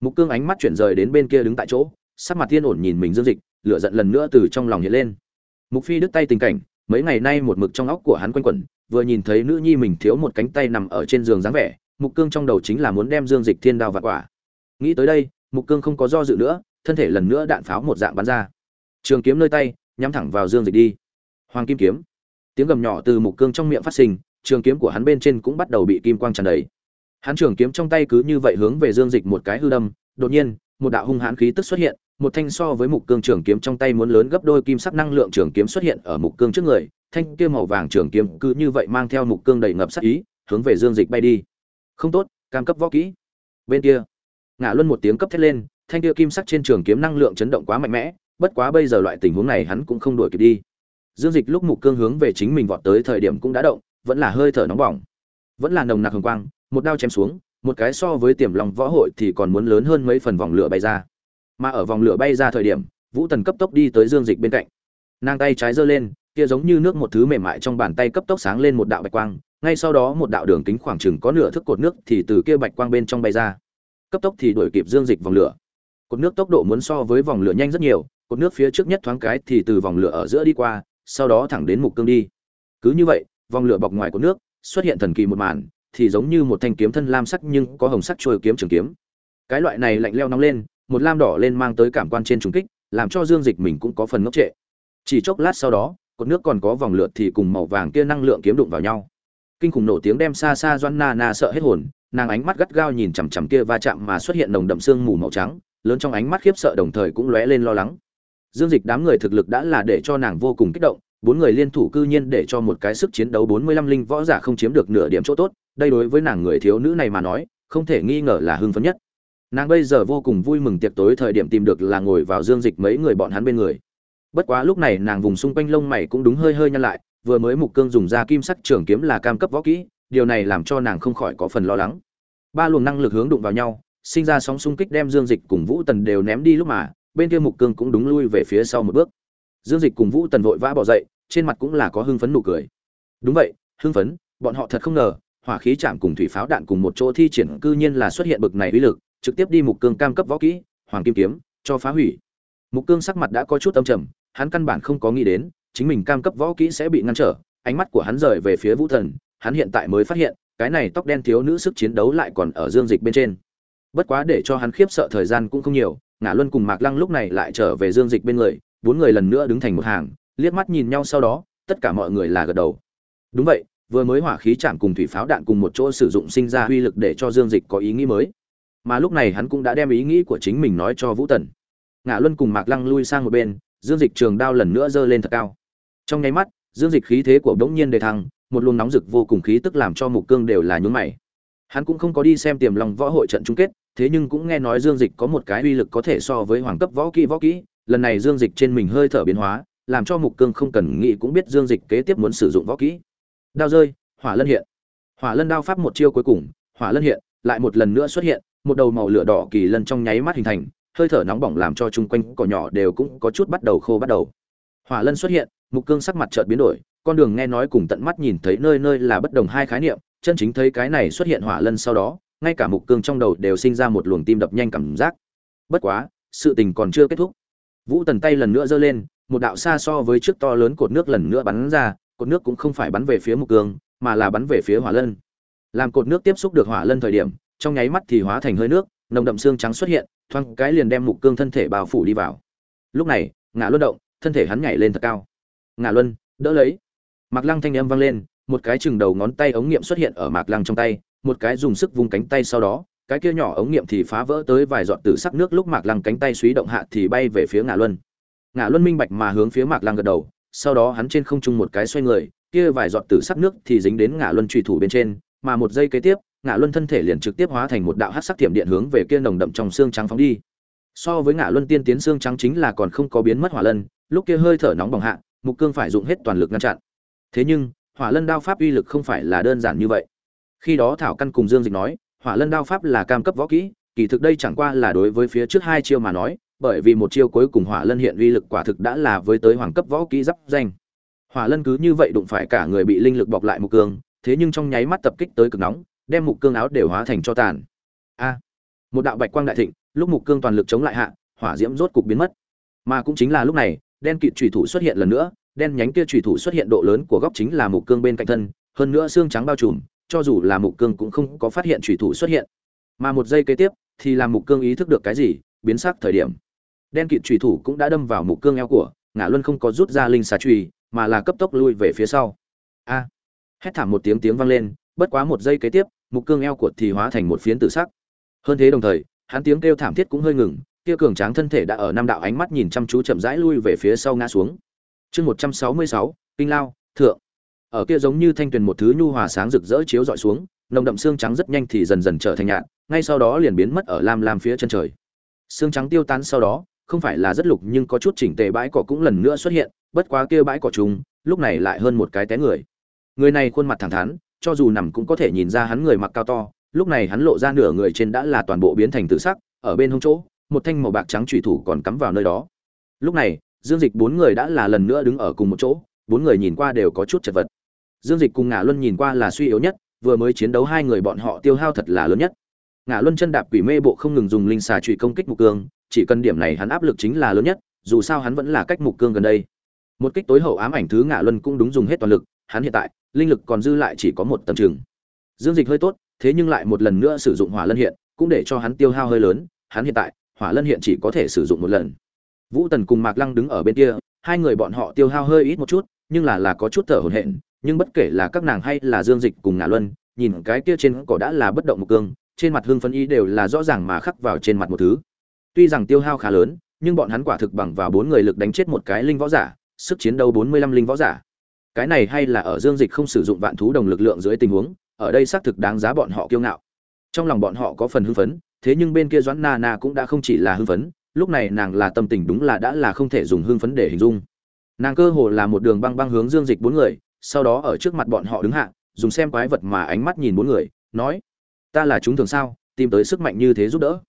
mục cương ánh mắt chuyển rời đến bên kia đứng tại chỗ, sắc mặt thiên ổn nhìn mình dương dịch, lửa giận lần nữa từ trong lòng hiện lên. Mục phi đứt tay tình cảnh, mấy ngày nay một mực trong óc của hắn quanh quẩn, vừa nhìn thấy nữ nhi mình thiếu một cánh tay nằm ở trên giường dáng vẻ, mục cương trong đầu chính là muốn đem dương dịch thiên đao vặt quả. Nghĩ tới đây, mục cương không có do dự nữa, thân thể lần nữa đạn pháo một dạng bắn ra. Trường kiếm nơi tay, nhắm thẳng vào dương dịch đi. Hoàng kim kiếm. Tiếng gầm nhỏ từ mục cương trong miệng phát sinh, trường kiếm của hắn bên trên cũng bắt đầu bị kim quang tràn đầy hắn trường kiếm trong tay cứ như vậy hướng về dương dịch một cái hư đâm, đột nhiên, một đạo hung hãn khí tức xuất hiện, một thanh so với mục cương trường kiếm trong tay muốn lớn gấp đôi kim sắc năng lượng trường kiếm xuất hiện ở mục cương trước người, thanh kia màu vàng trường kiếm cứ như vậy mang theo mục cương đầy ngập sắc ý, hướng về dương dịch bay đi. Không tốt, cam cấp võ kỹ. Bên kia ngã luân một tiếng cấp thét lên, thanh kia kim sắc trên trường kiếm năng lượng chấn động quá mạnh mẽ, bất quá bây giờ loại tình huống này hắn cũng không đuổi kịp đi. Dương dịch lúc mục cương hướng về chính mình vọt tới thời điểm cũng đã động, vẫn là hơi thở nóng bỏng, vẫn là nồng nặc hồng quang một đao chém xuống, một cái so với tiềm lòng võ hội thì còn muốn lớn hơn mấy phần vòng lửa bay ra. Mà ở vòng lửa bay ra thời điểm, vũ tần cấp tốc đi tới dương dịch bên cạnh. Nàng tay trái giơ lên, kia giống như nước một thứ mềm mại trong bàn tay cấp tốc sáng lên một đạo bạch quang, ngay sau đó một đạo đường kính khoảng chừng có nửa thước cột nước thì từ kia bạch quang bên trong bay ra. Cấp tốc thì đuổi kịp dương dịch vòng lửa. Cột nước tốc độ muốn so với vòng lửa nhanh rất nhiều, cột nước phía trước nhất thoáng cái thì từ vòng lửa ở giữa đi qua, sau đó thẳng đến mục cương đi. Cứ như vậy, vòng lửa bọc ngoài cột nước, xuất hiện thần kỳ một màn thì giống như một thanh kiếm thân lam sắc nhưng có hồng sắc trôi kiếm trường kiếm. Cái loại này lạnh leo nóng lên, một lam đỏ lên mang tới cảm quan trên trùng kích, làm cho dương dịch mình cũng có phần ngốc trệ. Chỉ chốc lát sau đó, cột nước còn có vòng lượt thì cùng màu vàng kia năng lượng kiếm đụng vào nhau. Kinh khủng nổ tiếng đem xa xa doan na na sợ hết hồn, nàng ánh mắt gắt gao nhìn chằm chằm kia va chạm mà xuất hiện nồng đậm sương mù màu trắng, lớn trong ánh mắt khiếp sợ đồng thời cũng lóe lên lo lắng. Dương dịch đám người thực lực đã là để cho nàng vô cùng kích động bốn người liên thủ cư nhiên để cho một cái sức chiến đấu bốn mươi lăm linh võ giả không chiếm được nửa điểm chỗ tốt, đây đối với nàng người thiếu nữ này mà nói, không thể nghi ngờ là hưng phấn nhất. Nàng bây giờ vô cùng vui mừng tiệc tối thời điểm tìm được là ngồi vào dương dịch mấy người bọn hắn bên người. Bất quá lúc này nàng vùng xung quanh lông mày cũng đúng hơi hơi nhăn lại, vừa mới mục cương dùng ra kim sắc trường kiếm là cam cấp võ kỹ, điều này làm cho nàng không khỏi có phần lo lắng. Ba luồng năng lực hướng đụng vào nhau, sinh ra sóng xung kích đem dương dịch cùng vũ tần đều ném đi lúc mà, bên kia mục cương cũng đúng lui về phía sau một bước dương dịch cùng vũ tần vội vã bỏ dậy, trên mặt cũng là có hưng phấn nụ cười. Đúng vậy, hưng phấn, bọn họ thật không ngờ, hỏa khí chạm cùng thủy pháo đạn cùng một chỗ thi triển cư nhiên là xuất hiện bực này uy lực, trực tiếp đi mục cương cam cấp võ kỹ, hoàng kim kiếm, cho phá hủy. Mục cương sắc mặt đã có chút âm trầm, hắn căn bản không có nghĩ đến, chính mình cam cấp võ kỹ sẽ bị ngăn trở, ánh mắt của hắn rời về phía vũ thần hắn hiện tại mới phát hiện, cái này tóc đen thiếu nữ sức chiến đấu lại còn ở dương dịch bên trên. Bất quá để cho hắn khiếp sợ thời gian cũng không nhiều ngã luân cùng mạc lăng lúc này lại trở về dương dịch bên người bốn người lần nữa đứng thành một hàng, liếc mắt nhìn nhau sau đó, tất cả mọi người là gật đầu. Đúng vậy, vừa mới hỏa khí chạm cùng thủy pháo đạn cùng một chỗ sử dụng sinh ra uy lực để cho dương dịch có ý nghĩ mới. Mà lúc này hắn cũng đã đem ý nghĩ của chính mình nói cho vũ tần. Ngã luân cùng mạc lăng lui sang một bên, dương dịch trường đao lần nữa giơ lên thật cao. Trong nháy mắt, dương dịch khí thế của bỗng nhiên đề thăng, một luồng nóng rực vô cùng khí tức làm cho mục cương đều là nhún mày. Hắn cũng không có đi xem tiềm lòng võ hội trận chung kết, thế nhưng cũng nghe nói dương dịch có một cái uy lực có thể so với hoàng cấp võ kỹ võ kỹ lần này dương dịch trên mình hơi thở biến hóa, làm cho mục cương không cần nghĩ cũng biết dương dịch kế tiếp muốn sử dụng võ kỹ. Đao rơi, hỏa lân hiện. Hỏa lân đao pháp một chiêu cuối cùng, hỏa lân hiện, lại một lần nữa xuất hiện, một đầu màu lửa đỏ kỳ lân trong nháy mắt hình thành, hơi thở nóng bỏng làm cho chung quanh cỏ nhỏ đều cũng có chút bắt đầu khô bắt đầu. Hỏa lân xuất hiện, mục cương sắc mặt chợt biến đổi, con đường nghe nói cùng tận mắt nhìn thấy nơi nơi là bất đồng hai khái niệm, chân chính thấy cái này xuất hiện hỏa lân sau đó, ngay cả mục cương trong đầu đều sinh ra một luồng tim đập nhanh cảm giác. Bất quá, sự tình còn chưa kết thúc vũ tần tay lần nữa giơ lên, một đạo xa so với trước to lớn cột nước lần nữa bắn ra, cột nước cũng không phải bắn về phía mục cương mà là bắn về phía hỏa lân. Làm cột nước tiếp xúc được hỏa lân thời điểm, trong nháy mắt thì hóa thành hơi nước, nồng đậm xương trắng xuất hiện, thoáng cái liền đem mục cương thân thể bao phủ đi vào. Lúc này ngã luân động, thân thể hắn nhảy lên thật cao. Ngã luân, đỡ lấy. Mạc lăng thanh âm vang lên, một cái chừng đầu ngón tay ống nghiệm xuất hiện ở mạc lăng trong tay, một cái dùng sức vung cánh tay sau đó cái kia nhỏ ống nghiệm thì phá vỡ tới vài giọt tử sắc nước lúc mạc lăng cánh tay suy động hạ thì bay về phía ngã luân. Ngã luân minh bạch mà hướng phía mạc lăng gật đầu, sau đó hắn trên không trung một cái xoay người, kia vài giọt tử sắc nước thì dính đến ngã luân trùy thủ bên trên, mà một giây kế tiếp ngã luân thân thể liền trực tiếp hóa thành một đạo hắc sắc tiệm điện hướng về kia nồng đậm trong xương trắng phóng đi. So với ngã luân tiên tiến xương trắng chính là còn không có biến mất hỏa lân, lúc kia hơi thở nóng bỏng hạ, mục cương phải dùng hết toàn lực ngăn chặn. Thế nhưng, hỏa lân đao pháp uy lực không phải là đơn giản như vậy. Khi đó thảo căn cùng dương dịch nói hỏa lân đao pháp là cam cấp võ kỹ, kỳ thực đây chẳng qua là đối với phía trước hai chiêu mà nói, bởi vì một chiêu cuối cùng hỏa lân hiện uy lực quả thực đã là với tới hoàng cấp võ kỹ giáp danh. Hỏa lân cứ như vậy đụng phải cả người bị linh lực bọc lại mục cương, thế nhưng trong nháy mắt tập kích tới cực nóng, đem mục cương áo đều hóa thành cho tàn. A! Một đạo bạch quang đại thịnh, lúc mục cương toàn lực chống lại hạ, hỏa diễm rốt cục biến mất. Mà cũng chính là lúc này, đen kịt trùy thủ xuất hiện lần nữa, đen nhánh kia trùy thủ xuất hiện độ lớn của góc chính là mục cương bên cạnh thân, hơn nữa xương trắng bao trùm cho dù là mục cương cũng không có phát hiện thủy thủ xuất hiện. Mà một giây kế tiếp, thì làm mục cương ý thức được cái gì, biến sắc thời điểm. Đen kịt thủy thủ cũng đã đâm vào mục cương eo của ngã luân không có rút ra linh xà trùy mà là cấp tốc lui về phía sau. A! Hét thảm một tiếng tiếng vang lên, bất quá một giây kế tiếp, mục cương eo của thì hóa thành một phiến tử sắc. Hơn thế đồng thời, hắn tiếng kêu thảm thiết cũng hơi ngừng, kia cường tráng thân thể đã ở năm đạo ánh mắt nhìn chăm chú chậm rãi lui về phía sau ngã xuống. Chương một trăm sáu mươi sáu, kinh lao, thượng ở kia giống như thanh tuyền một thứ nhu hòa sáng rực rỡ chiếu dọi xuống, nồng đậm xương trắng rất nhanh thì dần dần trở thành nhạt, ngay sau đó liền biến mất ở lam lam phía chân trời. Xương trắng tiêu tán sau đó, không phải là rất lục nhưng có chút chỉnh tề bãi cỏ cũng lần nữa xuất hiện, bất quá kia bãi cỏ trùng, lúc này lại hơn một cái té người. Người này khuôn mặt thẳng thắn, cho dù nằm cũng có thể nhìn ra hắn người mặc cao to, lúc này hắn lộ ra nửa người trên đã là toàn bộ biến thành tự sắc, ở bên hông chỗ, một thanh màu bạc trắng trùy thủ còn cắm vào nơi đó. Lúc này, dương dịch bốn người đã là lần nữa đứng ở cùng một chỗ, bốn người nhìn qua đều có chút chật vật dương dịch cùng ngã luân nhìn qua là suy yếu nhất, vừa mới chiến đấu hai người bọn họ tiêu hao thật là lớn nhất. Ngã luân chân đạp quỷ mê bộ không ngừng dùng linh xà trụy công kích mục cương, chỉ cần điểm này hắn áp lực chính là lớn nhất, dù sao hắn vẫn là cách mục cương gần đây. Một kích tối hậu ám ảnh thứ ngã luân cũng đúng dùng hết toàn lực, hắn hiện tại, linh lực còn dư lại chỉ có một tầm trường dương dịch hơi tốt, thế nhưng lại một lần nữa sử dụng hỏa lân hiện, cũng để cho hắn tiêu hao hơi lớn, hắn hiện tại, hỏa lân hiện chỉ có thể sử dụng một lần. Vũ tần cùng mạc lăng đứng ở bên kia, hai người bọn họ tiêu hao hơi ít một chút, nhưng là là có chút thở hổn hển nhưng bất kể là các nàng hay là dương dịch cùng ngạ luân, nhìn cái kia trên cỏ đã là bất động một cương, trên mặt hương phấn ý đều là rõ ràng mà khắc vào trên mặt một thứ. Tuy rằng tiêu hao khá lớn, nhưng bọn hắn quả thực bằng vào bốn người lực đánh chết một cái linh võ giả, sức chiến đấu bốn mươi lăm linh võ giả. Cái này hay là ở dương dịch không sử dụng vạn thú đồng lực lượng dưới tình huống, ở đây xác thực đáng giá bọn họ kiêu ngạo. Trong lòng bọn họ có phần hưng phấn, thế nhưng bên kia doãn na na cũng đã không chỉ là hưng phấn, lúc này nàng là tâm tình đúng là đã là không thể dùng hưng phấn để hình dung. Nàng cơ hồ là một đường băng băng hướng dương dịch bốn người sau đó ở trước mặt bọn họ đứng hạ, dùng xem quái vật mà ánh mắt nhìn bốn người, nói, ta là chúng thường sao, tìm tới sức mạnh như thế giúp đỡ.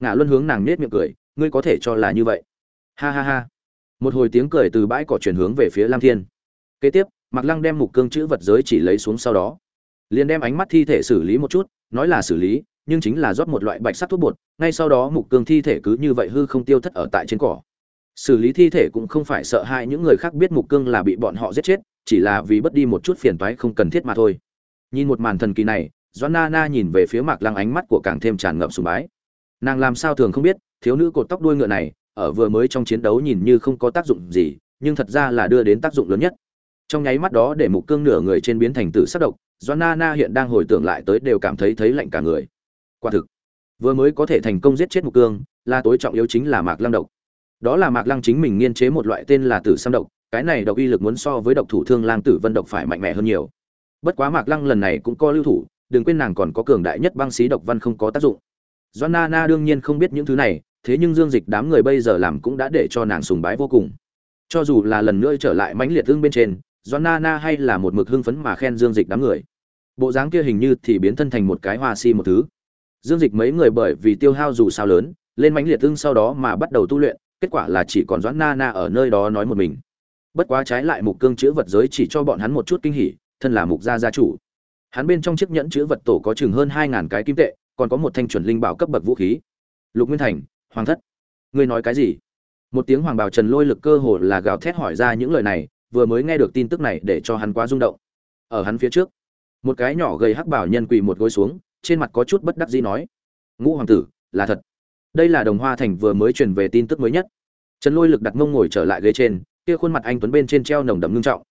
Ngã luân hướng nàng nết miệng cười, ngươi có thể cho là như vậy. Ha ha ha. Một hồi tiếng cười từ bãi cỏ chuyển hướng về phía lam thiên. Kế tiếp, mạc lăng đem mục cương chữ vật giới chỉ lấy xuống sau đó. Liền đem ánh mắt thi thể xử lý một chút, nói là xử lý, nhưng chính là rót một loại bạch sắc thuốc bột, ngay sau đó mục cương thi thể cứ như vậy hư không tiêu thất ở tại trên cỏ. Xử lý thi thể cũng không phải sợ hãi những người khác biết mục cương là bị bọn họ giết chết chỉ là vì bất đi một chút phiền toái không cần thiết mà thôi. Nhìn một màn thần kỳ này, doãn na na nhìn về phía mạc lăng ánh mắt của càng thêm tràn ngập sùng bái. Nàng làm sao thường không biết, thiếu nữ cột tóc đuôi ngựa này, ở vừa mới trong chiến đấu nhìn như không có tác dụng gì, nhưng thật ra là đưa đến tác dụng lớn nhất. Trong nháy mắt đó để mục cương nửa người trên biến thành tử sắc độc, doãn na na hiện đang hồi tưởng lại tới đều cảm thấy thấy lạnh cả người. Quả thực, vừa mới có thể thành công giết chết mục cương, là tối trọng yếu chính là mạc lăng độc. Đó là mạc lăng chính mình nghiên chế một loại tên là tử sam độc cái này độc uy lực muốn so với độc thủ thương lang tử vân độc phải mạnh mẽ hơn nhiều. Bất quá mạc lăng lần này cũng có lưu thủ, đừng quên nàng còn có cường đại nhất băng xí độc văn không có tác dụng. Doan na na đương nhiên không biết những thứ này, thế nhưng dương dịch đám người bây giờ làm cũng đã để cho nàng sùng bái vô cùng. Cho dù là lần nữa trở lại mãnh liệt hưng bên trên doan na na hay là một mực hưng phấn mà khen dương dịch đám người. Bộ dáng kia hình như thì biến thân thành một cái hoa si một thứ. Dương dịch mấy người bởi vì tiêu hao dù sao lớn, lên mãnh liệt hưng sau đó mà bắt đầu tu luyện, kết quả là chỉ còn doãn na na ở nơi đó nói một mình bất quá trái lại mục cương chữ vật giới chỉ cho bọn hắn một chút kinh hỉ, thân là mục gia gia chủ. Hắn bên trong chiếc nhẫn chữ vật tổ có chừng hơn hai ngàn cái kim tệ, còn có một thanh chuẩn linh bảo cấp bậc vũ khí. Lục nguyên thành, hoàng thất. Ngươi nói cái gì? Một tiếng hoàng bảo trần lôi lực cơ hồ là gào thét hỏi ra những lời này, vừa mới nghe được tin tức này để cho hắn quá rung động. Ở hắn phía trước, một cái nhỏ gầy hắc bảo nhân quỳ một gối xuống, trên mặt có chút bất đắc dĩ nói, ngũ hoàng tử, là thật. Đây là đồng hoa thành vừa mới truyền về tin tức mới nhất. Trần lôi lực đặt mông ngồi trở lại ghế trên kia khuôn mặt anh tuấn bên trên treo nồng đậm ngưng trọng.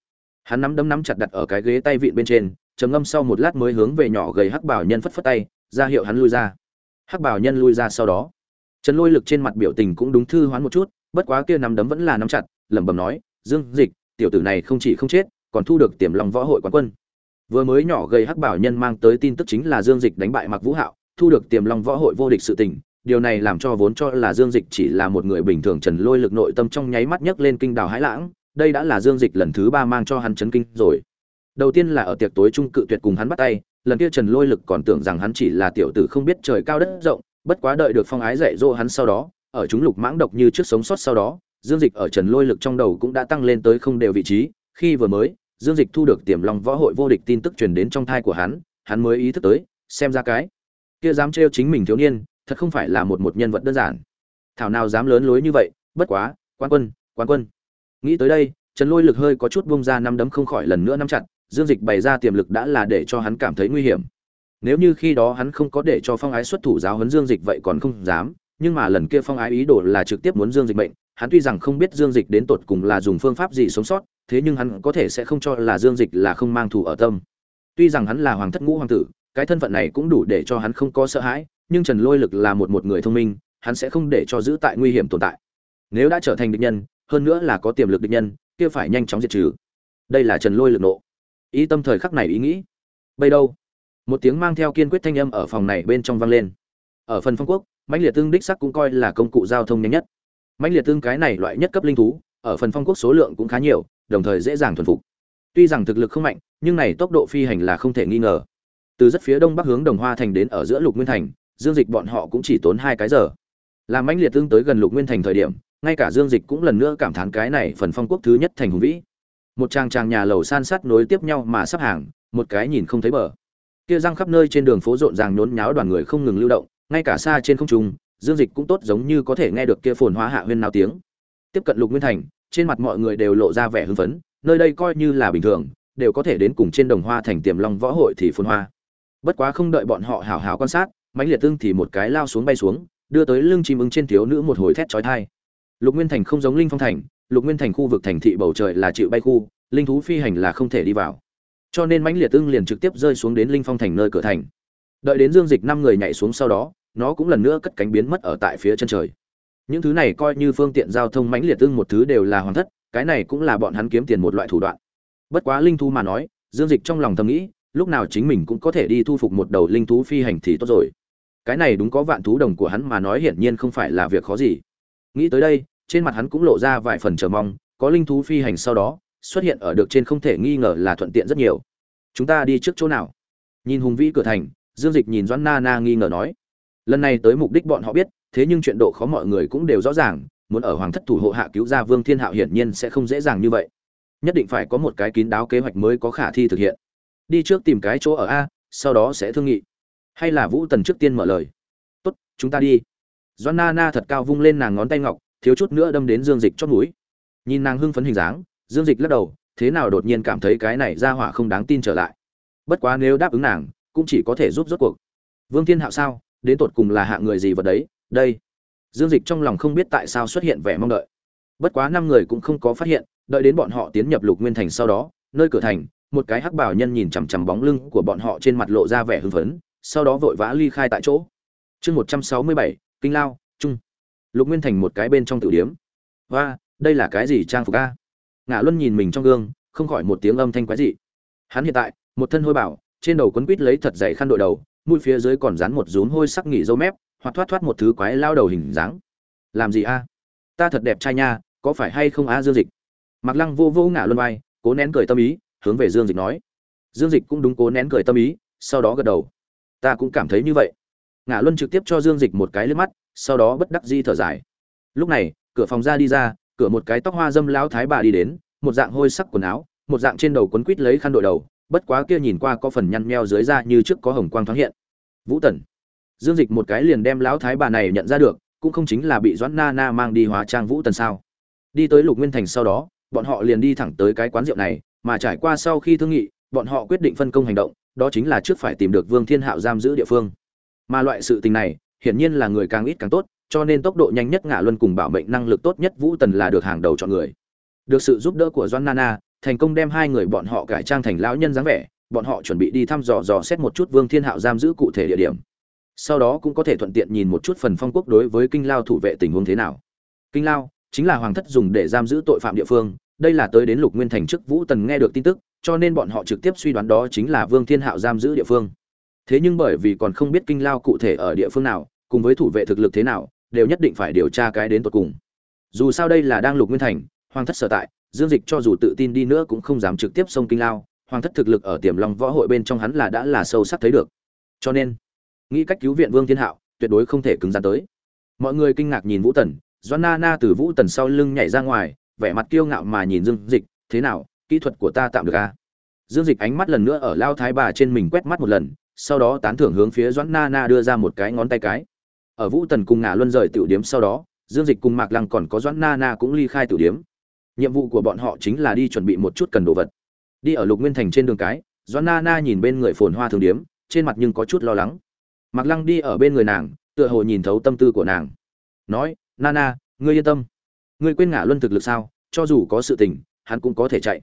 Hắn nắm đấm nắm chặt đặt ở cái ghế tay vịn bên trên, trầm ngâm sau một lát mới hướng về nhỏ gầy hắc bảo nhân phất phất tay, ra hiệu hắn lui ra. Hắc bảo nhân lui ra sau đó. Trần lôi lực trên mặt biểu tình cũng đúng thư hoán một chút, bất quá kia nắm đấm vẫn là nắm chặt, lẩm bẩm nói, dương, dịch, tiểu tử này không chỉ không chết, còn thu được tiềm lòng võ hội quán quân. Vừa mới nhỏ gầy hắc bảo nhân mang tới tin tức chính là dương dịch đánh bại mặc vũ hạo, thu được tiềm long võ hội vô địch sự tình điều này làm cho vốn cho là Dương Dịch chỉ là một người bình thường trần lôi lực nội tâm trong nháy mắt nhấc lên kinh đào hãi lãng, đây đã là Dương Dịch lần thứ ba mang cho hắn chấn kinh rồi. Đầu tiên là ở tiệc tối trung cự tuyệt cùng hắn bắt tay, lần kia Trần Lôi Lực còn tưởng rằng hắn chỉ là tiểu tử không biết trời cao đất rộng, bất quá đợi được Phong Ái dạy dỗ hắn sau đó, ở chúng lục mãng độc như trước sống sót sau đó, Dương Dịch ở Trần Lôi Lực trong đầu cũng đã tăng lên tới không đều vị trí, khi vừa mới, Dương Dịch thu được Tiềm Long Võ Hội vô địch tin tức truyền đến trong thai của hắn, hắn mới ý thức tới, xem ra cái kia dám trêu chính mình thiếu niên, thật không phải là một một nhân vật đơn giản. Thảo nào dám lớn lối như vậy, bất quá quan quân quan quân. Nghĩ tới đây, trần lôi lực hơi có chút bung ra năm đấm không khỏi lần nữa nắm chặt, dương dịch bày ra tiềm lực đã là để cho hắn cảm thấy nguy hiểm. Nếu như khi đó hắn không có để cho phong ái xuất thủ giáo huấn dương dịch vậy còn không dám, nhưng mà lần kia phong ái ý đồ là trực tiếp muốn dương dịch bệnh hắn tuy rằng không biết dương dịch đến tột cùng là dùng phương pháp gì sống sót, thế nhưng hắn có thể sẽ không cho là dương dịch là không mang thù ở tâm. Tuy rằng hắn là hoàng thất ngũ hoàng tử, cái thân phận này cũng đủ để cho hắn không có sợ hãi nhưng trần lôi lực là một một người thông minh, hắn sẽ không để cho giữ tại nguy hiểm tồn tại. Nếu đã trở thành địch nhân, hơn nữa là có tiềm lực địch nhân, kia phải nhanh chóng diệt trừ. Đây là trần lôi lực nộ. Ý tâm thời khắc này ý nghĩ. Bây đâu? Một tiếng mang theo kiên quyết thanh âm ở phòng này bên trong vang lên. Ở phần phong quốc, mãnh liệt tương đích sắc cũng coi là công cụ giao thông nhanh nhất. Mãnh liệt tương cái này loại nhất cấp linh thú, ở phần phong quốc số lượng cũng khá nhiều, đồng thời dễ dàng thuần phục. Tuy rằng thực lực không mạnh, nhưng này tốc độ phi hành là không thể nghi ngờ. Từ rất phía đông bắc hướng đồng hoa thành đến ở giữa lục nguyên thành dương dịch bọn họ cũng chỉ tốn hai cái giờ. Làm mãnh liệt tương tới gần lục nguyên thành thời điểm, ngay cả dương dịch cũng lần nữa cảm thán cái này phần phong quốc thứ nhất thành hùng vĩ. Một trang trang nhà lầu san sát nối tiếp nhau mà sắp hàng, một cái nhìn không thấy bờ. Kia răng khắp nơi trên đường phố rộn ràng nhốn nháo đoàn người không ngừng lưu động, ngay cả xa trên không trung, dương dịch cũng tốt giống như có thể nghe được kia phồn hóa hạ huyên nào tiếng. Tiếp cận lục nguyên thành, trên mặt mọi người đều lộ ra vẻ hưng phấn, nơi đây coi như là bình thường, đều có thể đến cùng trên đồng hoa thành tiềm long võ hội thì phồn hoa. Bất quá không đợi bọn họ hào hào quan sát mãnh liệt tương thì một cái lao xuống bay xuống, đưa tới lưng chim ưng trên thiếu nữ một hồi thét chói tai. Lục nguyên thành không giống linh phong thành, lục nguyên thành khu vực thành thị bầu trời là chịu bay khu, linh thú phi hành là không thể đi vào. Cho nên mãnh liệt tương liền trực tiếp rơi xuống đến linh phong thành nơi cửa thành. Đợi đến dương dịch năm người nhảy xuống sau đó, nó cũng lần nữa cất cánh biến mất ở tại phía chân trời. Những thứ này coi như phương tiện giao thông mãnh liệt tương một thứ đều là hoàn thất, cái này cũng là bọn hắn kiếm tiền một loại thủ đoạn. Bất quá linh thú mà nói, dương dịch trong lòng thầm nghĩ, lúc nào chính mình cũng có thể đi thu phục một đầu linh thú phi hành thì tốt rồi cái này đúng có vạn thú đồng của hắn mà nói hiển nhiên không phải là việc khó gì. Nghĩ tới đây, trên mặt hắn cũng lộ ra vài phần chờ mong, có linh thú phi hành sau đó, xuất hiện ở được trên không thể nghi ngờ là thuận tiện rất nhiều. Chúng ta đi trước chỗ nào? Nhìn hùng vĩ cửa thành, dương dịch nhìn doãn na na nghi ngờ nói. Lần này tới mục đích bọn họ biết, thế nhưng chuyện độ khó mọi người cũng đều rõ ràng, muốn ở hoàng thất thủ hộ hạ cứu ra vương thiên hạo hiển nhiên sẽ không dễ dàng như vậy. Nhất định phải có một cái kín đáo kế hoạch mới có khả thi thực hiện. Đi trước tìm cái chỗ ở a, sau đó sẽ thương nghị hay là vũ tần trước tiên mở lời? Tốt, chúng ta đi. Doan na na thật cao vung lên nàng ngón tay ngọc, thiếu chút nữa đâm đến dương dịch chót núi nhìn nàng hưng phấn hình dáng, dương dịch lắc đầu, thế nào đột nhiên cảm thấy cái này ra hỏa không đáng tin trở lại. Bất quá nếu đáp ứng nàng, cũng chỉ có thể giúp rốt cuộc. Vương thiên hạo sao? Đến tột cùng là hạ người gì vật đấy? Đây. Dương dịch trong lòng không biết tại sao xuất hiện vẻ mong đợi. Bất quá năm người cũng không có phát hiện, đợi đến bọn họ tiến nhập lục nguyên thành sau đó, nơi cửa thành, một cái hắc bảo nhân nhìn chằm chằm bóng lưng của bọn họ trên mặt lộ ra vẻ hưng phấn sau đó vội vã ly khai tại chỗ. Chương một trăm sáu mươi bảy, kinh lao, trung. Lục nguyên thành một cái bên trong tử điếm. Và đây là cái gì trang phục a? Ngã luân nhìn mình trong gương, không khỏi một tiếng âm thanh quái dị. Hắn hiện tại, một thân hôi bảo, trên đầu quấn quít lấy thật dày khăn đội đầu, mũi phía dưới còn dán một rúm hôi sắc nghỉ dâu mép, hoặc thoát thoát một thứ quái lao đầu hình dáng. Làm gì a? Ta thật đẹp trai nha, có phải hay không a dương dịch? Mặc lăng vô vô ngả luân vai, cố nén cười tâm ý, hướng về dương dịch nói. Dương dịch cũng đúng cố nén cười tâm ý, sau đó gật đầu ta cũng cảm thấy như vậy. Ngã luân trực tiếp cho dương dịch một cái liếc mắt, sau đó bất đắc di thở dài. Lúc này, cửa phòng ra đi ra, cửa một cái tóc hoa dâm lão thái bà đi đến, một dạng hôi sắc quần áo, một dạng trên đầu quấn quít lấy khăn đội đầu, bất quá kia nhìn qua có phần nhăn nheo dưới da như trước có hồng quang thoáng hiện. Vũ tần. Dương dịch một cái liền đem lão thái bà này nhận ra được, cũng không chính là bị doãn na na mang đi hóa trang vũ tần sao. Đi tới lục nguyên thành sau đó, bọn họ liền đi thẳng tới cái quán rượu này, mà trải qua sau khi thương nghị, bọn họ quyết định phân công hành động đó chính là trước phải tìm được vương thiên hạo giam giữ địa phương. Mà loại sự tình này, hiển nhiên là người càng ít càng tốt, cho nên tốc độ nhanh nhất ngã luân cùng bảo mệnh năng lực tốt nhất vũ tần là được hàng đầu chọn người. Được sự giúp đỡ của doan nana, thành công đem hai người bọn họ cải trang thành lão nhân dáng vẻ, bọn họ chuẩn bị đi thăm dò dò xét một chút vương thiên hạo giam giữ cụ thể địa điểm. Sau đó cũng có thể thuận tiện nhìn một chút phần phong quốc đối với kinh lao thủ vệ tình huống thế nào. Kinh lao chính là hoàng thất dùng để giam giữ tội phạm địa phương, đây là tới đến lục nguyên thành trước vũ tần nghe được tin tức cho nên bọn họ trực tiếp suy đoán đó chính là vương thiên hạo giam giữ địa phương. Thế nhưng bởi vì còn không biết kinh lao cụ thể ở địa phương nào, cùng với thủ vệ thực lực thế nào, đều nhất định phải điều tra cái đến tột cùng. Dù sao đây là đang lục nguyên thành, hoàng thất sở tại, dương dịch cho dù tự tin đi nữa cũng không dám trực tiếp xông kinh lao, hoàng thất thực lực ở tiềm long võ hội bên trong hắn là đã là sâu sắc thấy được. Cho nên, nghĩ cách cứu viện vương thiên hạo, tuyệt đối không thể cứng rắn tới. Mọi người kinh ngạc nhìn vũ tần Joanna na từ vũ tần sau lưng nhảy ra ngoài, vẻ mặt kiêu ngạo mà nhìn dương dịch, thế nào kỹ thuật của ta tạm được a à? dương dịch ánh mắt lần nữa ở lao thái bà trên mình quét mắt một lần, sau đó tán thưởng hướng phía doãn na na đưa ra một cái ngón tay cái. Ở vũ tần cùng ngả luân rời tiểu điếm sau đó, dương dịch cùng mạc lăng còn có doãn na na cũng ly khai tiểu điếm. Nhiệm vụ của bọn họ chính là đi chuẩn bị một chút cần đồ vật. Đi ở lục nguyên thành trên đường cái, doãn na na nhìn bên người phồn hoa thường điếm, trên mặt nhưng có chút lo lắng. Mạc lăng đi ở bên người nàng, tựa hồ nhìn thấu tâm tư của nàng. Nói, na na, ngươi yên tâm. Ngươi quên ngả luân thực lực sao? Cho dù có sự tình, hắn cũng có thể chạy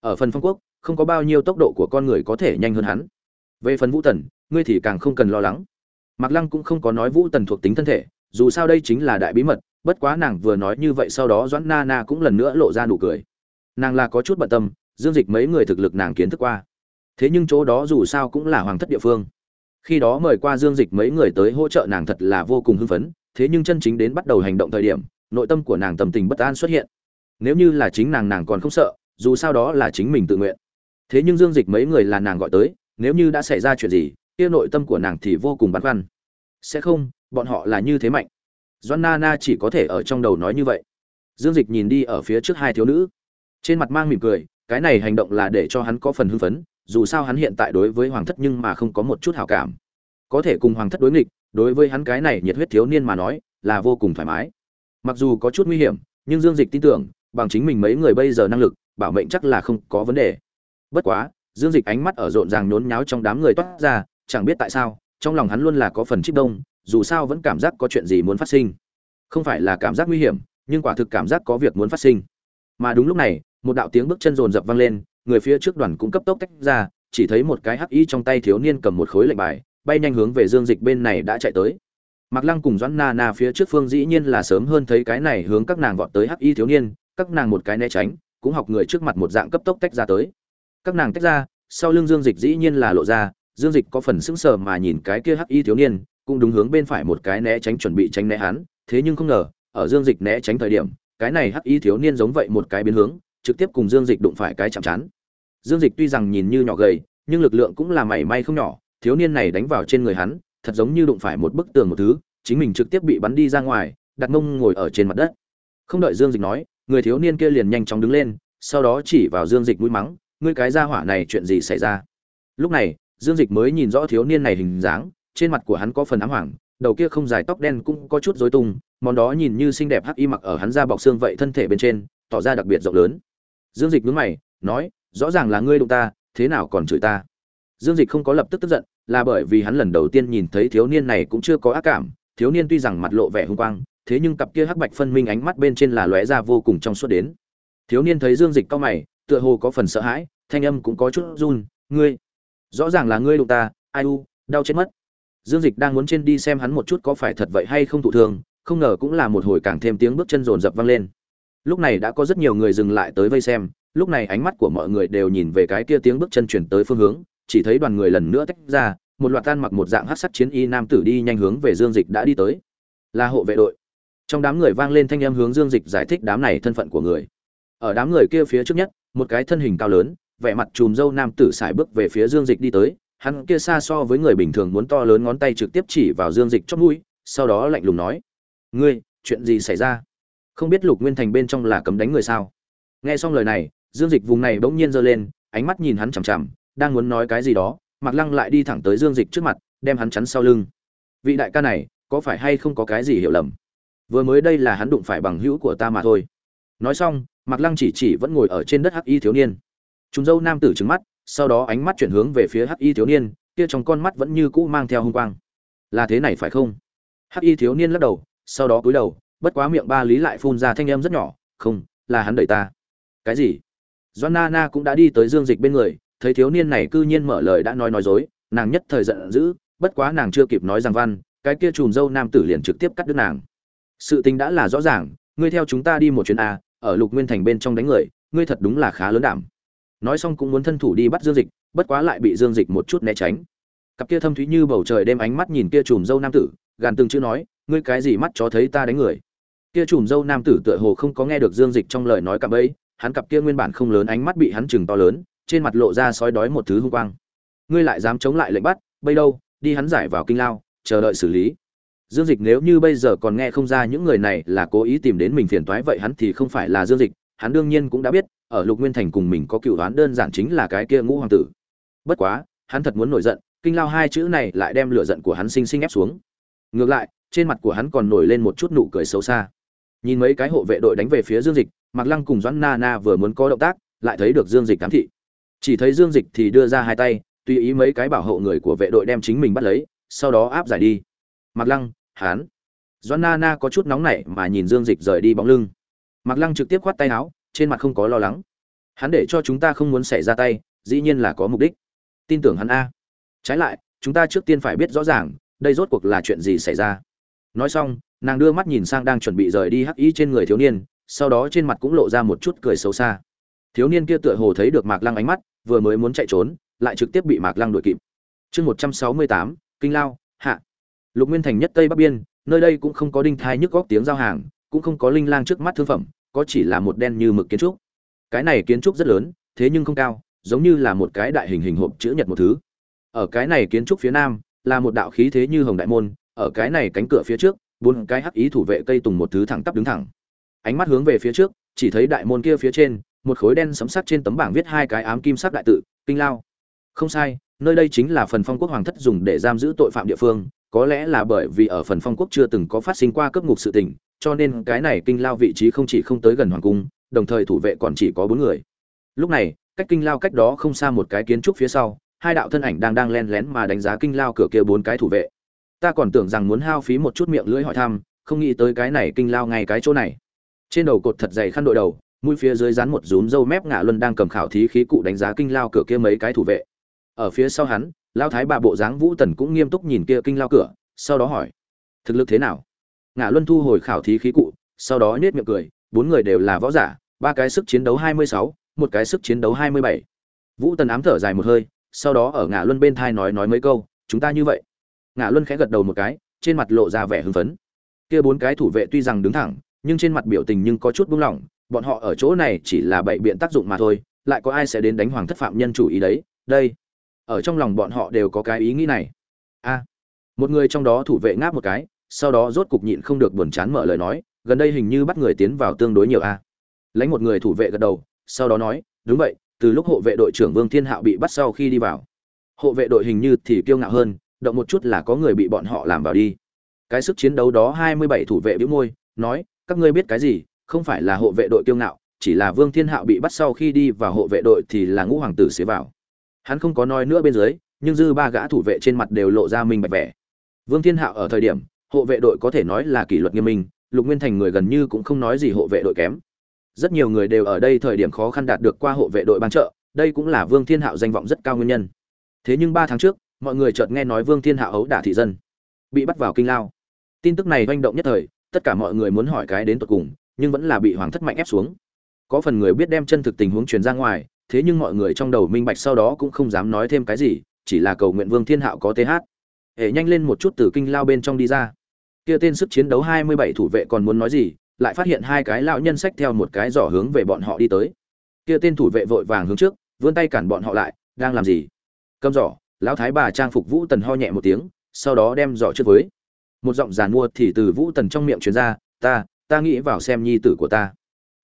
ở phần phong quốc, không có bao nhiêu tốc độ của con người có thể nhanh hơn hắn. Về phần vũ tần, ngươi thì càng không cần lo lắng. Mạc lăng cũng không có nói vũ tần thuộc tính thân thể, dù sao đây chính là đại bí mật, bất quá nàng vừa nói như vậy sau đó doãn na na cũng lần nữa lộ ra nụ cười. Nàng là có chút bận tâm, dương dịch mấy người thực lực nàng kiến thức qua. Thế nhưng chỗ đó dù sao cũng là hoàng thất địa phương. Khi đó mời qua dương dịch mấy người tới hỗ trợ nàng thật là vô cùng hưng phấn, thế nhưng chân chính đến bắt đầu hành động thời điểm, nội tâm của nàng tầm tình bất an xuất hiện. Nếu như là chính nàng nàng còn không sợ dù sao đó là chính mình tự nguyện. Thế nhưng dương dịch mấy người là nàng gọi tới, nếu như đã xảy ra chuyện gì, kia nội tâm của nàng thì vô cùng băn khoăn. Sẽ không, bọn họ là như thế mạnh. Doan na na chỉ có thể ở trong đầu nói như vậy. Dương dịch nhìn đi ở phía trước hai thiếu nữ. Trên mặt mang mỉm cười, cái này hành động là để cho hắn có phần hưng phấn, dù sao hắn hiện tại đối với hoàng thất nhưng mà không có một chút hảo cảm. Có thể cùng hoàng thất đối nghịch, đối với hắn cái này nhiệt huyết thiếu niên mà nói, là vô cùng thoải mái. Mặc dù có chút nguy hiểm, nhưng dương dịch tin tưởng, bằng chính mình mấy người bây giờ năng lực bảo mệnh chắc là không có vấn đề. Bất quá dương dịch ánh mắt ở rộn ràng nhốn nháo trong đám người toát ra chẳng biết tại sao trong lòng hắn luôn là có phần chích đông dù sao vẫn cảm giác có chuyện gì muốn phát sinh. Không phải là cảm giác nguy hiểm nhưng quả thực cảm giác có việc muốn phát sinh. Mà đúng lúc này một đạo tiếng bước chân rồn rập vang lên người phía trước đoàn cũng cấp tốc tách ra chỉ thấy một cái hắc y trong tay thiếu niên cầm một khối lệnh bài bay nhanh hướng về dương dịch bên này đã chạy tới. Mạc Lăng cùng Doãn Na Na phía trước phương dĩ nhiên là sớm hơn thấy cái này hướng các nàng vọt tới Hắc Y thiếu niên, các nàng một cái né tránh, cũng học người trước mặt một dạng cấp tốc tách ra tới. Các nàng tách ra, sau lưng Dương Dịch dĩ nhiên là lộ ra, Dương Dịch có phần sững sờ mà nhìn cái kia Hắc Y thiếu niên, cũng đúng hướng bên phải một cái né tránh chuẩn bị tránh né hắn, thế nhưng không ngờ, ở Dương Dịch né tránh thời điểm, cái này Hắc Y thiếu niên giống vậy một cái biến hướng, trực tiếp cùng Dương Dịch đụng phải cái chạm chán. Dương Dịch tuy rằng nhìn như nhỏ gầy, nhưng lực lượng cũng là mảy may không nhỏ, thiếu niên này đánh vào trên người hắn, thật giống như đụng phải một bức tường một thứ, chính mình trực tiếp bị bắn đi ra ngoài, đặt mông ngồi ở trên mặt đất. Không đợi Dương Dịch nói, người thiếu niên kia liền nhanh chóng đứng lên, sau đó chỉ vào Dương Dịch mũi mắng, ngươi cái ra hỏa này chuyện gì xảy ra? Lúc này, Dương Dịch mới nhìn rõ thiếu niên này hình dáng, trên mặt của hắn có phần ám hoàng, đầu kia không dài tóc đen cũng có chút rối tung, món đó nhìn như xinh đẹp hắc y mặc ở hắn da bọc xương vậy thân thể bên trên, tỏ ra đặc biệt rộng lớn. Dương Dịch nhướng mày, nói, rõ ràng là ngươi đụng ta, thế nào còn chửi ta? Dương Dịch không có lập tức tức giận, là bởi vì hắn lần đầu tiên nhìn thấy thiếu niên này cũng chưa có ác cảm, thiếu niên tuy rằng mặt lộ vẻ hung quang, thế nhưng cặp kia hắc bạch phân minh ánh mắt bên trên là lóe ra vô cùng trong suốt đến. Thiếu niên thấy Dương Dịch cau mày, tựa hồ có phần sợ hãi, thanh âm cũng có chút run, "Ngươi, rõ ràng là ngươi đụng ta, ai u, đau chết mất." Dương Dịch đang muốn trên đi xem hắn một chút có phải thật vậy hay không thụ thường, không ngờ cũng là một hồi càng thêm tiếng bước chân rồn rập vang lên. Lúc này đã có rất nhiều người dừng lại tới vây xem, lúc này ánh mắt của mọi người đều nhìn về cái kia tiếng bước chân chuyển tới phương hướng, chỉ thấy đoàn người lần nữa tách ra, một loạt tan mặc một dạng hắc sắt chiến y nam tử đi nhanh hướng về Dương Dịch đã đi tới. Là hộ vệ đội. Trong đám người vang lên thanh âm hướng Dương Dịch giải thích đám này thân phận của người. Ở đám người kia phía trước nhất, một cái thân hình cao lớn, vẻ mặt trùm râu nam tử sải bước về phía Dương Dịch đi tới, hắn kia xa so với người bình thường muốn to lớn ngón tay trực tiếp chỉ vào Dương Dịch chóp mũi, sau đó lạnh lùng nói: "Ngươi, chuyện gì xảy ra? Không biết Lục Nguyên Thành bên trong là cấm đánh người sao?" Nghe xong lời này, Dương Dịch vùng này bỗng nhiên giơ lên, ánh mắt nhìn hắn chằm chằm, đang muốn nói cái gì đó, Mạc Lăng lại đi thẳng tới Dương Dịch trước mặt, đem hắn chắn sau lưng. Vị đại ca này, có phải hay không có cái gì hiểu lầm? Vừa mới đây là hắn đụng phải bằng hữu của ta mà thôi. Nói xong, Mạc Lăng chỉ chỉ vẫn ngồi ở trên đất Hắc Y thiếu niên. Chúng dâu nam tử trừng mắt, sau đó ánh mắt chuyển hướng về phía Hắc Y thiếu niên, kia trong con mắt vẫn như cũ mang theo hung quang. Là thế này phải không? Hắc Y thiếu niên lắc đầu, sau đó cúi đầu, bất quá miệng ba lý lại phun ra thanh âm rất nhỏ, "Không, là hắn đẩy ta." "Cái gì?" Doan Na Na cũng đã đi tới Dương Dịch bên người, thấy thiếu niên này cư nhiên mở lời đã nói nói dối, nàng nhất thời giận dữ, bất quá nàng chưa kịp nói rằng văn, cái kia trùm dâu nam tử liền trực tiếp cắt đứt nàng. Sự tình đã là rõ ràng, ngươi theo chúng ta đi một chuyến a, ở Lục Nguyên thành bên trong đánh người, ngươi thật đúng là khá lớn đảm. Nói xong cũng muốn thân thủ đi bắt Dương Dịch, bất quá lại bị Dương Dịch một chút né tránh. Cặp kia thâm thúy như bầu trời đêm ánh mắt nhìn kia trùm dâu nam tử, gàn từng chữ nói, ngươi cái gì mắt cho thấy ta đánh người. Kia trùm dâu nam tử tựa hồ không có nghe được Dương Dịch trong lời nói cặp ấy, hắn cặp kia nguyên bản không lớn ánh mắt bị hắn chừng to lớn, trên mặt lộ ra sói đói một thứ hung quang. Ngươi lại dám chống lại lệnh bắt, bây đâu, đi hắn giải vào kinh lao, chờ đợi xử lý. Dương dịch nếu như bây giờ còn nghe không ra những người này là cố ý tìm đến mình phiền toái vậy hắn thì không phải là dương dịch, hắn đương nhiên cũng đã biết, ở lục nguyên thành cùng mình có cựu đoán đơn giản chính là cái kia ngũ hoàng tử. Bất quá, hắn thật muốn nổi giận, kinh lao hai chữ này lại đem lửa giận của hắn sinh sinh ép xuống. Ngược lại, trên mặt của hắn còn nổi lên một chút nụ cười xấu xa. Nhìn mấy cái hộ vệ đội đánh về phía dương dịch, mạc lăng cùng doãn na na vừa muốn có động tác, lại thấy được dương dịch cám thị chỉ thấy dương dịch thì đưa ra hai tay, tùy ý mấy cái bảo hộ người của vệ đội đem chính mình bắt lấy, sau đó áp giải đi. Mặc lăng, hán. Doãn na na có chút nóng nảy mà nhìn dương dịch rời đi bóng lưng. Mặc lăng trực tiếp khoát tay áo, trên mặt không có lo lắng. Hắn để cho chúng ta không muốn xảy ra tay, dĩ nhiên là có mục đích. Tin tưởng hắn a. Trái lại, chúng ta trước tiên phải biết rõ ràng, đây rốt cuộc là chuyện gì xảy ra. Nói xong, nàng đưa mắt nhìn sang đang chuẩn bị rời đi hắc y trên người thiếu niên, sau đó trên mặt cũng lộ ra một chút cười xấu xa. Thiếu niên kia tựa hồ thấy được mạc lăng ánh mắt vừa mới muốn chạy trốn, lại trực tiếp bị mạc lăng đuổi kịp. Chương một trăm sáu mươi tám, kinh lao, hạ. Lục nguyên thành nhất tây bắc biên, nơi đây cũng không có đinh thai nhức góc tiếng giao hàng, cũng không có linh lang trước mắt thương phẩm, có chỉ là một đen như mực kiến trúc. Cái này kiến trúc rất lớn, thế nhưng không cao, giống như là một cái đại hình hình hộp chữ nhật một thứ. Ở cái này kiến trúc phía nam, là một đạo khí thế như hồng đại môn, ở cái này cánh cửa phía trước, bốn cái hắc ý thủ vệ cây tùng một thứ thẳng tắp đứng thẳng. Ánh mắt hướng về phía trước, chỉ thấy đại môn kia phía trên một khối đen sấm sắc trên tấm bảng viết hai cái ám kim sắc đại tự, kinh lao. Không sai, nơi đây chính là phần phong quốc hoàng thất dùng để giam giữ tội phạm địa phương, có lẽ là bởi vì ở phần phong quốc chưa từng có phát sinh qua cấp ngục sự tình, cho nên cái này kinh lao vị trí không chỉ không tới gần hoàng cung, đồng thời thủ vệ còn chỉ có bốn người. Lúc này, cách kinh lao cách đó không xa một cái kiến trúc phía sau, hai đạo thân ảnh đang đang len lén mà đánh giá kinh lao cửa kia bốn cái thủ vệ. Ta còn tưởng rằng muốn hao phí một chút miệng lưỡi hỏi thăm, không nghĩ tới cái này kinh lao ngay cái chỗ này. Trên đầu cột thật dày khăn đội đầu mũi phía dưới dán một rúm râu mép ngạ luân đang cầm khảo thí khí cụ đánh giá kinh lao cửa kia mấy cái thủ vệ. Ở phía sau hắn, lao thái bà bộ dáng vũ tần cũng nghiêm túc nhìn kia kinh lao cửa, sau đó hỏi, thực lực thế nào? Ngạ luân thu hồi khảo thí khí cụ, sau đó nhếch miệng cười, bốn người đều là võ giả, ba cái sức chiến đấu hai mươi sáu, một cái sức chiến đấu hai mươi bảy. Vũ tần ám thở dài một hơi, sau đó ở ngạ luân bên thai nói nói mấy câu, chúng ta như vậy. Ngạ luân khẽ gật đầu một cái, trên mặt lộ ra vẻ hưng phấn. Kia bốn cái thủ vệ tuy rằng đứng thẳng, nhưng trên mặt biểu tình nhưng có chút buông lỏng bọn họ ở chỗ này chỉ là bậy biện tác dụng mà thôi, lại có ai sẽ đến đánh hoàng thất phạm nhân chủ ý đấy, đây. Ở trong lòng bọn họ đều có cái ý nghĩ này. A. Một người trong đó thủ vệ ngáp một cái, sau đó rốt cục nhịn không được buồn chán mở lời nói, gần đây hình như bắt người tiến vào tương đối nhiều a. Lấy một người thủ vệ gật đầu, sau đó nói, đúng vậy, từ lúc hộ vệ đội trưởng vương thiên hạo bị bắt sau khi đi vào, hộ vệ đội hình như thì kiêu ngạo hơn, động một chút là có người bị bọn họ làm vào đi. Cái sức chiến đấu đó hai mươi bảy thủ vệ bĩu môi, nói, các ngươi biết cái gì? Không phải là hộ vệ đội kiêu ngạo, chỉ là vương thiên hạo bị bắt sau khi đi vào hộ vệ đội thì là ngũ hoàng tử xế vào. Hắn không có nói nữa bên dưới, nhưng dư ba gã thủ vệ trên mặt đều lộ ra minh bạch vẻ. Vương thiên hạo ở thời điểm, hộ vệ đội có thể nói là kỷ luật nghiêm minh, lục nguyên thành người gần như cũng không nói gì hộ vệ đội kém. Rất nhiều người đều ở đây thời điểm khó khăn đạt được qua hộ vệ đội ban trợ, đây cũng là vương thiên hạo danh vọng rất cao nguyên nhân. Thế nhưng ba tháng trước, mọi người chợt nghe nói vương thiên hạo ấu đả thị dân, bị bắt vào kinh lao. Tin tức này manh động nhất thời, tất cả mọi người muốn hỏi cái đến tột cùng nhưng vẫn là bị hoàng thất mạnh ép xuống. Có phần người biết đem chân thực tình huống truyền ra ngoài, thế nhưng mọi người trong đầu minh bạch sau đó cũng không dám nói thêm cái gì, chỉ là cầu nguyện vương thiên hạo có th hệ nhanh lên một chút từ kinh lao bên trong đi ra. Kia tên sức chiến đấu hai mươi bảy thủ vệ còn muốn nói gì, lại phát hiện hai cái lão nhân sách theo một cái giỏ hướng về bọn họ đi tới. Kia tên thủ vệ vội vàng hướng trước, vươn tay cản bọn họ lại, đang làm gì? Cầm giỏ, lão thái bà trang phục vũ tần ho nhẹ một tiếng, sau đó đem giỏ trước với. Một giọng giàn mua thì từ vũ tần trong miệng truyền ra, ta ta nghĩ vào xem nhi tử của ta.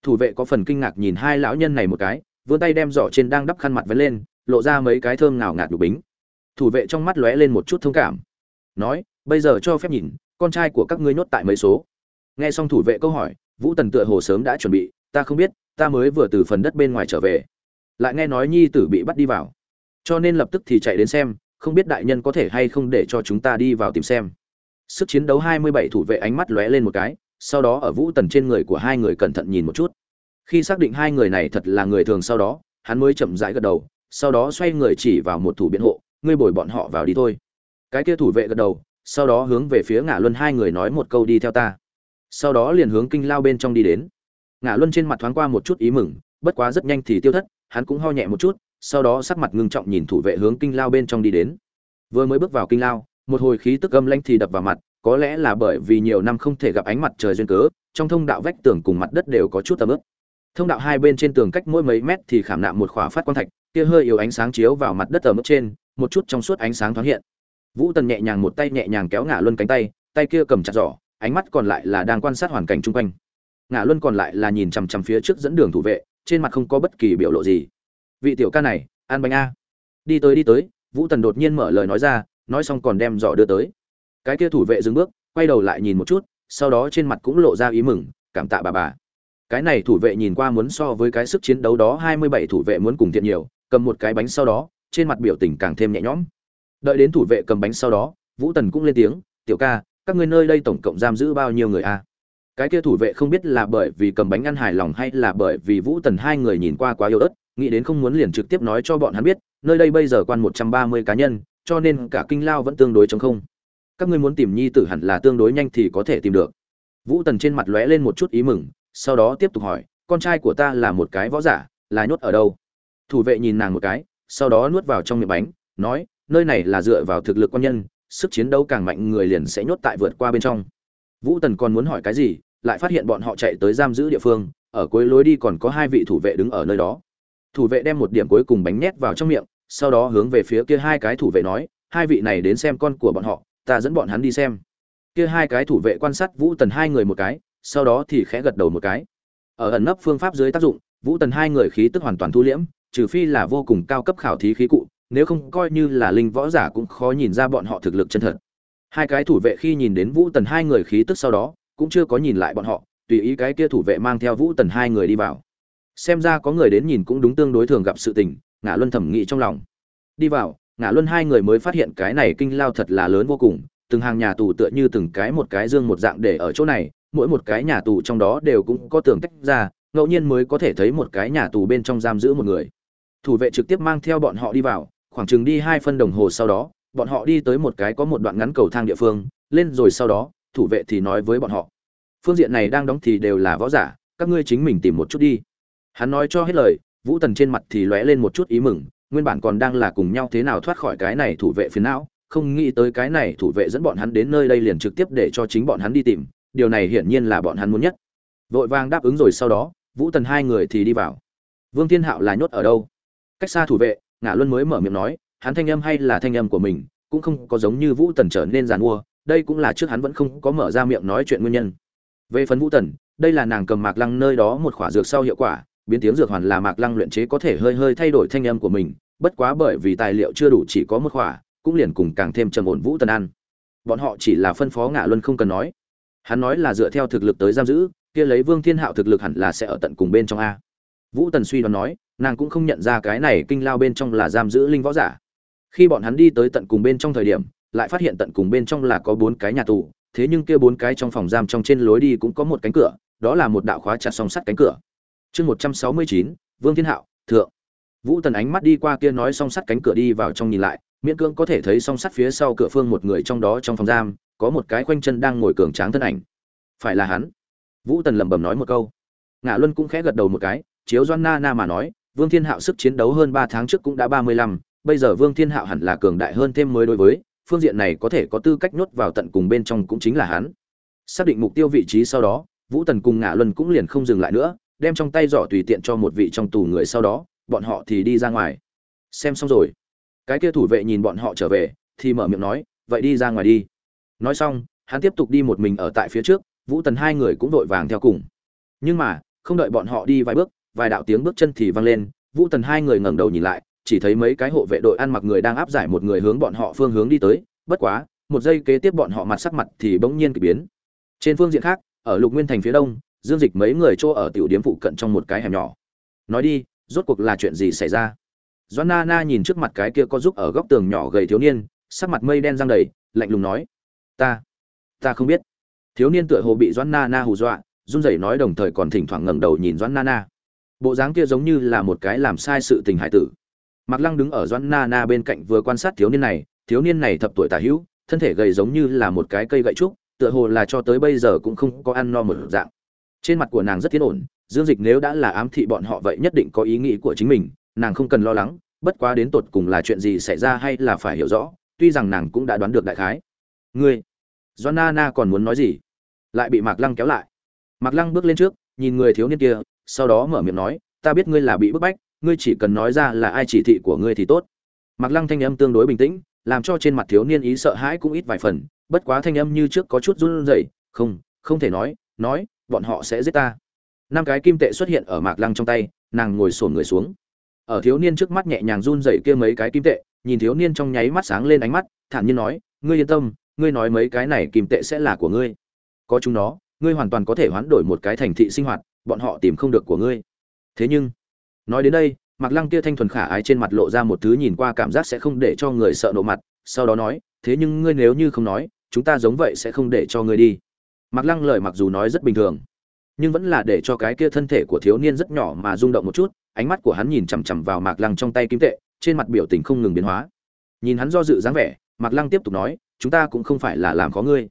Thủ vệ có phần kinh ngạc nhìn hai lão nhân này một cái, vươn tay đem giỏ trên đang đắp khăn mặt vấn lên, lộ ra mấy cái thơm ngào ngạt đục bính. Thủ vệ trong mắt lóe lên một chút thông cảm. Nói, bây giờ cho phép nhìn, con trai của các ngươi nhốt tại mấy số? Nghe xong thủ vệ câu hỏi, vũ tần tựa hồ sớm đã chuẩn bị, ta không biết, ta mới vừa từ phần đất bên ngoài trở về. Lại nghe nói nhi tử bị bắt đi vào. Cho nên lập tức thì chạy đến xem, không biết đại nhân có thể hay không để cho chúng ta đi vào tìm xem. Sức chiến đấu hai mươi bảy thủ vệ ánh mắt lóe lên một cái sau đó ở vũ tần trên người của hai người cẩn thận nhìn một chút. Khi xác định hai người này thật là người thường sau đó, hắn mới chậm rãi gật đầu, sau đó xoay người chỉ vào một thủ biện hộ, ngươi bồi bọn họ vào đi thôi. Cái kia thủ vệ gật đầu, sau đó hướng về phía ngã luân hai người nói một câu đi theo ta. Sau đó liền hướng kinh lao bên trong đi đến. Ngã luân trên mặt thoáng qua một chút ý mừng, bất quá rất nhanh thì tiêu thất, hắn cũng ho nhẹ một chút, sau đó sắc mặt ngưng trọng nhìn thủ vệ hướng kinh lao bên trong đi đến. Vừa mới bước vào kinh lao, một hồi khí tức âm lanh thì đập vào mặt có lẽ là bởi vì nhiều năm không thể gặp ánh mặt trời duyên cớ, trong thông đạo vách tường cùng mặt đất đều có chút tầm ướp thông đạo hai bên trên tường cách mỗi mấy mét thì khảm nạm một khỏa phát quang thạch, kia hơi yếu ánh sáng chiếu vào mặt đất tầm ướp trên, một chút trong suốt ánh sáng thoáng hiện. Vũ tần nhẹ nhàng một tay nhẹ nhàng kéo ngả luân cánh tay tay kia cầm chặt giỏ, ánh mắt còn lại là đang quan sát hoàn cảnh chung quanh. Ngả luân còn lại là nhìn chằm chằm phía trước dẫn đường thủ vệ, trên mặt không có bất kỳ biểu lộ gì. Vị tiểu ca này, ăn bánh a. Đi tới đi tới. Vũ tần đột nhiên mở lời nói ra, nói xong còn đem giỏ đưa tới cái kia thủ vệ dừng bước, quay đầu lại nhìn một chút, sau đó trên mặt cũng lộ ra ý mừng, cảm tạ bà bà. Cái này thủ vệ nhìn qua muốn so với cái sức chiến đấu đó hai mươi bảy thủ vệ muốn cùng thiện nhiều, cầm một cái bánh sau đó, trên mặt biểu tình càng thêm nhẹ nhõm. Đợi đến thủ vệ cầm bánh sau đó, vũ tần cũng lên tiếng, tiểu ca, các ngươi nơi đây tổng cộng giam giữ bao nhiêu người a? Cái kia thủ vệ không biết là bởi vì cầm bánh ăn hài lòng hay là bởi vì vũ tần hai người nhìn qua quá yếu ớt, nghĩ đến không muốn liền trực tiếp nói cho bọn hắn biết, nơi đây bây giờ quan một trăm ba mươi cá nhân, cho nên cả kinh lao vẫn tương đối chống không các ngươi muốn tìm nhi tử hẳn là tương đối nhanh thì có thể tìm được. Vũ tần trên mặt lóe lên một chút ý mừng, sau đó tiếp tục hỏi, con trai của ta là một cái võ giả, là nhốt ở đâu? Thủ vệ nhìn nàng một cái, sau đó nuốt vào trong miệng bánh, nói, nơi này là dựa vào thực lực quan nhân, sức chiến đấu càng mạnh người liền sẽ nhốt tại vượt qua bên trong. Vũ tần còn muốn hỏi cái gì, lại phát hiện bọn họ chạy tới giam giữ địa phương, ở cuối lối đi còn có hai vị thủ vệ đứng ở nơi đó. Thủ vệ đem một điểm cuối cùng bánh nhét vào trong miệng, sau đó hướng về phía kia hai cái thủ vệ nói, hai vị này đến xem con của bọn họ ta dẫn bọn hắn đi xem. Kia hai cái thủ vệ quan sát vũ tần hai người một cái, sau đó thì khẽ gật đầu một cái. Ở ẩn nấp phương pháp dưới tác dụng, vũ tần hai người khí tức hoàn toàn thu liễm, trừ phi là vô cùng cao cấp khảo thí khí cụ, nếu không coi như là linh võ giả cũng khó nhìn ra bọn họ thực lực chân thật. Hai cái thủ vệ khi nhìn đến vũ tần hai người khí tức sau đó, cũng chưa có nhìn lại bọn họ, tùy ý cái kia thủ vệ mang theo vũ tần hai người đi vào. Xem ra có người đến nhìn cũng đúng tương đối thường gặp sự tình ngã luân thẩm nghĩ trong lòng. Đi vào ngã luân hai người mới phát hiện cái này kinh lao thật là lớn vô cùng, từng hàng nhà tù tựa như từng cái một cái dương một dạng để ở chỗ này, mỗi một cái nhà tù trong đó đều cũng có tường tách ra, ngẫu nhiên mới có thể thấy một cái nhà tù bên trong giam giữ một người. Thủ vệ trực tiếp mang theo bọn họ đi vào, khoảng chừng đi hai phân đồng hồ sau đó, bọn họ đi tới một cái có một đoạn ngắn cầu thang địa phương, lên rồi sau đó, thủ vệ thì nói với bọn họ, phương diện này đang đóng thì đều là võ giả, các ngươi chính mình tìm một chút đi. Hắn nói cho hết lời, vũ tần trên mặt thì lóe lên một chút ý mừng nguyên bản còn đang là cùng nhau thế nào thoát khỏi cái này thủ vệ phiền não, không nghĩ tới cái này thủ vệ dẫn bọn hắn đến nơi đây liền trực tiếp để cho chính bọn hắn đi tìm, điều này hiển nhiên là bọn hắn muốn nhất. Vội vàng đáp ứng rồi sau đó, vũ tần hai người thì đi vào. Vương thiên hạo là nhốt ở đâu? Cách xa thủ vệ ngã luân mới mở miệng nói, hắn thanh âm hay là thanh âm của mình, cũng không có giống như vũ tần trở nên giàn mua, đây cũng là trước hắn vẫn không có mở ra miệng nói chuyện nguyên nhân. Về phần vũ tần, đây là nàng cầm mạc lăng nơi đó một khỏa dược sau hiệu quả biến tiếng dược hoàn là mạc lăng luyện chế có thể hơi hơi thay đổi thanh âm của mình, bất quá bởi vì tài liệu chưa đủ chỉ có một khỏa, cũng liền cùng càng thêm trầm ổn vũ tần ăn bọn họ chỉ là phân phó ngạ luân không cần nói. Hắn nói là dựa theo thực lực tới giam giữ, kia lấy vương thiên hạo thực lực hẳn là sẽ ở tận cùng bên trong a. Vũ tần suy đoán nói, nàng cũng không nhận ra cái này kinh lao bên trong là giam giữ linh võ giả. Khi bọn hắn đi tới tận cùng bên trong thời điểm, lại phát hiện tận cùng bên trong là có bốn cái nhà tù, thế nhưng kia bốn cái trong phòng giam trong trên lối đi cũng có một cánh cửa, đó là một đạo khóa chặt song sắt cánh cửa chương một trăm sáu mươi chín, vương thiên hạo, thượng. Vũ tần ánh mắt đi qua kia nói song sắt cánh cửa đi vào trong nhìn lại, miễn cưỡng có thể thấy song sắt phía sau cửa phương một người trong đó trong phòng giam, có một cái khoanh chân đang ngồi cường tráng thân ảnh. Phải là hắn? Vũ tần lẩm bẩm nói một câu. Ngã luân cũng khẽ gật đầu một cái, chiếu doan na na mà nói, vương thiên hạo sức chiến đấu hơn ba tháng trước cũng đã ba mươi lăm, bây giờ vương thiên hạo hẳn là cường đại hơn thêm mới đối với, phương diện này có thể có tư cách nhốt vào tận cùng bên trong cũng chính là hắn. Xác định mục tiêu vị trí sau đó, vũ tần cùng ngã luân cũng liền không dừng lại nữa đem trong tay giỏ tùy tiện cho một vị trong tù người sau đó, bọn họ thì đi ra ngoài. Xem xong rồi. Cái kia thủ vệ nhìn bọn họ trở về, thì mở miệng nói, vậy đi ra ngoài đi. Nói xong, hắn tiếp tục đi một mình ở tại phía trước, vũ tần hai người cũng vội vàng theo cùng. Nhưng mà, không đợi bọn họ đi vài bước, vài đạo tiếng bước chân thì vang lên, vũ tần hai người ngẩng đầu nhìn lại, chỉ thấy mấy cái hộ vệ đội ăn mặc người đang áp giải một người hướng bọn họ phương hướng đi tới, bất quá, một giây kế tiếp bọn họ mặt sắc mặt thì bỗng nhiên kỳ biến. Trên phương diện khác, ở lục nguyên thành phía đông dương dịch mấy người chỗ ở tiểu điếm phụ cận trong một cái hẻm nhỏ. Nói đi, rốt cuộc là chuyện gì xảy ra? Doan na na nhìn trước mặt cái kia có giúp ở góc tường nhỏ gầy thiếu niên, sắc mặt mây đen răng đầy, lạnh lùng nói, ta ta không biết. Thiếu niên tựa hồ bị doan na na hù dọa, run rẩy nói đồng thời còn thỉnh thoảng ngẩng đầu nhìn doan na na. Bộ dáng kia giống như là một cái làm sai sự tình hải tử. Mạc lăng đứng ở doan na na bên cạnh vừa quan sát thiếu niên này, thiếu niên này thập tuổi tả hữu, thân thể gầy giống như là một cái cây gậy trúc, tựa hồ là cho tới bây giờ cũng không có ăn no một dạng trên mặt của nàng rất tiến ổn, dương dịch nếu đã là ám thị bọn họ vậy nhất định có ý nghĩ của chính mình, nàng không cần lo lắng, bất quá đến tột cùng là chuyện gì xảy ra hay là phải hiểu rõ, tuy rằng nàng cũng đã đoán được đại khái. Ngươi do na na còn muốn nói gì? Lại bị mạc lăng kéo lại. Mạc lăng bước lên trước, nhìn người thiếu niên kia, sau đó mở miệng nói, ta biết ngươi là bị bức bách, ngươi chỉ cần nói ra là ai chỉ thị của ngươi thì tốt. Mạc lăng thanh âm tương đối bình tĩnh, làm cho trên mặt thiếu niên ý sợ hãi cũng ít vài phần, bất quá thanh âm như trước có chút run rẩy, không không thể nói nói bọn họ sẽ giết ta. Năm cái kim tệ xuất hiện ở mạc lăng trong tay nàng ngồi sổn người xuống. Ở thiếu niên trước mắt nhẹ nhàng run rẩy kia mấy cái kim tệ nhìn thiếu niên trong nháy mắt sáng lên ánh mắt thản nhiên nói ngươi yên tâm ngươi nói mấy cái này kim tệ sẽ là của ngươi. Có chúng nó ngươi hoàn toàn có thể hoán đổi một cái thành thị sinh hoạt bọn họ tìm không được của ngươi. Thế nhưng nói đến đây Mạc Lăng kia thanh thuần khả ái trên mặt lộ ra một thứ nhìn qua cảm giác sẽ không để cho người sợ nộ mặt, sau đó nói, "Thế nhưng ngươi nếu như không nói, chúng ta giống vậy sẽ không để cho ngươi đi." Mạc Lăng lời mặc dù nói rất bình thường, nhưng vẫn là để cho cái kia thân thể của thiếu niên rất nhỏ mà rung động một chút, ánh mắt của hắn nhìn chằm chằm vào Mạc Lăng trong tay kim tệ, trên mặt biểu tình không ngừng biến hóa. Nhìn hắn do dự dáng vẻ, Mạc Lăng tiếp tục nói, "Chúng ta cũng không phải là làm khó ngươi.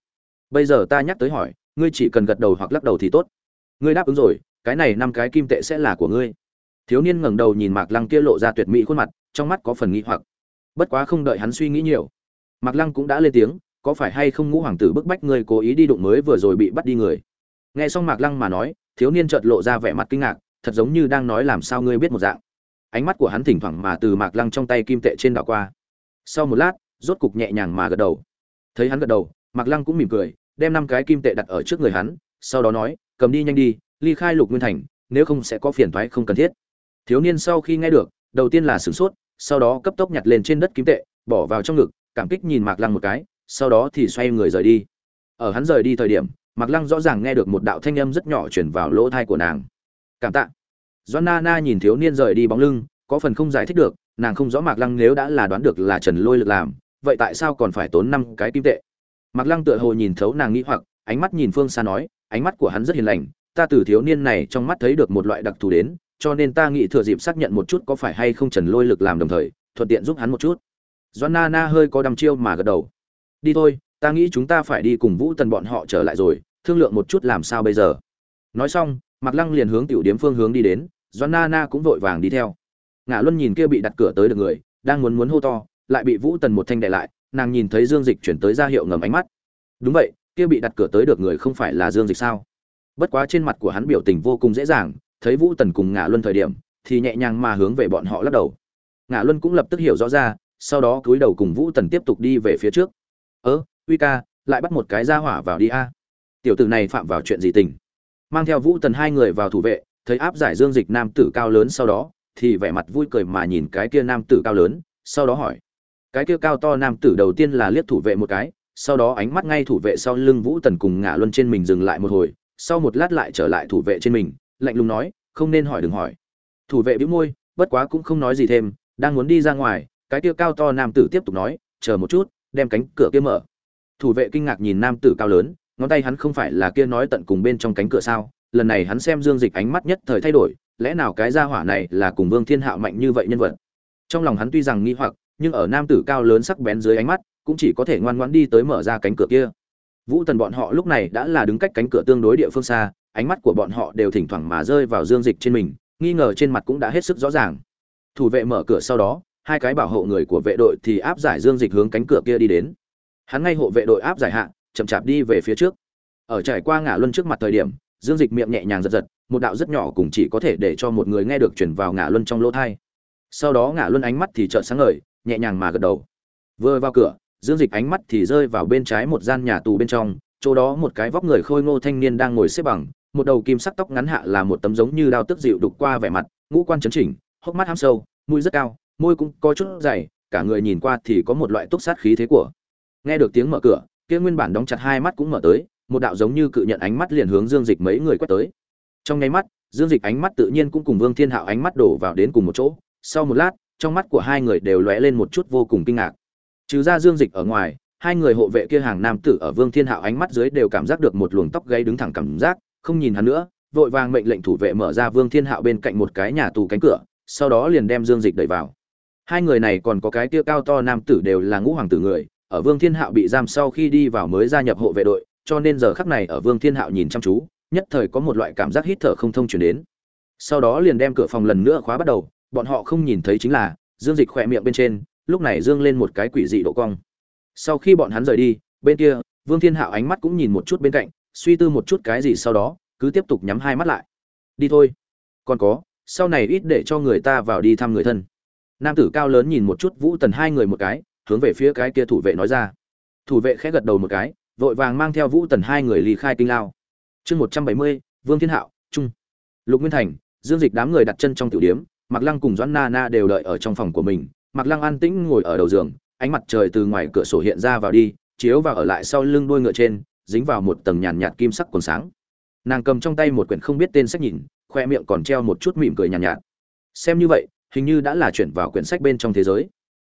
Bây giờ ta nhắc tới hỏi, ngươi chỉ cần gật đầu hoặc lắc đầu thì tốt. Ngươi đáp ứng rồi, cái này năm cái kim tệ sẽ là của ngươi." thiếu niên ngẩng đầu nhìn mạc lăng kia lộ ra tuyệt mỹ khuôn mặt trong mắt có phần nghi hoặc bất quá không đợi hắn suy nghĩ nhiều mạc lăng cũng đã lên tiếng có phải hay không ngũ hoàng tử bức bách ngươi cố ý đi đụng mới vừa rồi bị bắt đi người? Nghe xong mạc lăng mà nói, thiếu niên chợt lộ ra vẻ mặt kinh ngạc, thật giống như đang nói làm sao ngươi biết một dạng. Ánh mắt của hắn thỉnh thoảng mà từ mạc lăng trong tay kim tệ trên đảo qua. Sau một lát, rốt cục nhẹ nhàng mà gật đầu. Thấy hắn gật đầu, mạc lăng cũng mỉm cười, đem năm cái kim tệ đặt ở trước người hắn, sau đó nói, cầm đi nhanh đi, ly khai lục nguyên thành, nếu không sẽ có phiền toái không cần thiết. Thiếu niên sau khi nghe được, đầu tiên là sửng sốt, sau đó cấp tốc nhặt lên trên đất kim tệ, bỏ vào trong ngực, cảm kích nhìn mạc lăng một cái sau đó thì xoay người rời đi ở hắn rời đi thời điểm mạc lăng rõ ràng nghe được một đạo thanh âm rất nhỏ chuyển vào lỗ thai của nàng cảm tạ doan na na nhìn thiếu niên rời đi bóng lưng có phần không giải thích được nàng không rõ mạc lăng nếu đã là đoán được là trần lôi lực làm vậy tại sao còn phải tốn năm cái kim tệ mạc lăng tựa hồ nhìn thấu nàng nghĩ hoặc ánh mắt nhìn phương xa nói ánh mắt của hắn rất hiền lành ta từ thiếu niên này trong mắt thấy được một loại đặc thù đến cho nên ta nghĩ thừa dịp xác nhận một chút có phải hay không Trần Lôi lực làm đồng thời, thuận tiện giúp hắn một chút. Joanna Na Na hơi có đăm chiêu mà gật đầu. Đi thôi, ta nghĩ chúng ta phải đi cùng Vũ Tần bọn họ trở lại rồi, thương lượng một chút làm sao bây giờ. Nói xong, Mạc Lăng liền hướng tiểu điếm phương hướng đi đến, Doãn Na Na cũng vội vàng đi theo. Ngã Luân nhìn kia bị đặt cửa tới được người, đang muốn muốn hô to, lại bị Vũ Tần một thanh đại lại, nàng nhìn thấy Dương Dịch chuyển tới ra hiệu ngầm ánh mắt. Đúng vậy, kia bị đặt cửa tới được người không phải là Dương Dịch sao? Bất quá trên mặt của hắn biểu tình vô cùng dễ dàng, thấy vũ tần cùng ngã luân thời điểm thì nhẹ nhàng mà hướng về bọn họ lắc đầu ngã luân cũng lập tức hiểu rõ ra sau đó cúi đầu cùng vũ tần tiếp tục đi về phía trước ơ, uy ca, lại bắt một cái ra hỏa vào đi a. Tiểu tử này phạm vào chuyện gì tình? Mang theo vũ tần hai người vào thủ vệ, thấy áp giải dương dịch nam tử cao lớn sau đó, thì vẻ mặt vui cười mà nhìn cái kia nam tử cao lớn, sau đó hỏi. Cái kia cao to nam tử đầu tiên là liếc thủ vệ một cái, sau đó ánh mắt ngay thủ vệ sau lưng vũ tần cùng ngã luân trên mình dừng lại một hồi, sau một lát lại trở lại thủ vệ trên mình, lạnh lùng nói, không nên hỏi, đừng hỏi. Thủ vệ bĩu môi, bất quá cũng không nói gì thêm, đang muốn đi ra ngoài, cái kia cao to nam tử tiếp tục nói, chờ một chút đem cánh cửa kia mở. Thủ vệ kinh ngạc nhìn nam tử cao lớn, ngón tay hắn không phải là kia nói tận cùng bên trong cánh cửa sao? Lần này hắn xem dương dịch ánh mắt nhất thời thay đổi, lẽ nào cái gia hỏa này là cùng vương thiên hạo mạnh như vậy nhân vật? Trong lòng hắn tuy rằng nghi hoặc, nhưng ở nam tử cao lớn sắc bén dưới ánh mắt, cũng chỉ có thể ngoan ngoãn đi tới mở ra cánh cửa kia. Vũ tần bọn họ lúc này đã là đứng cách cánh cửa tương đối địa phương xa, ánh mắt của bọn họ đều thỉnh thoảng mà rơi vào dương dịch trên mình, nghi ngờ trên mặt cũng đã hết sức rõ ràng. Thủ vệ mở cửa sau đó hai cái bảo hộ người của vệ đội thì áp giải dương dịch hướng cánh cửa kia đi đến. Hắn ngay hộ vệ đội áp giải hạ, chậm chạp đi về phía trước. Ở trải qua ngã luân trước mặt thời điểm, dương dịch miệng nhẹ nhàng giật giật, một đạo rất nhỏ cũng chỉ có thể để cho một người nghe được chuyển vào ngã luân trong lỗ thai. Sau đó ngã luân ánh mắt thì trợn sáng ngời, nhẹ nhàng mà gật đầu. Vừa vào cửa, dương dịch ánh mắt thì rơi vào bên trái một gian nhà tù bên trong, chỗ đó một cái vóc người khôi ngô thanh niên đang ngồi xếp bằng, một đầu kim sắc tóc ngắn hạ là một tấm giống như đao tức dịu đục qua vẻ mặt, ngũ quan chấn chỉnh, hốc mắt ham sâu, mũi rất cao môi cũng có chút dày, cả người nhìn qua thì có một loại túc sát khí thế của. Nghe được tiếng mở cửa, kia nguyên bản đóng chặt hai mắt cũng mở tới, một đạo giống như cự nhận ánh mắt liền hướng dương dịch mấy người quét tới. Trong nháy mắt, dương dịch ánh mắt tự nhiên cũng cùng vương thiên hạo ánh mắt đổ vào đến cùng một chỗ. Sau một lát, trong mắt của hai người đều lóe lên một chút vô cùng kinh ngạc. Trừ ra dương dịch ở ngoài, hai người hộ vệ kia hàng nam tử ở vương thiên hạo ánh mắt dưới đều cảm giác được một luồng tóc gáy đứng thẳng cảm giác, không nhìn hắn nữa, vội vàng mệnh lệnh thủ vệ mở ra vương thiên hạo bên cạnh một cái nhà tù cánh cửa, sau đó liền đem dương dịch đẩy vào hai người này còn có cái tia cao to nam tử đều là ngũ hoàng tử người, ở vương thiên hạo bị giam sau khi đi vào mới gia nhập hộ vệ đội, cho nên giờ khắc này ở vương thiên hạo nhìn chăm chú, nhất thời có một loại cảm giác hít thở không thông chuyển đến. Sau đó liền đem cửa phòng lần nữa khóa bắt đầu, bọn họ không nhìn thấy chính là, dương dịch khỏe miệng bên trên, lúc này dương lên một cái quỷ dị độ cong. Sau khi bọn hắn rời đi, bên kia, vương thiên hạo ánh mắt cũng nhìn một chút bên cạnh, suy tư một chút cái gì sau đó, cứ tiếp tục nhắm hai mắt lại. Đi thôi. Còn có, sau này ít để cho người ta vào đi thăm người thân nam tử cao lớn nhìn một chút vũ tần hai người một cái hướng về phía cái kia thủ vệ nói ra. Thủ vệ khẽ gật đầu một cái vội vàng mang theo vũ tần hai người ly khai kinh lao. Chương một trăm bảy mươi vương thiên hạo trung. Lục nguyên thành dương dịch đám người đặt chân trong tiểu điếm mặc lăng cùng doãn na na đều đợi ở trong phòng của mình. Mặc lăng an tĩnh ngồi ở đầu giường ánh mặt trời từ ngoài cửa sổ hiện ra vào đi chiếu vào ở lại sau lưng đuôi ngựa trên dính vào một tầng nhàn nhạt kim sắc còn sáng. Nàng cầm trong tay một quyển không biết tên sách nhìn khoe miệng còn treo một chút mỉm cười nhàn nhạt, nhạt. Xem như vậy hình như đã là chuyển vào quyển sách bên trong thế giới.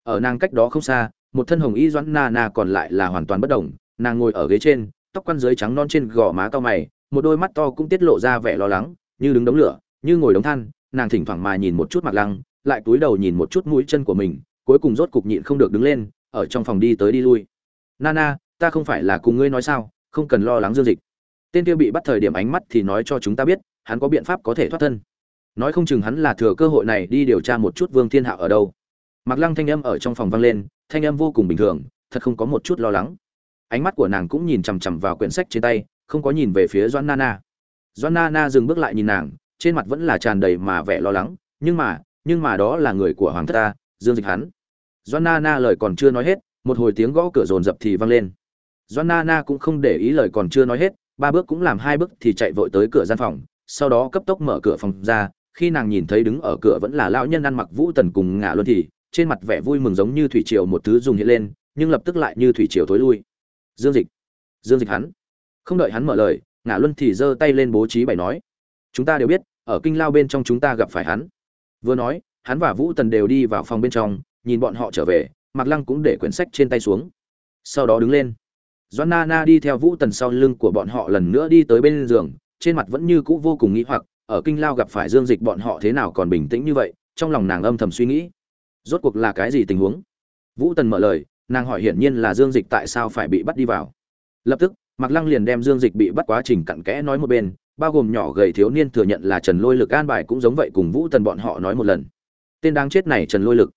Ở nàng cách đó không xa, một thân hồng y doãn na na còn lại là hoàn toàn bất đồng nàng ngồi ở ghế trên, tóc quăn dưới trắng non trên gò má cao mày, một đôi mắt to cũng tiết lộ ra vẻ lo lắng, như đứng đống lửa, như ngồi đống than. Nàng thỉnh thoảng mà nhìn một chút mặt lăng, lại cúi đầu nhìn một chút mũi chân của mình, cuối cùng rốt cục nhịn không được đứng lên, ở trong phòng đi tới đi lui. Nana, ta không phải là cùng ngươi nói sao, không cần lo lắng dương dịch. Tên kia bị bắt thời điểm ánh mắt thì nói cho chúng ta biết, hắn có biện pháp có thể thoát thân nói không chừng hắn là thừa cơ hội này đi điều tra một chút vương thiên hạo ở đâu. Mặc lăng thanh âm ở trong phòng vang lên, thanh âm vô cùng bình thường, thật không có một chút lo lắng. Ánh mắt của nàng cũng nhìn chằm chằm vào quyển sách trên tay, không có nhìn về phía doan nana doan nana dừng bước lại nhìn nàng, trên mặt vẫn là tràn đầy mà vẻ lo lắng, nhưng mà nhưng mà đó là người của hoàng thất ta, dương dịch hắn. Doan nana lời còn chưa nói hết, một hồi tiếng gõ cửa rồn rập thì vang lên. Doan nana cũng không để ý lời còn chưa nói hết, ba bước cũng làm hai bước thì chạy vội tới cửa gian phòng, sau đó cấp tốc mở cửa phòng ra khi nàng nhìn thấy đứng ở cửa vẫn là lão nhân ăn mặc vũ tần cùng ngả luân thì trên mặt vẻ vui mừng giống như thủy triều một thứ dùng hiện lên, nhưng lập tức lại như thủy triều thối lui. Dương dịch dương dịch hắn. Không đợi hắn mở lời ngả luân thì giơ tay lên bố trí bày nói. Chúng ta đều biết, ở kinh lao bên trong chúng ta gặp phải hắn. Vừa nói, hắn và vũ tần đều đi vào phòng bên trong, nhìn bọn họ trở về mặc lăng cũng để quyển sách trên tay xuống. Sau đó đứng lên. Doan na na đi theo vũ tần sau lưng của bọn họ lần nữa đi tới bên giường, trên mặt vẫn như cũ vô cùng nghĩ hoặc ở kinh lao gặp phải dương dịch bọn họ thế nào còn bình tĩnh như vậy, trong lòng nàng âm thầm suy nghĩ. Rốt cuộc là cái gì tình huống? Vũ tần mở lời, nàng hỏi hiển nhiên là dương dịch tại sao phải bị bắt đi vào. Lập tức, mạc lăng liền đem dương dịch bị bắt quá trình cặn kẽ nói một bên, bao gồm nhỏ gầy thiếu niên thừa nhận là trần lôi lực an bài cũng giống vậy cùng vũ tần bọn họ nói một lần. Tên đáng chết này trần lôi lực.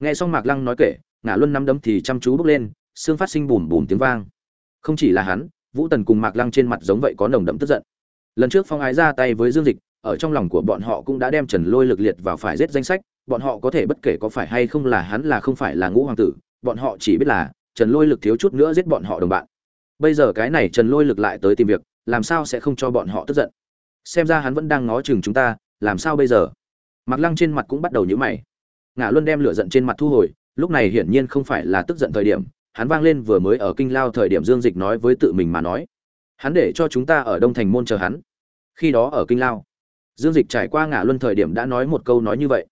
Nghe xong mạc lăng nói kể ngã luân năm đấm thì chăm chú bước lên, xương phát sinh bùm bùm tiếng vang. Không chỉ là hắn, vũ tần cùng mạc lăng trên mặt giống vậy có nồng đậm tức giận. Lần trước phong ái ra tay với dương dịch ở trong lòng của bọn họ cũng đã đem trần lôi lực liệt vào phải giết danh sách, bọn họ có thể bất kể có phải hay không là hắn là không phải là ngũ hoàng tử, bọn họ chỉ biết là trần lôi lực thiếu chút nữa giết bọn họ đồng bạn. Bây giờ cái này trần lôi lực lại tới tìm việc, làm sao sẽ không cho bọn họ tức giận? Xem ra hắn vẫn đang ngó chừng chúng ta, làm sao bây giờ? Mặc lăng trên mặt cũng bắt đầu nhíu mày. Ngã luân đem lửa giận trên mặt thu hồi, lúc này hiển nhiên không phải là tức giận thời điểm, hắn vang lên vừa mới ở kinh lao thời điểm dương dịch nói với tự mình mà nói. Hắn để cho chúng ta ở đông thành môn chờ hắn. Khi đó ở kinh lao dương dịch trải qua ngã luân thời điểm đã nói một câu nói như vậy.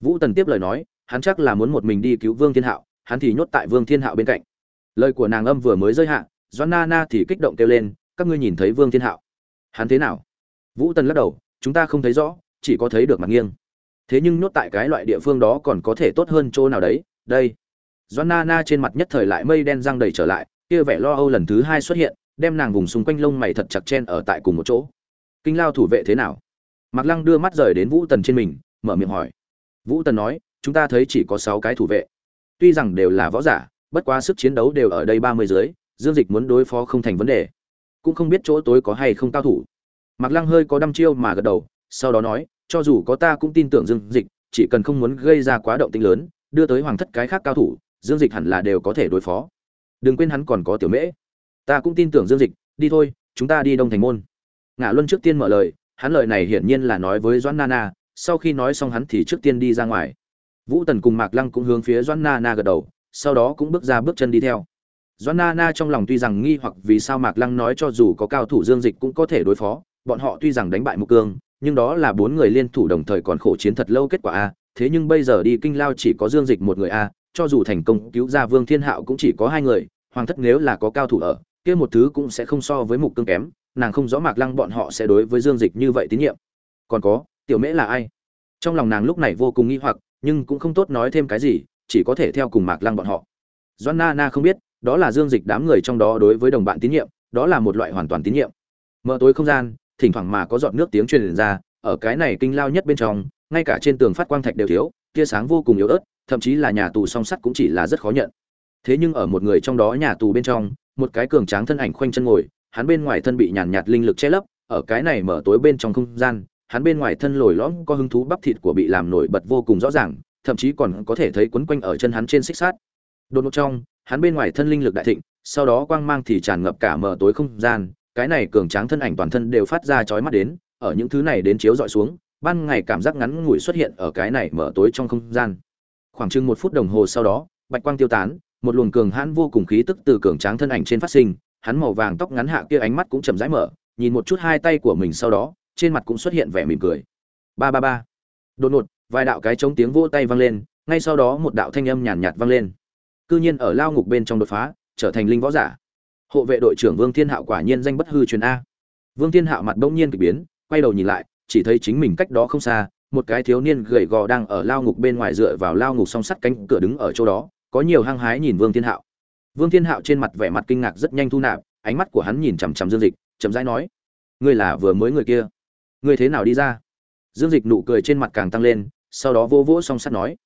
Vũ tần tiếp lời nói, hắn chắc là muốn một mình đi cứu vương thiên hạo, hắn thì nhốt tại vương thiên hạo bên cạnh. Lời của nàng âm vừa mới rơi hạ doan na na thì kích động kêu lên, các ngươi nhìn thấy vương thiên hạo? Hắn thế nào? Vũ tần lắc đầu, chúng ta không thấy rõ, chỉ có thấy được mặt nghiêng. Thế nhưng nhốt tại cái loại địa phương đó còn có thể tốt hơn chỗ nào đấy? Đây. Doan na na trên mặt nhất thời lại mây đen răng đầy trở lại, kia vẻ lo âu lần thứ hai xuất hiện, đem nàng vùng xung quanh lông mày thật chặt chen ở tại cùng một chỗ. Kinh lao thủ vệ thế nào? Mạc lăng đưa mắt rời đến vũ tần trên mình, mở miệng hỏi. Vũ tần nói, chúng ta thấy chỉ có sáu cái thủ vệ. Tuy rằng đều là võ giả, bất quá sức chiến đấu đều ở đây ba mươi dưới, dương dịch muốn đối phó không thành vấn đề. Cũng không biết chỗ tối có hay không cao thủ. Mạc lăng hơi có đăm chiêu mà gật đầu, sau đó nói, cho dù có ta cũng tin tưởng dương dịch, chỉ cần không muốn gây ra quá động tĩnh lớn, đưa tới hoàng thất cái khác cao thủ, dương dịch hẳn là đều có thể đối phó. Đừng quên hắn còn có tiểu mễ. Ta cũng tin tưởng dương dịch, đi thôi, chúng ta đi đông thành môn. Ngã luân trước tiên mở lời hắn lời này hiển nhiên là nói với doãn nana, sau khi nói xong hắn thì trước tiên đi ra ngoài. Vũ tần cùng mạc lăng cũng hướng phía doãn nana gật đầu, sau đó cũng bước ra bước chân đi theo. Doãn nana trong lòng tuy rằng nghi hoặc vì sao mạc lăng nói cho dù có cao thủ dương dịch cũng có thể đối phó, bọn họ tuy rằng đánh bại mục cương, nhưng đó là bốn người liên thủ đồng thời còn khổ chiến thật lâu kết quả a, thế nhưng bây giờ đi kinh lao chỉ có dương dịch một người a, cho dù thành công cứu ra vương thiên hạo cũng chỉ có hai người, hoàng thất nếu là có cao thủ ở, kia một thứ cũng sẽ không so với mục cương kém nàng không rõ mạc lăng bọn họ sẽ đối với dương dịch như vậy tín nhiệm. Còn có, tiểu mễ là ai? Trong lòng nàng lúc này vô cùng nghi hoặc, nhưng cũng không tốt nói thêm cái gì, chỉ có thể theo cùng mạc lăng bọn họ. Doan na na không biết, đó là dương dịch đám người trong đó đối với đồng bạn tín nhiệm, đó là một loại hoàn toàn tín nhiệm. Mở tối không gian, thỉnh thoảng mà có giọt nước tiếng truyền ra, ở cái này kinh lao nhất bên trong, ngay cả trên tường phát quang thạch đều thiếu, tia sáng vô cùng yếu ớt, thậm chí là nhà tù song sắt cũng chỉ là rất khó nhận. Thế nhưng ở một người trong đó nhà tù bên trong, một cái cường tráng thân ảnh khoanh chân ngồi hắn bên ngoài thân bị nhàn nhạt linh lực che lấp, ở cái này mở tối bên trong không gian, hắn bên ngoài thân lồi lõm có hứng thú bắp thịt của bị làm nổi bật vô cùng rõ ràng, thậm chí còn có thể thấy quấn quanh ở chân hắn trên xích sát đột ngột trong, hắn bên ngoài thân linh lực đại thịnh, sau đó quang mang thì tràn ngập cả mở tối không gian, cái này cường tráng thân ảnh toàn thân đều phát ra chói mắt đến, ở những thứ này đến chiếu dọi xuống, ban ngày cảm giác ngắn ngủi xuất hiện ở cái này mở tối trong không gian. Khoảng chừng một phút đồng hồ sau đó, bạch quang tiêu tán, một luồng cường hãn vô cùng khí tức từ cường tráng thân ảnh trên phát sinh hắn màu vàng tóc ngắn hạ kia ánh mắt cũng chậm rãi mở nhìn một chút hai tay của mình sau đó trên mặt cũng xuất hiện vẻ mỉm cười. Ba ba ba. Đột ngột vài đạo cái chống tiếng vỗ tay vang lên ngay sau đó một đạo thanh âm nhàn nhạt, nhạt vang lên. Cư nhiên ở lao ngục bên trong đột phá trở thành linh võ giả. Hộ vệ đội trưởng vương thiên hạo quả nhiên danh bất hư truyền a. Vương thiên hạo mặt bỗng nhiên kỳ biến quay đầu nhìn lại chỉ thấy chính mình cách đó không xa một cái thiếu niên gầy gò đang ở lao ngục bên ngoài dựa vào lao ngục song sắt cánh cửa đứng ở chỗ đó có nhiều hăng hái nhìn vương thiên hạo vương thiên hạo trên mặt vẻ mặt kinh ngạc rất nhanh thu nạp, ánh mắt của hắn nhìn chằm chằm dương dịch, chậm rãi nói, ngươi là vừa mới người kia. Ngươi thế nào đi ra? Dương dịch nụ cười trên mặt càng tăng lên, sau đó vô vỗ song sắt nói,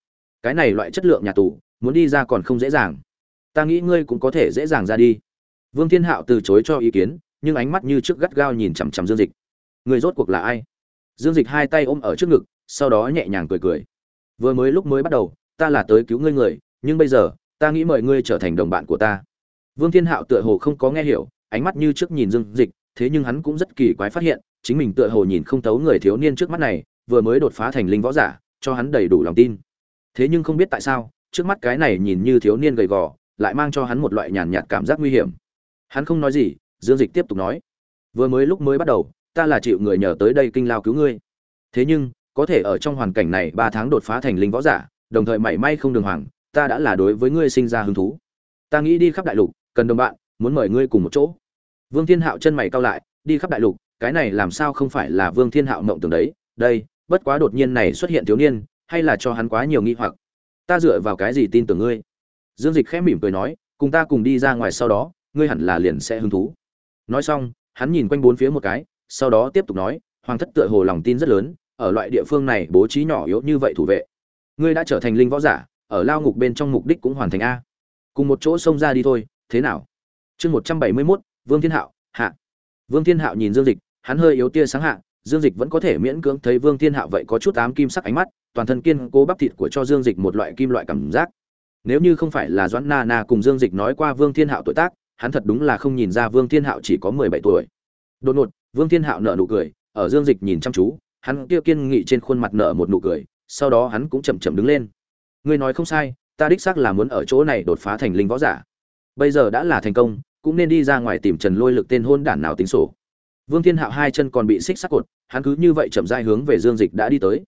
cái này loại chất lượng nhà tù, muốn đi ra còn không dễ dàng. Ta nghĩ ngươi cũng có thể dễ dàng ra đi. Vương thiên hạo từ chối cho ý kiến, nhưng ánh mắt như trước gắt gao nhìn chằm chằm dương dịch. Ngươi rốt cuộc là ai? Dương dịch hai tay ôm ở trước ngực, sau đó nhẹ nhàng cười cười. Vừa mới lúc mới bắt đầu, ta là tới cứu ngươi người, nhưng bây giờ ta nghĩ mời ngươi trở thành đồng bạn của ta. Vương thiên hạo tựa hồ không có nghe hiểu, ánh mắt như trước nhìn dương dịch, thế nhưng hắn cũng rất kỳ quái phát hiện, chính mình tựa hồ nhìn không tấu người thiếu niên trước mắt này, vừa mới đột phá thành linh võ giả, cho hắn đầy đủ lòng tin. Thế nhưng không biết tại sao, trước mắt cái này nhìn như thiếu niên gầy gò, lại mang cho hắn một loại nhàn nhạt cảm giác nguy hiểm. Hắn không nói gì, dương dịch tiếp tục nói, vừa mới lúc mới bắt đầu, ta là chịu người nhờ tới đây kinh lao cứu ngươi. Thế nhưng, có thể ở trong hoàn cảnh này ba tháng đột phá thành linh võ giả, đồng thời mảy may không đường hoàng ta đã là đối với ngươi sinh ra hứng thú. Ta nghĩ đi khắp đại lục, cần đồng bạn, muốn mời ngươi cùng một chỗ. Vương thiên hạo chân mày cao lại, đi khắp đại lục, cái này làm sao không phải là vương thiên hạo mộng tưởng đấy? Đây, bất quá đột nhiên này xuất hiện thiếu niên, hay là cho hắn quá nhiều nghi hoặc. Ta dựa vào cái gì tin tưởng ngươi? Dương dịch khẽ mỉm cười nói, cùng ta cùng đi ra ngoài sau đó, ngươi hẳn là liền sẽ hứng thú. Nói xong, hắn nhìn quanh bốn phía một cái, sau đó tiếp tục nói, hoàng thất tựa hồ lòng tin rất lớn, ở loại địa phương này bố trí nhỏ yếu như vậy thủ vệ. Ngươi đã trở thành linh võ giả ở lao ngục bên trong mục đích cũng hoàn thành a. Cùng một chỗ xông ra đi thôi, thế nào? Chương một trăm bảy mươi mốt, vương thiên hạo, hạ. Vương thiên hạo nhìn dương dịch, hắn hơi yếu tia sáng hạ, dương dịch vẫn có thể miễn cưỡng thấy vương thiên hạo vậy có chút ám kim sắc ánh mắt, toàn thân kiên cố bắp thịt của cho dương dịch một loại kim loại cảm giác. Nếu như không phải là doãn na na cùng dương dịch nói qua vương thiên hạo tuổi tác, hắn thật đúng là không nhìn ra vương thiên hạo chỉ có mười bảy tuổi. Đột ngột, vương thiên hạo nở nụ cười, ở dương dịch nhìn chăm chú, hắn kia kiên nghị trên khuôn mặt nở một nụ cười, sau đó hắn cũng chậm chậm đứng lên ngươi nói không sai, ta đích xác là muốn ở chỗ này đột phá thành linh võ giả. Bây giờ đã là thành công, cũng nên đi ra ngoài tìm trần lôi lực tên hôn đản nào tính sổ. Vương thiên hạo hai chân còn bị xích sắt cột, hắn cứ như vậy chậm dai hướng về dương dịch đã đi tới.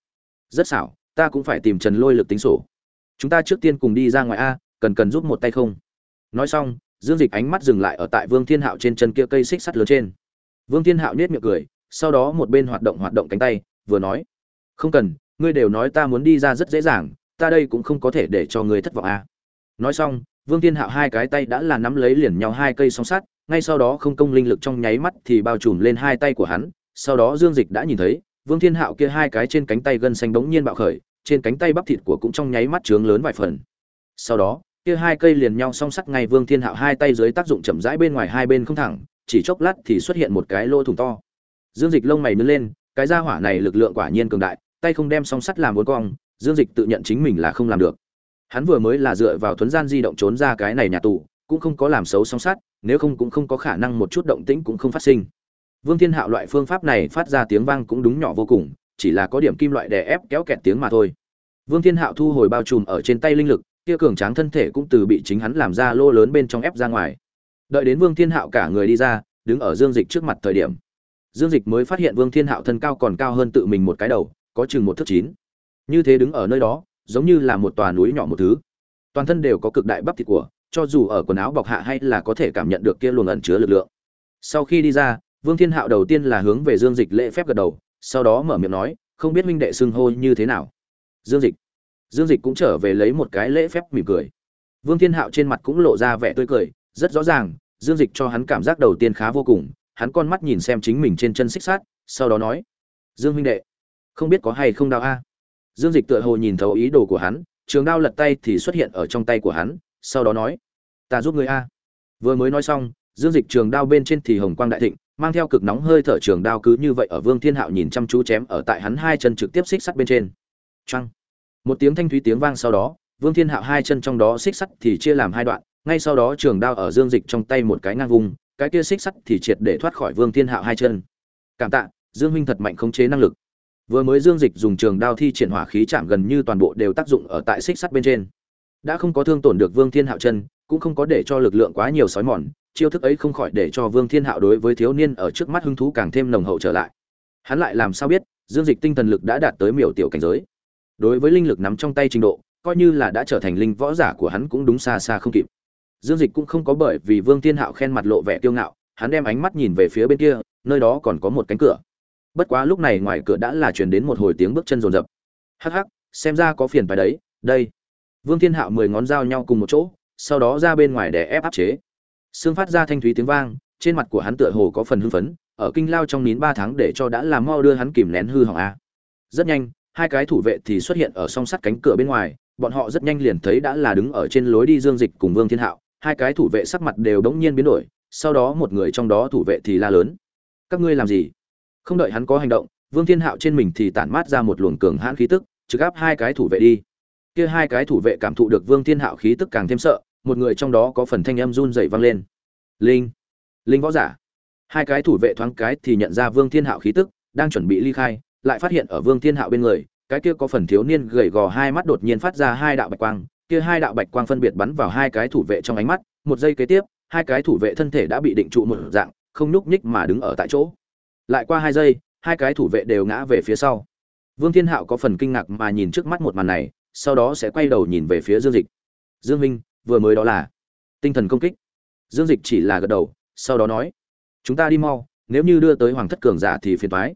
Rất xảo, ta cũng phải tìm trần lôi lực tính sổ. Chúng ta trước tiên cùng đi ra ngoài a, cần cần giúp một tay không? Nói xong, dương dịch ánh mắt dừng lại ở tại vương thiên hạo trên chân kia cây xích sắt lớn trên. Vương thiên hạo nhếch miệng cười, sau đó một bên hoạt động hoạt động cánh tay, vừa nói, không cần, ngươi đều nói ta muốn đi ra rất dễ dàng ta đây cũng không có thể để cho ngươi thất vọng a nói xong, vương thiên hạo hai cái tay đã là nắm lấy liền nhau hai cây song sắt, ngay sau đó không công linh lực trong nháy mắt thì bao trùm lên hai tay của hắn, sau đó dương dịch đã nhìn thấy, vương thiên hạo kia hai cái trên cánh tay gân xanh bỗng nhiên bạo khởi, trên cánh tay bắp thịt của cũng trong nháy mắt trướng lớn vài phần. Sau đó, kia hai cây liền nhau song sắt ngay vương thiên hạo hai tay dưới tác dụng chậm rãi bên ngoài hai bên không thẳng, chỉ chốc lát thì xuất hiện một cái lỗ thủng to. Dương dịch lông mày nứt lên, cái gia hỏa này lực lượng quả nhiên cường đại, tay không đem song sắt làm bốn cong dương dịch tự nhận chính mình là không làm được. Hắn vừa mới là dựa vào thuấn gian di động trốn ra cái này nhà tù cũng không có làm xấu song sát, nếu không cũng không có khả năng một chút động tĩnh cũng không phát sinh. Vương thiên hạo loại phương pháp này phát ra tiếng vang cũng đúng nhỏ vô cùng chỉ là có điểm kim loại đè ép kéo kẹt tiếng mà thôi. Vương thiên hạo thu hồi bao trùm ở trên tay linh lực kia cường tráng thân thể cũng từ bị chính hắn làm ra lô lớn bên trong ép ra ngoài. Đợi đến vương thiên hạo cả người đi ra đứng ở dương dịch trước mặt thời điểm dương dịch mới phát hiện vương thiên hạo thân cao còn cao hơn tự mình một cái đầu có chừng một thước chín như thế đứng ở nơi đó, giống như là một tòa núi nhỏ một thứ. Toàn thân đều có cực đại bắp thịt của, cho dù ở quần áo bọc hạ hay là có thể cảm nhận được kia luồng ẩn chứa lực lượng. Sau khi đi ra, vương thiên hạo đầu tiên là hướng về dương dịch lễ phép gật đầu, sau đó mở miệng nói, không biết huynh đệ xưng hô như thế nào? Dương dịch. Dương dịch cũng trở về lấy một cái lễ phép mỉm cười. Vương thiên hạo trên mặt cũng lộ ra vẻ tươi cười, rất rõ ràng, dương dịch cho hắn cảm giác đầu tiên khá vô cùng, hắn con mắt nhìn xem chính mình trên chân xích sát sau đó nói, dương huynh đệ, không biết có hay không đau a? Dương dịch tựa hồ nhìn thấu ý đồ của hắn, trường đao lật tay thì xuất hiện ở trong tay của hắn, sau đó nói, ta giúp người a. Vừa mới nói xong, dương dịch trường đao bên trên thì hồng quang đại thịnh, mang theo cực nóng hơi thở trường đao cứ như vậy ở vương thiên hạo nhìn chăm chú chém ở tại hắn hai chân trực tiếp xích sắt bên trên. Choang. một tiếng thanh thúy tiếng vang sau đó, vương thiên hạo hai chân trong đó xích sắt thì chia làm hai đoạn, ngay sau đó trường đao ở dương dịch trong tay một cái ngang vùng, cái kia xích sắt thì triệt để thoát khỏi vương thiên hạo hai chân. Cảm tạ, dương huynh thật mạnh khống chế năng lực vừa mới dương dịch dùng trường đao thi triển hỏa khí chạm gần như toàn bộ đều tác dụng ở tại xích sắt bên trên. Đã không có thương tổn được vương thiên hạo chân, cũng không có để cho lực lượng quá nhiều sói mòn, chiêu thức ấy không khỏi để cho vương thiên hạo đối với thiếu niên ở trước mắt hứng thú càng thêm nồng hậu trở lại. Hắn lại làm sao biết, dương dịch tinh thần lực đã đạt tới miểu tiểu cảnh giới? Đối với linh lực nắm trong tay trình độ, coi như là đã trở thành linh võ giả của hắn cũng đúng xa xa không kịp. Dương dịch cũng không có bởi vì vương thiên hạo khen mặt lộ vẻ kiêu ngạo, hắn đem ánh mắt nhìn về phía bên kia, nơi đó còn có một cánh cửa bất quá lúc này ngoài cửa đã là truyền đến một hồi tiếng bước chân rồn rập. Hắc hắc, xem ra có phiền phải đấy, đây. Vương thiên hạo mười ngón dao nhau cùng một chỗ, sau đó ra bên ngoài để ép áp chế. Xương phát ra thanh thúy tiếng vang, trên mặt của hắn tựa hồ có phần hưng phấn, ở kinh lao trong nín ba tháng để cho đã làm mau đưa hắn kìm nén hư hỏng a. Rất nhanh, hai cái thủ vệ thì xuất hiện ở song sắt cánh cửa bên ngoài, bọn họ rất nhanh liền thấy đã là đứng ở trên lối đi dương dịch cùng vương thiên hạo, hai cái thủ vệ sắc mặt đều đống nhiên biến đổi, sau đó một người trong đó thủ vệ thì la lớn. Các ngươi làm gì? Không đợi hắn có hành động, vương thiên hạo trên mình thì tản mát ra một luồng cường hãn khí tức, trực áp hai cái thủ vệ đi. Kia hai cái thủ vệ cảm thụ được vương thiên hạo khí tức càng thêm sợ, một người trong đó có phần thanh âm run dậy vang lên. Linh linh võ giả. Hai cái thủ vệ thoáng cái thì nhận ra vương thiên hạo khí tức, đang chuẩn bị ly khai, lại phát hiện ở vương thiên hạo bên người, cái kia có phần thiếu niên gầy gò hai mắt đột nhiên phát ra hai đạo bạch quang, kia hai đạo bạch quang phân biệt bắn vào hai cái thủ vệ trong ánh mắt, một giây kế tiếp, hai cái thủ vệ thân thể đã bị định trụ một dạng, không nhúc nhích mà đứng ở tại chỗ lại qua hai giây, hai cái thủ vệ đều ngã về phía sau. Vương thiên hạo có phần kinh ngạc mà nhìn trước mắt một màn này, sau đó sẽ quay đầu nhìn về phía dương dịch. Dương minh vừa mới đó là tinh thần công kích. Dương dịch chỉ là gật đầu, sau đó nói, chúng ta đi mau, nếu như đưa tới hoàng thất cường giả thì phiền thoái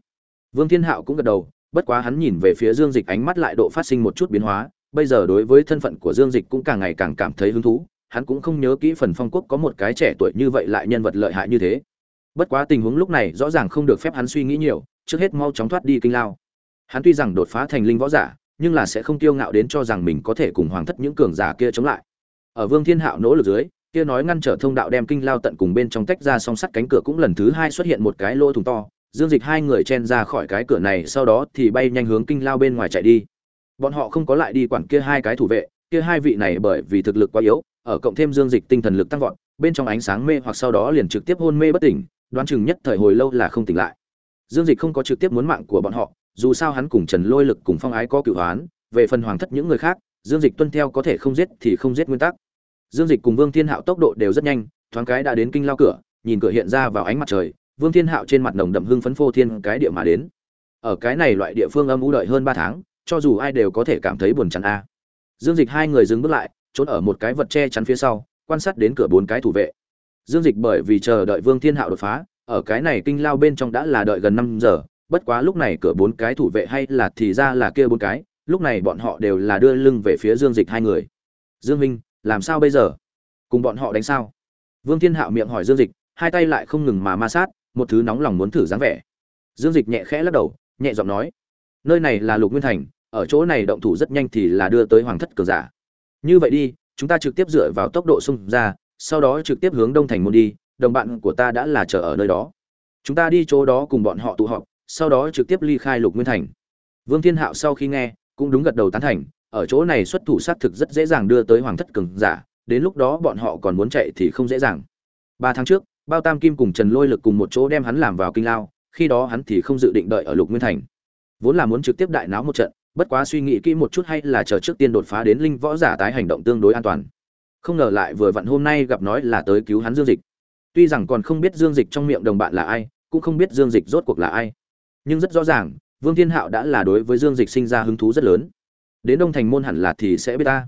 vương thiên hạo cũng gật đầu, bất quá hắn nhìn về phía dương dịch ánh mắt lại độ phát sinh một chút biến hóa, bây giờ đối với thân phận của dương dịch cũng càng ngày càng cảm thấy hứng thú, hắn cũng không nhớ kỹ phần phong quốc có một cái trẻ tuổi như vậy lại nhân vật lợi hại như thế bất quá tình huống lúc này rõ ràng không được phép hắn suy nghĩ nhiều, trước hết mau chóng thoát đi kinh lao. Hắn tuy rằng đột phá thành linh võ giả, nhưng là sẽ không tiêu ngạo đến cho rằng mình có thể cùng hoàng thất những cường giả kia chống lại. Ở vương thiên hạo nỗ lực dưới, kia nói ngăn trở thông đạo đem kinh lao tận cùng bên trong tách ra song sắt cánh cửa cũng lần thứ hai xuất hiện một cái lỗ thùng to, dương dịch hai người chen ra khỏi cái cửa này, sau đó thì bay nhanh hướng kinh lao bên ngoài chạy đi. Bọn họ không có lại đi quản kia hai cái thủ vệ, kia hai vị này bởi vì thực lực quá yếu, ở cộng thêm dương dịch tinh thần lực tăng vọt, bên trong ánh sáng mê hoặc sau đó liền trực tiếp hôn mê bất tỉnh đoán chừng nhất thời hồi lâu là không tỉnh lại. Dương dịch không có trực tiếp muốn mạng của bọn họ, dù sao hắn cùng trần lôi lực cùng phong ái có cựu hoán về phần hoàng thất những người khác, dương dịch tuân theo có thể không giết thì không giết nguyên tắc. Dương dịch cùng vương thiên hạo tốc độ đều rất nhanh, thoáng cái đã đến kinh lao cửa, nhìn cửa hiện ra vào ánh mặt trời, vương thiên hạo trên mặt nồng đậm hưng phấn phô thiên cái địa mà đến. Ở cái này loại địa phương âm u đợi hơn ba tháng, cho dù ai đều có thể cảm thấy buồn chán a. Dương dịch hai người dừng bước lại, trốn ở một cái vật che chắn phía sau, quan sát đến cửa bốn cái thủ vệ dương dịch bởi vì chờ đợi vương thiên hạo đột phá, ở cái này kinh lao bên trong đã là đợi gần năm giờ, bất quá lúc này cửa bốn cái thủ vệ hay là thì ra là kia bốn cái, lúc này bọn họ đều là đưa lưng về phía dương dịch hai người. Dương minh, làm sao bây giờ? Cùng bọn họ đánh sao? Vương thiên hạo miệng hỏi dương dịch, hai tay lại không ngừng mà ma sát, một thứ nóng lòng muốn thử dáng vẻ. Dương dịch nhẹ khẽ lắc đầu, nhẹ giọng nói, nơi này là lục nguyên thành, ở chỗ này động thủ rất nhanh thì là đưa tới hoàng thất cường giả. Như vậy đi, chúng ta trực tiếp dựa vào tốc độ xung ra sau đó trực tiếp hướng đông thành môn đi, đồng bạn của ta đã là chờ ở nơi đó. Chúng ta đi chỗ đó cùng bọn họ tụ họp, sau đó trực tiếp ly khai lục nguyên thành. Vương thiên hạo sau khi nghe, cũng đúng gật đầu tán thành, ở chỗ này xuất thủ sát thực rất dễ dàng đưa tới hoàng thất cường giả, đến lúc đó bọn họ còn muốn chạy thì không dễ dàng. Ba tháng trước, bao tam kim cùng trần lôi lực cùng một chỗ đem hắn làm vào kinh lao, khi đó hắn thì không dự định đợi ở lục nguyên thành. Vốn là muốn trực tiếp đại náo một trận, bất quá suy nghĩ kỹ một chút hay là chờ trước tiên đột phá đến linh võ giả tái hành động tương đối an toàn không ngờ lại vừa vặn hôm nay gặp nói là tới cứu hắn dương dịch. Tuy rằng còn không biết dương dịch trong miệng đồng bạn là ai, cũng không biết dương dịch rốt cuộc là ai. Nhưng rất rõ ràng, vương thiên hạo đã là đối với dương dịch sinh ra hứng thú rất lớn. Đến đông thành môn hẳn là thì sẽ biết ta.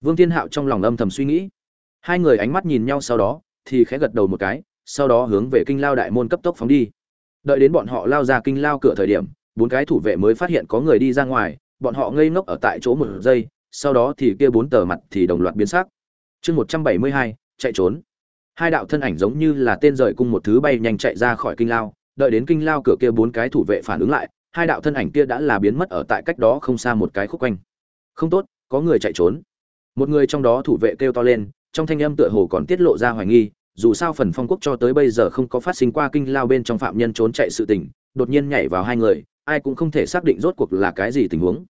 Vương thiên hạo trong lòng âm thầm suy nghĩ. Hai người ánh mắt nhìn nhau sau đó, thì khẽ gật đầu một cái, sau đó hướng về kinh lao đại môn cấp tốc phóng đi. Đợi đến bọn họ lao ra kinh lao cửa thời điểm, bốn cái thủ vệ mới phát hiện có người đi ra ngoài, bọn họ ngây ngốc ở tại chỗ một giây, sau đó thì kia bốn tờ mặt thì đồng loạt biến sắc chương một trăm bảy mươi hai, chạy trốn. Hai đạo thân ảnh giống như là tên rời cung một thứ bay nhanh chạy ra khỏi kinh lao, đợi đến kinh lao cửa kia bốn cái thủ vệ phản ứng lại, hai đạo thân ảnh kia đã là biến mất ở tại cách đó không xa một cái khúc quanh. Không tốt, có người chạy trốn. Một người trong đó thủ vệ kêu to lên, trong thanh âm tựa hồ còn tiết lộ ra hoài nghi, dù sao phần phong quốc cho tới bây giờ không có phát sinh qua kinh lao bên trong phạm nhân trốn chạy sự tình, đột nhiên nhảy vào hai người, ai cũng không thể xác định rốt cuộc là cái gì tình huống.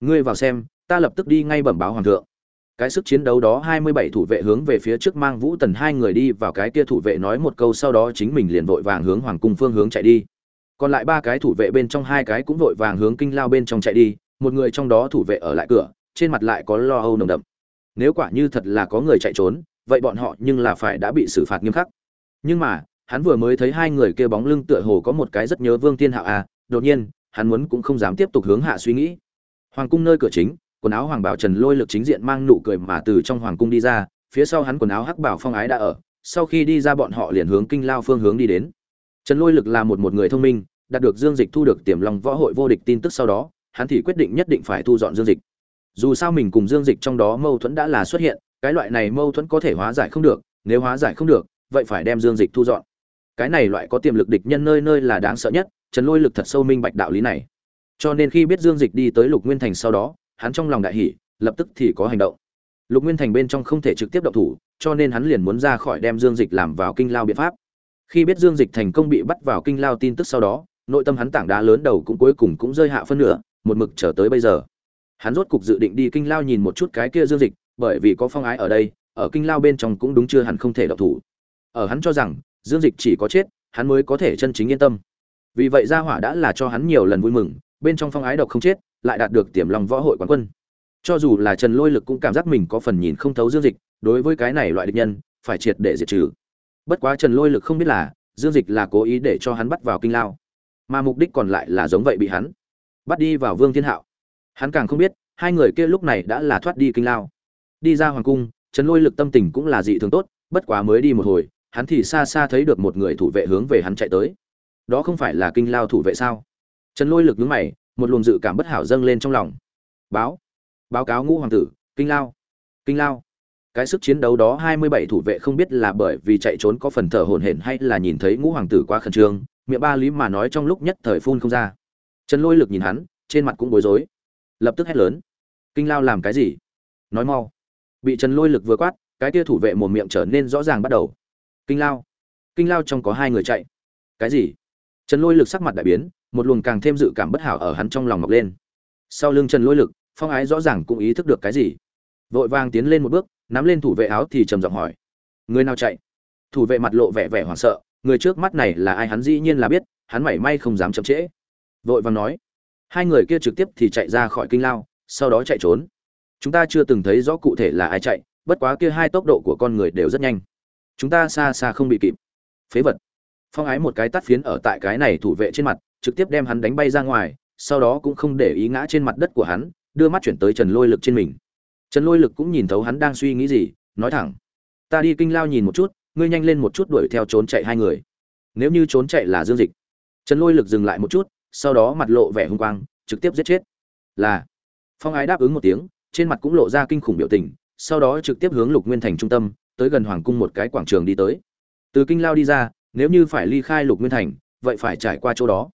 Ngươi vào xem, ta lập tức đi ngay bẩm báo hoàng thượng cái sức chiến đấu đó hai mươi bảy thủ vệ hướng về phía trước mang vũ tần hai người đi vào cái kia thủ vệ nói một câu sau đó chính mình liền vội vàng hướng hoàng cung phương hướng chạy đi. Còn lại ba cái thủ vệ bên trong hai cái cũng vội vàng hướng kinh lao bên trong chạy đi, một người trong đó thủ vệ ở lại cửa, trên mặt lại có lo âu nồng đậm. Nếu quả như thật là có người chạy trốn, vậy bọn họ nhưng là phải đã bị xử phạt nghiêm khắc. Nhưng mà, hắn vừa mới thấy hai người kia bóng lưng tựa hồ có một cái rất nhớ vương thiên hạo à đột nhiên, hắn muốn cũng không dám tiếp tục hướng hạ suy nghĩ. Hoàng cung nơi cửa chính quần áo hoàng bảo trần lôi lực chính diện mang nụ cười mà từ trong hoàng cung đi ra, phía sau hắn quần áo hắc bảo phong ái đã ở, sau khi đi ra bọn họ liền hướng kinh lao phương hướng đi đến. Trần lôi lực là một một người thông minh, đạt được dương dịch thu được tiềm lòng võ hội vô địch tin tức sau đó, hắn thì quyết định nhất định phải thu dọn dương dịch. Dù sao mình cùng dương dịch trong đó mâu thuẫn đã là xuất hiện, cái loại này mâu thuẫn có thể hóa giải không được, nếu hóa giải không được, vậy phải đem dương dịch thu dọn. Cái này loại có tiềm lực địch nhân nơi nơi là đáng sợ nhất, trần lôi lực thật sâu minh bạch đạo lý này. Cho nên khi biết dương dịch đi tới lục nguyên thành sau đó hắn trong lòng đại hỉ, lập tức thì có hành động. Lục nguyên thành bên trong không thể trực tiếp động thủ cho nên hắn liền muốn ra khỏi đem dương dịch làm vào kinh lao biện pháp. Khi biết dương dịch thành công bị bắt vào kinh lao tin tức sau đó nội tâm hắn tảng đá lớn đầu cũng cuối cùng cũng rơi hạ phân nửa một mực chờ tới bây giờ. Hắn rốt cục dự định đi kinh lao nhìn một chút cái kia dương dịch bởi vì có phong ái ở đây ở kinh lao bên trong cũng đúng chưa hẳn không thể động thủ. Ở hắn cho rằng dương dịch chỉ có chết hắn mới có thể chân chính yên tâm. Vì vậy gia hỏa đã là cho hắn nhiều lần vui mừng bên trong phong ái độc không chết lại đạt được tiềm lòng võ hội quán quân. Cho dù là trần lôi lực cũng cảm giác mình có phần nhìn không thấu dương dịch, đối với cái này loại địch nhân, phải triệt để diệt trừ. Bất quá trần lôi lực không biết là, dương dịch là cố ý để cho hắn bắt vào kinh lao. Mà mục đích còn lại là giống vậy bị hắn bắt đi vào vương thiên hạo. Hắn càng không biết, hai người kia lúc này đã là thoát đi kinh lao. Đi ra hoàng cung, trần lôi lực tâm tình cũng là dị thường tốt, bất quá mới đi một hồi, hắn thì xa xa thấy được một người thủ vệ hướng về hắn chạy tới. Đó không phải là kinh lao thủ vệ sao? Trần lôi lực nhướng mày một luồng dự cảm bất hảo dâng lên trong lòng. Báo. Báo cáo ngũ hoàng tử, kinh lao. Kinh lao. Cái sức chiến đấu đó hai mươi bảy thủ vệ không biết là bởi vì chạy trốn có phần thở hổn hển hay là nhìn thấy ngũ hoàng tử quá khẩn trương, miệng ba lý mà nói trong lúc nhất thời phun không ra. Trần lôi lực nhìn hắn, trên mặt cũng bối rối. Lập tức hét lớn. Kinh lao làm cái gì? Nói mau. Bị trần lôi lực vừa quát, cái kia thủ vệ một miệng trở nên rõ ràng bắt đầu. Kinh lao. Kinh lao trong có hai người chạy. Cái gì? Trần lôi lực sắc mặt đại biến một luồng càng thêm dự cảm bất hảo ở hắn trong lòng mọc lên. Sau lưng trần lôi lực, phong ái rõ ràng cũng ý thức được cái gì. Vội vàng tiến lên một bước, nắm lên thủ vệ áo thì trầm giọng hỏi, người nào chạy? Thủ vệ mặt lộ vẻ vẻ hoảng sợ, người trước mắt này là ai hắn dĩ nhiên là biết, hắn mảy may không dám chậm trễ. Vội vàng nói, hai người kia trực tiếp thì chạy ra khỏi kinh lao, sau đó chạy trốn. Chúng ta chưa từng thấy rõ cụ thể là ai chạy, bất quá kia hai tốc độ của con người đều rất nhanh. Chúng ta xa xa không bị kịp. Phế vật. Phong ái một cái tắt phiến ở tại cái này thủ vệ trên mặt trực tiếp đem hắn đánh bay ra ngoài, sau đó cũng không để ý ngã trên mặt đất của hắn, đưa mắt chuyển tới trần lôi lực trên mình. Trần lôi lực cũng nhìn thấu hắn đang suy nghĩ gì, nói thẳng, ta đi kinh lao nhìn một chút, ngươi nhanh lên một chút đuổi theo trốn chạy hai người. Nếu như trốn chạy là dương dịch. Trần lôi lực dừng lại một chút, sau đó mặt lộ vẻ hung quang, trực tiếp giết chết. Là, phong ái đáp ứng một tiếng, trên mặt cũng lộ ra kinh khủng biểu tình, sau đó trực tiếp hướng lục nguyên thành trung tâm, tới gần hoàng cung một cái quảng trường đi tới. Từ kinh lao đi ra, nếu như phải ly khai lục nguyên thành, vậy phải trải qua chỗ đó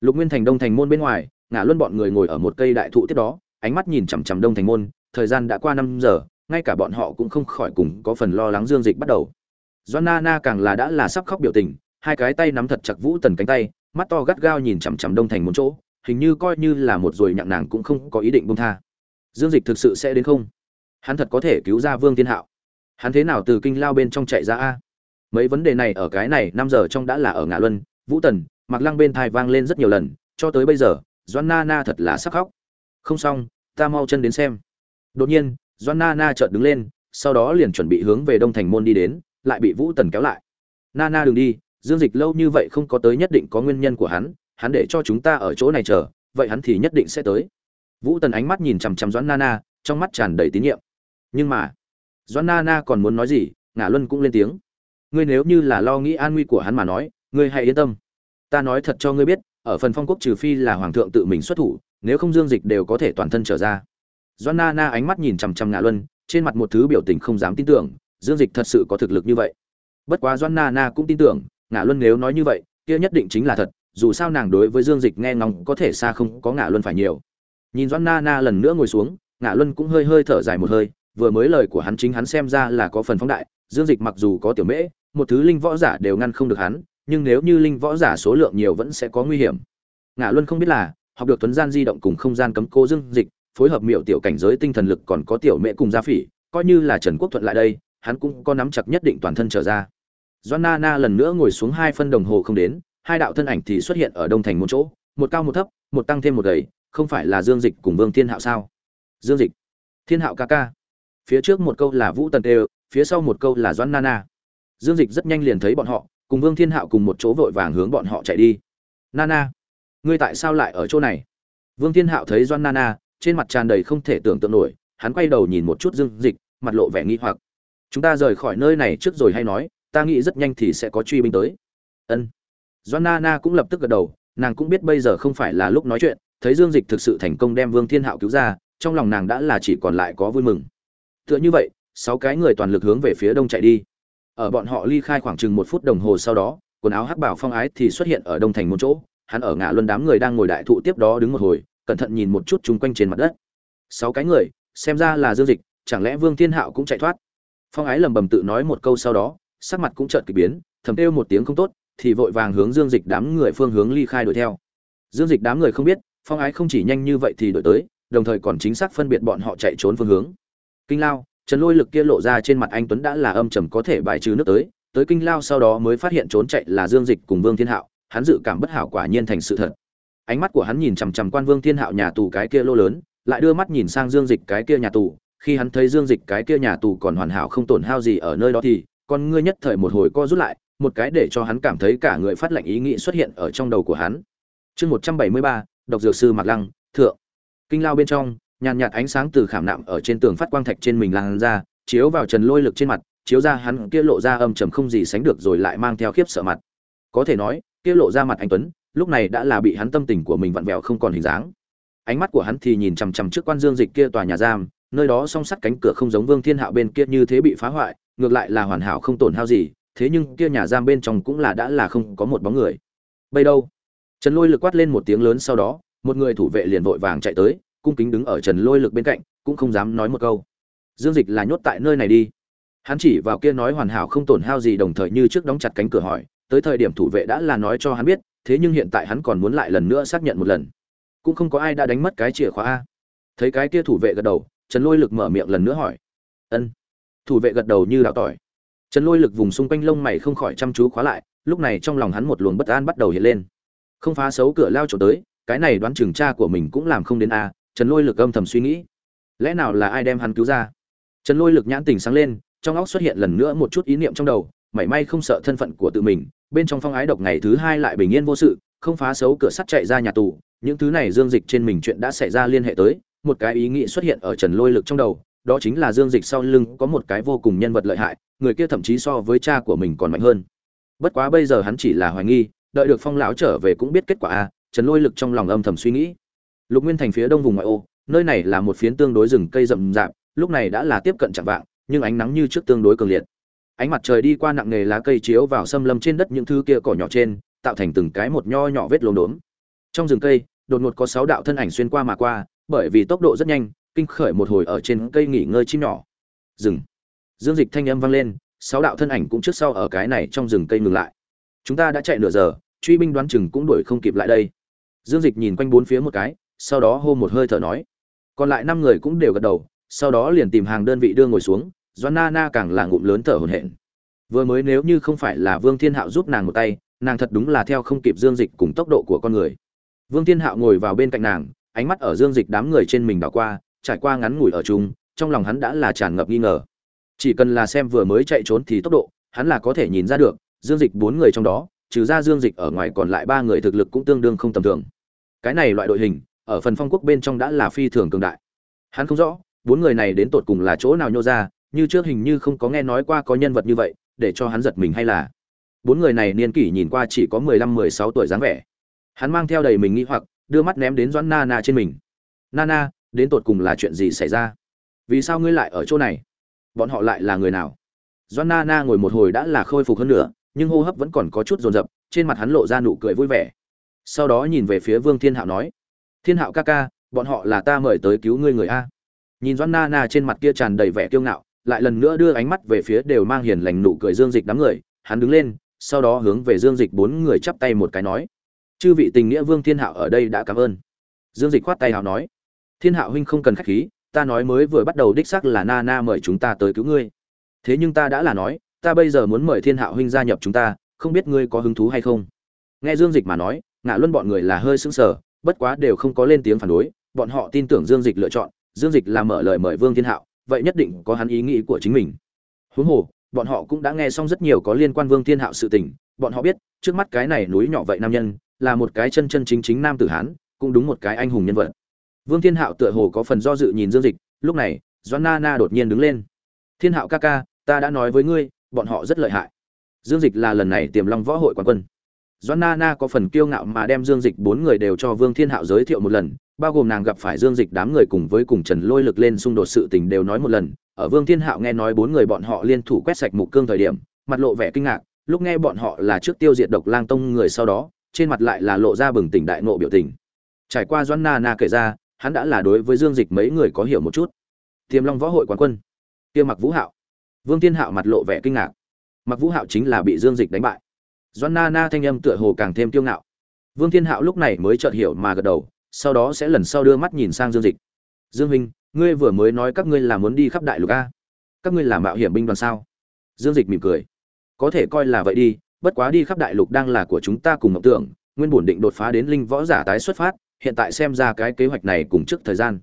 lục nguyên thành đông thành môn bên ngoài ngã luân bọn người ngồi ở một cây đại thụ tiếp đó, ánh mắt nhìn chằm chằm đông thành môn, thời gian đã qua năm giờ, ngay cả bọn họ cũng không khỏi cùng có phần lo lắng dương dịch bắt đầu. Do na na càng là đã là sắp khóc biểu tình, hai cái tay nắm thật chặt vũ tần cánh tay, mắt to gắt gao nhìn chằm chằm đông thành một chỗ, hình như coi như là một rồi nhặng nàng cũng không có ý định buông tha. Dương dịch thực sự sẽ đến không? Hắn thật có thể cứu ra vương thiên hạo. Hắn thế nào từ kinh lao bên trong chạy ra a? Mấy vấn đề này ở cái này năm giờ trong đã là ở ngã luân, vũ tần mặc lăng bên thai vang lên rất nhiều lần, cho tới bây giờ doan na na thật là sắc khóc. Không xong, ta mau chân đến xem. Đột nhiên doan na na chợt đứng lên, sau đó liền chuẩn bị hướng về đông thành môn đi đến, lại bị vũ tần kéo lại. Na na đừng đi, dương dịch lâu như vậy không có tới nhất định có nguyên nhân của hắn hắn để cho chúng ta ở chỗ này chờ, vậy hắn thì nhất định sẽ tới. Vũ tần ánh mắt nhìn chằm chằm doãn nana trong mắt tràn đầy tín nhiệm. Nhưng mà, doãn nana còn muốn nói gì, ngả luân cũng lên tiếng. Ngươi nếu như là lo nghĩ an nguy của hắn mà nói, ngươi hãy yên tâm ta nói thật cho ngươi biết, ở phần phong quốc trừ phi là hoàng thượng tự mình xuất thủ, nếu không dương dịch đều có thể toàn thân trở ra. Joana Na ánh mắt nhìn chằm chằm ngạ luân, trên mặt một thứ biểu tình không dám tin tưởng, dương dịch thật sự có thực lực như vậy. Bất quá Joana Na cũng tin tưởng, ngạ luân nếu nói như vậy, kia nhất định chính là thật, dù sao nàng đối với dương dịch nghe ngóng có thể xa không có ngạ luân phải nhiều. Nhìn doan na na lần nữa ngồi xuống, ngạ luân cũng hơi hơi thở dài một hơi, vừa mới lời của hắn chính hắn xem ra là có phần phóng đại, dương dịch mặc dù có tiểu mễ, một thứ linh võ giả đều ngăn không được hắn nhưng nếu như linh võ giả số lượng nhiều vẫn sẽ có nguy hiểm. Ngã luân không biết là, học được tuấn gian di động cùng không gian cấm cô dương dịch, phối hợp miệu tiểu cảnh giới tinh thần lực còn có tiểu mễ cùng gia phỉ, coi như là trần quốc thuận lại đây, hắn cũng có nắm chặt nhất định toàn thân trở ra. Doan na na lần nữa ngồi xuống hai phân đồng hồ không đến, hai đạo thân ảnh thì xuất hiện ở đông thành một chỗ, một cao một thấp, một tăng thêm một gầy, không phải là dương dịch cùng vương thiên hạo sao? Dương dịch, thiên hạo ca ca. Phía trước một câu là vũ tần tê, phía sau một câu là doan na na. Dương dịch rất nhanh liền thấy bọn họ cùng vương thiên hạo cùng một chỗ vội vàng hướng bọn họ chạy đi. Nana, ngươi tại sao lại ở chỗ này? Vương thiên hạo thấy Doan nana, trên mặt tràn đầy không thể tưởng tượng nổi, hắn quay đầu nhìn một chút dương dịch, mặt lộ vẻ nghi hoặc. Chúng ta rời khỏi nơi này trước rồi hay nói, ta nghĩ rất nhanh thì sẽ có truy binh tới. Ân. Doan nana cũng lập tức gật đầu, nàng cũng biết bây giờ không phải là lúc nói chuyện, thấy dương dịch thực sự thành công đem vương thiên hạo cứu ra, trong lòng nàng đã là chỉ còn lại có vui mừng. Tựa như vậy, sáu cái người toàn lực hướng về phía đông chạy đi ở bọn họ ly khai khoảng chừng một phút đồng hồ sau đó, quần áo hắc bảo phong ái thì xuất hiện ở đông thành một chỗ, hắn ở ngã luân đám người đang ngồi đại thụ tiếp đó đứng một hồi, cẩn thận nhìn một chút chung quanh trên mặt đất. Sáu cái người, xem ra là dương dịch, chẳng lẽ vương thiên hạo cũng chạy thoát? Phong ái lầm bầm tự nói một câu sau đó, sắc mặt cũng chợt kỳ biến, thầm kêu một tiếng không tốt, thì vội vàng hướng dương dịch đám người phương hướng ly khai đuổi theo. Dương dịch đám người không biết, phong ái không chỉ nhanh như vậy thì đuổi tới, đồng thời còn chính xác phân biệt bọn họ chạy trốn phương hướng. Kinh lao trần lôi lực kia lộ ra trên mặt anh tuấn đã là âm trầm có thể bài trừ nước tới tới kinh lao sau đó mới phát hiện trốn chạy là dương dịch cùng vương thiên hạo, hắn dự cảm bất hảo quả nhiên thành sự thật. Ánh mắt của hắn nhìn chằm chằm quan vương thiên hạo nhà tù cái kia lô lớn, lại đưa mắt nhìn sang dương dịch cái kia nhà tù, khi hắn thấy dương dịch cái kia nhà tù còn hoàn hảo không tổn hao gì ở nơi đó thì, con ngươi nhất thời một hồi co rút lại, một cái để cho hắn cảm thấy cả người phát lệnh ý nghĩ xuất hiện ở trong đầu của hắn. Chương một trăm bảy mươi ba, độc dược sư mạc lăng, thượng. Kinh lao bên trong nhàn nhạt ánh sáng từ khảm nạm ở trên tường phát quang thạch trên mình lan ra, chiếu vào trần lôi lực trên mặt, chiếu ra hắn kia lộ ra âm trầm không gì sánh được rồi lại mang theo khiếp sợ mặt. Có thể nói, kia lộ ra mặt anh tuấn, lúc này đã là bị hắn tâm tình của mình vặn vẹo không còn hình dáng. Ánh mắt của hắn thì nhìn chằm chằm trước quan dương dịch kia tòa nhà giam, nơi đó song sắt cánh cửa không giống vương thiên hạo bên kia như thế bị phá hoại, ngược lại là hoàn hảo không tổn hao gì, thế nhưng kia nhà giam bên trong cũng là đã là không có một bóng người. Bây đâu? Trần lôi lực quát lên một tiếng lớn sau đó, một người thủ vệ liền vội vàng chạy tới cung kính đứng ở trần lôi lực bên cạnh, cũng không dám nói một câu. Dương dịch là nhốt tại nơi này đi. Hắn chỉ vào kia nói hoàn hảo không tổn hao gì đồng thời như trước đóng chặt cánh cửa hỏi, tới thời điểm thủ vệ đã là nói cho hắn biết, thế nhưng hiện tại hắn còn muốn lại lần nữa xác nhận một lần. Cũng không có ai đã đánh mất cái chìa khóa a. Thấy cái kia thủ vệ gật đầu, trần lôi lực mở miệng lần nữa hỏi. Ân. Thủ vệ gật đầu như đào tỏi. Trần lôi lực vùng xung quanh lông mày không khỏi chăm chú khóa lại, lúc này trong lòng hắn một luồng bất an bắt đầu hiện lên. Không phá xấu cửa lao trộm tới, cái này đoán chừng cha của mình cũng làm không đến a trần lôi lực âm thầm suy nghĩ, lẽ nào là ai đem hắn cứu ra? Trần lôi lực nhãn tình sáng lên, trong óc xuất hiện lần nữa một chút ý niệm trong đầu, mảy may không sợ thân phận của tự mình, bên trong phong ái độc ngày thứ hai lại bình yên vô sự, không phá xấu cửa sắt chạy ra nhà tù, những thứ này dương dịch trên mình chuyện đã xảy ra liên hệ tới, một cái ý nghĩ xuất hiện ở trần lôi lực trong đầu, đó chính là dương dịch sau lưng có một cái vô cùng nhân vật lợi hại, người kia thậm chí so với cha của mình còn mạnh hơn. Bất quá bây giờ hắn chỉ là hoài nghi, đợi được phong lão trở về cũng biết kết quả a trần lôi lực trong lòng âm thầm suy nghĩ lục nguyên thành phía đông vùng ngoại ô, nơi này là một phiến tương đối rừng cây rậm rạp, lúc này đã là tiếp cận chẳng vạng, nhưng ánh nắng như trước tương đối cường liệt. Ánh mặt trời đi qua nặng nề lá cây chiếu vào xâm lâm trên đất những thứ kia cỏ nhỏ trên, tạo thành từng cái một nho nhỏ vết lốm đốm. Trong rừng cây, đột ngột có sáu đạo thân ảnh xuyên qua mà qua, bởi vì tốc độ rất nhanh, kinh khởi một hồi ở trên cây nghỉ ngơi chim nhỏ. Rừng dương dịch thanh âm vang lên, sáu đạo thân ảnh cũng trước sau ở cái này trong rừng cây ngừng lại. Chúng ta đã chạy nửa giờ, truy binh đoán chừng cũng đuổi không kịp lại đây. Dương dịch nhìn quanh bốn phía một cái sau đó hô một hơi thở nói. Còn lại năm người cũng đều gật đầu, sau đó liền tìm hàng đơn vị đưa ngồi xuống doan na na càng là ngụm lớn thở hổn hển. Vừa mới nếu như không phải là vương thiên hạo giúp nàng một tay, nàng thật đúng là theo không kịp dương dịch cùng tốc độ của con người. Vương thiên hạo ngồi vào bên cạnh nàng, ánh mắt ở dương dịch đám người trên mình đảo qua, trải qua ngắn ngủi ở chung, trong lòng hắn đã là tràn ngập nghi ngờ. Chỉ cần là xem vừa mới chạy trốn thì tốc độ, hắn là có thể nhìn ra được, dương dịch bốn người trong đó, trừ ra dương dịch ở ngoài còn lại ba người thực lực cũng tương đương không tầm thường. Cái này loại đội hình ở phần phong quốc bên trong đã là phi thường cường đại. Hắn không rõ, bốn người này đến tột cùng là chỗ nào nhô ra, như trước hình như không có nghe nói qua có nhân vật như vậy, để cho hắn giật mình hay là? Bốn người này niên kỷ nhìn qua chỉ có mười lăm, mười sáu tuổi dáng vẻ. Hắn mang theo đầy mình nghĩ hoặc, đưa mắt ném đến doãn na na trên mình. Na na đến tột cùng là chuyện gì xảy ra? Vì sao ngươi lại ở chỗ này? Bọn họ lại là người nào? Doãn na na ngồi một hồi đã là khôi phục hơn nữa nhưng hô hấp vẫn còn có chút rồn rập trên mặt hắn lộ ra nụ cười vui vẻ. Sau đó nhìn về phía vương thiên hạo nói thiên hạo ca ca, bọn họ là ta mời tới cứu ngươi người a. Nhìn doãn na na trên mặt kia tràn đầy vẻ kiêu ngạo, lại lần nữa đưa ánh mắt về phía đều mang hiền lành nụ cười dương dịch đám người, hắn đứng lên, sau đó hướng về dương dịch bốn người chắp tay một cái nói, chư vị tình nghĩa vương thiên hạo ở đây đã cảm ơn. Dương dịch khoát tay hào nói, thiên hạo huynh không cần khách khí, ta nói mới vừa bắt đầu đích sắc là na na mời chúng ta tới cứu ngươi. Thế nhưng ta đã là nói, ta bây giờ muốn mời thiên hạo huynh gia nhập chúng ta, không biết ngươi có hứng thú hay không? Nghe dương dịch mà nói, ngạ luân bọn người là hơi sững sờ bất quá đều không có lên tiếng phản đối, bọn họ tin tưởng dương dịch lựa chọn, dương dịch là mở lời mời vương thiên hạo, vậy nhất định có hắn ý nghĩ của chính mình. Huống hồ, bọn họ cũng đã nghe xong rất nhiều có liên quan vương thiên hạo sự tình, bọn họ biết, trước mắt cái này núi nhỏ vậy nam nhân, là một cái chân chân chính chính nam tử hán, cũng đúng một cái anh hùng nhân vật. Vương thiên hạo tựa hồ có phần do dự nhìn dương dịch, lúc này, doãn na na đột nhiên đứng lên. Thiên hạo ca ca, ta đã nói với ngươi, bọn họ rất lợi hại. Dương dịch là lần này tiềm long võ hội quán quân doãn na na có phần kiêu ngạo mà đem dương dịch bốn người đều cho vương thiên hạo giới thiệu một lần, bao gồm nàng gặp phải dương dịch đám người cùng với cùng trần lôi lực lên xung đột sự tình đều nói một lần. Ở vương thiên hạo nghe nói bốn người bọn họ liên thủ quét sạch mục cương thời điểm, mặt lộ vẻ kinh ngạc, lúc nghe bọn họ là trước tiêu diệt độc lang tông người sau đó, trên mặt lại là lộ ra bừng tỉnh đại nộ biểu tình. Trải qua doãn na na kể ra, hắn đã là đối với dương dịch mấy người có hiểu một chút. Tiềm long võ hội quán quân tiêm mặc vũ hạo. Vương thiên hạo mặt lộ vẻ kinh ngạc. Mặc vũ hạo chính là bị dương dịch đánh bại doãn na na thanh âm tựa hồ càng thêm kiêu ngạo. Vương thiên hạo lúc này mới chợt hiểu mà gật đầu, sau đó sẽ lần sau đưa mắt nhìn sang dương dịch. Dương huynh, ngươi vừa mới nói các ngươi là muốn đi khắp đại lục a? Các ngươi là mạo hiểm binh đoàn sao? Dương dịch mỉm cười. Có thể coi là vậy đi, bất quá đi khắp đại lục đang là của chúng ta cùng mộng tưởng, nguyên bổn định đột phá đến linh võ giả tái xuất phát, hiện tại xem ra cái kế hoạch này cùng trước thời gian.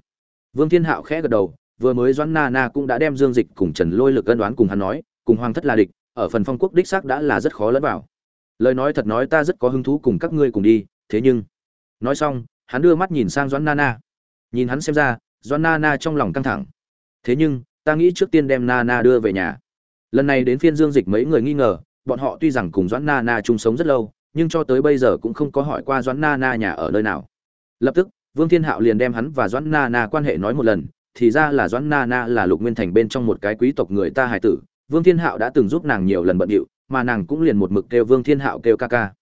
Vương thiên hạo khẽ gật đầu, vừa mới doãn na na cũng đã đem dương dịch cùng trần lôi lực cân đoán cùng hắn nói, cùng hoàng thất là địch, ở phần phong quốc đích xác đã là rất khó lẫn vào lời nói thật nói ta rất có hứng thú cùng các ngươi cùng đi, thế nhưng, nói xong, hắn đưa mắt nhìn sang doãn na na nhìn hắn xem ra, doãn na na trong lòng căng thẳng. Thế nhưng, ta nghĩ trước tiên đem na na đưa về nhà. Lần này đến phiên dương dịch mấy người nghi ngờ, bọn họ tuy rằng cùng doãn na na chung sống rất lâu, nhưng cho tới bây giờ cũng không có hỏi qua doãn na na nhà ở nơi nào. Lập tức, vương thiên hạo liền đem hắn và doãn na na quan hệ nói một lần, thì ra là doãn na na là lục nguyên thành bên trong một cái quý tộc người ta hải tử. Vương thiên hạo đã từng giúp nàng nhiều lần bận điệu mà nàng cũng liền một mực kêu vương thiên hạo kêu ca ca.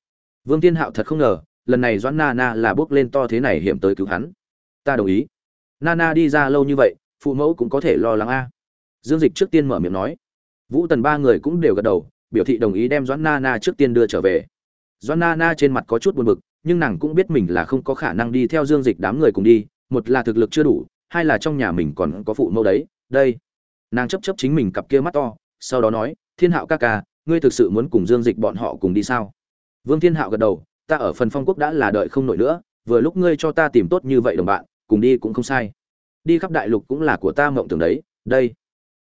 Vương thiên hạo thật không ngờ, lần này doãn na na là bước lên to thế này hiểm tới cứu hắn. Ta đồng ý. Na na đi ra lâu như vậy, phụ mẫu cũng có thể lo lắng a. Dương dịch trước tiên mở miệng nói. Vũ tần ba người cũng đều gật đầu, biểu thị đồng ý đem doãn na na trước tiên đưa trở về. Doãn na na trên mặt có chút buồn bực, nhưng nàng cũng biết mình là không có khả năng đi theo dương dịch đám người cùng đi, một là thực lực chưa đủ, hai là trong nhà mình còn có phụ mẫu đấy, đây. Nàng chấp chấp chính mình cặp kia mắt to, sau đó nói, thiên hạo ca ca ngươi thực sự muốn cùng dương dịch bọn họ cùng đi sao? Vương thiên hạo gật đầu, ta ở phần phong quốc đã là đợi không nổi nữa, vừa lúc ngươi cho ta tìm tốt như vậy đồng bạn, cùng đi cũng không sai. Đi khắp đại lục cũng là của ta mộng tưởng đấy, đây.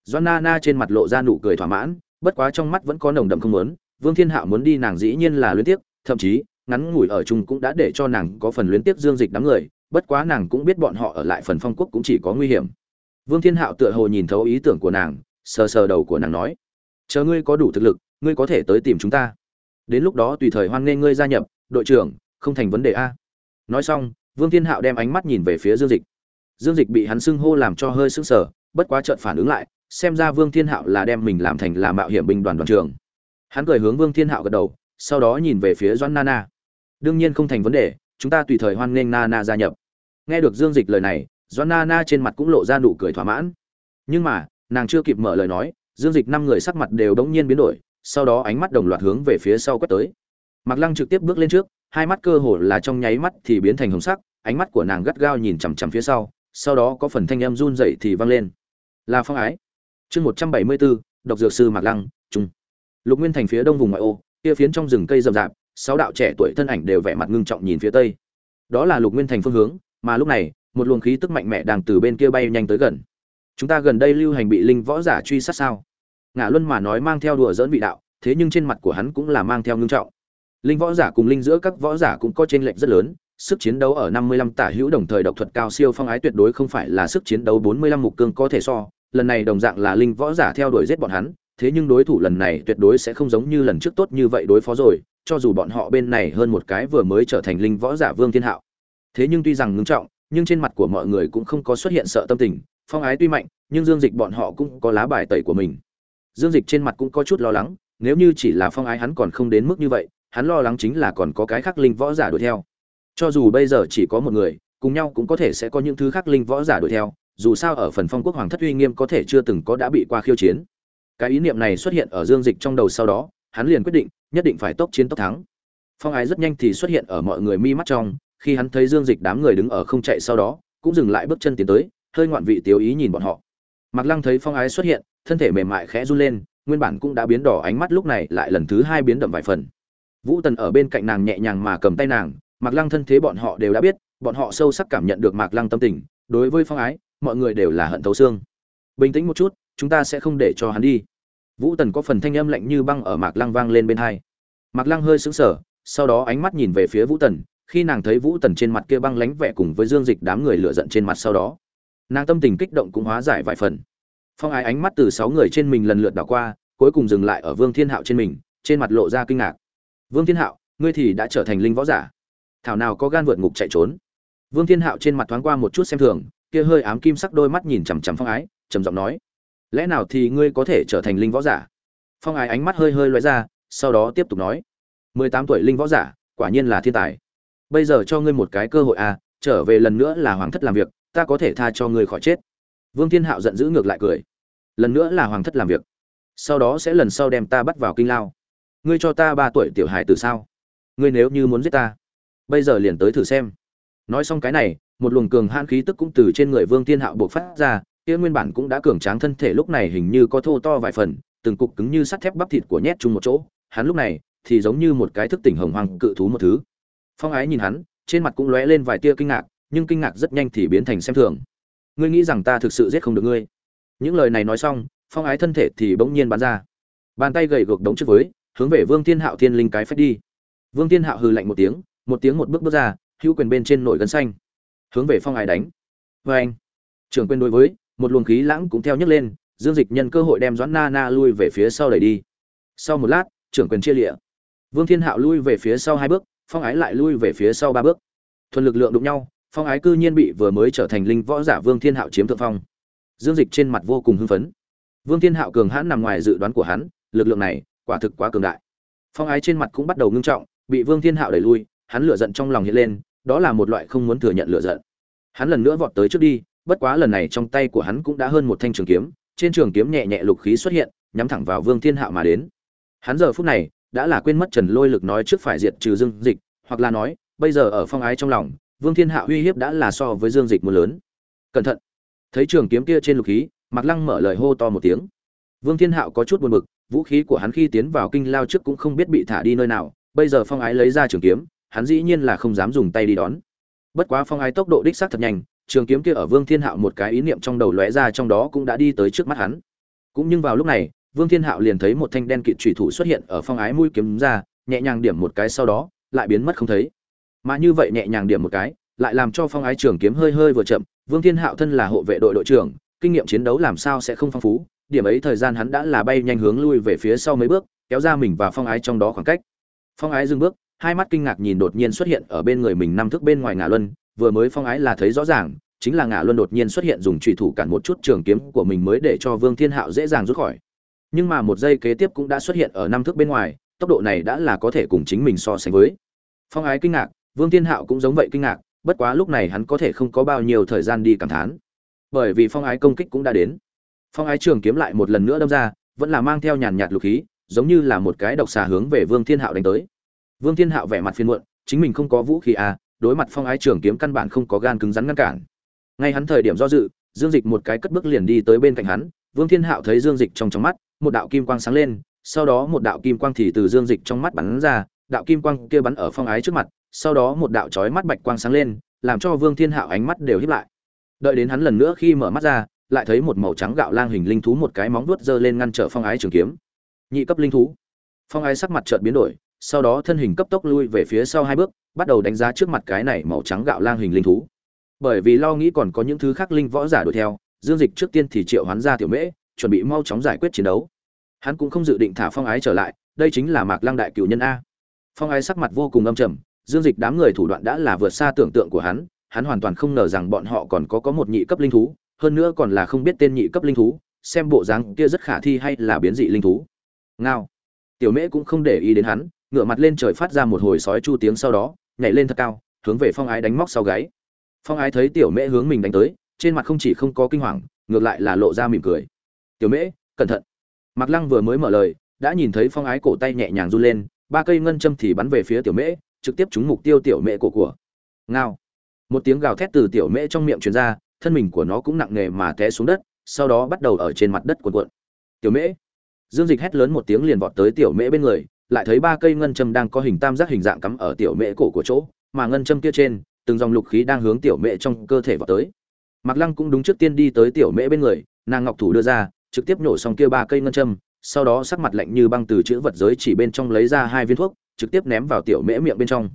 Doan na na trên mặt lộ ra nụ cười thỏa mãn, bất quá trong mắt vẫn có nồng đậm không muốn. Vương thiên hạo muốn đi nàng dĩ nhiên là luyến tiếc, thậm chí, ngắn ngủi ở chung cũng đã để cho nàng có phần luyến tiếc dương dịch đám người, bất quá nàng cũng biết bọn họ ở lại phần phong quốc cũng chỉ có nguy hiểm. Vương thiên hạo tựa hồ nhìn thấu ý tưởng của nàng, sờ sờ đầu của nàng nói, chờ ngươi có đủ thực lực ngươi có thể tới tìm chúng ta. Đến lúc đó tùy thời hoan nghênh ngươi gia nhập, đội trưởng, không thành vấn đề a. Nói xong, vương thiên hạo đem ánh mắt nhìn về phía dương dịch. Dương dịch bị hắn xưng hô làm cho hơi sững sờ, bất quá chợt phản ứng lại, xem ra vương thiên hạo là đem mình làm thành là mạo hiểm binh đoàn đoàn trưởng. Hắn cười hướng vương thiên hạo gật đầu, sau đó nhìn về phía doãn nana. Đương nhiên không thành vấn đề, chúng ta tùy thời hoan nghênh nana gia nhập. Nghe được dương dịch lời này, doãn nana trên mặt cũng lộ ra nụ cười thỏa mãn. Nhưng mà, nàng chưa kịp mở lời nói, dương dịch năm người sắc mặt đều đống nhiên biến đổi sau đó ánh mắt đồng loạt hướng về phía sau quét tới Mạc Lăng trực tiếp bước lên trước, hai mắt cơ hồ là trong nháy mắt thì biến thành hồng sắc, ánh mắt của nàng gắt gao nhìn chằm chằm phía sau, sau đó có phần thanh âm run rẩy thì vang lên. Là Phong Ái. Chương 174, độc dược sư Mạc Lăng, trung. Lục Nguyên thành phía đông vùng ngoại ô, kia phiến trong rừng cây rậm rạp, sáu đạo trẻ tuổi thân ảnh đều vẻ mặt ngưng trọng nhìn phía tây. Đó là Lục Nguyên thành phương hướng, mà lúc này, một luồng khí tức mạnh mẽ đang từ bên kia bay nhanh tới gần. Chúng ta gần đây lưu hành bị linh võ giả truy sát sao? Ngã Luân mà nói mang theo đùa dỡn vị đạo, thế nhưng trên mặt của hắn cũng là mang theo ngưng trọng. Linh võ giả cùng linh giữa các võ giả cũng có chênh lệch rất lớn sức chiến đấu ở 55 tả hữu đồng thời độc thuật cao siêu phong ái tuyệt đối không phải là sức chiến đấu 45 mục cương có thể so lần này đồng dạng là linh võ giả theo đuổi giết bọn hắn thế nhưng đối thủ lần này tuyệt đối sẽ không giống như lần trước tốt như vậy đối phó rồi cho dù bọn họ bên này hơn một cái vừa mới trở thành linh võ giả vương thiên hạo. Thế nhưng tuy rằng ngưng trọng nhưng trên mặt của mọi người cũng không có xuất hiện sợ tâm tình phong ái tuy mạnh nhưng dương dịch bọn họ cũng có lá bài tẩy của mình dương dịch trên mặt cũng có chút lo lắng nếu như chỉ là phong ái hắn còn không đến mức như vậy hắn lo lắng chính là còn có cái khác linh võ giả đuổi theo. Cho dù bây giờ chỉ có một người, cùng nhau cũng có thể sẽ có những thứ khác linh võ giả đuổi theo, dù sao ở phần phong quốc hoàng thất uy nghiêm có thể chưa từng có đã bị qua khiêu chiến. Cái ý niệm này xuất hiện ở Dương Dịch trong đầu sau đó, hắn liền quyết định, nhất định phải tốc chiến tốc thắng. Phong ái rất nhanh thì xuất hiện ở mọi người mi mắt trong, khi hắn thấy Dương Dịch đám người đứng ở không chạy sau đó, cũng dừng lại bước chân tiến tới, hơi ngoạn vị tiểu ý nhìn bọn họ. Mạc Lăng thấy Phong ái xuất hiện, thân thể mềm mại khẽ run lên, nguyên bản cũng đã biến đỏ ánh mắt lúc này lại lần thứ hai biến đậm vài phần. Vũ tần ở bên cạnh nàng nhẹ nhàng mà cầm tay nàng mạc lăng thân thế bọn họ đều đã biết bọn họ sâu sắc cảm nhận được mạc lăng tâm tình đối với phong ái mọi người đều là hận thấu xương. Bình tĩnh một chút chúng ta sẽ không để cho hắn đi. Vũ tần có phần thanh âm lạnh như băng ở mạc lăng vang lên bên hai. Mạc lăng hơi sững sờ sau đó ánh mắt nhìn về phía vũ tần khi nàng thấy vũ tần trên mặt kia băng lánh vẻ cùng với dương dịch đám người lựa giận trên mặt sau đó nàng tâm tình kích động cũng hóa giải vài phần phong ái ánh mắt từ sáu người trên mình lần lượt đảo qua, cuối cùng dừng lại ở vương thiên hạo trên mình, trên mặt lộ ra kinh ngạc. Vương thiên hạo, ngươi thì đã trở thành linh võ giả. Thảo nào có gan vượt ngục chạy trốn. Vương thiên hạo trên mặt thoáng qua một chút xem thường, kia hơi ám kim sắc đôi mắt nhìn chằm chằm phong ái, trầm giọng nói, lẽ nào thì ngươi có thể trở thành linh võ giả? Phong ái ánh mắt hơi hơi loay ra, sau đó tiếp tục nói, mười tám tuổi linh võ giả, quả nhiên là thiên tài. Bây giờ cho ngươi một cái cơ hội à trở về lần nữa là hoàng thất làm việc, ta có thể tha cho ngươi khỏi chết vương thiên hạo giận dữ ngược lại cười. Lần nữa là hoàng thất làm việc. Sau đó sẽ lần sau đem ta bắt vào kinh lao. Ngươi cho ta ba tuổi tiểu hài từ sao? Ngươi nếu như muốn giết ta, bây giờ liền tới thử xem. Nói xong cái này, một luồng cường hãn khí tức cũng từ trên người vương thiên hạo buộc phát ra, kia nguyên bản cũng đã cường tráng thân thể lúc này hình như có thô to vài phần, từng cục cứng như sắt thép bắp thịt của nhét chung một chỗ. Hắn lúc này thì giống như một cái thức tỉnh hồng hoàng cự thú một thứ. Phong ái nhìn hắn, trên mặt cũng lóe lên vài tia kinh ngạc, nhưng kinh ngạc rất nhanh thì biến thành xem thường ngươi nghĩ rằng ta thực sự giết không được ngươi? Những lời này nói xong, phong ái thân thể thì bỗng nhiên bắn ra. Bàn tay gầy gộc đống trước với, hướng về vương thiên hạo thiên linh cái phách đi. Vương thiên hạo hừ lạnh một tiếng một tiếng một bước bước ra, hữu quyền bên trên nổi gân xanh. Hướng về phong ái đánh. Vê anh, trưởng quyền đối với, một luồng khí lãng cũng theo nhấc lên, dương dịch nhân cơ hội đem doãn na na lui về phía sau đẩy đi. Sau một lát, trưởng quyền chia lịa. Vương thiên hạo lui về phía sau hai bước, phong ái lại lui về phía sau ba bước. Thuần lực lượng đụng nhau phong ái cư nhiên bị vừa mới trở thành linh võ giả vương thiên hạo chiếm thượng phong. Dương dịch trên mặt vô cùng hưng phấn. Vương thiên hạo cường hãn nằm ngoài dự đoán của hắn, lực lượng này, quả thực quá cường đại. Phong ái trên mặt cũng bắt đầu ngưng trọng, bị vương thiên hạo đẩy lui, hắn lửa giận trong lòng hiện lên, đó là một loại không muốn thừa nhận lửa giận. Hắn lần nữa vọt tới trước đi, bất quá lần này trong tay của hắn cũng đã hơn một thanh trường kiếm, trên trường kiếm nhẹ nhẹ lục khí xuất hiện, nhắm thẳng vào vương thiên hạo mà đến. Hắn giờ phút này, đã là quên mất trần lôi lực nói trước phải diệt trừ dương dịch, hoặc là nói, bây giờ ở phong ái trong lòng vương thiên hạo uy hiếp đã là so với dương dịch một lớn. Cẩn thận. Thấy trường kiếm kia trên lục khí mặc lăng mở lời hô to một tiếng. Vương thiên hạo có chút buồn bực, vũ khí của hắn khi tiến vào kinh lao trước cũng không biết bị thả đi nơi nào, bây giờ phong ái lấy ra trường kiếm, hắn dĩ nhiên là không dám dùng tay đi đón. Bất quá phong ái tốc độ đích xác thật nhanh, trường kiếm kia ở vương thiên hạo một cái ý niệm trong đầu lóe ra trong đó cũng đã đi tới trước mắt hắn. Cũng nhưng vào lúc này, vương thiên hạo liền thấy một thanh đen kịt chủy thủ xuất hiện ở phong ái mũi kiếm ra, nhẹ nhàng điểm một cái sau đó, lại biến mất không thấy mà như vậy nhẹ nhàng điểm một cái, lại làm cho phong ái trường kiếm hơi hơi vừa chậm. Vương thiên hạo thân là hộ vệ đội đội trưởng, kinh nghiệm chiến đấu làm sao sẽ không phong phú, điểm ấy thời gian hắn đã là bay nhanh hướng lui về phía sau mấy bước, kéo ra mình và phong ái trong đó khoảng cách. Phong ái dừng bước, hai mắt kinh ngạc nhìn đột nhiên xuất hiện ở bên người mình năm thước bên ngoài ngã luân. Vừa mới phong ái là thấy rõ ràng, chính là ngã luân đột nhiên xuất hiện dùng trùy thủ cản một chút trường kiếm của mình mới để cho vương thiên hạo dễ dàng rút khỏi. Nhưng mà một giây kế tiếp cũng đã xuất hiện ở năm thước bên ngoài, tốc độ này đã là có thể cùng chính mình so sánh với. Phong ái kinh ngạc vương thiên hạo cũng giống vậy kinh ngạc, bất quá lúc này hắn có thể không có bao nhiêu thời gian đi cảm thán. Bởi vì phong ái công kích cũng đã đến. Phong ái trường kiếm lại một lần nữa đâm ra, vẫn là mang theo nhàn nhạt lục khí, giống như là một cái độc xà hướng về vương thiên hạo đánh tới. Vương thiên hạo vẻ mặt phiền muộn, chính mình không có vũ khí à đối mặt phong ái trường kiếm căn bản không có gan cứng rắn ngăn cản. Ngay hắn thời điểm do dự, dương dịch một cái cất bước liền đi tới bên cạnh hắn, vương thiên hạo thấy dương dịch trong trong mắt, một đạo kim quang sáng lên, sau đó một đạo kim quang thì từ dương dịch trong mắt bắn ra, đạo kim quang kia bắn ở phong ái trước mặt sau đó một đạo chói mắt bạch quang sáng lên, làm cho vương thiên hạo ánh mắt đều híp lại. Đợi đến hắn lần nữa khi mở mắt ra, lại thấy một màu trắng gạo lang hình linh thú một cái móng vuốt giơ lên ngăn trở phong ái trường kiếm. Nhị cấp linh thú. Phong ái sắc mặt chợt biến đổi, sau đó thân hình cấp tốc lui về phía sau hai bước, bắt đầu đánh giá trước mặt cái này màu trắng gạo lang hình linh thú. Bởi vì lo nghĩ còn có những thứ khác linh võ giả đuổi theo, dương dịch trước tiên thì triệu hoán ra tiểu mễ, chuẩn bị mau chóng giải quyết chiến đấu. Hắn cũng không dự định thả phong ái trở lại, đây chính là mạc lăng đại cựu nhân a. Phong ái sắc mặt vô cùng âm trầm dương dịch đám người thủ đoạn đã là vượt xa tưởng tượng của hắn hắn hoàn toàn không ngờ rằng bọn họ còn có có một nhị cấp linh thú hơn nữa còn là không biết tên nhị cấp linh thú xem bộ dáng kia rất khả thi hay là biến dị linh thú. Ngao. Tiểu mễ cũng không để ý đến hắn ngửa mặt lên trời phát ra một hồi sói chu tiếng sau đó nhảy lên thật cao hướng về phong ái đánh móc sau gáy. Phong ái thấy tiểu mễ hướng mình đánh tới trên mặt không chỉ không có kinh hoàng ngược lại là lộ ra mỉm cười. Tiểu mễ cẩn thận. Mạc Lăng vừa mới mở lời, đã nhìn thấy Phong Ái cổ tay nhẹ nhàng run lên, ba cây ngân châm thì bắn về phía Tiểu Mễ, trực tiếp trúng mục tiêu Tiểu Mễ cổ của. Ngao. Một tiếng gào thét từ Tiểu Mễ trong miệng truyền ra, thân mình của nó cũng nặng nề mà té xuống đất, sau đó bắt đầu ở trên mặt đất cuộn cuộn. Tiểu Mễ. Dương Dịch hét lớn một tiếng liền vọt tới Tiểu Mễ bên người, lại thấy ba cây ngân châm đang có hình tam giác hình dạng cắm ở Tiểu Mễ cổ của chỗ, mà ngân châm kia trên, từng dòng lục khí đang hướng Tiểu Mễ trong cơ thể vọt tới. Mạc Lăng cũng đúng trước tiên đi tới Tiểu Mễ bên người, nàng ngọc thủ đưa ra trực tiếp nổ xong kia ba cây ngân châm sau đó sắc mặt lạnh như băng từ chữ vật giới chỉ bên trong lấy ra hai viên thuốc trực tiếp ném vào tiểu mễ miệng bên trong.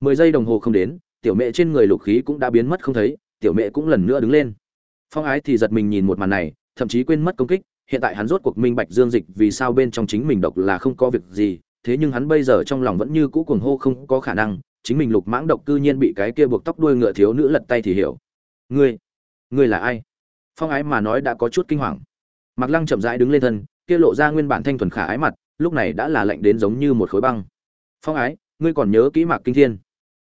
Mười giây đồng hồ không đến, tiểu mễ trên người lục khí cũng đã biến mất không thấy, tiểu mễ cũng lần nữa đứng lên. Phong ái thì giật mình nhìn một màn này, thậm chí quên mất công kích, hiện tại hắn rốt cuộc minh bạch dương dịch vì sao bên trong chính mình độc là không có việc gì, thế nhưng hắn bây giờ trong lòng vẫn như cũ cuồng hô không có khả năng, chính mình lục mãng độc cư nhiên bị cái kia buộc tóc đuôi ngựa thiếu nữ lật tay thì hiểu. Ngươi ngươi là ai? Phong ái mà nói đã có chút kinh hoàng. Mặc lăng chậm rãi đứng lên thân, kia lộ ra nguyên bản thanh thuần khả ái mặt, lúc này đã là lạnh đến giống như một khối băng phong ái, ngươi còn nhớ kỹ mạc kinh thiên.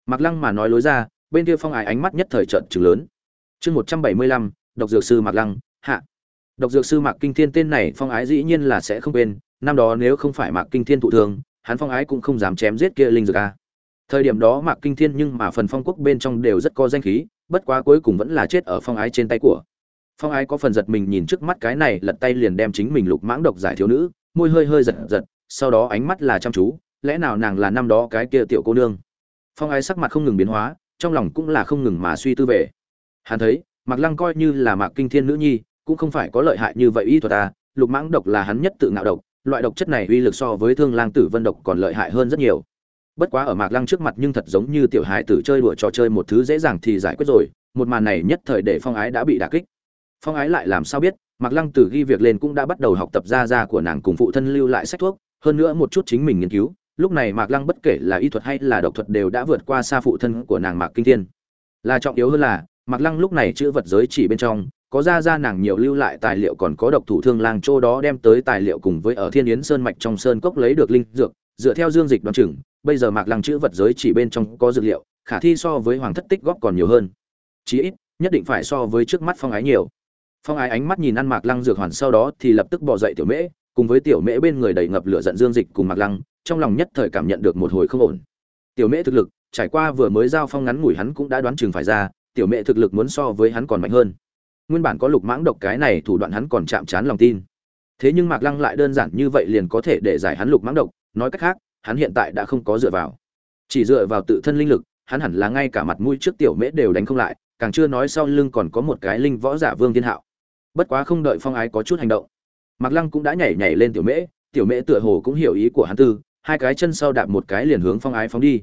Mạc lăng mà nói lối ra, bên kia phong ái ánh mắt nhất thời trận chừng lớn. Chương một trăm bảy mươi lăm, độc dược sư mạc lăng, hạ. Độc dược sư mạc kinh thiên tên này phong ái dĩ nhiên là sẽ không quên, năm đó nếu không phải mạc kinh thiên thụ thường hắn phong ái cũng không dám chém giết kia linh dược a. Thời điểm đó mạc kinh thiên nhưng mà phần phong quốc bên trong đều rất có danh khí, bất quá cuối cùng vẫn là chết ở phong ái trên tay của. Phong ái có phần giật mình nhìn trước mắt cái này, lật tay liền đem chính mình lục mãng độc giải thiếu nữ, môi hơi hơi giật giật, sau đó ánh mắt là chăm chú lẽ nào nàng là năm đó cái kia tiểu cô nương? Phong ái sắc mặt không ngừng biến hóa, trong lòng cũng là không ngừng mà suy tư về. Hắn thấy, mạc lăng coi như là mạc kinh thiên nữ nhi, cũng không phải có lợi hại như vậy y thuật à? lục mãng độc là hắn nhất tự ngạo độc, loại độc chất này uy lực so với thương lang tử vân độc còn lợi hại hơn rất nhiều. Bất quá ở mạc lăng trước mặt nhưng thật giống như tiểu hài tử chơi đùa trò chơi một thứ dễ dàng thì giải quyết rồi, một màn này nhất thời để phong ái đã bị đả kích. Phong ái lại làm sao biết, mạc lăng từ ghi việc lên cũng đã bắt đầu học tập ra ra của nàng cùng phụ thân lưu lại sách thuốc, hơn nữa một chút chính mình nghiên cứu lúc này mạc lăng bất kể là y thuật hay là độc thuật đều đã vượt qua xa phụ thân của nàng mạc kinh thiên. Là trọng yếu hơn là, mạc lăng lúc này chữ vật giới chỉ bên trong, có ra ra nàng nhiều lưu lại tài liệu còn có độc thủ thương lang châu đó đem tới tài liệu cùng với ở thiên yến sơn mạch trong sơn cốc lấy được linh dược, dựa theo dương dịch đoán chừng, bây giờ mạc lăng chữ vật giới chỉ bên trong có dược liệu, khả thi so với hoàng thất tích góp còn nhiều hơn. Chí ít, nhất định phải so với trước mắt phong ái nhiều. Phong ái ánh mắt nhìn ăn mạc lăng dược hoàn sau đó thì lập tức bỏ dậy tiểu mễ, cùng với tiểu mễ bên người đầy ngập lửa giận dương dịch cùng mạc lăng trong lòng nhất thời cảm nhận được một hồi không ổn. Tiểu mễ thực lực, trải qua vừa mới giao phong ngắn ngủi hắn cũng đã đoán chừng phải ra, tiểu mễ thực lực muốn so với hắn còn mạnh hơn. Nguyên bản có lục mãng độc cái này thủ đoạn hắn còn chạm chán lòng tin. Thế nhưng mạc lăng lại đơn giản như vậy liền có thể để giải hắn lục mãng độc, nói cách khác, hắn hiện tại đã không có dựa vào. Chỉ dựa vào tự thân linh lực, hắn hẳn là ngay cả mặt mũi trước tiểu mễ đều đánh không lại, càng chưa nói sau lưng còn có một cái linh võ giả vương thiên hạo. Bất quá không đợi phong ái có chút hành động, mạc lăng cũng đã nhảy nhảy lên tiểu mễ tiểu mễ tựa hồ cũng hiểu ý của hắn tư hai cái chân sau đạp một cái liền hướng phong ái phóng đi.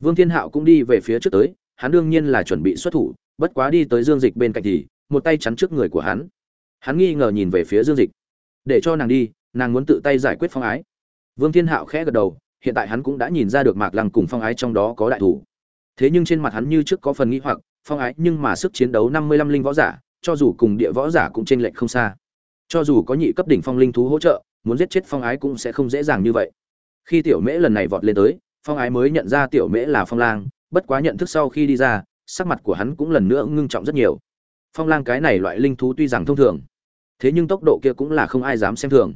Vương thiên hạo cũng đi về phía trước tới, hắn đương nhiên là chuẩn bị xuất thủ, bất quá đi tới dương dịch bên cạnh thì, một tay chắn trước người của hắn. Hắn nghi ngờ nhìn về phía dương dịch. Để cho nàng đi, nàng muốn tự tay giải quyết phong ái. Vương thiên hạo khẽ gật đầu, hiện tại hắn cũng đã nhìn ra được mạc lăng cùng phong ái trong đó có đại thủ. Thế nhưng trên mặt hắn như trước có phần nghĩ hoặc, phong ái nhưng mà sức chiến đấu năm mươi lăm linh võ giả, cho dù cùng địa võ giả cũng chênh lệch không xa. Cho dù có nhị cấp đỉnh phong linh thú hỗ trợ, muốn giết chết phong ái cũng sẽ không dễ dàng như vậy khi tiểu mễ lần này vọt lên tới, phong ái mới nhận ra tiểu mễ là phong lang, bất quá nhận thức sau khi đi ra, sắc mặt của hắn cũng lần nữa ngưng trọng rất nhiều. Phong lang cái này loại linh thú tuy rằng thông thường, thế nhưng tốc độ kia cũng là không ai dám xem thường.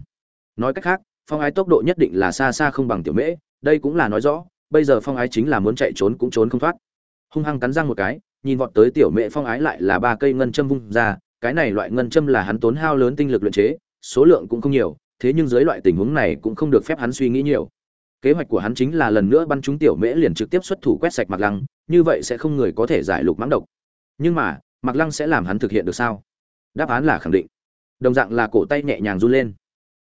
Nói cách khác, phong ái tốc độ nhất định là xa xa không bằng tiểu mễ, đây cũng là nói rõ, bây giờ phong ái chính là muốn chạy trốn cũng trốn không thoát. Hung hăng cắn răng một cái, nhìn vọt tới tiểu mễ phong ái lại là ba cây ngân châm vung ra, cái này loại ngân châm là hắn tốn hao lớn tinh lực luyện chế, số lượng cũng không nhiều, thế nhưng dưới loại tình huống này cũng không được phép hắn suy nghĩ nhiều kế hoạch của hắn chính là lần nữa bắn trúng tiểu mễ liền trực tiếp xuất thủ quét sạch mặc lăng, như vậy sẽ không người có thể giải lục mãng độc. Nhưng mà mặc lăng sẽ làm hắn thực hiện được sao? Đáp án là khẳng định. Đồng dạng là cổ tay nhẹ nhàng run lên.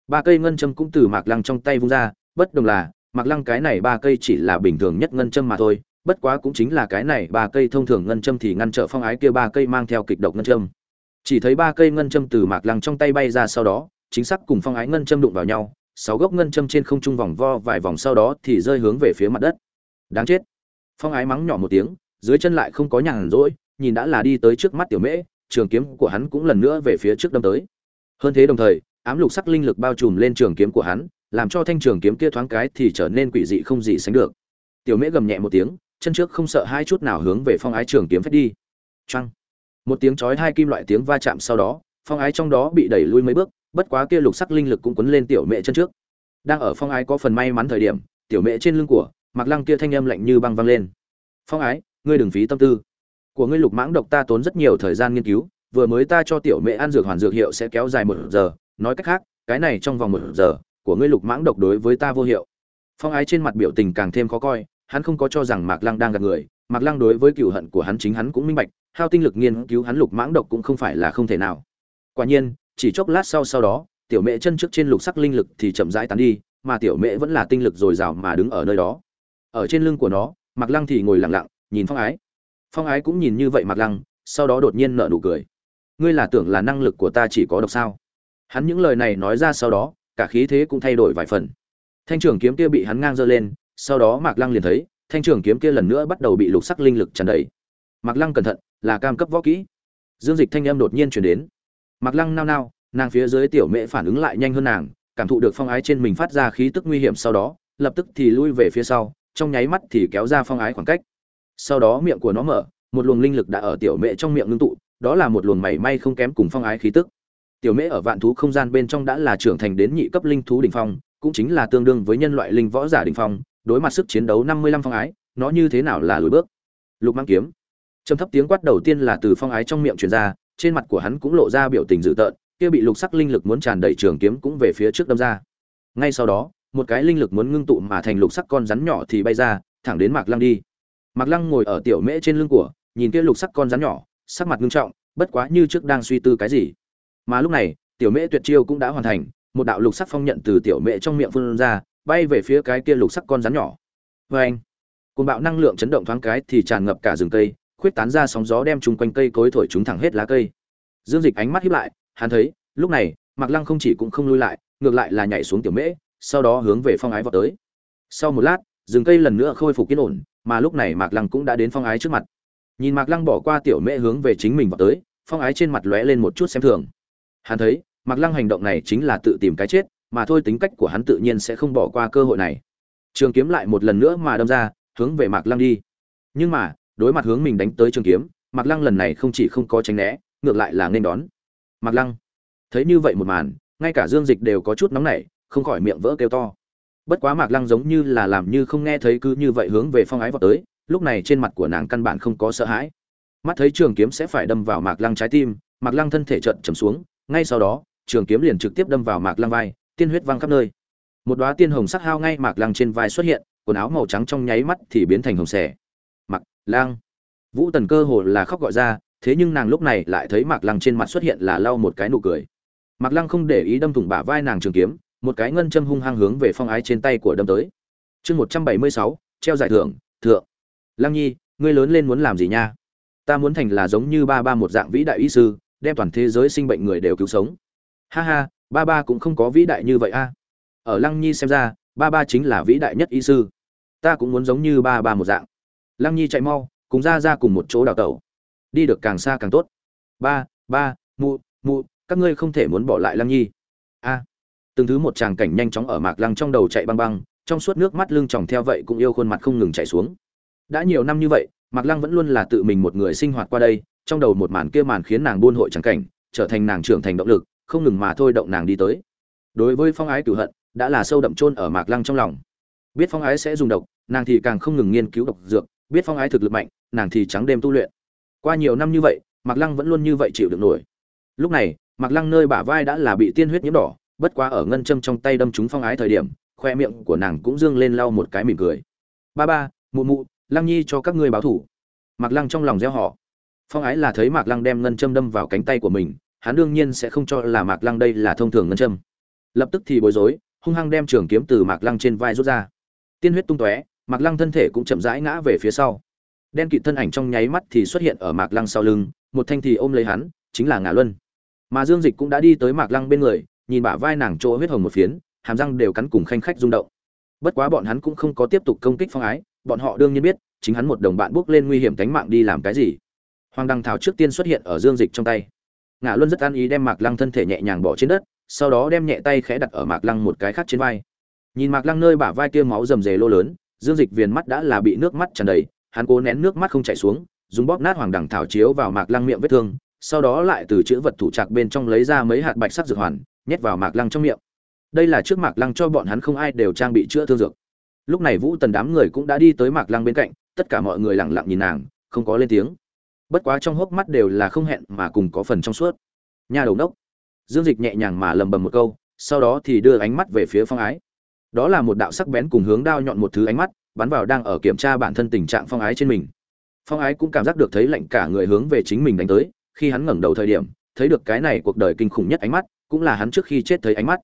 Ba cây ngân châm cũng từ mạc lăng trong tay vung ra, bất đồng là, mạc lăng cái này ba cây chỉ là bình thường nhất ngân châm mà thôi, bất quá cũng chính là cái này ba cây thông thường ngân châm thì ngăn trở phong ái kia ba cây mang theo kịch độc ngân châm. Chỉ thấy ba cây ngân châm từ mạc lăng trong tay bay ra sau đó, chính xác cùng phong ái ngân châm đụng vào nhau sáu gốc ngân châm trên không trung vòng vo vài vòng sau đó thì rơi hướng về phía mặt đất. Đáng chết. Phong ái mắng nhỏ một tiếng, dưới chân lại không có nhàn rỗi, nhìn đã là đi tới trước mắt tiểu mễ, trường kiếm của hắn cũng lần nữa về phía trước đâm tới. Hơn thế đồng thời, ám lục sắc linh lực bao trùm lên trường kiếm của hắn, làm cho thanh trường kiếm kia thoáng cái thì trở nên quỷ dị không gì sánh được. Tiểu mễ gầm nhẹ một tiếng, chân trước không sợ hai chút nào hướng về phong ái trường kiếm phép đi. Trăng một tiếng chói hai kim loại tiếng va chạm sau đó phong ái trong đó bị đẩy lui mấy bước, bất quá kia lục sắc linh lực cũng quấn lên tiểu mẹ chân trước. Đang ở phong ái có phần may mắn thời điểm, tiểu mẹ trên lưng của mặc lăng kia thanh âm lạnh như băng văng lên. Phong ái, ngươi đừng phí tâm tư. Của ngươi lục mãng độc ta tốn rất nhiều thời gian nghiên cứu, vừa mới ta cho tiểu mẹ ăn dược hoàn dược hiệu sẽ kéo dài một giờ. Nói cách khác, cái này trong vòng một giờ, của ngươi lục mãng độc đối với ta vô hiệu. Phong ái trên mặt biểu tình càng thêm khó coi, hắn không có cho rằng mạc lăng đang gặp người. Mạc lăng đối với cựu hận của hắn chính hắn cũng minh bạch, hao tinh lực nghiên cứu hắn lục mãng độc cũng không phải là không thể nào quả nhiên, chỉ chốc lát sau sau đó, tiểu mẹ chân trước trên lục sắc linh lực thì chậm rãi tán đi, mà tiểu mẹ vẫn là tinh lực dồi dào mà đứng ở nơi đó. Ở trên lưng của nó mặc lăng thì ngồi lặng lặng, nhìn phong ái. Phong ái cũng nhìn như vậy mặc lăng, sau đó đột nhiên nở nụ cười. Ngươi là tưởng là năng lực của ta chỉ có độc sao? Hắn những lời này nói ra sau đó, cả khí thế cũng thay đổi vài phần. Thanh trưởng kiếm kia bị hắn ngang giơ lên, sau đó mạc lăng liền thấy, thanh trưởng kiếm kia lần nữa bắt đầu bị lục sắc linh lực tràn đầy. Mạc lăng cẩn thận, là cam cấp võ kỹ. Dương dịch thanh âm đột nhiên chuyển đến mạc lăng nao nao, nàng phía dưới tiểu mễ phản ứng lại nhanh hơn nàng, cảm thụ được phong ái trên mình phát ra khí tức nguy hiểm sau đó, lập tức thì lui về phía sau, trong nháy mắt thì kéo ra phong ái khoảng cách. Sau đó miệng của nó mở, một luồng linh lực đã ở tiểu mễ trong miệng ngưng tụ, đó là một luồng mảy may không kém cùng phong ái khí tức. Tiểu mễ ở vạn thú không gian bên trong đã là trưởng thành đến nhị cấp linh thú đỉnh phong, cũng chính là tương đương với nhân loại linh võ giả đỉnh phong, đối mặt sức chiến đấu năm mươi lăm phong ái, nó như thế nào là lùi bước? Lục mang kiếm. Trầm thấp tiếng quát đầu tiên là từ phong ái trong miệng truyền ra trên mặt của hắn cũng lộ ra biểu tình dữ tợn, kia bị lục sắc linh lực muốn tràn đầy trường kiếm cũng về phía trước đâm ra. Ngay sau đó, một cái linh lực muốn ngưng tụ mà thành lục sắc con rắn nhỏ thì bay ra, thẳng đến mạc lăng đi. Mạc lăng ngồi ở tiểu mễ trên lưng của, nhìn kia lục sắc con rắn nhỏ, sắc mặt nghiêm trọng, bất quá như trước đang suy tư cái gì. Mà lúc này, tiểu mễ tuyệt chiêu cũng đã hoàn thành, một đạo lục sắc phong nhận từ tiểu mễ trong miệng phun ra, bay về phía cái kia lục sắc con rắn nhỏ. Vâng. Vê anh côn bạo năng lượng chấn động thoáng cái thì tràn ngập cả rừng cây khuyết tán ra sóng gió đem chung quanh cây cối thổi chúng thẳng hết lá cây. Dương dịch ánh mắt hiếp lại, hắn thấy, lúc này, mạc lăng không chỉ cũng không lui lại, ngược lại là nhảy xuống tiểu mễ, sau đó hướng về phong ái vọt tới. Sau một lát, rừng cây lần nữa khôi phục yên ổn, mà lúc này mạc lăng cũng đã đến phong ái trước mặt. Nhìn mạc lăng bỏ qua tiểu mễ hướng về chính mình vọt tới, phong ái trên mặt lóe lên một chút xem thường. Hắn thấy, mạc lăng hành động này chính là tự tìm cái chết, mà thôi tính cách của hắn tự nhiên sẽ không bỏ qua cơ hội này. Trường kiếm lại một lần nữa mà đâm ra, hướng về mạc lăng đi. Nhưng mà đối mặt hướng mình đánh tới trường kiếm, mạc lăng lần này không chỉ không có tránh né, ngược lại là nên đón. Mạc lăng, thấy như vậy một màn, ngay cả dương dịch đều có chút nóng nảy, không khỏi miệng vỡ kêu to. Bất quá mạc lăng giống như là làm như không nghe thấy cứ như vậy hướng về phong ái vào tới, lúc này trên mặt của nàng căn bản không có sợ hãi. Mắt thấy trường kiếm sẽ phải đâm vào mạc lăng trái tim, mạc lăng thân thể trận trầm xuống, ngay sau đó, trường kiếm liền trực tiếp đâm vào mạc lăng vai, tiên huyết văng khắp nơi. Một đoá tiên hồng sắc hao ngay mạc lăng trên vai xuất hiện, quần áo màu trắng trong nháy mắt thì biến thành hồng xẻ lang. Vũ tần cơ hồ là khóc gọi ra, thế nhưng nàng lúc này lại thấy mạc lăng trên mặt xuất hiện là lau một cái nụ cười. Mạc lăng không để ý đâm thủng bả vai nàng trường kiếm, một cái ngân châm hung hăng hướng về phong ái trên tay của đâm tới. Chương một trăm bảy mươi sáu, treo giải thưởng, thượng. Lăng nhi, ngươi lớn lên muốn làm gì nha? Ta muốn thành là giống như ba ba một dạng vĩ đại y sư, đem toàn thế giới sinh bệnh người đều cứu sống. Ha ha, ba ba cũng không có vĩ đại như vậy a. Ở lăng nhi xem ra, ba ba chính là vĩ đại nhất y sư. Ta cũng muốn giống như ba ba một dạng lăng nhi chạy mau, cùng ra ra cùng một chỗ đào tẩu. Đi được càng xa càng tốt. Ba ba, mụ mụ, các ngươi không thể muốn bỏ lại lăng nhi. A. Từng thứ một tràng cảnh nhanh chóng ở mạc lăng trong đầu chạy băng băng, trong suốt nước mắt lưng tròng theo vậy cũng yêu khuôn mặt không ngừng chạy xuống. Đã nhiều năm như vậy, mạc lăng vẫn luôn là tự mình một người sinh hoạt qua đây, trong đầu một màn kia màn khiến nàng buôn hội tràng cảnh, trở thành nàng trưởng thành động lực, không ngừng mà thôi động nàng đi tới. Đối với phong ái cửu hận, đã là sâu đậm chôn ở mạc lăng trong lòng. Biết phong ái sẽ dùng độc, nàng thì càng không ngừng nghiên cứu độc dược biết phong ái thực lực mạnh, nàng thì trắng đêm tu luyện. Qua nhiều năm như vậy, mạc lăng vẫn luôn như vậy chịu được nổi. Lúc này, mạc lăng nơi bả vai đã là bị tiên huyết nhiễm đỏ, bất quá ở ngân châm trong tay đâm chúng phong ái thời điểm, khoe miệng của nàng cũng dương lên lau một cái mỉm cười. Ba ba, mụ mụ, lăng nhi cho các ngươi báo thủ. Mạc lăng trong lòng gieo họ. Phong ái là thấy mạc lăng đem ngân châm đâm vào cánh tay của mình, hắn đương nhiên sẽ không cho là mạc lăng đây là thông thường ngân châm. Lập tức thì bối rối, hung hăng đem trường kiếm từ mạc lăng trên vai rút ra. Tiên huyết tung tóe mạc lăng thân thể cũng chậm rãi ngã về phía sau. Đen kịt thân ảnh trong nháy mắt thì xuất hiện ở mạc lăng sau lưng, một thanh thì ôm lấy hắn, chính là ngã luân. Mà dương dịch cũng đã đi tới mạc lăng bên người, nhìn bả vai nàng chỗ huyết hồng một phiến, hàm răng đều cắn cùng khanh khách rung động. Bất quá bọn hắn cũng không có tiếp tục công kích phong ái, bọn họ đương nhiên biết, chính hắn một đồng bạn bước lên nguy hiểm cánh mạng đi làm cái gì. Hoàng đăng thảo trước tiên xuất hiện ở dương dịch trong tay. Ngã luân rất an ý đem mạc lăng thân thể nhẹ nhàng bỏ trên đất, sau đó đem nhẹ tay khẽ đặt ở mạc lăng một cái khác trên vai. Nhìn mạc lăng nơi bả vai kia máu rầm rề lô lớn dương dịch viền mắt đã là bị nước mắt tràn đầy, hắn cố nén nước mắt không chảy xuống, dùng bóp nát hoàng đẳng thảo chiếu vào mạc lăng miệng vết thương, sau đó lại từ chữ vật thủ trạc bên trong lấy ra mấy hạt bạch sắc dược hoàn, nhét vào mạc lăng trong miệng. Đây là trước mạc lăng cho bọn hắn không ai đều trang bị chữa thương dược. Lúc này vũ tần đám người cũng đã đi tới mạc lăng bên cạnh, tất cả mọi người lặng lặng nhìn nàng, không có lên tiếng. Bất quá trong hốc mắt đều là không hẹn mà cùng có phần trong suốt. Nhà đầu đốc. Dương dịch nhẹ nhàng mà lầm bầm một câu, sau đó thì đưa ánh mắt về phía phong ái đó là một đạo sắc bén cùng hướng đao nhọn một thứ ánh mắt, bắn vào đang ở kiểm tra bản thân tình trạng phong ái trên mình. Phong ái cũng cảm giác được thấy lạnh cả người hướng về chính mình đánh tới, khi hắn ngẩng đầu thời điểm, thấy được cái này cuộc đời kinh khủng nhất ánh mắt, cũng là hắn trước khi chết thấy ánh mắt.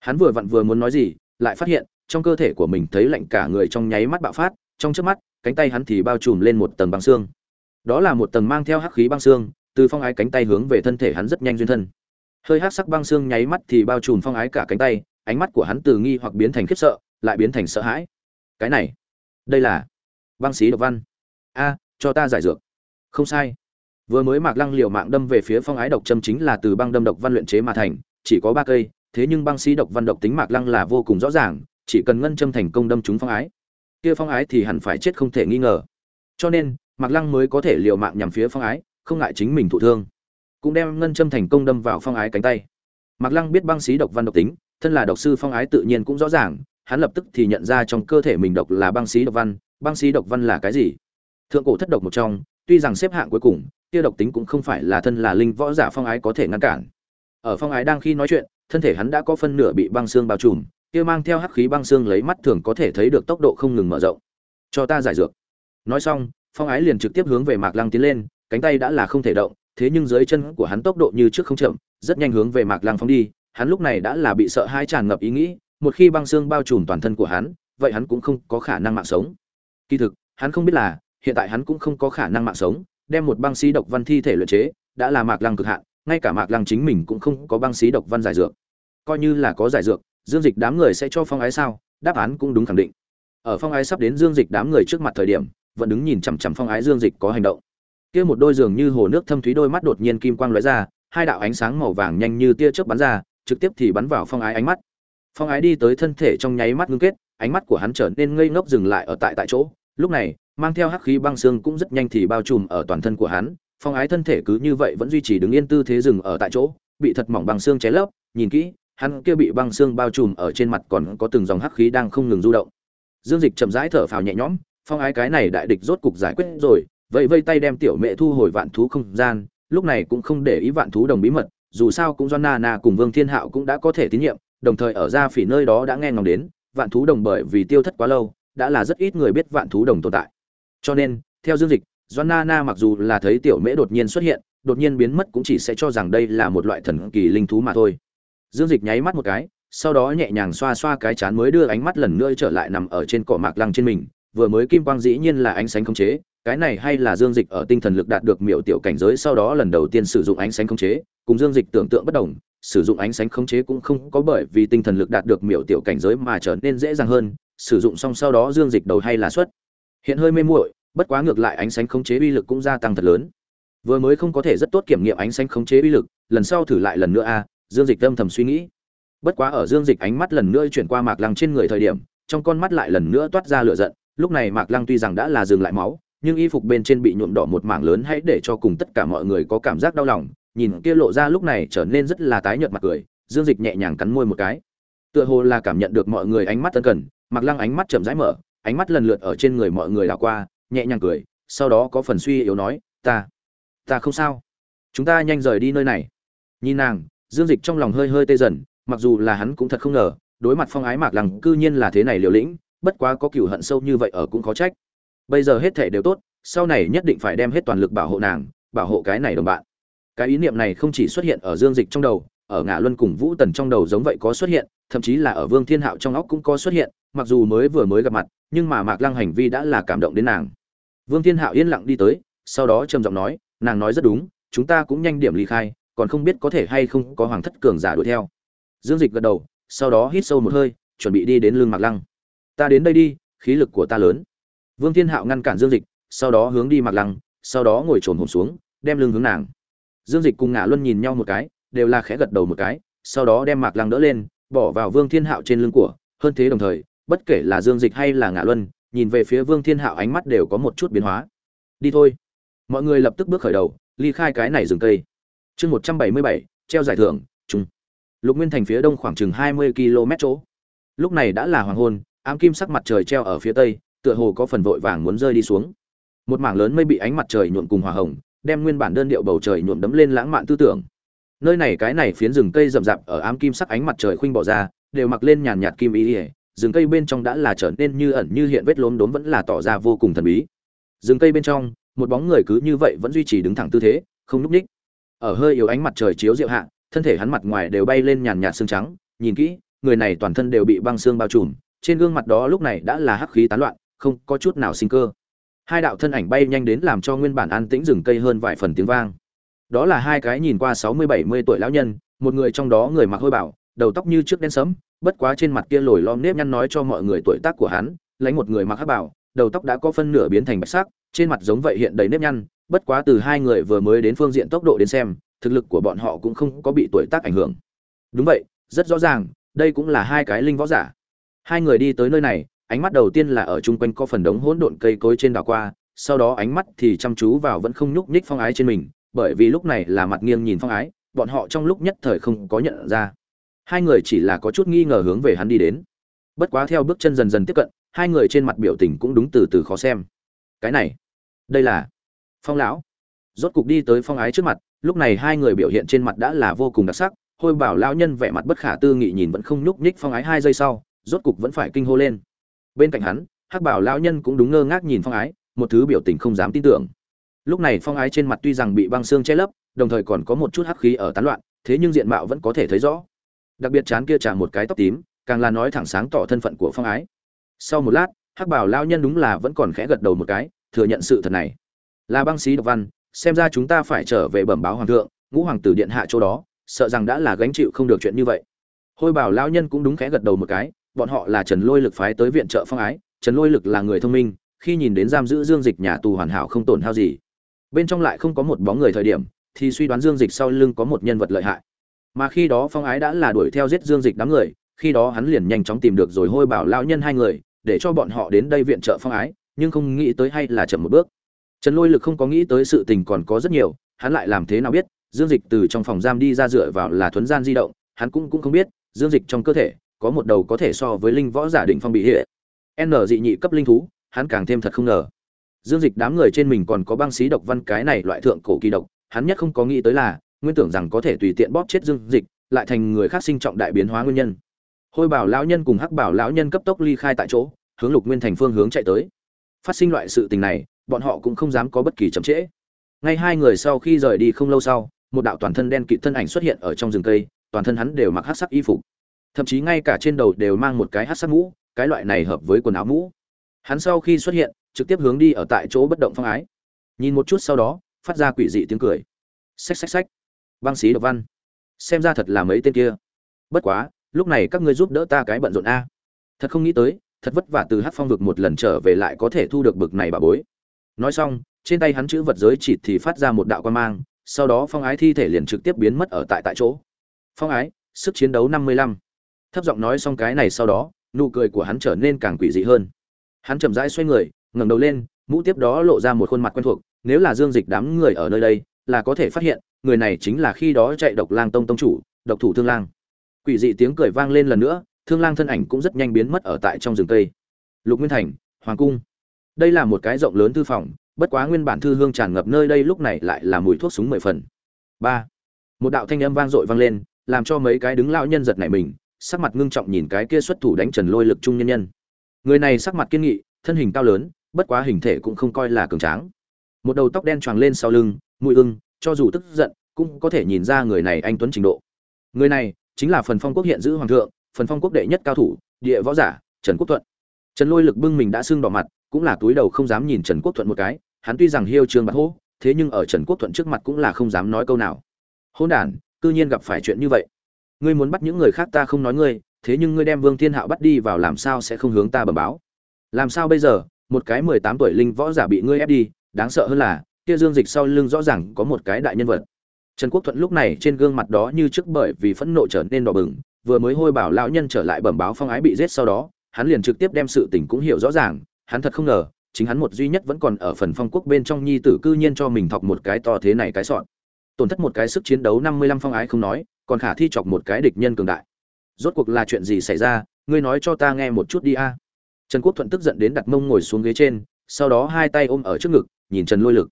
Hắn vừa vặn vừa muốn nói gì, lại phát hiện, trong cơ thể của mình thấy lạnh cả người trong nháy mắt bạo phát, trong trước mắt, cánh tay hắn thì bao trùm lên một tầng băng xương. Đó là một tầng mang theo hắc khí băng xương, từ phong ái cánh tay hướng về thân thể hắn rất nhanh duyên thân. Hơi hắc sắc băng xương nháy mắt thì bao trùm phong ái cả cánh tay ánh mắt của hắn từ nghi hoặc biến thành khiếp sợ, lại biến thành sợ hãi. Cái này, đây là băng xí độc văn. A, cho ta giải dược. Không sai. Vừa mới mạc lăng liều mạng đâm về phía phong ái độc châm chính là từ băng đâm độc văn luyện chế mà thành, chỉ có ba cây, thế nhưng băng sĩ độc văn độc tính mạc lăng là vô cùng rõ ràng, chỉ cần ngân châm thành công đâm trúng phong ái, kia phong ái thì hẳn phải chết không thể nghi ngờ. Cho nên, mạc lăng mới có thể liều mạng nhằm phía phong ái, không ngại chính mình thụ thương. Cũng đem ngân châm thành công đâm vào phong ái cánh tay. Mạc lăng biết băng sĩ độc văn độc tính thân là độc sư phong ái tự nhiên cũng rõ ràng, hắn lập tức thì nhận ra trong cơ thể mình độc là băng xí độc văn, băng xí độc văn là cái gì? Thượng cổ thất độc một trong, tuy rằng xếp hạng cuối cùng, kia độc tính cũng không phải là thân là linh võ giả phong ái có thể ngăn cản. Ở phong ái đang khi nói chuyện, thân thể hắn đã có phân nửa bị băng xương bao trùm, kia mang theo hắc khí băng xương lấy mắt thường có thể thấy được tốc độ không ngừng mở rộng. Cho ta giải dược. Nói xong, phong ái liền trực tiếp hướng về mạc lăng tiến lên, cánh tay đã là không thể động, thế nhưng dưới chân của hắn tốc độ như trước không chậm, rất nhanh hướng về mạc lăng phóng đi hắn lúc này đã là bị sợ hai tràn ngập ý nghĩ, một khi băng xương bao trùm toàn thân của hắn, vậy hắn cũng không có khả năng mạng sống. Kỳ thực, hắn không biết là, hiện tại hắn cũng không có khả năng mạng sống, đem một băng xí độc văn thi thể luyện chế, đã là mạc lăng cực hạn, ngay cả mạc lăng chính mình cũng không có băng xí độc văn giải dược. Coi như là có giải dược, dương dịch đám người sẽ cho phong ái sao? Đáp án cũng đúng khẳng định. Ở phong ái sắp đến dương dịch đám người trước mặt thời điểm, vẫn đứng nhìn chằm chằm phong ái dương dịch có hành động. Kia một đôi giường như hồ nước thâm thúy đôi mắt đột nhiên kim quang lóe ra, hai đạo ánh sáng màu vàng nhanh như tia chớp bắn ra trực tiếp thì bắn vào phong ái ánh mắt. Phong ái đi tới thân thể trong nháy mắt ngưng kết, ánh mắt của hắn trở nên ngây ngốc dừng lại ở tại tại chỗ. Lúc này, mang theo hắc khí băng xương cũng rất nhanh thì bao trùm ở toàn thân của hắn. Phong ái thân thể cứ như vậy vẫn duy trì đứng yên tư thế dừng ở tại chỗ, bị thật mỏng băng xương cháy lấp. Nhìn kỹ, hắn kia bị băng xương bao trùm ở trên mặt còn có từng dòng hắc khí đang không ngừng du động. Dương dịch chậm rãi thở phào nhẹ nhõm, phong ái cái này đại địch rốt cục giải quyết rồi vậy vây tay đem tiểu mẹ thu hồi vạn thú không gian, lúc này cũng không để ý vạn thú đồng bí mật dù sao cũng do na na cùng vương thiên hạo cũng đã có thể tín nhiệm, đồng thời ở ra phỉ nơi đó đã nghe ngóng đến, vạn thú đồng bởi vì tiêu thất quá lâu, đã là rất ít người biết vạn thú đồng tồn tại. Cho nên, theo dương dịch doan na na mặc dù là thấy tiểu mễ đột nhiên xuất hiện, đột nhiên biến mất cũng chỉ sẽ cho rằng đây là một loại thần kỳ linh thú mà thôi. Dương dịch nháy mắt một cái, sau đó nhẹ nhàng xoa xoa cái chán mới đưa ánh mắt lần nữa trở lại nằm ở trên cỏ mạc lăng trên mình, vừa mới kim quang dĩ nhiên là ánh sáng khống chế, cái này hay là dương dịch ở tinh thần lực đạt được miểu tiểu cảnh giới sau đó lần đầu tiên sử dụng ánh sáng khống chế cùng dương dịch tưởng tượng bất đồng, sử dụng ánh sáng khống chế cũng không có bởi vì tinh thần lực đạt được miểu tiểu cảnh giới mà trở nên dễ dàng hơn, sử dụng xong sau đó dương dịch đầu hay là xuất. Hiện hơi mê muội, bất quá ngược lại ánh sáng khống chế uy lực cũng gia tăng thật lớn. Vừa mới không có thể rất tốt kiểm nghiệm ánh sáng khống chế uy lực, lần sau thử lại lần nữa a, dương dịch âm thầm suy nghĩ. Bất quá ở dương dịch ánh mắt lần nữa chuyển qua mạc lăng trên người thời điểm, trong con mắt lại lần nữa toát ra lửa giận, lúc này mạc lăng tuy rằng đã là dừng lại máu, nhưng y phục bên trên bị nhuộm đỏ một mảng lớn hãy để cho cùng tất cả mọi người có cảm giác đau lòng nhìn kia lộ ra lúc này trở nên rất là tái nhợt mặt cười, dương dịch nhẹ nhàng cắn môi một cái. Tựa hồ là cảm nhận được mọi người ánh mắt tân cần, mạc lăng ánh mắt chậm rãi mở, ánh mắt lần lượt ở trên người mọi người đảo qua, nhẹ nhàng cười, sau đó có phần suy yếu nói, ta ta không sao. Chúng ta nhanh rời đi nơi này. Nhìn nàng, dương dịch trong lòng hơi hơi tê dần, mặc dù là hắn cũng thật không ngờ, đối mặt phong ái mạc lăng cư nhiên là thế này liều lĩnh, bất quá có cừu hận sâu như vậy ở cũng khó trách. Bây giờ hết thể đều tốt, sau này nhất định phải đem hết toàn lực bảo hộ nàng, bảo hộ cái này đồng bạn cái ý niệm này không chỉ xuất hiện ở dương dịch trong đầu, ở ngã luân cùng vũ tần trong đầu giống vậy có xuất hiện, thậm chí là ở vương thiên hạo trong óc cũng có xuất hiện, mặc dù mới vừa mới gặp mặt, nhưng mà mạc lăng hành vi đã là cảm động đến nàng. Vương thiên hạo yên lặng đi tới, sau đó trầm giọng nói, nàng nói rất đúng, chúng ta cũng nhanh điểm ly khai, còn không biết có thể hay không có hoàng thất cường giả đuổi theo. Dương dịch gật đầu, sau đó hít sâu một hơi, chuẩn bị đi đến lưng mạc lăng. Ta đến đây đi, khí lực của ta lớn. Vương thiên hạo ngăn cản dương dịch, sau đó hướng đi mạc lăng, sau đó ngồi trồn hồn xuống, đem lưng hướng nàng dương dịch cùng ngã luân nhìn nhau một cái, đều là khẽ gật đầu một cái, sau đó đem mạc lăng đỡ lên, bỏ vào vương thiên hạo trên lưng của, hơn thế đồng thời, bất kể là dương dịch hay là ngã luân, nhìn về phía vương thiên hạo ánh mắt đều có một chút biến hóa. Đi thôi. Mọi người lập tức bước khởi đầu, ly khai cái này rừng cây. Chương một trăm bảy mươi bảy, treo giải thưởng trung lục nguyên thành phía đông khoảng chừng hai mươi km chỗ. Lúc này đã là hoàng hôn, ám kim sắc mặt trời treo ở phía tây, tựa hồ có phần vội vàng muốn rơi đi xuống. Một mảng lớn mây bị ánh mặt trời nhuộm cùng hỏa hồng đem nguyên bản đơn điệu bầu trời nhuộm đấm lên lãng mạn tư tưởng. Nơi này cái này phiến rừng cây rậm rạp ở ám kim sắc ánh mặt trời khuynh bỏ ra, đều mặc lên nhàn nhạt kim ý ỉa rừng cây bên trong đã là trở nên như ẩn như hiện vết lốm đốm vẫn là tỏ ra vô cùng thần bí. Rừng cây bên trong, một bóng người cứ như vậy vẫn duy trì đứng thẳng tư thế, không núp ních. Ở hơi yếu ánh mặt trời chiếu diệu hạ, thân thể hắn mặt ngoài đều bay lên nhàn nhạt xương trắng, nhìn kỹ, người này toàn thân đều bị băng xương bao trùm, trên gương mặt đó lúc này đã là hắc khí tán loạn, không có chút nào sinh cơ hai đạo thân ảnh bay nhanh đến làm cho nguyên bản an tĩnh rừng cây hơn vài phần tiếng vang. Đó là hai cái nhìn qua sáu mươi bảy mươi tuổi lão nhân, một người trong đó người mặc hôi bảo, đầu tóc như trước đen sẫm, bất quá trên mặt kia lồi lom nếp nhăn nói cho mọi người tuổi tác của hắn lấy một người mặc hắc bảo, đầu tóc đã có phân nửa biến thành bạch sắc, trên mặt giống vậy hiện đầy nếp nhăn, bất quá từ hai người vừa mới đến phương diện tốc độ đến xem, thực lực của bọn họ cũng không có bị tuổi tác ảnh hưởng. Đúng vậy, rất rõ ràng, đây cũng là hai cái linh võ giả. Hai người đi tới nơi này ánh mắt đầu tiên là ở chung quanh có phần đống hỗn độn cây cối trên đảo qua, sau đó ánh mắt thì chăm chú vào vẫn không nhúc nhích phong ái trên mình, bởi vì lúc này là mặt nghiêng nhìn phong ái, bọn họ trong lúc nhất thời không có nhận ra. Hai người chỉ là có chút nghi ngờ hướng về hắn đi đến. Bất quá theo bước chân dần dần tiếp cận, hai người trên mặt biểu tình cũng đúng từ từ khó xem. Cái này, đây là phong lão. Rốt cục đi tới phong ái trước mặt, lúc này hai người biểu hiện trên mặt đã là vô cùng đặc sắc, hôi bảo lão nhân vẻ mặt bất khả tư nghị nhìn vẫn không nhúc nhích phong ái hai giây sau, rốt cục vẫn phải kinh hô lên bên cạnh hắn, hắc bảo lão nhân cũng đúng ngơ ngác nhìn phong ái, một thứ biểu tình không dám tin tưởng. Lúc này phong ái trên mặt tuy rằng bị băng xương che lấp, đồng thời còn có một chút hắc khí ở tán loạn, thế nhưng diện mạo vẫn có thể thấy rõ. Đặc biệt chán kia trả một cái tóc tím, càng là nói thẳng sáng tỏ thân phận của phong ái. Sau một lát, hắc bảo lão nhân đúng là vẫn còn khẽ gật đầu một cái, thừa nhận sự thật này. Là băng sĩ độc văn, xem ra chúng ta phải trở về bẩm báo hoàng thượng, ngũ hoàng tử điện hạ chỗ đó, sợ rằng đã là gánh chịu không được chuyện như vậy. Hôi bảo lão nhân cũng đúng khẽ gật đầu một cái bọn họ là trần lôi lực phái tới viện trợ phong ái, trần lôi lực là người thông minh, khi nhìn đến giam giữ dương dịch nhà tù hoàn hảo không tổn hao gì. Bên trong lại không có một bóng người thời điểm, thì suy đoán dương dịch sau lưng có một nhân vật lợi hại. Mà khi đó phong ái đã là đuổi theo giết dương dịch đám người, khi đó hắn liền nhanh chóng tìm được rồi hôi bảo lão nhân hai người, để cho bọn họ đến đây viện trợ phong ái, nhưng không nghĩ tới hay là chậm một bước. Trần lôi lực không có nghĩ tới sự tình còn có rất nhiều, hắn lại làm thế nào biết? Dương dịch từ trong phòng giam đi ra dựa vào là thuấn gian di động, hắn cũng cũng không biết, dương dịch trong cơ thể có một đầu có thể so với linh võ giả định phong bị hệ. N dị nhị cấp linh thú, hắn càng thêm thật không ngờ. Dương dịch đám người trên mình còn có băng xí độc văn cái này loại thượng cổ kỳ độc, hắn nhất không có nghĩ tới là, nguyên tưởng rằng có thể tùy tiện bóp chết dương dịch, lại thành người khác sinh trọng đại biến hóa nguyên nhân. Hôi bảo lão nhân cùng hắc bảo lão nhân cấp tốc ly khai tại chỗ, hướng lục nguyên thành phương hướng chạy tới. Phát sinh loại sự tình này, bọn họ cũng không dám có bất kỳ chậm trễ. Ngay hai người sau khi rời đi không lâu sau, một đạo toàn thân đen kịt thân ảnh xuất hiện ở trong rừng cây, toàn thân hắn đều mặc hắc sắc y phục thậm chí ngay cả trên đầu đều mang một cái hát sắc mũ, cái loại này hợp với quần áo mũ. Hắn sau khi xuất hiện, trực tiếp hướng đi ở tại chỗ bất động phong ái. Nhìn một chút sau đó, phát ra quỷ dị tiếng cười. Xách xách xách. Băng xí độc văn. Xem ra thật là mấy tên kia. Bất quá, lúc này các ngươi giúp đỡ ta cái bận rộn a. Thật không nghĩ tới, thật vất vả từ hát phong vực một lần trở về lại có thể thu được bực này bà bối. Nói xong, trên tay hắn chữ vật giới chỉ thì phát ra một đạo quan mang, sau đó phong ái thi thể liền trực tiếp biến mất ở tại tại chỗ. Phong ái, sức chiến đấu năm mươi lăm thấp giọng nói xong cái này sau đó, nụ cười của hắn trở nên càng quỷ dị hơn. Hắn chậm rãi xoay người, ngẩng đầu lên, mũ tiếp đó lộ ra một khuôn mặt quen thuộc, nếu là dương dịch đám người ở nơi đây, là có thể phát hiện, người này chính là khi đó chạy độc lang tông tông chủ, độc thủ thương lang. Quỷ dị tiếng cười vang lên lần nữa, thương lang thân ảnh cũng rất nhanh biến mất ở tại trong rừng cây. Lục nguyên thành, hoàng cung. Đây là một cái rộng lớn thư phòng, bất quá nguyên bản thư hương tràn ngập nơi đây lúc này lại là mùi thuốc súng mười phần. Ba. Một đạo thanh âm vang dội vang lên, làm cho mấy cái đứng lão nhân giật này mình sắc mặt ngưng trọng nhìn cái kia xuất thủ đánh trần lôi lực trung nhân nhân. Người này sắc mặt kiên nghị, thân hình cao lớn, bất quá hình thể cũng không coi là cường tráng. Một đầu tóc đen choàng lên sau lưng, mũi ưng, cho dù tức giận, cũng có thể nhìn ra người này anh tuấn trình độ. Người này chính là phần phong quốc hiện giữ hoàng thượng, phần phong quốc đệ nhất cao thủ, địa võ giả, trần quốc thuận. Trần lôi lực bưng mình đã sưng đỏ mặt, cũng là túi đầu không dám nhìn trần quốc thuận một cái, hắn tuy rằng hiêu trương bạc hô, thế nhưng ở trần quốc thuận trước mặt cũng là không dám nói câu nào. Hôn đản, cư nhiên gặp phải chuyện như vậy ngươi muốn bắt những người khác ta không nói ngươi, thế nhưng ngươi đem vương thiên hạo bắt đi vào làm sao sẽ không hướng ta bẩm báo? Làm sao bây giờ, một cái mười tám tuổi linh võ giả bị ngươi ép đi, đáng sợ hơn là, kia dương dịch sau lưng rõ ràng có một cái đại nhân vật. Trần quốc thuận lúc này trên gương mặt đó như trước bởi vì phẫn nộ trở nên đỏ bừng, vừa mới hôi bảo lão nhân trở lại bẩm báo phong ái bị giết sau đó, hắn liền trực tiếp đem sự tình cũng hiểu rõ ràng, hắn thật không ngờ, chính hắn một duy nhất vẫn còn ở phần phong quốc bên trong nhi tử cư nhiên cho mình thọc một cái to thế này cái sọn. Tổn thất một cái sức chiến đấu năm mươi lăm phong ái không nói còn khả thi chọc một cái địch nhân cường đại. Rốt cuộc là chuyện gì xảy ra? Ngươi nói cho ta nghe một chút đi a. Trần quốc thuận tức giận đến đặt mông ngồi xuống ghế trên, sau đó hai tay ôm ở trước ngực, nhìn trần lôi lực.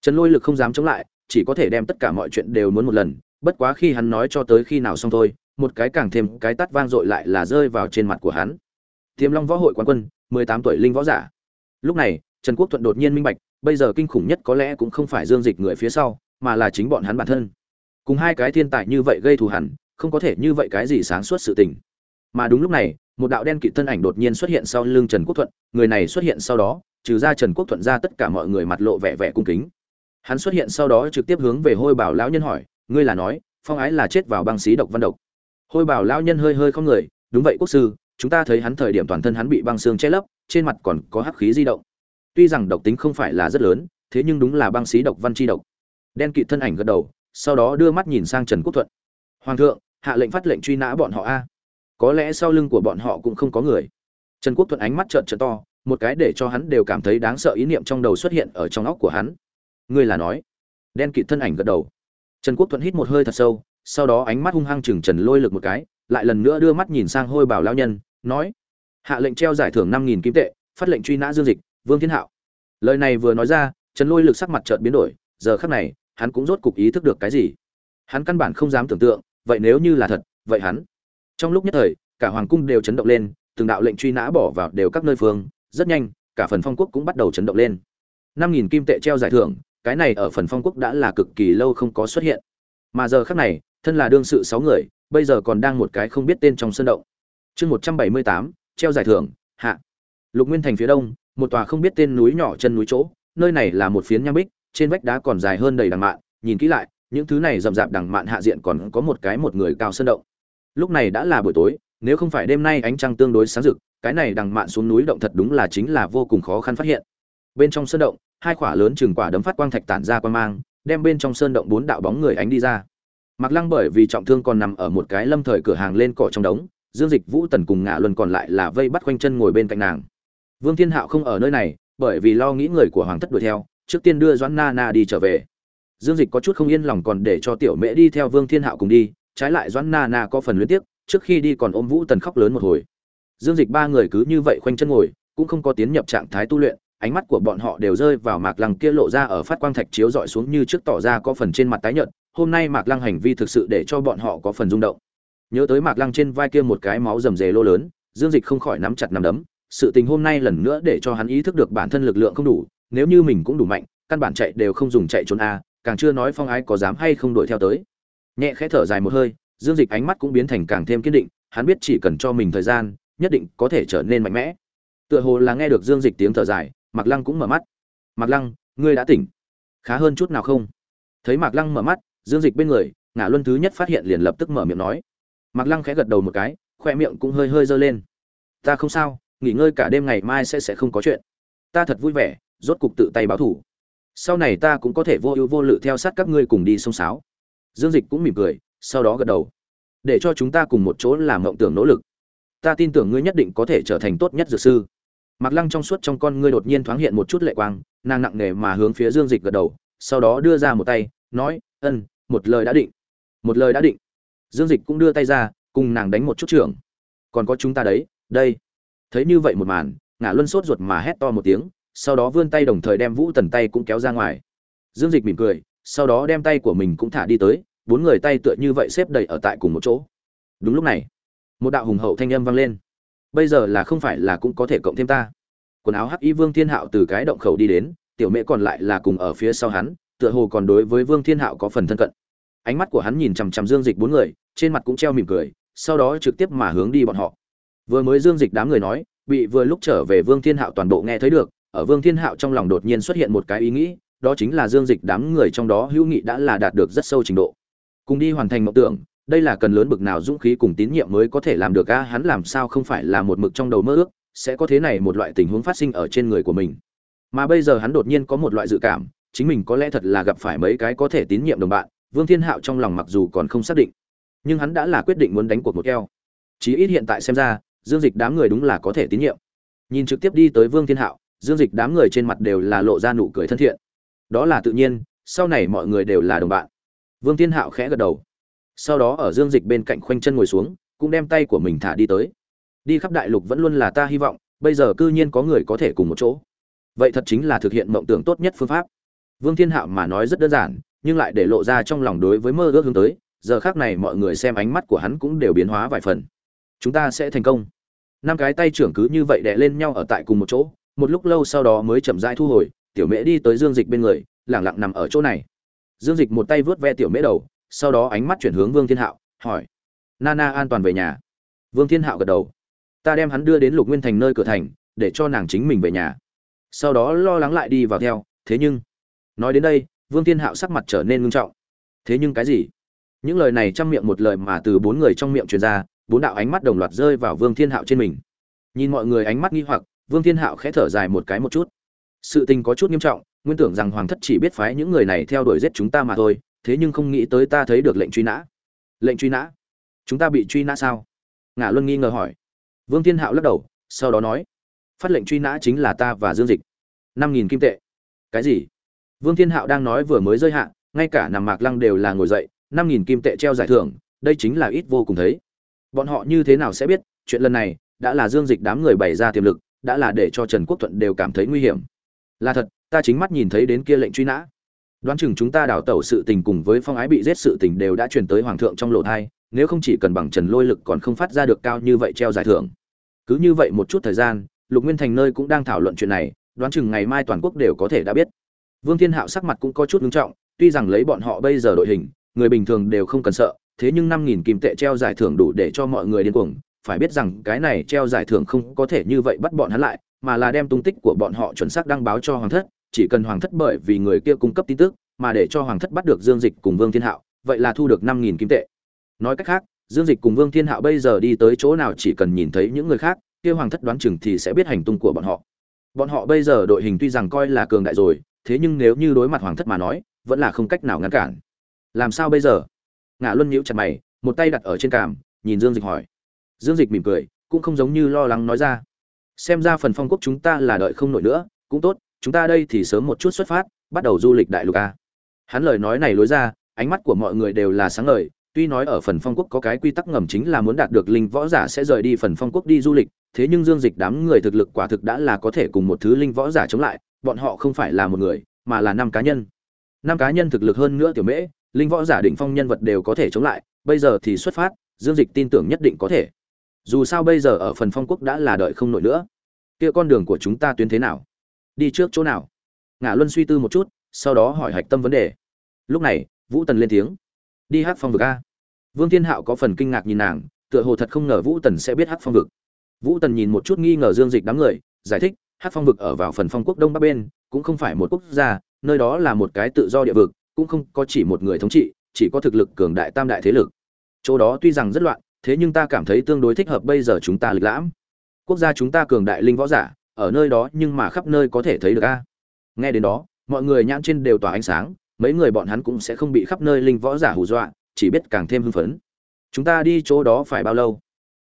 Trần lôi lực không dám chống lại, chỉ có thể đem tất cả mọi chuyện đều muốn một lần, bất quá khi hắn nói cho tới khi nào xong thôi, một cái càng thêm cái tắt vang dội lại là rơi vào trên mặt của hắn. Tiềm long võ hội quán quân, mười tám tuổi linh võ giả. Lúc này, trần quốc thuận đột nhiên minh bạch, bây giờ kinh khủng nhất có lẽ cũng không phải dương dịch người phía sau, mà là chính bọn hắn bản thân cùng hai cái thiên tài như vậy gây thù hằn, không có thể như vậy cái gì sáng suốt sự tình. Mà đúng lúc này, một đạo đen kịt thân ảnh đột nhiên xuất hiện sau lưng trần quốc thuận, người này xuất hiện sau đó, trừ ra trần quốc thuận ra tất cả mọi người mặt lộ vẻ vẻ cung kính. Hắn xuất hiện sau đó trực tiếp hướng về hôi bảo lão nhân hỏi, ngươi là nói, phong ái là chết vào băng xí độc văn độc? Hôi bảo lão nhân hơi hơi không người, đúng vậy quốc sư, chúng ta thấy hắn thời điểm toàn thân hắn bị băng xương che lấp, trên mặt còn có hắc khí di động. Tuy rằng độc tính không phải là rất lớn, thế nhưng đúng là băng xí độc văn chi độc. Đen kịt thân ảnh gật đầu sau đó đưa mắt nhìn sang trần quốc thuận. Hoàng thượng, hạ lệnh phát lệnh truy nã bọn họ a. Có lẽ sau lưng của bọn họ cũng không có người. Trần quốc thuận ánh mắt trợn trợn to, một cái để cho hắn đều cảm thấy đáng sợ ý niệm trong đầu xuất hiện ở trong óc của hắn. Ngươi là nói. Đen kịt thân ảnh gật đầu. Trần quốc thuận hít một hơi thật sâu, sau đó ánh mắt hung hăng chừng trần lôi lực một cái, lại lần nữa đưa mắt nhìn sang hôi bảo lao nhân, nói, hạ lệnh treo giải thưởng năm nghìn kim tệ, phát lệnh truy nã dương dịch, vương thiên hạo. Lời này vừa nói ra, trần lôi lực sắc mặt chợt biến đổi, giờ khắc này hắn cũng rốt cục ý thức được cái gì. Hắn căn bản không dám tưởng tượng, vậy nếu như là thật, vậy hắn. Trong lúc nhất thời, cả hoàng cung đều chấn động lên, từng đạo lệnh truy nã bỏ vào đều các nơi phương, rất nhanh, cả phần phong quốc cũng bắt đầu chấn động lên. năm nghìn kim tệ treo giải thưởng, cái này ở phần phong quốc đã là cực kỳ lâu không có xuất hiện. Mà giờ khác này, thân là đương sự sáu người, bây giờ còn đang một cái không biết tên trong sân động. Chương một trăm bảy mươi tám, treo giải thưởng, hạ. Lục nguyên thành phía đông, một tòa không biết tên núi nhỏ chân núi chỗ, nơi này là một phiến nham bích trên vách đá còn dài hơn đầy đằng mạn, nhìn kỹ lại, những thứ này rậm rạp đằng mạn hạ diện còn có một cái một người cao sân động. Lúc này đã là buổi tối, nếu không phải đêm nay ánh trăng tương đối sáng rực, cái này đằng mạn xuống núi động thật đúng là chính là vô cùng khó khăn phát hiện. Bên trong sơn động, hai quả lớn chừng quả đấm phát quang thạch tản ra quan mang, đem bên trong sơn động bốn đạo bóng người ánh đi ra. Mặc lăng bởi vì trọng thương còn nằm ở một cái lâm thời cửa hàng lên cỏ trong đống, dương dịch, vũ tần cùng ngạ luân còn lại là vây bắt quanh chân ngồi bên cạnh nàng. Vương thiên hạo không ở nơi này, bởi vì lo nghĩ người của hoàng thất đuổi theo trước tiên đưa doãn na na đi trở về. Dương dịch có chút không yên lòng còn để cho tiểu mễ đi theo vương thiên hạo cùng đi, trái lại doãn na na có phần luyến tiếc, trước khi đi còn ôm vũ tần khóc lớn một hồi. Dương dịch ba người cứ như vậy khoanh chân ngồi, cũng không có tiến nhập trạng thái tu luyện, ánh mắt của bọn họ đều rơi vào mạc lăng kia lộ ra ở phát quang thạch chiếu dọi xuống như trước tỏ ra có phần trên mặt tái nhợt, hôm nay mạc lăng hành vi thực sự để cho bọn họ có phần rung động. Nhớ tới mạc lăng trên vai kia một cái máu rầm rề lô lớn, dương dịch không khỏi nắm chặt nắm đấm, sự tình hôm nay lần nữa để cho hắn ý thức được bản thân lực lượng không đủ nếu như mình cũng đủ mạnh, căn bản chạy đều không dùng chạy trốn a, càng chưa nói phong ái có dám hay không đuổi theo tới. Nhẹ khẽ thở dài một hơi, dương dịch ánh mắt cũng biến thành càng thêm kiên định, hắn biết chỉ cần cho mình thời gian, nhất định có thể trở nên mạnh mẽ. Tựa hồ là nghe được dương dịch tiếng thở dài, mạc lăng cũng mở mắt. Mạc lăng, ngươi đã tỉnh. Khá hơn chút nào không? Thấy mạc lăng mở mắt, dương dịch bên người ngã luân thứ nhất phát hiện liền lập tức mở miệng nói. Mạc lăng khẽ gật đầu một cái, khoe miệng cũng hơi hơi giơ lên. Ta không sao, nghỉ ngơi cả đêm ngày mai sẽ sẽ không có chuyện. Ta thật vui vẻ rốt cục tự tay báo thủ sau này ta cũng có thể vô ưu vô lự theo sát các ngươi cùng đi sông sáo dương dịch cũng mỉm cười sau đó gật đầu để cho chúng ta cùng một chỗ làm mộng tưởng nỗ lực ta tin tưởng ngươi nhất định có thể trở thành tốt nhất dược sư Mạc Lăng trong suốt trong con ngươi đột nhiên thoáng hiện một chút lệ quang, nàng nặng nề mà hướng phía Dương Dịch gật đầu, sau đó đưa ra một tay, nói, "Ân, một lời đã định." Một lời đã định. Dương Dịch cũng đưa tay ra, cùng nàng đánh một chút trưởng. "Còn có chúng ta đấy, đây." Thấy như vậy một màn, Ngạ Luân sốt ruột mà hét to một tiếng, sau đó vươn tay đồng thời đem Vũ Tần tay cũng kéo ra ngoài. Dương Dịch mỉm cười, sau đó đem tay của mình cũng thả đi tới, bốn người tay tựa như vậy xếp đầy ở tại cùng một chỗ. Đúng lúc này, một đạo hùng hậu thanh âm vang lên bây giờ là không phải là cũng có thể cộng thêm ta quần áo hắc y vương thiên hạo từ cái động khẩu đi đến tiểu mẹ còn lại là cùng ở phía sau hắn tựa hồ còn đối với vương thiên hạo có phần thân cận ánh mắt của hắn nhìn chằm chằm dương dịch bốn người trên mặt cũng treo mỉm cười sau đó trực tiếp mà hướng đi bọn họ vừa mới dương dịch đám người nói bị vừa lúc trở về vương thiên hạo toàn bộ nghe thấy được ở vương thiên hạo trong lòng đột nhiên xuất hiện một cái ý nghĩ, đó chính là dương dịch đám người trong đó hữu nghị đã là đạt được rất sâu trình độ. Cùng đi hoàn thành mộng tưởng, đây là cần lớn bực nào dũng khí cùng tín nhiệm mới có thể làm được a, hắn làm sao không phải là một mực trong đầu mơ ước, sẽ có thế này một loại tình huống phát sinh ở trên người của mình. Mà bây giờ hắn đột nhiên có một loại dự cảm, chính mình có lẽ thật là gặp phải mấy cái có thể tín nhiệm đồng bạn, vương thiên hạo trong lòng mặc dù còn không xác định, nhưng hắn đã là quyết định muốn đánh cuộc một keo. Chí ít hiện tại xem ra, dương dịch đám người đúng là có thể tín nhiệm. Nhìn trực tiếp đi tới vương thiên hạo dương dịch đám người trên mặt đều là lộ ra nụ cười thân thiện. Đó là tự nhiên, sau này mọi người đều là đồng bạn. Vương thiên hạo khẽ gật đầu. Sau đó ở dương dịch bên cạnh khoanh chân ngồi xuống, cũng đem tay của mình thả đi tới. Đi khắp đại lục vẫn luôn là ta hy vọng, bây giờ cư nhiên có người có thể cùng một chỗ. Vậy thật chính là thực hiện mộng tưởng tốt nhất phương pháp. Vương thiên hạo mà nói rất đơn giản, nhưng lại để lộ ra trong lòng đối với mơ ước hướng tới. Giờ khác này mọi người xem ánh mắt của hắn cũng đều biến hóa vài phần. Chúng ta sẽ thành công. Năm cái tay trưởng cứ như vậy đè lên nhau ở tại cùng một chỗ một lúc lâu sau đó mới chậm rãi thu hồi, tiểu mễ đi tới dương dịch bên người, lẳng lặng nằm ở chỗ này. Dương dịch một tay vớt ve tiểu mễ đầu, sau đó ánh mắt chuyển hướng vương thiên hạo, hỏi, nana an toàn về nhà? Vương thiên hạo gật đầu, ta đem hắn đưa đến lục nguyên thành nơi cửa thành, để cho nàng chính mình về nhà. Sau đó lo lắng lại đi vào theo, thế nhưng nói đến đây, vương thiên hạo sắc mặt trở nên ngưng trọng. Thế nhưng cái gì? Những lời này trong miệng một lời mà từ bốn người trong miệng truyền ra, bốn đạo ánh mắt đồng loạt rơi vào vương thiên hạo trên mình. Nhìn mọi người ánh mắt nghi hoặc vương thiên hạo khẽ thở dài một cái một chút. Sự tình có chút nghiêm trọng, nguyên tưởng rằng hoàng thất chỉ biết phái những người này theo đuổi giết chúng ta mà thôi, thế nhưng không nghĩ tới ta thấy được lệnh truy nã. Lệnh truy nã? Chúng ta bị truy nã sao? Ngã luân nghi ngờ hỏi. Vương thiên hạo lắc đầu, sau đó nói, phát lệnh truy nã chính là ta và dương dịch. Năm nghìn kim tệ. Cái gì? Vương thiên hạo đang nói vừa mới rơi hạ, ngay cả nằm mạc lăng đều là ngồi dậy, năm nghìn kim tệ treo giải thưởng, đây chính là ít vô cùng thấy. Bọn họ như thế nào sẽ biết, chuyện lần này đã là dương dịch đám người bày ra tiềm lực đã là để cho trần quốc thuận đều cảm thấy nguy hiểm. Là thật, ta chính mắt nhìn thấy đến kia lệnh truy nã. Đoán chừng chúng ta đào tẩu sự tình cùng với phong ái bị giết sự tình đều đã truyền tới hoàng thượng trong lộ thai, nếu không chỉ cần bằng trần lôi lực còn không phát ra được cao như vậy treo giải thưởng. Cứ như vậy một chút thời gian, lục nguyên thành nơi cũng đang thảo luận chuyện này, đoán chừng ngày mai toàn quốc đều có thể đã biết. Vương thiên hạo sắc mặt cũng có chút ngưng trọng, tuy rằng lấy bọn họ bây giờ đội hình, người bình thường đều không cần sợ, thế nhưng năm nghìn kim tệ treo giải thưởng đủ để cho mọi người điên cuồng phải biết rằng cái này treo giải thưởng không có thể như vậy bắt bọn hắn lại, mà là đem tung tích của bọn họ chuẩn xác đăng báo cho hoàng thất, chỉ cần hoàng thất bởi vì người kia cung cấp tin tức, mà để cho hoàng thất bắt được dương dịch cùng vương thiên hạo, vậy là thu được năm nghìn kim tệ. Nói cách khác, dương dịch cùng vương thiên hạo bây giờ đi tới chỗ nào chỉ cần nhìn thấy những người khác, kia hoàng thất đoán chừng thì sẽ biết hành tung của bọn họ. Bọn họ bây giờ đội hình tuy rằng coi là cường đại rồi, thế nhưng nếu như đối mặt hoàng thất mà nói, vẫn là không cách nào ngăn cản. Làm sao bây giờ? Ngã luân nhíu chặt mày, một tay đặt ở trên cằm, nhìn dương dịch hỏi dương dịch mỉm cười, cũng không giống như lo lắng nói ra. Xem ra phần phong quốc chúng ta là đợi không nổi nữa, cũng tốt, chúng ta đây thì sớm một chút xuất phát, bắt đầu du lịch đại lục a. Hắn lời nói này lối ra, ánh mắt của mọi người đều là sáng ngời, tuy nói ở phần phong quốc có cái quy tắc ngầm chính là muốn đạt được linh võ giả sẽ rời đi phần phong quốc đi du lịch, thế nhưng dương dịch đám người thực lực quả thực đã là có thể cùng một thứ linh võ giả chống lại, bọn họ không phải là một người, mà là năm cá nhân. Năm cá nhân thực lực hơn nữa tiểu mễ, linh võ giả định phong nhân vật đều có thể chống lại, bây giờ thì xuất phát, dương dịch tin tưởng nhất định có thể dù sao bây giờ ở phần phong quốc đã là đợi không nổi nữa. Kia con đường của chúng ta tuyến thế nào? Đi trước chỗ nào? Ngã luân suy tư một chút, sau đó hỏi hạch tâm vấn đề. Lúc này, vũ tần lên tiếng. Đi hát phong vực a. Vương thiên hạo có phần kinh ngạc nhìn nàng, tựa hồ thật không ngờ vũ tần sẽ biết hát phong vực. Vũ tần nhìn một chút nghi ngờ dương dịch đám người, giải thích, hát phong vực ở vào phần phong quốc đông bắc bên, cũng không phải một quốc gia, nơi đó là một cái tự do địa vực, cũng không có chỉ một người thống trị, chỉ có thực lực cường đại tam đại thế lực. Chỗ đó tuy rằng rất loạn thế nhưng ta cảm thấy tương đối thích hợp bây giờ chúng ta lịch lãm. Quốc gia chúng ta cường đại linh võ giả, ở nơi đó nhưng mà khắp nơi có thể thấy được a. Nghe đến đó, mọi người nhãn trên đều tỏa ánh sáng, mấy người bọn hắn cũng sẽ không bị khắp nơi linh võ giả hù dọa, chỉ biết càng thêm hưng phấn. Chúng ta đi chỗ đó phải bao lâu?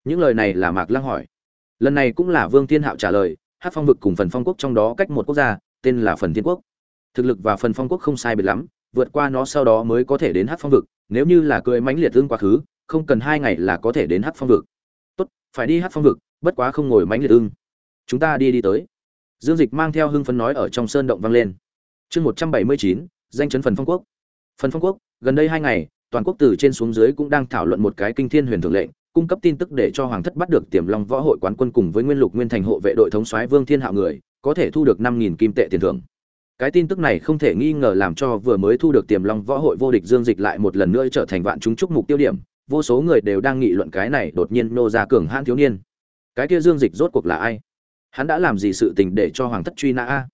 Những lời này là mạc lăng hỏi. Lần này cũng là vương thiên hạo trả lời hát phong vực cùng phần phong quốc trong đó cách một quốc gia, tên là phần thiên quốc. Thực lực và phần phong quốc không sai biệt lắm, vượt qua nó sau đó mới có thể đến hát phong vực, nếu như là cưỡi mãnh liệt tương quá khứ không cần hai ngày là có thể đến hát phong vực. Tốt, phải đi hát phong vực, bất quá không ngồi mánh liệt ưng. Chúng ta đi đi tới. Dương dịch mang theo hưng phấn nói ở trong sơn động vang lên. Chương một trăm bảy mươi chín, danh chấn phần phong quốc. Phần phong quốc, gần đây hai ngày, toàn quốc từ trên xuống dưới cũng đang thảo luận một cái kinh thiên huyền thường lệnh, cung cấp tin tức để cho hoàng thất bắt được tiềm long võ hội quán quân cùng với nguyên lục nguyên thành hộ vệ đội thống soái vương thiên hạo người, có thể thu được năm nghìn kim tệ tiền thưởng. Cái tin tức này không thể nghi ngờ làm cho vừa mới thu được tiềm long võ hội vô địch dương dịch lại một lần nữa trở thành vạn chúng chúc mục tiêu điểm vô số người đều đang nghị luận cái này đột nhiên nô ra cường hãn thiếu niên. Cái kia dương dịch rốt cuộc là ai? Hắn đã làm gì sự tình để cho hoàng thất truy nã a?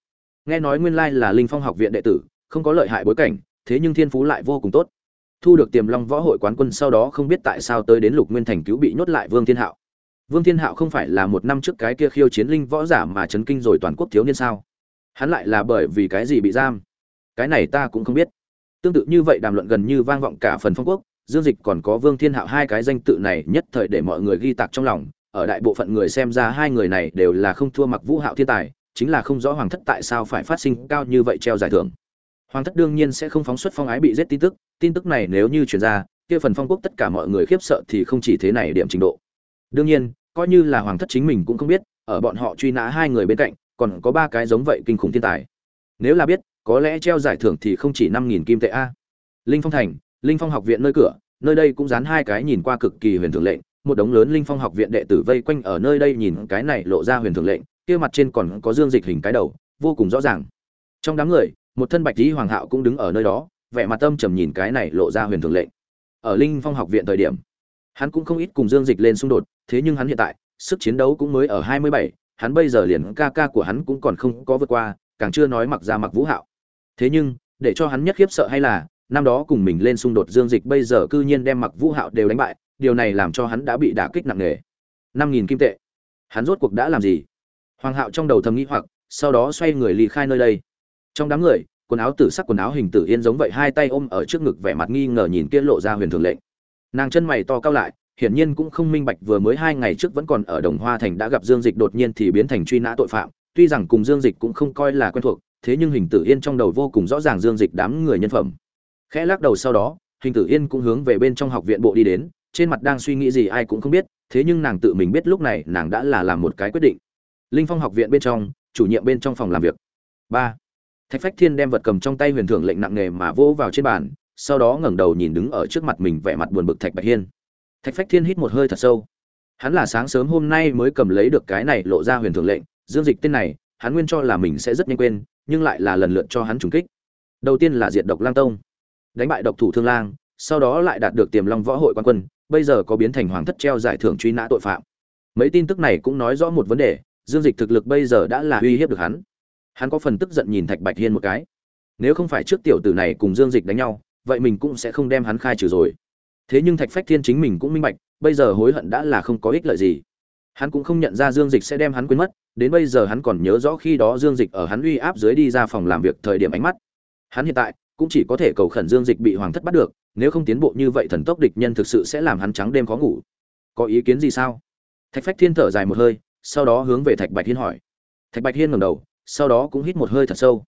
Nghe nói nguyên lai là linh phong học viện đệ tử, không có lợi hại bối cảnh, thế nhưng thiên phú lại vô cùng tốt. Thu được tiềm long võ hội quán quân sau đó không biết tại sao tới đến lục nguyên thành cứu bị nhốt lại vương thiên hạo. Vương thiên hạo không phải là một năm trước cái kia khiêu chiến linh võ giả mà chấn kinh rồi toàn quốc thiếu niên sao? Hắn lại là bởi vì cái gì bị giam? Cái này ta cũng không biết. Tương tự như vậy đàm luận gần như vang vọng cả phần phong quốc dương dịch còn có vương thiên hạo hai cái danh tự này nhất thời để mọi người ghi tạc trong lòng, ở đại bộ phận người xem ra hai người này đều là không thua mặc vũ hạo thiên tài, chính là không rõ hoàng thất tại sao phải phát sinh cao như vậy treo giải thưởng. Hoàng thất đương nhiên sẽ không phóng xuất phong ái bị giết tin tức tin tức này nếu như truyền ra, kia phần phong quốc tất cả mọi người khiếp sợ thì không chỉ thế này điểm trình độ. Đương nhiên, coi như là hoàng thất chính mình cũng không biết, ở bọn họ truy nã hai người bên cạnh, còn có ba cái giống vậy kinh khủng thiên tài. Nếu là biết, có lẽ treo giải thưởng thì không chỉ năm nghìn kim tệ a. Linh phong thành linh phong học viện nơi cửa nơi đây cũng dán hai cái nhìn qua cực kỳ huyền thường lệnh một đống lớn linh phong học viện đệ tử vây quanh ở nơi đây nhìn cái này lộ ra huyền thường lệnh kia mặt trên còn có dương dịch hình cái đầu vô cùng rõ ràng. Trong đám người một thân bạch lý hoàng hạo cũng đứng ở nơi đó vẻ mặt tâm trầm nhìn cái này lộ ra huyền thường lệnh. Ở linh phong học viện thời điểm hắn cũng không ít cùng dương dịch lên xung đột thế nhưng hắn hiện tại sức chiến đấu cũng mới ở 27, hắn bây giờ liền ca ca của hắn cũng còn không có vượt qua càng chưa nói mặc ra mặc vũ hạo. Thế nhưng để cho hắn nhất khiếp sợ hay là năm đó cùng mình lên xung đột dương dịch bây giờ cư nhiên đem mặc vũ hạo đều đánh bại, điều này làm cho hắn đã bị đả kích nặng nề. Năm nghìn kim tệ. Hắn rốt cuộc đã làm gì? Hoàng hạo trong đầu thầm nghĩ hoặc, sau đó xoay người ly khai nơi đây. Trong đám người, quần áo tử sắc quần áo hình tử yên giống vậy hai tay ôm ở trước ngực vẻ mặt nghi ngờ nhìn kia lộ ra huyền thường lệnh. Nàng chân mày to cao lại, hiển nhiên cũng không minh bạch vừa mới hai ngày trước vẫn còn ở đồng hoa thành đã gặp dương dịch đột nhiên thì biến thành truy nã tội phạm, tuy rằng cùng dương dịch cũng không coi là quen thuộc, thế nhưng hình tử yên trong đầu vô cùng rõ ràng dương dịch đám người nhân phẩm khẽ lắc đầu sau đó, hình tử yên cũng hướng về bên trong học viện bộ đi đến, trên mặt đang suy nghĩ gì ai cũng không biết, thế nhưng nàng tự mình biết lúc này nàng đã là làm một cái quyết định. Linh phong học viện bên trong, chủ nhiệm bên trong phòng làm việc. Ba. Thạch phách thiên đem vật cầm trong tay huyền thưởng lệnh nặng nề mà vỗ vào trên bàn, sau đó ngẩng đầu nhìn đứng ở trước mặt mình vẻ mặt buồn bực thạch bạch hiên. Thạch phách thiên hít một hơi thật sâu. Hắn là sáng sớm hôm nay mới cầm lấy được cái này lộ ra huyền thưởng lệnh, dương dịch tên này, hắn nguyên cho là mình sẽ rất nhanh quên, nhưng lại là lần lượt cho hắn trùng kích. Đầu tiên là diệt độc lang tông đánh bại độc thủ thương lang, sau đó lại đạt được tiềm long võ hội quan quân, bây giờ có biến thành hoàng thất treo giải thưởng truy nã tội phạm. Mấy tin tức này cũng nói rõ một vấn đề, dương dịch thực lực bây giờ đã là uy hiếp được hắn. Hắn có phần tức giận nhìn thạch bạch hiên một cái. Nếu không phải trước tiểu tử này cùng dương dịch đánh nhau, vậy mình cũng sẽ không đem hắn khai trừ rồi. Thế nhưng thạch phách thiên chính mình cũng minh bạch, bây giờ hối hận đã là không có ích lợi gì. Hắn cũng không nhận ra dương dịch sẽ đem hắn quên mất, đến bây giờ hắn còn nhớ rõ khi đó dương dịch ở hắn uy áp dưới đi ra phòng làm việc thời điểm ánh mắt. Hắn hiện tại cũng chỉ có thể cầu khẩn dương dịch bị hoàng thất bắt được, nếu không tiến bộ như vậy thần tốc địch nhân thực sự sẽ làm hắn trắng đêm khó ngủ. Có ý kiến gì sao? Thạch phách thiên thở dài một hơi, sau đó hướng về thạch bạch hiên hỏi. Thạch bạch hiên ngẩng đầu, sau đó cũng hít một hơi thật sâu.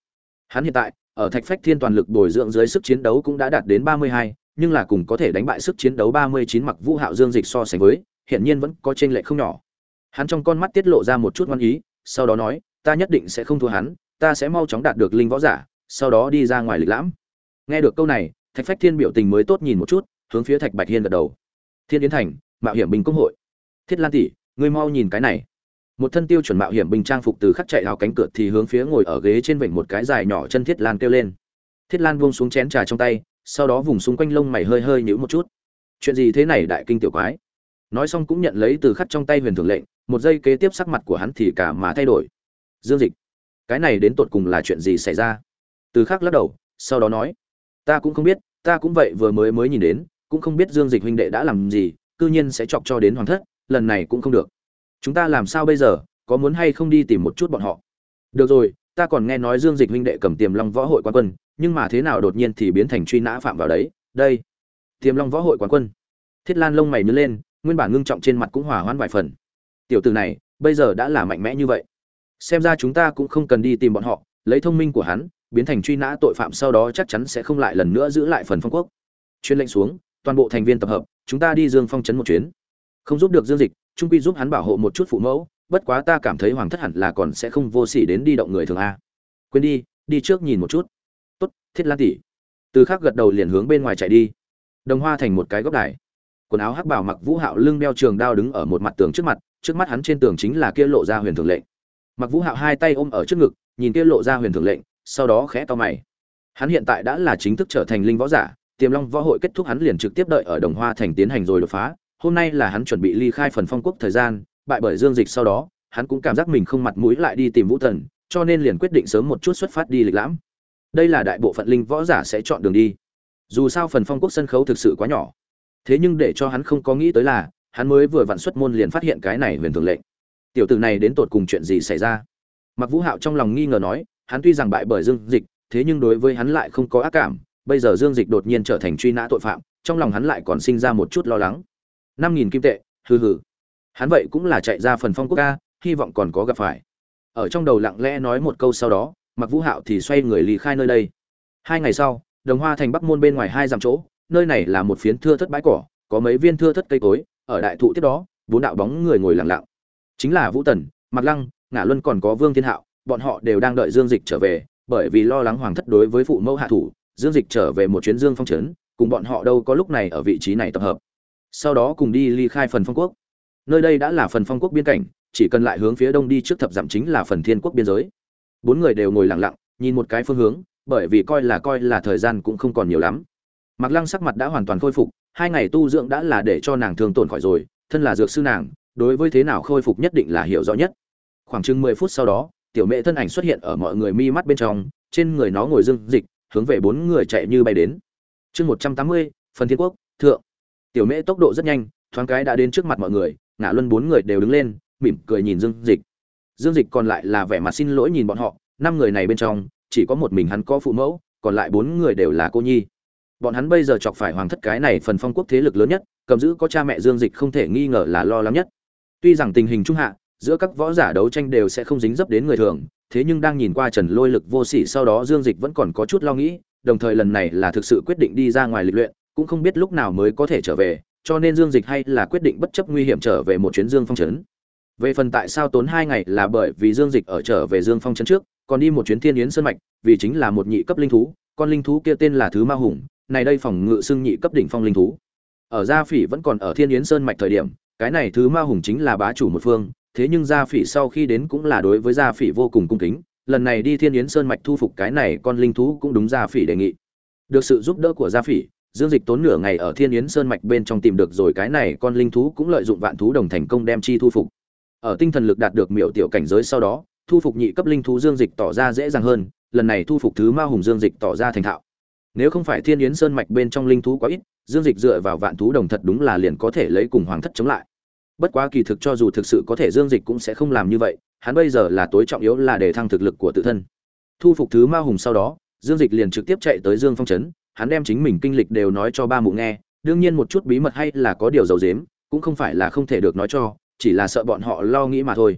Hắn hiện tại, ở thạch phách thiên toàn lực bồi dưỡng dưới sức chiến đấu cũng đã đạt đến ba mươi hai, nhưng là cùng có thể đánh bại sức chiến đấu ba mươi chín mặc vũ hạo dương dịch so sánh với hiện nhiên vẫn có tranh lệch không nhỏ. Hắn trong con mắt tiết lộ ra một chút ngoan ý, sau đó nói, ta nhất định sẽ không thua hắn, ta sẽ mau chóng đạt được linh võ giả sau đó đi ra ngoài lịch lãm. Nghe được câu này, thạch phách thiên biểu tình mới tốt nhìn một chút, hướng phía thạch bạch hiên gật đầu. Thiên yến thành, mạo hiểm binh công hội. Thiết lan tỷ, ngươi mau nhìn cái này. Một thân tiêu chuẩn mạo hiểm binh trang phục từ khắc chạy vào cánh cửa thì hướng phía ngồi ở ghế trên vịnh một cái dài nhỏ chân thiết lan kêu lên. Thiết lan buông xuống chén trà trong tay, sau đó vùng xung quanh lông mày hơi hơi nhũ một chút. Chuyện gì thế này đại kinh tiểu quái? Nói xong cũng nhận lấy từ khắc trong tay huyền thường lệnh, một giây kế tiếp sắc mặt của hắn thì cả mà thay đổi. Dương dịch, cái này đến tột cùng là chuyện gì xảy ra? Từ khắc lắc đầu, sau đó nói, ta cũng không biết, ta cũng vậy vừa mới mới nhìn đến, cũng không biết dương dịch huynh đệ đã làm gì, cư nhiên sẽ chọc cho đến hoàng thất, lần này cũng không được. Chúng ta làm sao bây giờ, có muốn hay không đi tìm một chút bọn họ? Được rồi, ta còn nghe nói dương dịch huynh đệ cầm tiềm long võ hội quán quân, nhưng mà thế nào đột nhiên thì biến thành truy nã phạm vào đấy, đây. Tiềm long võ hội quán quân. Thiết lan lông mày nhớ lên, nguyên bản ngưng trọng trên mặt cũng hòa hoãn vài phần. Tiểu tử này, bây giờ đã là mạnh mẽ như vậy. Xem ra chúng ta cũng không cần đi tìm bọn họ, lấy thông minh của hắn biến thành truy nã tội phạm sau đó chắc chắn sẽ không lại lần nữa giữ lại phần phong quốc. Chuyên lệnh xuống, toàn bộ thành viên tập hợp, chúng ta đi dương phong trấn một chuyến. Không giúp được dương dịch, trung quy giúp hắn bảo hộ một chút phụ mẫu, bất quá ta cảm thấy hoàng thất hẳn là còn sẽ không vô sỉ đến đi động người thường a. Quên đi đi trước nhìn một chút. Tốt, thiết lan tỷ. Từ khác gật đầu liền hướng bên ngoài chạy đi. Đồng hoa thành một cái góc đài. Quần áo hắc bảo mặc vũ hạo lưng đeo trường đao đứng ở một mặt tường trước mặt, trước mắt hắn trên tường chính là kia lộ ra huyền thường lệnh. Mặc vũ hạo hai tay ôm ở trước ngực, nhìn kia lộ ra huyền thường lệnh sau đó khẽ to mày. Hắn hiện tại đã là chính thức trở thành linh võ giả, tiềm long võ hội kết thúc hắn liền trực tiếp đợi ở đồng hoa thành tiến hành rồi đột phá. Hôm nay là hắn chuẩn bị ly khai phần phong quốc thời gian, bại bởi dương dịch sau đó, hắn cũng cảm giác mình không mặt mũi lại đi tìm vũ thần, cho nên liền quyết định sớm một chút xuất phát đi lịch lãm. Đây là đại bộ phận linh võ giả sẽ chọn đường đi. Dù sao phần phong quốc sân khấu thực sự quá nhỏ. Thế nhưng để cho hắn không có nghĩ tới là, hắn mới vừa vặn xuất môn liền phát hiện cái này huyền thường lệnh. Tiểu tử này đến tột cùng chuyện gì xảy ra? Mặc vũ hạo trong lòng nghi ngờ nói hắn tuy rằng bại bởi dương dịch, thế nhưng đối với hắn lại không có ác cảm, bây giờ dương dịch đột nhiên trở thành truy nã tội phạm, trong lòng hắn lại còn sinh ra một chút lo lắng. Năm nghìn kim tệ, hừ hừ. Hắn vậy cũng là chạy ra phần phong quốc ca, hy vọng còn có gặp phải. Ở trong đầu lặng lẽ nói một câu sau đó mặc vũ hạo thì xoay người lì khai nơi đây. Hai ngày sau, đồng hoa thành bắc môn bên ngoài hai dặm chỗ, nơi này là một phiến thưa thất bãi cỏ, có mấy viên thưa thất cây cối, ở đại thụ tiếp đó, bốn đạo bóng người ngồi lặng lặng. Chính là vũ tần, Mạc lăng ngã luân còn có vương thiên hạo bọn họ đều đang đợi dương dịch trở về bởi vì lo lắng hoàng thất đối với phụ mẫu hạ thủ dương dịch trở về một chuyến dương phong trấn cùng bọn họ đâu có lúc này ở vị trí này tập hợp. Sau đó cùng đi ly khai phần phong quốc. Nơi đây đã là phần phong quốc biên cảnh chỉ cần lại hướng phía đông đi trước thập dặm chính là phần thiên quốc biên giới. Bốn người đều ngồi lặng lặng nhìn một cái phương hướng bởi vì coi là coi là thời gian cũng không còn nhiều lắm. Mạc Lăng sắc mặt đã hoàn toàn khôi phục, hai ngày tu dưỡng đã là để cho nàng thương tổn khỏi rồi, thân là dược sư nàng, đối với thế nào khôi phục nhất định là hiểu rõ nhất. Khoảng chừng mười phút sau đó, tiểu mẹ thân ảnh xuất hiện ở mọi người mi mắt bên trong, trên người nó ngồi dương dịch, hướng về bốn người chạy như bay đến. Chương một trăm tám mươi, phần thiên quốc, thượng. Tiểu mẹ tốc độ rất nhanh, thoáng cái đã đến trước mặt mọi người, ngã luân bốn người đều đứng lên, mỉm cười nhìn Dương Dịch. Dương Dịch còn lại là vẻ mặt xin lỗi nhìn bọn họ, năm người này bên trong, chỉ có một mình hắn có phụ mẫu, còn lại bốn người đều là cô nhi bọn hắn bây giờ chọc phải hoàng thất cái này phần phong quốc thế lực lớn nhất cầm giữ có cha mẹ dương dịch không thể nghi ngờ là lo lắng nhất tuy rằng tình hình trung hạ giữa các võ giả đấu tranh đều sẽ không dính dấp đến người thường thế nhưng đang nhìn qua trần lôi lực vô sỉ sau đó dương dịch vẫn còn có chút lo nghĩ đồng thời lần này là thực sự quyết định đi ra ngoài lịch luyện cũng không biết lúc nào mới có thể trở về cho nên dương dịch hay là quyết định bất chấp nguy hiểm trở về một chuyến dương phong trấn về phần tại sao tốn hai ngày là bởi vì dương dịch ở trở về dương phong trấn trước còn đi một chuyến thiên yến sơn mạch vì chính là một nhị cấp linh thú con linh thú kia tên là thứ ma hùng này đây phòng ngự xưng nhị cấp đỉnh phong linh thú. Ở Gia Phỉ vẫn còn ở Thiên Yến Sơn mạch thời điểm, cái này thứ ma hùng chính là bá chủ một phương, thế nhưng Gia Phỉ sau khi đến cũng là đối với Gia Phỉ vô cùng cung kính, lần này đi Thiên Yến Sơn mạch thu phục cái này con linh thú cũng đúng Gia Phỉ đề nghị. Được sự giúp đỡ của Gia Phỉ, Dương Dịch tốn nửa ngày ở Thiên Yến Sơn mạch bên trong tìm được rồi cái này con linh thú cũng lợi dụng vạn thú đồng thành công đem chi thu phục. Ở tinh thần lực đạt được miểu tiểu cảnh giới sau đó, thu phục nhị cấp linh thú Dương Dịch tỏ ra dễ dàng hơn, lần này thu phục thứ ma hùng Dương Dịch tỏ ra thành thạo nếu không phải thiên yến sơn mạch bên trong linh thú quá ít dương dịch dựa vào vạn thú đồng thật đúng là liền có thể lấy cùng hoàng thất chống lại bất quá kỳ thực cho dù thực sự có thể dương dịch cũng sẽ không làm như vậy, hắn bây giờ là tối trọng yếu là để thăng thực lực của tự thân. Thu phục thứ ma hùng sau đó, dương dịch liền trực tiếp chạy tới dương phong trấn, hắn đem chính mình kinh lịch đều nói cho ba mụ nghe, đương nhiên một chút bí mật hay là có điều giấu dếm cũng không phải là không thể được nói cho, chỉ là sợ bọn họ lo nghĩ mà thôi.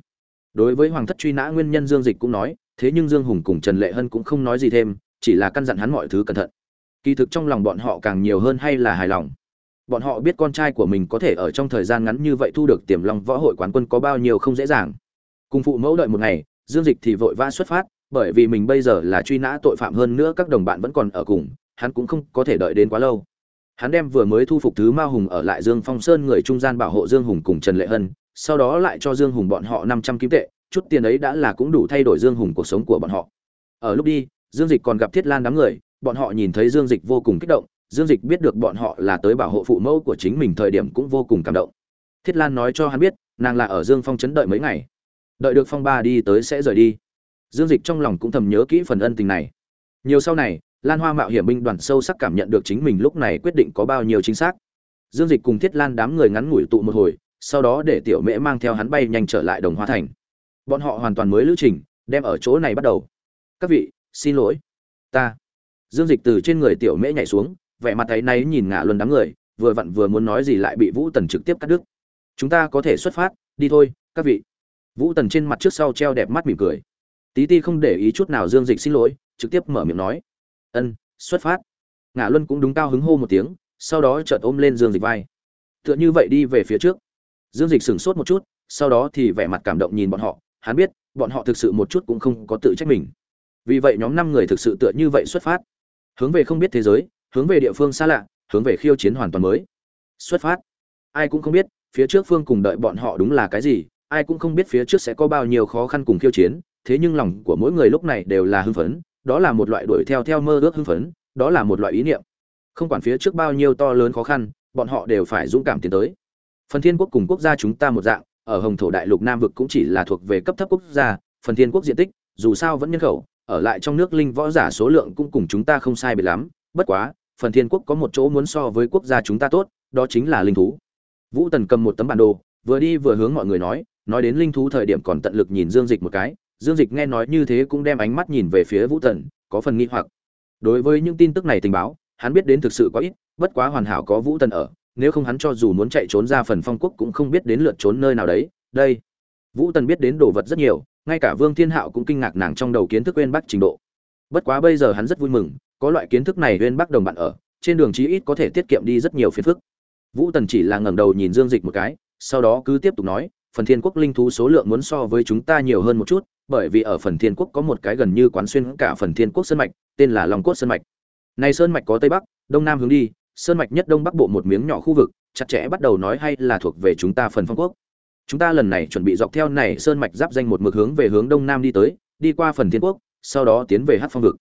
Đối với hoàng thất truy nã nguyên nhân dương dịch cũng nói, thế nhưng dương hùng cùng trần lệ hân cũng không nói gì thêm, chỉ là căn dặn hắn mọi thứ cẩn thận. Kỳ thực trong lòng bọn họ càng nhiều hơn hay là hài lòng bọn họ biết con trai của mình có thể ở trong thời gian ngắn như vậy thu được tiềm long võ hội quán quân có bao nhiêu không dễ dàng. Cùng phụ mẫu đợi một ngày dương dịch thì vội vã xuất phát bởi vì mình bây giờ là truy nã tội phạm hơn nữa các đồng bạn vẫn còn ở cùng hắn cũng không có thể đợi đến quá lâu. Hắn đem vừa mới thu phục thứ ma hùng ở lại dương phong sơn người trung gian bảo hộ dương hùng cùng trần lệ hân sau đó lại cho dương hùng bọn họ năm trăm kim tệ chút tiền ấy đã là cũng đủ thay đổi dương hùng cuộc sống của bọn họ. Ở lúc đi dương dịch còn gặp thiết lan đám người bọn họ nhìn thấy Dương Dịch vô cùng kích động, Dương Dịch biết được bọn họ là tới bảo hộ phụ mẫu của chính mình thời điểm cũng vô cùng cảm động. Thiết Lan nói cho hắn biết, nàng là ở Dương Phong chấn đợi mấy ngày, đợi được Phong Ba đi tới sẽ rời đi. Dương Dịch trong lòng cũng thầm nhớ kỹ phần ân tình này. Nhiều sau này, Lan Hoa Mạo hiểm binh đoàn sâu sắc cảm nhận được chính mình lúc này quyết định có bao nhiêu chính xác. Dương Dịch cùng Thiết Lan đám người ngắn ngủi tụ một hồi, sau đó để Tiểu Mễ mang theo hắn bay nhanh trở lại Đồng Hoa Thành. Bọn họ hoàn toàn mới lữ trình, đem ở chỗ này bắt đầu. Các vị, xin lỗi, ta dương dịch từ trên người tiểu mễ nhảy xuống vẻ mặt thấy náy nhìn ngã luân đám người, vừa vặn vừa muốn nói gì lại bị vũ tần trực tiếp cắt đứt. Chúng ta có thể xuất phát, đi thôi, các vị. Vũ tần trên mặt trước sau treo đẹp mắt mỉm cười. Tí ti không để ý chút nào dương dịch xin lỗi, trực tiếp mở miệng nói, ân, xuất phát. Ngã luân cũng đúng cao hứng hô một tiếng, sau đó chợt ôm lên dương dịch vai. Tựa như vậy đi về phía trước. Dương dịch sửng sốt một chút, sau đó thì vẻ mặt cảm động nhìn bọn họ, hắn biết, bọn họ thực sự một chút cũng không có tự trách mình. Vì vậy nhóm năm người thực sự tựa như vậy xuất phát. Hướng về không biết thế giới hướng về địa phương xa lạ, hướng về khiêu chiến hoàn toàn mới. Xuất phát. Ai cũng không biết, phía trước phương cùng đợi bọn họ đúng là cái gì, ai cũng không biết phía trước sẽ có bao nhiêu khó khăn cùng khiêu chiến, thế nhưng lòng của mỗi người lúc này đều là hưng phấn, đó là một loại đuổi theo theo mơ ước hưng phấn, đó là một loại ý niệm. Không quản phía trước bao nhiêu to lớn khó khăn, bọn họ đều phải dũng cảm tiến tới. Phần thiên quốc cùng quốc gia chúng ta một dạng, ở hồng thổ đại lục nam vực cũng chỉ là thuộc về cấp thấp quốc gia, phần thiên quốc diện tích, dù sao vẫn nhân khẩu, ở lại trong nước linh võ giả số lượng cũng cùng chúng ta không sai biệt lắm, bất quá phần thiên quốc có một chỗ muốn so với quốc gia chúng ta tốt, đó chính là linh thú. Vũ tần cầm một tấm bản đồ, vừa đi vừa hướng mọi người nói nói đến linh thú thời điểm còn tận lực nhìn dương dịch một cái. Dương dịch nghe nói như thế cũng đem ánh mắt nhìn về phía vũ tần, có phần nghi hoặc. Đối với những tin tức này tình báo, hắn biết đến thực sự có ít, bất quá hoàn hảo có vũ tần ở, nếu không hắn cho dù muốn chạy trốn ra phần phong quốc cũng không biết đến lượt trốn nơi nào đấy. Đây. Vũ tần biết đến đồ vật rất nhiều, ngay cả vương thiên hạo cũng kinh ngạc nàng trong đầu kiến thức quên bắc trình độ. Bất quá bây giờ hắn rất vui mừng có loại kiến thức này uyên bắc đồng bạn ở, trên đường chí ít có thể tiết kiệm đi rất nhiều phiền phức. Vũ tần chỉ là ngẩng đầu nhìn dương dịch một cái, sau đó cứ tiếp tục nói, phần thiên quốc linh thú số lượng muốn so với chúng ta nhiều hơn một chút, bởi vì ở phần thiên quốc có một cái gần như quán xuyên cả phần thiên quốc sơn mạch, tên là long cốt sơn mạch. Này sơn mạch có tây bắc, đông nam hướng đi, sơn mạch nhất đông bắc bộ một miếng nhỏ khu vực, chặt chẽ bắt đầu nói hay là thuộc về chúng ta phần phong quốc. Chúng ta lần này chuẩn bị dọc theo này sơn mạch giáp danh một mực hướng về hướng đông nam đi tới, đi qua phần thiên quốc, sau đó tiến về hát phong vực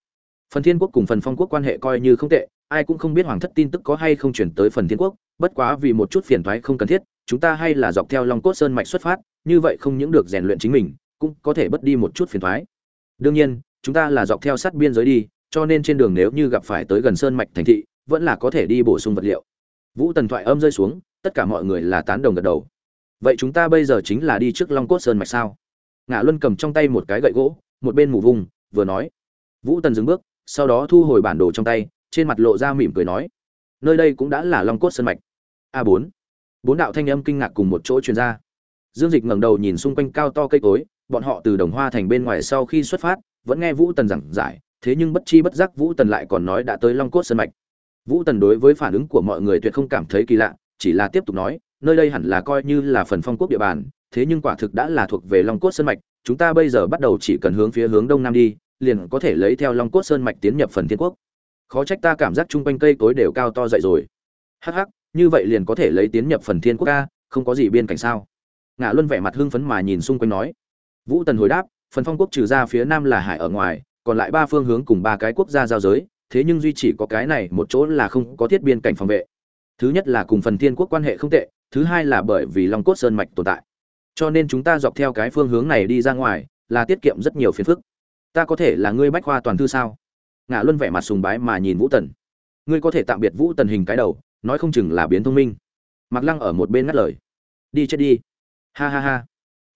phần thiên quốc cùng phần phong quốc quan hệ coi như không tệ, ai cũng không biết hoàng thất tin tức có hay không chuyển tới phần thiên quốc, bất quá vì một chút phiền thoái không cần thiết, chúng ta hay là dọc theo long cốt sơn mạch xuất phát, như vậy không những được rèn luyện chính mình, cũng có thể bớt đi một chút phiền thoái đương nhiên, chúng ta là dọc theo sát biên giới đi, cho nên trên đường nếu như gặp phải tới gần sơn mạch thành thị, vẫn là có thể đi bổ sung vật liệu. Vũ tần thoại âm rơi xuống, tất cả mọi người là tán đồng gật đầu. Vậy chúng ta bây giờ chính là đi trước long cốt sơn mạch sao? Ngã luân cầm trong tay một cái gậy gỗ, một bên mù vùng, vừa nói. Vũ tần dừng bước sau đó thu hồi bản đồ trong tay, trên mặt lộ ra mỉm cười nói, nơi đây cũng đã là long cốt Sân mạch. A bốn. Bốn đạo thanh âm kinh ngạc cùng một chỗ truyền ra. Dương dịch ngẩng đầu nhìn xung quanh cao to cây cối, bọn họ từ đồng hoa thành bên ngoài sau khi xuất phát, vẫn nghe vũ tần giảng giải, thế nhưng bất chi bất giác vũ tần lại còn nói đã tới long cốt Sân mạch. Vũ tần đối với phản ứng của mọi người tuyệt không cảm thấy kỳ lạ, chỉ là tiếp tục nói, nơi đây hẳn là coi như là phần phong quốc địa bàn, thế nhưng quả thực đã là thuộc về long cốt Sân mạch, chúng ta bây giờ bắt đầu chỉ cần hướng phía hướng đông nam đi liền có thể lấy theo long cốt sơn mạch tiến nhập phần thiên quốc. Khó trách ta cảm giác chung quanh cây cối đều cao to dậy rồi. Hắc hắc, như vậy liền có thể lấy tiến nhập phần thiên quốc ca không có gì biên cảnh sao? Ngã luân vẻ mặt hưng phấn mà nhìn xung quanh nói. Vũ tần hồi đáp, phần phong quốc trừ ra phía nam là hải ở ngoài, còn lại ba phương hướng cùng ba cái quốc gia giao giới, thế nhưng duy chỉ có cái này một chỗ là không có thiết biên cảnh phòng vệ. Thứ nhất là cùng phần thiên quốc quan hệ không tệ, thứ hai là bởi vì long cốt sơn mạch tồn tại. Cho nên chúng ta dọc theo cái phương hướng này đi ra ngoài là tiết kiệm rất nhiều phiền phức ta có thể là ngươi bách khoa toàn thư sao? Ngã luân vẻ mặt sùng bái mà nhìn vũ tần. Ngươi có thể tạm biệt vũ tần hình cái đầu, nói không chừng là biến thông minh. Mặc lăng ở một bên ngắt lời. Đi chết đi. Ha ha ha.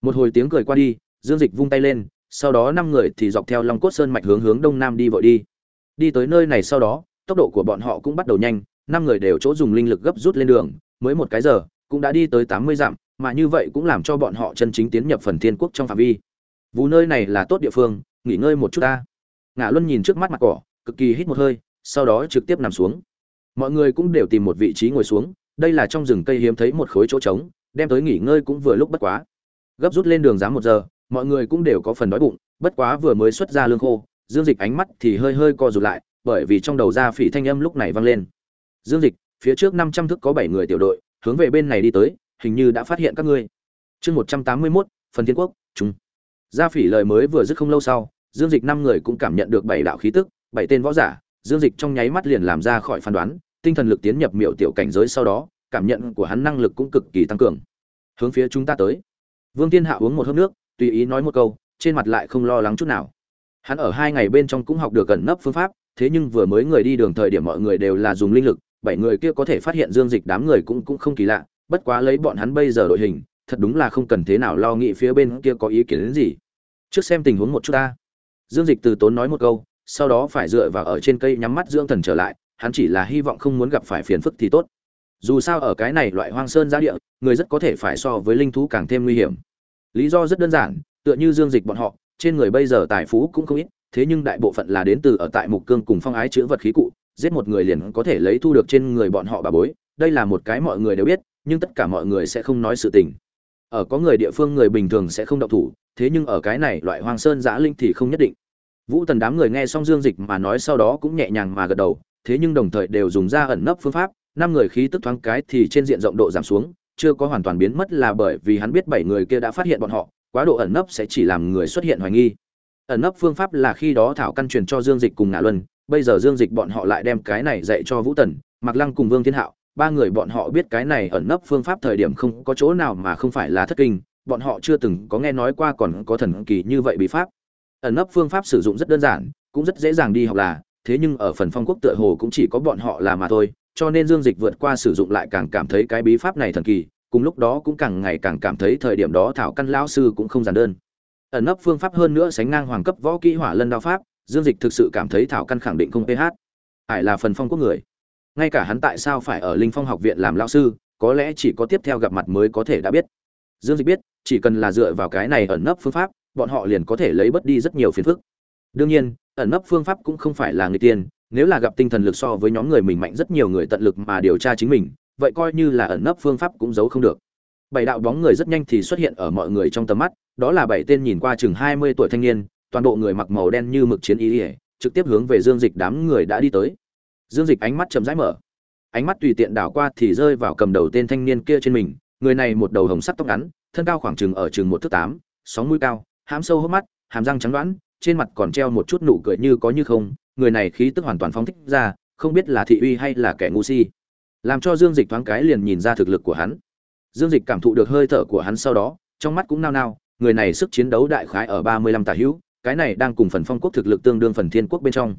Một hồi tiếng cười qua đi, dương dịch vung tay lên, sau đó năm người thì dọc theo long cốt sơn mạch hướng hướng đông nam đi vội đi. Đi tới nơi này sau đó, tốc độ của bọn họ cũng bắt đầu nhanh, năm người đều chỗ dùng linh lực gấp rút lên đường, mới một cái giờ, cũng đã đi tới tám mươi dặm, mà như vậy cũng làm cho bọn họ chân chính tiến nhập phần thiên quốc trong phạm vi. Vụ nơi này là tốt địa phương nghỉ ngơi một chút ta. Ngã luân nhìn trước mắt mặt cỏ, cực kỳ hít một hơi, sau đó trực tiếp nằm xuống. Mọi người cũng đều tìm một vị trí ngồi xuống, đây là trong rừng cây hiếm thấy một khối chỗ trống, đem tới nghỉ ngơi cũng vừa lúc bất quá. Gấp rút lên đường dám một giờ, mọi người cũng đều có phần đói bụng, bất quá vừa mới xuất ra lương khô, dương dịch ánh mắt thì hơi hơi co rụt lại, bởi vì trong đầu ra phỉ thanh âm lúc này vang lên. Dương dịch, phía trước năm trăm thước có bảy người tiểu đội, hướng về bên này đi tới, hình như đã phát hiện các ngươi. Chương một trăm tám mươi mốt, phần thiên quốc, chúng gia phỉ lời mới vừa dứt không lâu sau, dương dịch năm người cũng cảm nhận được bảy đạo khí tức, bảy tên võ giả. Dương dịch trong nháy mắt liền làm ra khỏi phán đoán, tinh thần lực tiến nhập miểu tiểu cảnh giới sau đó, cảm nhận của hắn năng lực cũng cực kỳ tăng cường. Hướng phía chúng ta tới. Vương tiên hạ uống một hớp nước, tùy ý nói một câu, trên mặt lại không lo lắng chút nào. Hắn ở hai ngày bên trong cũng học được gần nấp phương pháp, thế nhưng vừa mới người đi đường thời điểm mọi người đều là dùng linh lực, bảy người kia có thể phát hiện dương dịch đám người cũng cũng không kỳ lạ, bất quá lấy bọn hắn bây giờ đội hình, thật đúng là không cần thế nào lo nghĩ phía bên kia có ý kiến đến gì trước xem tình huống một chút ta. Dương dịch từ tốn nói một câu, sau đó phải dựa vào ở trên cây nhắm mắt dưỡng thần trở lại, hắn chỉ là hy vọng không muốn gặp phải phiền phức thì tốt. Dù sao ở cái này loại hoang sơn giá địa, người rất có thể phải so với linh thú càng thêm nguy hiểm. Lý do rất đơn giản, tựa như dương dịch bọn họ, trên người bây giờ tài phú cũng không ít, thế nhưng đại bộ phận là đến từ ở tại mục cương cùng phong ái chữ vật khí cụ, giết một người liền có thể lấy thu được trên người bọn họ bà bối. Đây là một cái mọi người đều biết, nhưng tất cả mọi người sẽ không nói sự tình ở có người địa phương người bình thường sẽ không động thủ, thế nhưng ở cái này loại hoang sơn giã linh thì không nhất định. Vũ tần đám người nghe xong dương dịch mà nói sau đó cũng nhẹ nhàng mà gật đầu, thế nhưng đồng thời đều dùng ra ẩn nấp phương pháp, năm người khí tức thoáng cái thì trên diện rộng độ giảm xuống, chưa có hoàn toàn biến mất là bởi vì hắn biết bảy người kia đã phát hiện bọn họ, quá độ ẩn nấp sẽ chỉ làm người xuất hiện hoài nghi. Ẩn nấp phương pháp là khi đó thảo căn truyền cho dương dịch cùng ngạ luân, bây giờ dương dịch bọn họ lại đem cái này dạy cho vũ tần mặc lăng cùng vương thiên hạo ba người bọn họ biết cái này ẩn nấp phương pháp thời điểm không có chỗ nào mà không phải là thất kinh, bọn họ chưa từng có nghe nói qua còn có thần kỳ như vậy bí pháp. Ẩn nấp phương pháp sử dụng rất đơn giản, cũng rất dễ dàng đi học là, thế nhưng ở phần phong quốc tựa hồ cũng chỉ có bọn họ là mà thôi, cho nên dương dịch vượt qua sử dụng lại càng cảm thấy cái bí pháp này thần kỳ, cùng lúc đó cũng càng ngày càng cảm thấy thời điểm đó thảo căn lão sư cũng không giản đơn. Ẩn nấp phương pháp hơn nữa sánh ngang hoàng cấp võ kỹ hỏa lân đao pháp, dương dịch thực sự cảm thấy thảo căn khẳng định không ph ải là phần phong quốc người ngay cả hắn tại sao phải ở linh phong học viện làm lão sư, có lẽ chỉ có tiếp theo gặp mặt mới có thể đã biết. Dương dịch biết, chỉ cần là dựa vào cái này ẩn nấp phương pháp, bọn họ liền có thể lấy bớt đi rất nhiều phiền phức. Đương nhiên, ẩn nấp phương pháp cũng không phải là người tiên nếu là gặp tinh thần lực so với nhóm người mình mạnh rất nhiều người tận lực mà điều tra chính mình, vậy coi như là ẩn nấp phương pháp cũng giấu không được. Bảy đạo bóng người rất nhanh thì xuất hiện ở mọi người trong tầm mắt, đó là bảy tên nhìn qua chừng hai mươi tuổi thanh niên, toàn bộ người mặc màu đen như mực chiến ý ỉa trực tiếp hướng về dương dịch đám người đã đi tới dương dịch ánh mắt chậm rãi mở. Ánh mắt tùy tiện đảo qua thì rơi vào cầm đầu tên thanh niên kia trên mình, người này một đầu hồng sắc tóc ngắn, thân cao khoảng chừng ở chừng một thước tám, sóng mũi cao, hãm sâu hốc mắt, hàm răng trắng đoán trên mặt còn treo một chút nụ cười như có như không, người này khí tức hoàn toàn phóng thích ra, không biết là thị uy hay là kẻ ngu si. Làm cho dương dịch thoáng cái liền nhìn ra thực lực của hắn. Dương dịch cảm thụ được hơi thở của hắn sau đó, trong mắt cũng nao nao, người này sức chiến đấu đại khái ở ba mươi lăm tả hữu, cái này đang cùng phần phong quốc thực lực tương đương phần thiên quốc bên trong.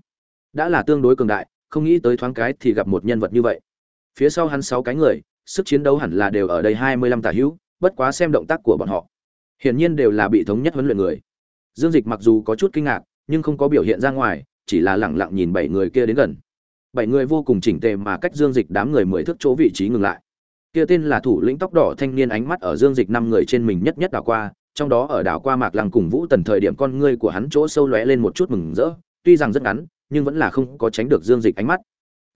Đã là tương đối cường đại không nghĩ tới thoáng cái thì gặp một nhân vật như vậy. Phía sau hắn sáu cái người, sức chiến đấu hẳn là đều ở đây hai mươi lăm tả hữu, bất quá xem động tác của bọn họ. Hiển nhiên đều là bị thống nhất huấn luyện người. Dương dịch mặc dù có chút kinh ngạc, nhưng không có biểu hiện ra ngoài, chỉ là lẳng lặng nhìn bảy người kia đến gần. Bảy người vô cùng chỉnh tề mà cách dương dịch đám người mười thước chỗ vị trí ngừng lại. Kia tên là thủ lĩnh tóc đỏ thanh niên ánh mắt ở dương dịch năm người trên mình nhất nhất đảo qua, trong đó ở đảo qua mạc lăng cùng vũ tần thời điểm con ngươi của hắn chỗ sâu lóe lên một chút mừng rỡ, tuy rằng rất ngắn nhưng vẫn là không có tránh được dương dịch ánh mắt.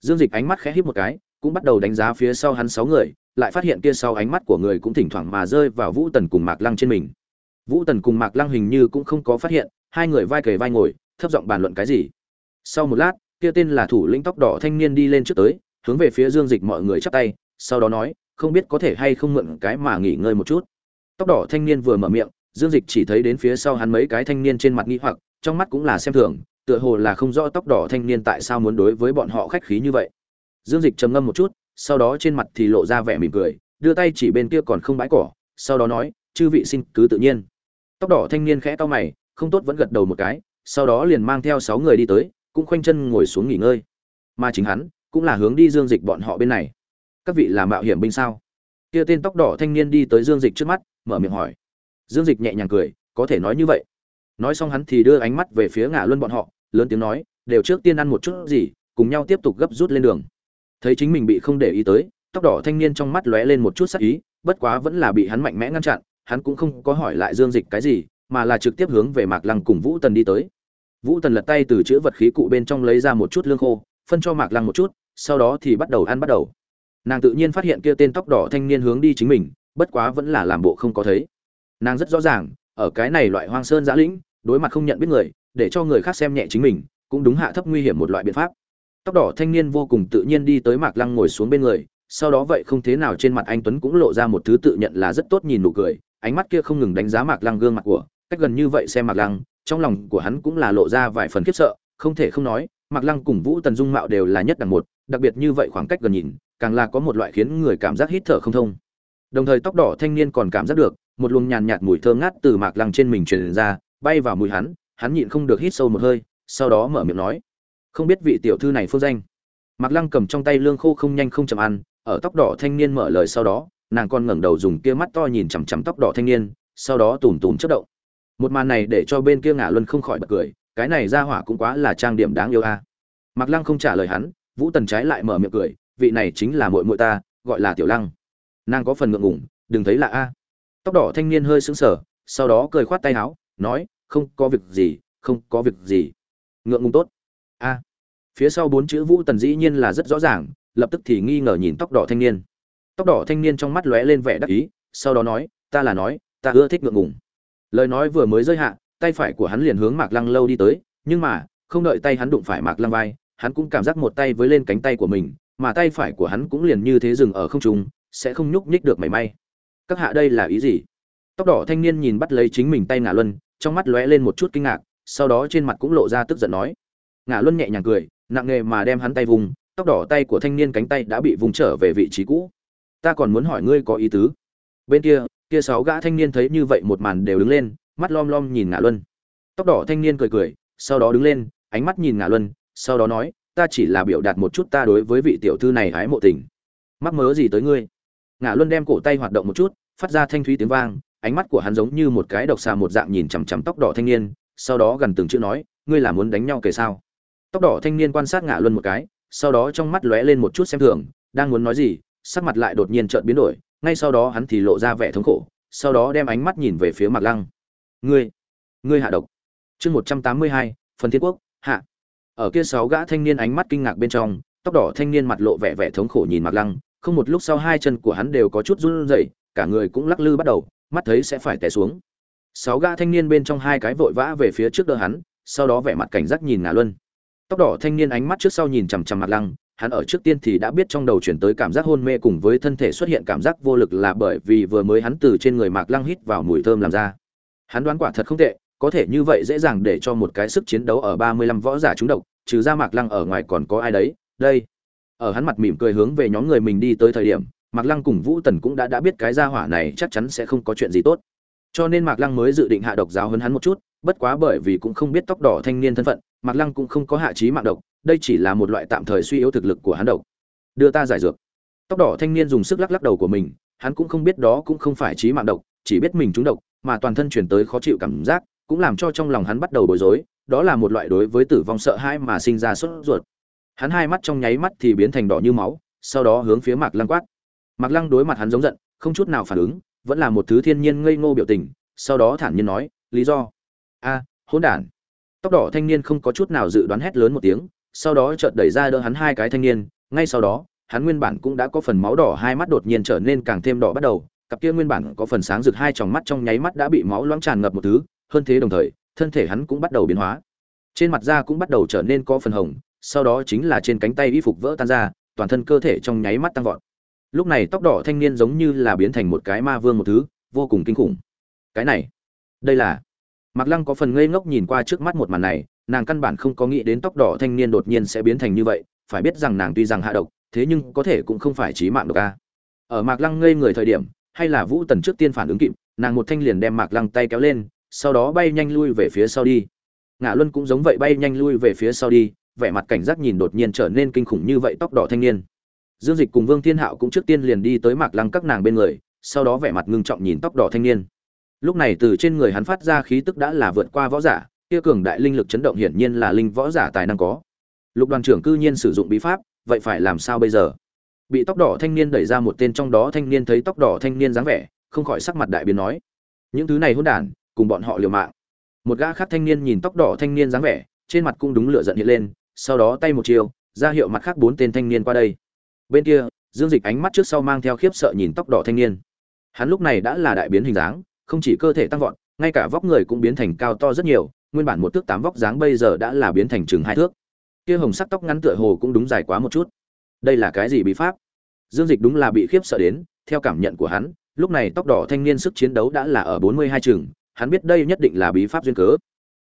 Dương dịch ánh mắt khẽ híp một cái, cũng bắt đầu đánh giá phía sau hắn sáu người, lại phát hiện kia sau ánh mắt của người cũng thỉnh thoảng mà rơi vào vũ tần cùng mạc lăng trên mình. Vũ tần cùng mạc lăng hình như cũng không có phát hiện, hai người vai kề vai ngồi, thấp giọng bàn luận cái gì. Sau một lát, kia tên là thủ lĩnh tóc đỏ thanh niên đi lên trước tới, hướng về phía dương dịch mọi người chắp tay, sau đó nói, không biết có thể hay không mượn cái mà nghỉ ngơi một chút. Tóc đỏ thanh niên vừa mở miệng, dương dịch chỉ thấy đến phía sau hắn mấy cái thanh niên trên mặt nghi hoặc, trong mắt cũng là xem thường tựa hồ là không rõ tóc đỏ thanh niên tại sao muốn đối với bọn họ khách khí như vậy. Dương dịch trầm ngâm một chút, sau đó trên mặt thì lộ ra vẻ mỉm cười, đưa tay chỉ bên kia còn không bãi cỏ, sau đó nói, chư vị xin cứ tự nhiên. Tóc đỏ thanh niên khẽ to mày, không tốt vẫn gật đầu một cái, sau đó liền mang theo sáu người đi tới, cũng khoanh chân ngồi xuống nghỉ ngơi. Mà chính hắn, cũng là hướng đi dương dịch bọn họ bên này. Các vị là mạo hiểm binh sao? Kia tên tóc đỏ thanh niên đi tới dương dịch trước mắt, mở miệng hỏi. Dương dịch nhẹ nhàng cười, có thể nói như vậy nói xong hắn thì đưa ánh mắt về phía ngã luân bọn họ, lớn tiếng nói, đều trước tiên ăn một chút gì, cùng nhau tiếp tục gấp rút lên đường. Thấy chính mình bị không để ý tới, tóc đỏ thanh niên trong mắt lóe lên một chút sắc ý, bất quá vẫn là bị hắn mạnh mẽ ngăn chặn, hắn cũng không có hỏi lại dương dịch cái gì, mà là trực tiếp hướng về mạc lăng cùng vũ tần đi tới. Vũ tần lật tay từ chữ vật khí cụ bên trong lấy ra một chút lương khô, phân cho mạc lăng một chút, sau đó thì bắt đầu ăn bắt đầu. Nàng tự nhiên phát hiện kia tên tóc đỏ thanh niên hướng đi chính mình, bất quá vẫn là làm bộ không có thấy. Nàng rất rõ ràng, ở cái này loại hoang sơn giã lĩnh đối mặt không nhận biết người, để cho người khác xem nhẹ chính mình, cũng đúng hạ thấp nguy hiểm một loại biện pháp. Tóc đỏ thanh niên vô cùng tự nhiên đi tới mạc lăng ngồi xuống bên người, sau đó vậy không thế nào trên mặt anh tuấn cũng lộ ra một thứ tự nhận là rất tốt nhìn nụ cười, ánh mắt kia không ngừng đánh giá mạc lăng gương mặt của, cách gần như vậy xem mạc lăng, trong lòng của hắn cũng là lộ ra vài phần khiếp sợ, không thể không nói, mạc lăng cùng vũ tần dung mạo đều là nhất đẳng một, đặc biệt như vậy khoảng cách gần nhìn, càng là có một loại khiến người cảm giác hít thở không thông. Đồng thời tóc đỏ thanh niên còn cảm giác được, một luồng nhàn nhạt mùi thơm ngát từ mạc lăng trên mình truyền ra bay vào mùi hắn hắn nhịn không được hít sâu một hơi sau đó mở miệng nói không biết vị tiểu thư này phương danh. Mạc lăng cầm trong tay lương khô không nhanh không chậm ăn ở tóc đỏ thanh niên mở lời sau đó nàng còn ngẩng đầu dùng kia mắt to nhìn chằm chằm tóc đỏ thanh niên sau đó tủm tủm chớp động. Một màn này để cho bên kia ngả luân không khỏi bật cười cái này ra hỏa cũng quá là trang điểm đáng yêu a. À. mạc lăng không trả lời hắn vũ tần trái lại mở miệng cười vị này chính là muội muội ta gọi là tiểu lăng. Nàng có phần ngượng ngùng, đừng thấy là a. Tóc đỏ thanh niên hơi sững sờ sau đó cười khoát tay áo nói, không có việc gì, không có việc gì. Ngượng ngùng tốt. A. Phía sau bốn chữ vũ tần dĩ nhiên là rất rõ ràng, lập tức thì nghi ngờ nhìn tóc đỏ thanh niên. Tóc đỏ thanh niên trong mắt lóe lên vẻ đắc ý, sau đó nói, ta là nói, ta ưa thích ngượng ngùng. Lời nói vừa mới rơi hạ, tay phải của hắn liền hướng mạc lăng lâu đi tới, nhưng mà, không đợi tay hắn đụng phải mạc lăng vai, hắn cũng cảm giác một tay với lên cánh tay của mình, mà tay phải của hắn cũng liền như thế dừng ở không trung, sẽ không nhúc nhích được mảy may. Các hạ đây là ý gì? Tóc đỏ thanh niên nhìn bắt lấy chính mình tay ngả luân trong mắt lóe lên một chút kinh ngạc, sau đó trên mặt cũng lộ ra tức giận nói. Ngã luân nhẹ nhàng cười, nặng nghề mà đem hắn tay vùng, tóc đỏ tay của thanh niên cánh tay đã bị vùng trở về vị trí cũ. Ta còn muốn hỏi ngươi có ý tứ? Bên kia kia sáu gã thanh niên thấy như vậy một màn đều đứng lên, mắt lom lom nhìn Ngã luân. Tóc đỏ thanh niên cười cười, sau đó đứng lên, ánh mắt nhìn Ngã luân, sau đó nói, ta chỉ là biểu đạt một chút ta đối với vị tiểu thư này hái mộ tình. Mắc mớ gì tới ngươi? Ngã luân đem cổ tay hoạt động một chút, phát ra thanh thúy tiếng vang ánh mắt của hắn giống như một cái độc xà một dạng nhìn chằm chằm tóc đỏ thanh niên, sau đó gần từng chữ nói, ngươi là muốn đánh nhau kể sao? Tóc đỏ thanh niên quan sát ngã luân một cái, sau đó trong mắt lóe lên một chút xem thường, đang muốn nói gì, sắc mặt lại đột nhiên chợt biến đổi, ngay sau đó hắn thì lộ ra vẻ thống khổ, sau đó đem ánh mắt nhìn về phía mạc lăng. Ngươi ngươi hạ độc. Chương một trăm tám mươi hai, phần thiên quốc, hạ. Ở kia sáu gã thanh niên ánh mắt kinh ngạc bên trong, tóc đỏ thanh niên mặt lộ vẻ vẻ thống khổ nhìn mạc lăng, không một lúc sau hai chân của hắn đều có chút run rẩy, cả người cũng lắc lư bắt đầu mắt thấy sẽ phải té xuống. Sáu gã thanh niên bên trong hai cái vội vã về phía trước đỡ hắn, sau đó vẻ mặt cảnh giác nhìn ngà luân. Tóc đỏ thanh niên ánh mắt trước sau nhìn chằm chằm mặt lăng, hắn ở trước tiên thì đã biết trong đầu chuyển tới cảm giác hôn mê cùng với thân thể xuất hiện cảm giác vô lực là bởi vì vừa mới hắn từ trên người mạc lăng hít vào mùi thơm làm ra. Hắn đoán quả thật không tệ, có thể như vậy dễ dàng để cho một cái sức chiến đấu ở ba mươi lăm võ giả trúng độc, trừ ra mạc lăng ở ngoài còn có ai đấy, đây. Ở hắn mặt mỉm cười hướng về nhóm người mình đi tới thời điểm mạc lăng cùng vũ tần cũng đã đã biết cái gia hỏa này chắc chắn sẽ không có chuyện gì tốt. Cho nên mạc lăng mới dự định hạ độc giáo hơn hắn một chút, bất quá bởi vì cũng không biết tóc đỏ thanh niên thân phận, mạc lăng cũng không có hạ trí mạng độc, đây chỉ là một loại tạm thời suy yếu thực lực của hắn độc. Đưa ta giải dược. Tóc đỏ thanh niên dùng sức lắc lắc đầu của mình, hắn cũng không biết đó cũng không phải trí mạng độc, chỉ biết mình trúng độc, mà toàn thân chuyển tới khó chịu cảm giác, cũng làm cho trong lòng hắn bắt đầu bối rối, đó là một loại đối với tử vong sợ hãi mà sinh ra sốt ruột. Hắn hai mắt trong nháy mắt thì biến thành đỏ như máu, sau đó hướng phía mạc lăng quát mạc lăng đối mặt hắn giống giận, không chút nào phản ứng, vẫn là một thứ thiên nhiên ngây ngô biểu tình, sau đó thản nhiên nói, lý do? A, hỗn đản. Tóc đỏ thanh niên không có chút nào dự đoán hét lớn một tiếng, sau đó chợt đẩy ra đỡ hắn hai cái thanh niên, ngay sau đó, hắn nguyên bản cũng đã có phần máu đỏ hai mắt đột nhiên trở nên càng thêm đỏ bắt đầu, cặp kia nguyên bản có phần sáng rực hai tròng mắt trong nháy mắt đã bị máu loãng tràn ngập một thứ, hơn thế đồng thời, thân thể hắn cũng bắt đầu biến hóa. Trên mặt da cũng bắt đầu trở nên có phần hồng, sau đó chính là trên cánh tay y phục vỡ tan ra, toàn thân cơ thể trong nháy mắt tăng vọt lúc này tóc đỏ thanh niên giống như là biến thành một cái ma vương một thứ vô cùng kinh khủng cái này đây là mặc Lăng có phần ngây ngốc nhìn qua trước mắt một màn này, nàng căn bản không có nghĩ đến tóc đỏ thanh niên đột nhiên sẽ biến thành như vậy, phải biết rằng nàng tuy rằng hạ độc, thế nhưng có thể cũng không phải chí mạng độc a. Ở Mạc Lăng ngây người thời điểm, hay là Vũ Tần trước tiên phản ứng kịp, nàng một thanh liền đem Mạc Lăng tay kéo lên, sau đó bay nhanh lui về phía sau đi. Ngạ Luân cũng giống vậy bay nhanh lui về phía sau đi, vẻ mặt cảnh giác nhìn đột nhiên trở nên kinh khủng như vậy tóc đỏ thanh niên. Dương Dịch cùng Vương Thiên Hạo cũng trước tiên liền đi tới Mạc Lăng các nàng bên người, sau đó vẻ mặt ngưng trọng nhìn tóc đỏ thanh niên. Lúc này từ trên người hắn phát ra khí tức đã là vượt qua võ giả kia cường đại linh lực chấn động hiển nhiên là linh võ giả tài năng có. Lục đoàn trưởng cư nhiên sử dụng bí pháp vậy phải làm sao bây giờ? Bị tóc đỏ thanh niên đẩy ra một tên trong đó thanh niên thấy tóc đỏ thanh niên dáng vẻ không khỏi sắc mặt đại biến nói những thứ này hôn đản cùng bọn họ liều mạng. Một gã khác thanh niên nhìn tóc đỏ thanh niên dáng vẻ trên mặt cũng đúng lửa giận hiện lên sau đó tay một chiều ra hiệu mặt khác bốn tên thanh niên qua đây bên kia, dương dịch ánh mắt trước sau mang theo khiếp sợ nhìn tóc đỏ thanh niên. Hắn lúc này đã là đại biến hình dáng, không chỉ cơ thể tăng vọt, ngay cả vóc người cũng biến thành cao to rất nhiều, nguyên bản một thước tám vóc dáng bây giờ đã là biến thành chừng hai thước. Kia hồng sắc tóc ngắn tựa hồ cũng đúng dài quá một chút. Đây là cái gì bí pháp? Dương dịch đúng là bị khiếp sợ đến, theo cảm nhận của hắn, lúc này tóc đỏ thanh niên sức chiến đấu đã là ở bốn mươi hai chừng, hắn biết đây nhất định là bí pháp duyên cớ.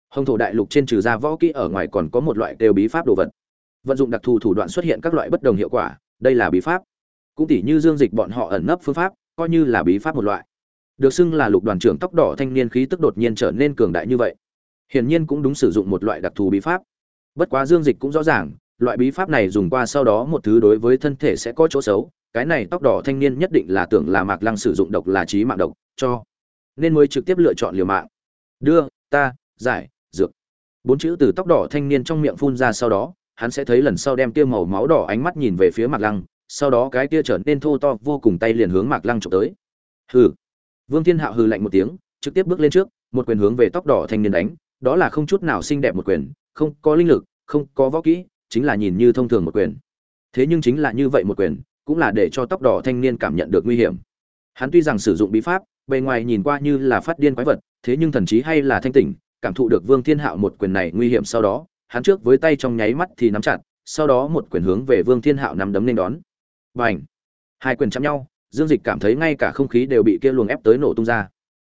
Hồng thổ đại lục trên trừ ra võ kỹ ở ngoài còn có một loại đều bí pháp đồ vật. Vận dụng đặc thù thủ đoạn xuất hiện các loại bất đồng hiệu quả đây là bí pháp. Cũng tỉ như dương dịch bọn họ ẩn nấp phương pháp, coi như là bí pháp một loại. Được xưng là lục đoàn trưởng tóc đỏ thanh niên khí tức đột nhiên trở nên cường đại như vậy. Hiển nhiên cũng đúng sử dụng một loại đặc thù bí pháp. Bất quá dương dịch cũng rõ ràng, loại bí pháp này dùng qua sau đó một thứ đối với thân thể sẽ có chỗ xấu. Cái này tóc đỏ thanh niên nhất định là tưởng là mạc lăng sử dụng độc là trí mạng độc, cho nên mới trực tiếp lựa chọn liều mạng. Đưa, ta, giải, dược. Bốn chữ từ tóc đỏ thanh niên trong miệng phun ra sau đó hắn sẽ thấy lần sau đem tia màu máu đỏ ánh mắt nhìn về phía mạc lăng sau đó cái kia trở nên thô to vô cùng tay liền hướng mạc lăng trộm tới hừ Vương Thiên Hạo hừ lạnh một tiếng, trực tiếp bước lên trước, một quyền hướng về tóc đỏ thanh niên đánh, đó là không chút nào xinh đẹp một quyền, không có linh lực, không có võ kỹ, chính là nhìn như thông thường một quyền. Thế nhưng chính là như vậy một quyền, cũng là để cho tóc đỏ thanh niên cảm nhận được nguy hiểm. Hắn tuy rằng sử dụng bí pháp, bề ngoài nhìn qua như là phát điên quái vật, thế nhưng thần trí hay là thanh tỉnh, cảm thụ được Vương Thiên Hạo một quyền này nguy hiểm sau đó, hắn trước với tay trong nháy mắt thì nắm chặt, sau đó một quyền hướng về Vương Thiên Hạo nắm đấm nên đón. Bành! Hai quyền chạm nhau, dương dịch cảm thấy ngay cả không khí đều bị kia luồng ép tới nổ tung ra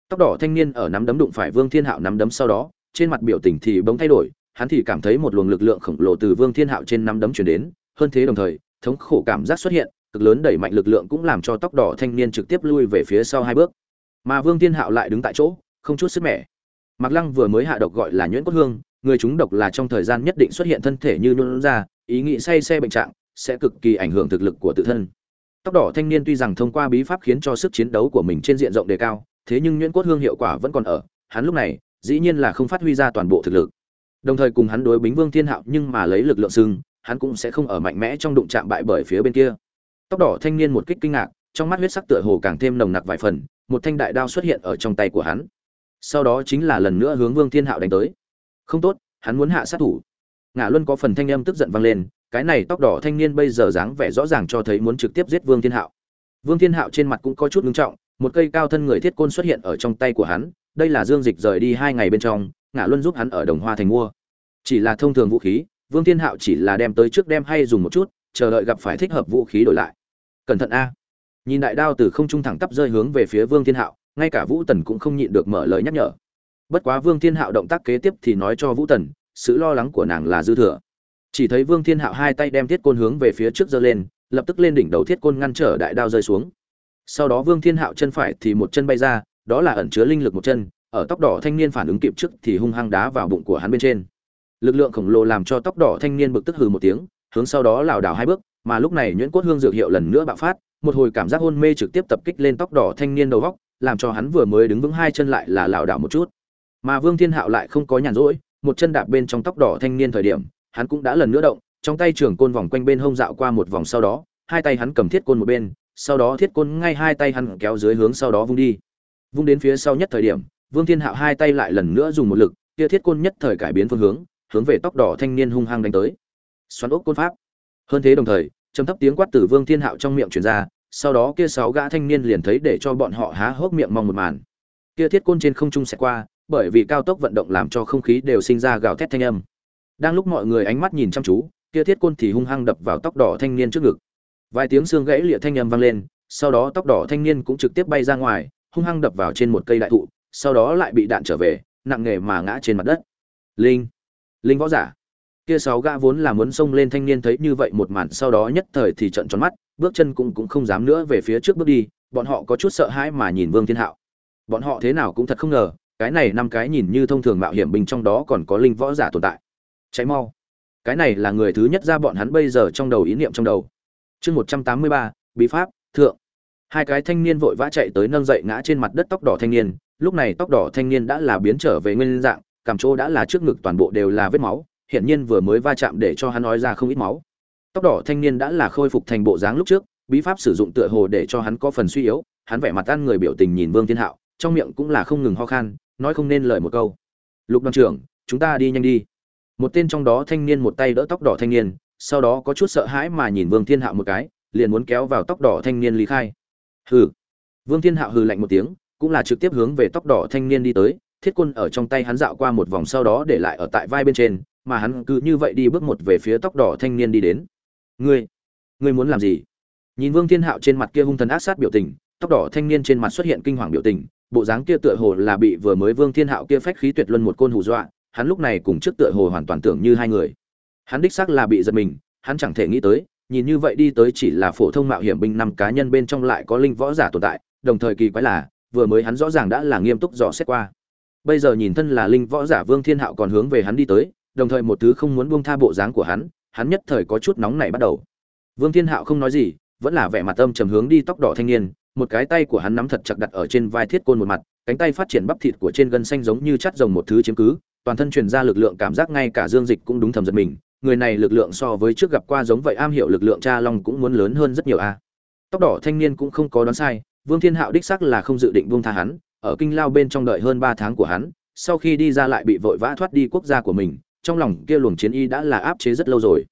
tóc đỏ thanh niên ở nắm đấm đụng phải vương thiên hạo nắm đấm sau đó trên mặt biểu tình thì bỗng thay đổi hắn thì cảm thấy một luồng lực lượng khổng lồ từ vương thiên hạo trên nắm đấm truyền đến hơn thế đồng thời thống khổ cảm giác xuất hiện cực lớn đẩy mạnh lực lượng cũng làm cho tóc đỏ thanh niên trực tiếp lui về phía sau hai bước mà vương thiên hạo lại đứng tại chỗ không chút sức mẻ Mặc lăng vừa mới hạ độc gọi là nhuyễn cốt hương người chúng độc là trong thời gian nhất định xuất hiện thân thể như nôn ra, ý nghĩ say xe bệnh trạng sẽ cực kỳ ảnh hưởng thực lực của tự thân. Tóc đỏ thanh niên tuy rằng thông qua bí pháp khiến cho sức chiến đấu của mình trên diện rộng đề cao, thế nhưng nhuyễn cốt hương hiệu quả vẫn còn ở, hắn lúc này, dĩ nhiên là không phát huy ra toàn bộ thực lực. Đồng thời cùng hắn đối bính vương thiên hạo nhưng mà lấy lực lượng sưng hắn cũng sẽ không ở mạnh mẽ trong đụng chạm bại bởi phía bên kia. Tóc đỏ thanh niên một kích kinh ngạc, trong mắt huyết sắc tựa hồ càng thêm nồng nặc vài phần, một thanh đại đao xuất hiện ở trong tay của hắn. Sau đó chính là lần nữa hướng vương thiên hạo đánh tới không tốt hắn muốn hạ sát thủ ngã luân có phần thanh âm tức giận vang lên cái này tóc đỏ thanh niên bây giờ dáng vẻ rõ ràng cho thấy muốn trực tiếp giết Vương Thiên Hạo. Vương Thiên Hạo trên mặt cũng có chút ngưng trọng, một cây cao thân người thiết côn xuất hiện ở trong tay của hắn, đây là Dương Dịch rời đi hai ngày bên trong, ngã luân giúp hắn ở Đồng Hoa thành mua. Chỉ là thông thường vũ khí, Vương Thiên Hạo chỉ là đem tới trước đem hay dùng một chút, chờ đợi gặp phải thích hợp vũ khí đổi lại. Cẩn thận a. Nhìn đại đao từ không trung thẳng tắp rơi hướng về phía Vương Thiên Hạo, ngay cả Vũ Tần cũng không nhịn được mở lời nhắc nhở. Bất quá Vương Thiên Hạo động tác kế tiếp thì nói cho Vũ Tần, sự lo lắng của nàng là dư thừa. Chỉ thấy vương thiên hạo hai tay đem thiết côn hướng về phía trước giơ lên lập tức lên đỉnh đầu thiết côn ngăn trở đại đao rơi xuống. Sau đó vương thiên hạo chân phải thì một chân bay ra đó là ẩn chứa linh lực một chân ở tóc đỏ thanh niên phản ứng kịp trước thì hung hăng đá vào bụng của hắn bên trên. Lực lượng khổng lồ làm cho tóc đỏ thanh niên bực tức hừ một tiếng hướng sau đó lảo đảo hai bước mà lúc này nhuyễn cốt hương dược hiệu lần nữa bạo phát một hồi cảm giác hôn mê trực tiếp tập kích lên tóc đỏ thanh niên đầu góc làm cho hắn vừa mới đứng vững hai chân lại là lảo đảo một chút mà vương thiên hạo lại không có nhàn rỗi, một chân đạp bên trong tóc đỏ thanh niên thời điểm, hắn cũng đã lần nữa động, trong tay trường côn vòng quanh bên hông dạo qua một vòng sau đó, hai tay hắn cầm thiết côn một bên, sau đó thiết côn ngay hai tay hắn kéo dưới hướng sau đó vung đi. Vung đến phía sau nhất thời điểm, vương thiên hạo hai tay lại lần nữa dùng một lực, kia thiết côn nhất thời cải biến phương hướng hướng về tóc đỏ thanh niên hung hăng đánh tới. Xoắn ốc côn pháp. Hơn thế đồng thời, trầm thấp tiếng quát từ vương thiên hạo trong miệng truyền ra, sau đó kia sáu gã thanh niên liền thấy để cho bọn họ há hốc miệng mong một màn. Kia thiết côn trên không trung sẽ qua bởi vì cao tốc vận động làm cho không khí đều sinh ra gào thét thanh âm. Đang lúc mọi người ánh mắt nhìn chăm chú, kia thiết côn thì hung hăng đập vào tóc đỏ thanh niên trước ngực. Vài tiếng xương gãy lịa thanh âm vang lên, sau đó tóc đỏ thanh niên cũng trực tiếp bay ra ngoài, hung hăng đập vào trên một cây đại thụ, sau đó lại bị đạn trở về, nặng nề mà ngã trên mặt đất. Linh! Linh võ giả! Kia sáu gã vốn là muốn xông lên thanh niên thấy như vậy một màn, sau đó nhất thời thì trợn tròn mắt, bước chân cũng cũng không dám nữa về phía trước bước đi, bọn họ có chút sợ hãi mà nhìn vương thiên hạo. Bọn họ thế nào cũng thật không ngờ cái này năm cái nhìn như thông thường mạo hiểm bình trong đó còn có linh võ giả tồn tại. Cháy mau. Cái này là người thứ nhất ra bọn hắn bây giờ trong đầu ý niệm trong đầu. Chương một trăm tám mươi ba, bí pháp, thượng. Hai cái thanh niên vội vã chạy tới nâng dậy ngã trên mặt đất tóc đỏ thanh niên, lúc này tóc đỏ thanh niên đã là biến trở về nguyên dạng, cảm chỗ đã là trước ngực toàn bộ đều là vết máu, hiển nhiên vừa mới va chạm để cho hắn nói ra không ít máu. Tóc đỏ thanh niên đã là khôi phục thành bộ dáng lúc trước, bí pháp sử dụng tựa hồ để cho hắn có phần suy yếu, hắn vẻ mặt ăn người biểu tình nhìn vương thiên hạo, trong miệng cũng là không ngừng ho khan nói không nên lời một câu. Lục đoàn trưởng, chúng ta đi nhanh đi. Một tên trong đó thanh niên một tay đỡ tóc đỏ thanh niên, sau đó có chút sợ hãi mà nhìn vương thiên hạo một cái, liền muốn kéo vào tóc đỏ thanh niên lý khai. Hừ. Vương thiên hạo hừ lạnh một tiếng, cũng là trực tiếp hướng về tóc đỏ thanh niên đi tới, thiết quân ở trong tay hắn dạo qua một vòng sau đó để lại ở tại vai bên trên, mà hắn cứ như vậy đi bước một về phía tóc đỏ thanh niên đi đến. Ngươi ngươi muốn làm gì? Nhìn vương thiên hạo trên mặt kia hung thần ác sát biểu tình, tóc đỏ thanh niên trên mặt xuất hiện kinh hoàng biểu tình bộ dáng kia tựa hồ là bị vừa mới vương thiên hạo kia phách khí tuyệt luân một côn hù dọa, hắn lúc này cùng trước tựa hồ hoàn toàn tưởng như hai người. Hắn đích xác là bị giật mình, hắn chẳng thể nghĩ tới, nhìn như vậy đi tới chỉ là phổ thông mạo hiểm binh năm cá nhân bên trong lại có linh võ giả tồn tại, đồng thời kỳ quái là, vừa mới hắn rõ ràng đã là nghiêm túc dò xét qua. Bây giờ nhìn thân là linh võ giả vương thiên hạo còn hướng về hắn đi tới, đồng thời một thứ không muốn buông tha bộ dáng của hắn hắn nhất thời có chút nóng nảy bắt đầu. Vương thiên hạo không nói gì, vẫn là vẻ mặt âm trầm hướng đi tóc đỏ thanh niên một cái tay của hắn nắm thật chặt đặt ở trên vai thiết côn một mặt, cánh tay phát triển bắp thịt của trên gân xanh giống như chắt rồng một thứ chiếm cứ, toàn thân truyền ra lực lượng cảm giác ngay cả dương dịch cũng đúng thầm giật mình, người này lực lượng so với trước gặp qua giống vậy am hiểu lực lượng cha long cũng muốn lớn hơn rất nhiều a. Tóc đỏ thanh niên cũng không có đoán sai, vương thiên hạo đích sắc là không dự định buông tha hắn, ở kinh lao bên trong đợi hơn ba tháng của hắn, sau khi đi ra lại bị vội vã thoát đi quốc gia của mình, trong lòng kia luồng chiến y đã là áp chế rất lâu rồi.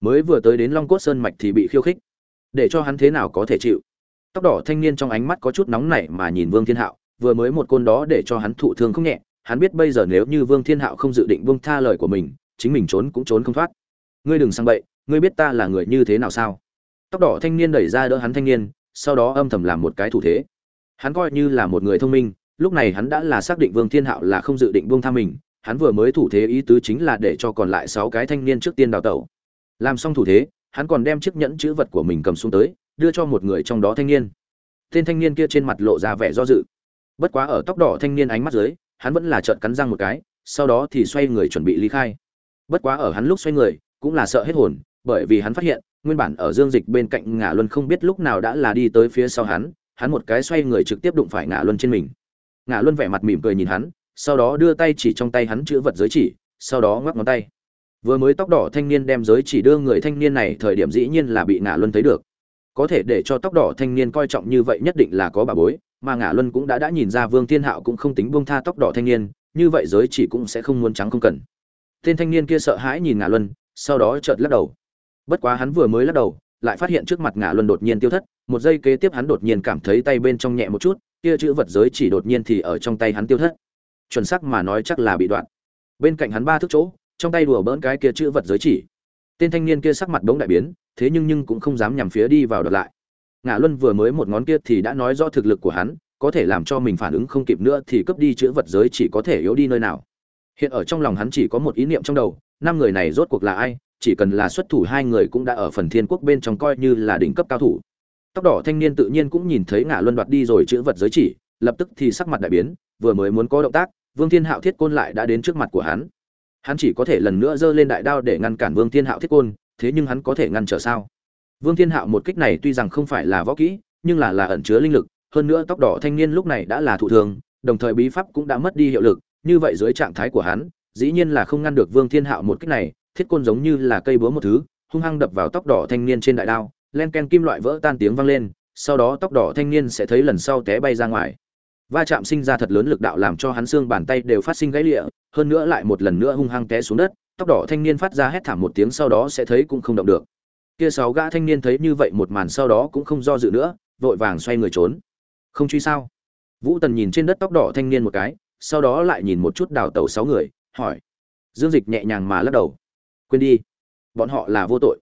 Mới vừa tới đến long cốt sơn mạch thì bị khiêu khích. Để cho hắn thế nào có thể chịu? Tóc đỏ thanh niên trong ánh mắt có chút nóng nảy mà nhìn vương thiên hạo, vừa mới một côn đó để cho hắn thụ thương không nhẹ, hắn biết bây giờ nếu như vương thiên hạo không dự định buông tha lời của mình, chính mình trốn cũng trốn không thoát. Ngươi đừng sang bậy, ngươi biết ta là người như thế nào sao? Tóc đỏ thanh niên đẩy ra đỡ hắn thanh niên, sau đó âm thầm làm một cái thủ thế. Hắn coi như là một người thông minh, lúc này hắn đã là xác định vương thiên hạo là không dự định buông tha mình, hắn vừa mới thủ thế ý tứ chính là để cho còn lại sáu cái thanh niên trước tiên đào tẩu. Làm xong thủ thế, hắn còn đem chiếc nhẫn chữ vật của mình cầm xuống tới đưa cho một người trong đó thanh niên. Tên thanh niên kia trên mặt lộ ra vẻ do dự. Bất quá ở tóc đỏ thanh niên ánh mắt dưới, hắn vẫn là trợn cắn răng một cái, sau đó thì xoay người chuẩn bị ly khai. Bất quá ở hắn lúc xoay người, cũng là sợ hết hồn, bởi vì hắn phát hiện, nguyên bản ở dương dịch bên cạnh ngã luân không biết lúc nào đã là đi tới phía sau hắn hắn một cái xoay người trực tiếp đụng phải ngã luân trên mình. Ngã luân vẻ mặt mỉm cười nhìn hắn, sau đó đưa tay chỉ trong tay hắn chữ vật giới chỉ, sau đó ngoắc ngón tay. Vừa mới tóc đỏ thanh niên đem giới chỉ đưa người thanh niên này, thời điểm dĩ nhiên là bị ngã luân thấy được có thể để cho tóc đỏ thanh niên coi trọng như vậy nhất định là có bà bối, mà ngã luân cũng đã đã nhìn ra vương thiên hạo cũng không tính buông tha tóc đỏ thanh niên, như vậy giới chỉ cũng sẽ không muốn trắng không cần. Tên thanh niên kia sợ hãi nhìn ngã luân, sau đó chợt lắc đầu. Bất quá hắn vừa mới lắc đầu, lại phát hiện trước mặt ngã luân đột nhiên tiêu thất, một giây kế tiếp hắn đột nhiên cảm thấy tay bên trong nhẹ một chút, kia chữ vật giới chỉ đột nhiên thì ở trong tay hắn tiêu thất. Chuẩn xác mà nói chắc là bị đoạn. Bên cạnh hắn ba thước chỗ, trong tay đùa bỡn cái kia chữ vật giới chỉ tên thanh niên kia sắc mặt bỗng đại biến, thế nhưng nhưng cũng không dám nhằm phía đi vào đợt lại. Ngã luân vừa mới một ngón kia thì đã nói rõ thực lực của hắn, có thể làm cho mình phản ứng không kịp nữa thì cướp đi chữ vật giới chỉ có thể yếu đi nơi nào. Hiện ở trong lòng hắn chỉ có một ý niệm trong đầu, năm người này rốt cuộc là ai, chỉ cần là xuất thủ hai người cũng đã ở phần thiên quốc bên trong coi như là đỉnh cấp cao thủ. Tóc đỏ thanh niên tự nhiên cũng nhìn thấy ngã luân đoạt đi rồi chữ vật giới chỉ, lập tức thì sắc mặt đại biến, vừa mới muốn có động tác, vương thiên hạo thiết côn lại đã đến trước mặt của hắn hắn chỉ có thể lần nữa giơ lên đại đao để ngăn cản vương thiên hạo thiết côn, thế nhưng hắn có thể ngăn trở sao? Vương thiên hạo một kích này tuy rằng không phải là võ kỹ, nhưng là là ẩn chứa linh lực, hơn nữa tóc đỏ thanh niên lúc này đã là thụ thường, đồng thời bí pháp cũng đã mất đi hiệu lực, như vậy dưới trạng thái của hắn, dĩ nhiên là không ngăn được vương thiên hạo một kích này, thiết côn giống như là cây búa một thứ, hung hăng đập vào tóc đỏ thanh niên trên đại đao, len ken kim loại vỡ tan tiếng vang lên, sau đó tóc đỏ thanh niên sẽ thấy lần sau té bay ra ngoài. Va chạm sinh ra thật lớn lực đạo làm cho hắn xương bàn tay đều phát sinh gãy lịa hơn nữa lại một lần nữa hung hăng té xuống đất, tóc đỏ thanh niên phát ra hét thảm một tiếng sau đó sẽ thấy cũng không động được. Kia sáu gã thanh niên thấy như vậy một màn sau đó cũng không do dự nữa, vội vàng xoay người trốn. Không truy sao? Vũ tần nhìn trên đất tóc đỏ thanh niên một cái, sau đó lại nhìn một chút đào tẩu sáu người, hỏi. Dương dịch nhẹ nhàng mà lắc đầu. Quên đi. Bọn họ là vô tội.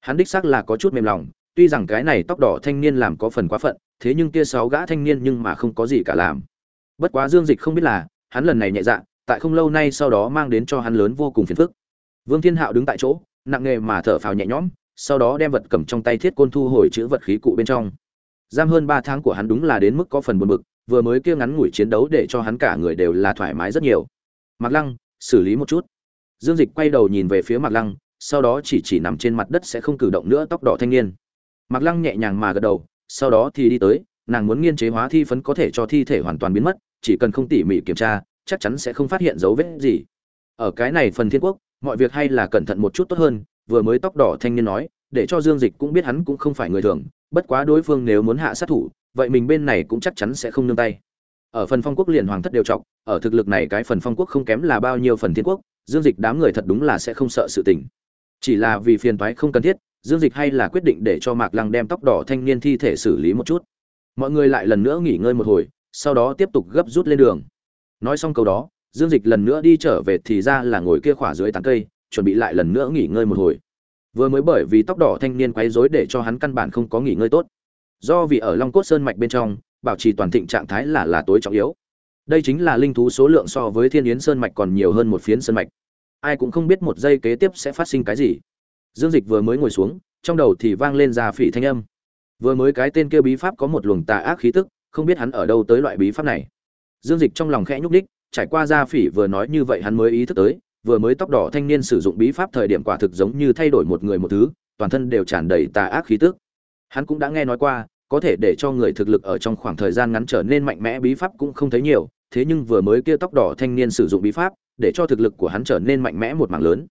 Hắn đích xác là có chút mềm lòng, tuy rằng cái này tóc đỏ thanh niên làm có phần quá phận, thế nhưng kia sáu gã thanh niên nhưng mà không có gì cả làm. Bất quá dương dịch không biết là, hắn lần này nhẹ dạ tại không lâu nay sau đó mang đến cho hắn lớn vô cùng phiền phức. Vương thiên hạo đứng tại chỗ, nặng nghề mà thở phào nhẹ nhõm, sau đó đem vật cầm trong tay thiết côn thu hồi chữ vật khí cụ bên trong. Giam hơn ba tháng của hắn đúng là đến mức có phần buồn bực, vừa mới kia ngắn ngủi chiến đấu để cho hắn cả người đều là thoải mái rất nhiều. Mạc lăng, xử lý một chút. Dương dịch quay đầu nhìn về phía mạc lăng, sau đó chỉ chỉ nằm trên mặt đất sẽ không cử động nữa, tóc đỏ thanh niên. Mạc lăng nhẹ nhàng mà gật đầu, sau đó thì đi tới, nàng muốn nghiên chế hóa thi phấn có thể cho thi thể hoàn toàn biến mất, chỉ cần không tỉ mỉ kiểm tra chắc chắn sẽ không phát hiện dấu vết gì. Ở cái này phần thiên quốc, mọi việc hay là cẩn thận một chút tốt hơn, vừa mới tóc đỏ thanh niên nói, để cho dương dịch cũng biết hắn cũng không phải người thường, bất quá đối phương nếu muốn hạ sát thủ, vậy mình bên này cũng chắc chắn sẽ không nương tay. Ở phần phong quốc liền hoàng thất đều trọng ở thực lực này cái phần phong quốc không kém là bao nhiêu phần thiên quốc, dương dịch đám người thật đúng là sẽ không sợ sự tình. Chỉ là vì phiền toái không cần thiết, dương dịch hay là quyết định để cho mạc lăng đem tóc đỏ thanh niên thi thể xử lý một chút. Mọi người lại lần nữa nghỉ ngơi một hồi, sau đó tiếp tục gấp rút lên đường nói xong câu đó, dương dịch lần nữa đi trở về thì ra là ngồi kia khỏa dưới tán cây, chuẩn bị lại lần nữa nghỉ ngơi một hồi. Vừa mới bởi vì tóc đỏ thanh niên quấy rối để cho hắn căn bản không có nghỉ ngơi tốt. Do vì ở long cốt sơn mạch bên trong, bảo trì toàn thịnh trạng thái là là tối trọng yếu. Đây chính là linh thú số lượng so với thiên yến sơn mạch còn nhiều hơn một phiến sơn mạch. Ai cũng không biết một giây kế tiếp sẽ phát sinh cái gì. Dương dịch vừa mới ngồi xuống, trong đầu thì vang lên ra phỉ thanh âm. Vừa mới cái tên kia bí pháp có một luồng tà ác khí tức, không biết hắn ở đâu tới loại bí pháp này dương dịch trong lòng khẽ nhúc đích trải qua gia phỉ vừa nói như vậy hắn mới ý thức tới, vừa mới tóc đỏ thanh niên sử dụng bí pháp thời điểm quả thực giống như thay đổi một người một thứ, toàn thân đều tràn đầy tà ác khí tức. Hắn cũng đã nghe nói qua, có thể để cho người thực lực ở trong khoảng thời gian ngắn trở nên mạnh mẽ bí pháp cũng không thấy nhiều, thế nhưng vừa mới kia tóc đỏ thanh niên sử dụng bí pháp, để cho thực lực của hắn trở nên mạnh mẽ một mảng lớn.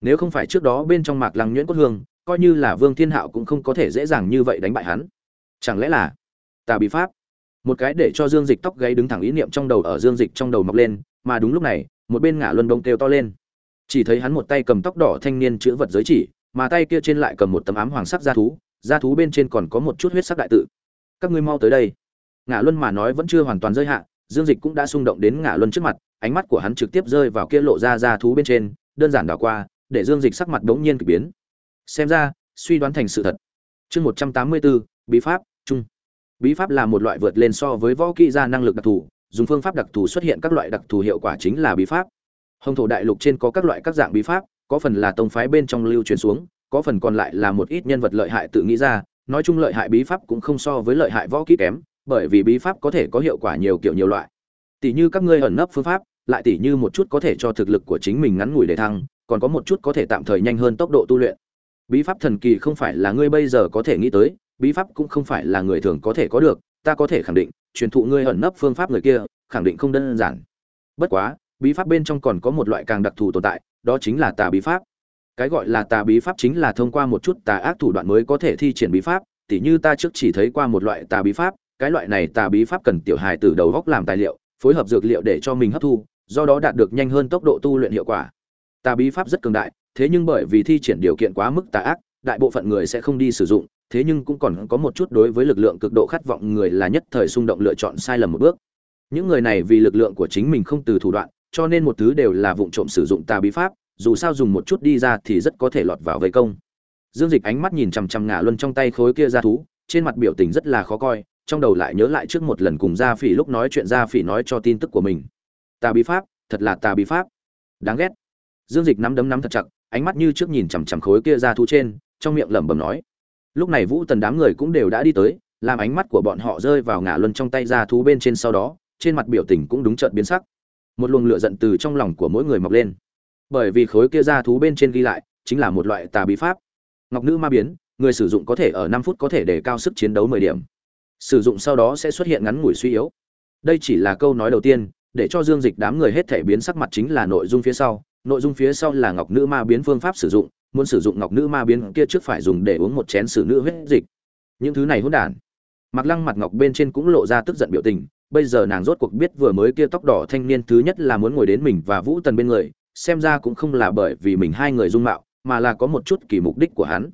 Nếu không phải trước đó bên trong mạc lăng nhuyễn cốt hương, coi như là vương thiên hạo cũng không có thể dễ dàng như vậy đánh bại hắn. Chẳng lẽ là tà bí pháp? Một cái để cho dương dịch tóc gáy đứng thẳng ý niệm trong đầu ở dương dịch trong đầu mọc lên, mà đúng lúc này, một bên ngã luân đông kêu to lên. Chỉ thấy hắn một tay cầm tóc đỏ thanh niên chữ vật giới chỉ, mà tay kia trên lại cầm một tấm ám hoàng sắc da thú da thú bên trên còn có một chút huyết sắc đại tự. Các ngươi mau tới đây. Ngã luân mà nói vẫn chưa hoàn toàn rơi hạ, dương dịch cũng đã xung động đến ngã luân trước mặt, ánh mắt của hắn trực tiếp rơi vào kia lộ ra da thú bên trên, đơn giản đảo qua, để dương dịch sắc mặt đống nhiên k ỳ biến. Xem ra, suy đoán thành sự thật. Chương một trăm tám mươi bốn bí pháp trung bí pháp là một loại vượt lên so với võ kỹ ra năng lực đặc thù, dùng phương pháp đặc thù xuất hiện các loại đặc thù hiệu quả chính là bí pháp. Hồng thổ đại lục trên có các loại các dạng bí pháp, có phần là tông phái bên trong lưu truyền xuống, có phần còn lại là một ít nhân vật lợi hại tự nghĩ ra. Nói chung lợi hại bí pháp cũng không so với lợi hại võ kỹ kém, bởi vì bí pháp có thể có hiệu quả nhiều kiểu nhiều loại. Tỷ như các ngươi ẩn nấp phương pháp, lại tỷ như một chút có thể cho thực lực của chính mình ngắn ngủi để thăng, còn có một chút có thể tạm thời nhanh hơn tốc độ tu luyện. Bí pháp thần kỳ không phải là ngươi bây giờ có thể nghĩ tới bí pháp cũng không phải là người thường có thể có được, ta có thể khẳng định, truyền thụ ngươi ẩn nấp phương pháp người kia, khẳng định không đơn giản. Bất quá, bí pháp bên trong còn có một loại càng đặc thù tồn tại, đó chính là tà bí pháp. Cái gọi là tà bí pháp chính là thông qua một chút tà ác thủ đoạn mới có thể thi triển bí pháp, tỉ như ta trước chỉ thấy qua một loại tà bí pháp, cái loại này tà bí pháp cần tiểu hài từ đầu góc làm tài liệu, phối hợp dược liệu để cho mình hấp thu, do đó đạt được nhanh hơn tốc độ tu luyện hiệu quả. Tà bí pháp rất cường đại, thế nhưng bởi vì thi triển điều kiện quá mức tà ác, đại bộ phận người sẽ không đi sử dụng thế nhưng cũng còn có một chút đối với lực lượng cực độ khát vọng người là nhất thời xung động lựa chọn sai lầm một bước. Những người này vì lực lượng của chính mình không từ thủ đoạn, cho nên một thứ đều là vụng trộm sử dụng tà bí pháp, dù sao dùng một chút đi ra thì rất có thể lọt vào vây công. Dương dịch ánh mắt nhìn chằm chằm ngả luân trong tay khối kia ra thú, trên mặt biểu tình rất là khó coi, trong đầu lại nhớ lại trước một lần cùng gia phỉ lúc nói chuyện gia phỉ nói cho tin tức của mình. Tà bí pháp, thật là tà bí pháp. Đáng ghét. Dương dịch nắm đấm nắm thật chặt, ánh mắt như trước nhìn chằm chằm khối kia ra thú trên, trong miệng lẩm bẩm nói lúc này vũ tần đám người cũng đều đã đi tới, làm ánh mắt của bọn họ rơi vào ngả luân trong tay ra thú bên trên sau đó, trên mặt biểu tình cũng đúng trợn biến sắc. Một luồng lửa giận từ trong lòng của mỗi người mọc lên. Bởi vì khối kia ra thú bên trên ghi lại, chính là một loại tà bí pháp. Ngọc nữ ma biến, người sử dụng có thể ở năm phút có thể để cao sức chiến đấu mười điểm. Sử dụng sau đó sẽ xuất hiện ngắn ngủi suy yếu. Đây chỉ là câu nói đầu tiên, để cho dương dịch đám người hết thể biến sắc mặt chính là nội dung phía sau nội dung phía sau là ngọc nữ ma biến phương pháp sử dụng, muốn sử dụng ngọc nữ ma biến kia trước phải dùng để uống một chén sử nữ huyết dịch. Những thứ này hỗn đản. Mặc lăng mặt ngọc bên trên cũng lộ ra tức giận biểu tình, bây giờ nàng rốt cuộc biết vừa mới kia tóc đỏ thanh niên thứ nhất là muốn ngồi đến mình và vũ tần bên người, xem ra cũng không là bởi vì mình hai người dung mạo, mà là có một chút kỳ mục đích của hắn.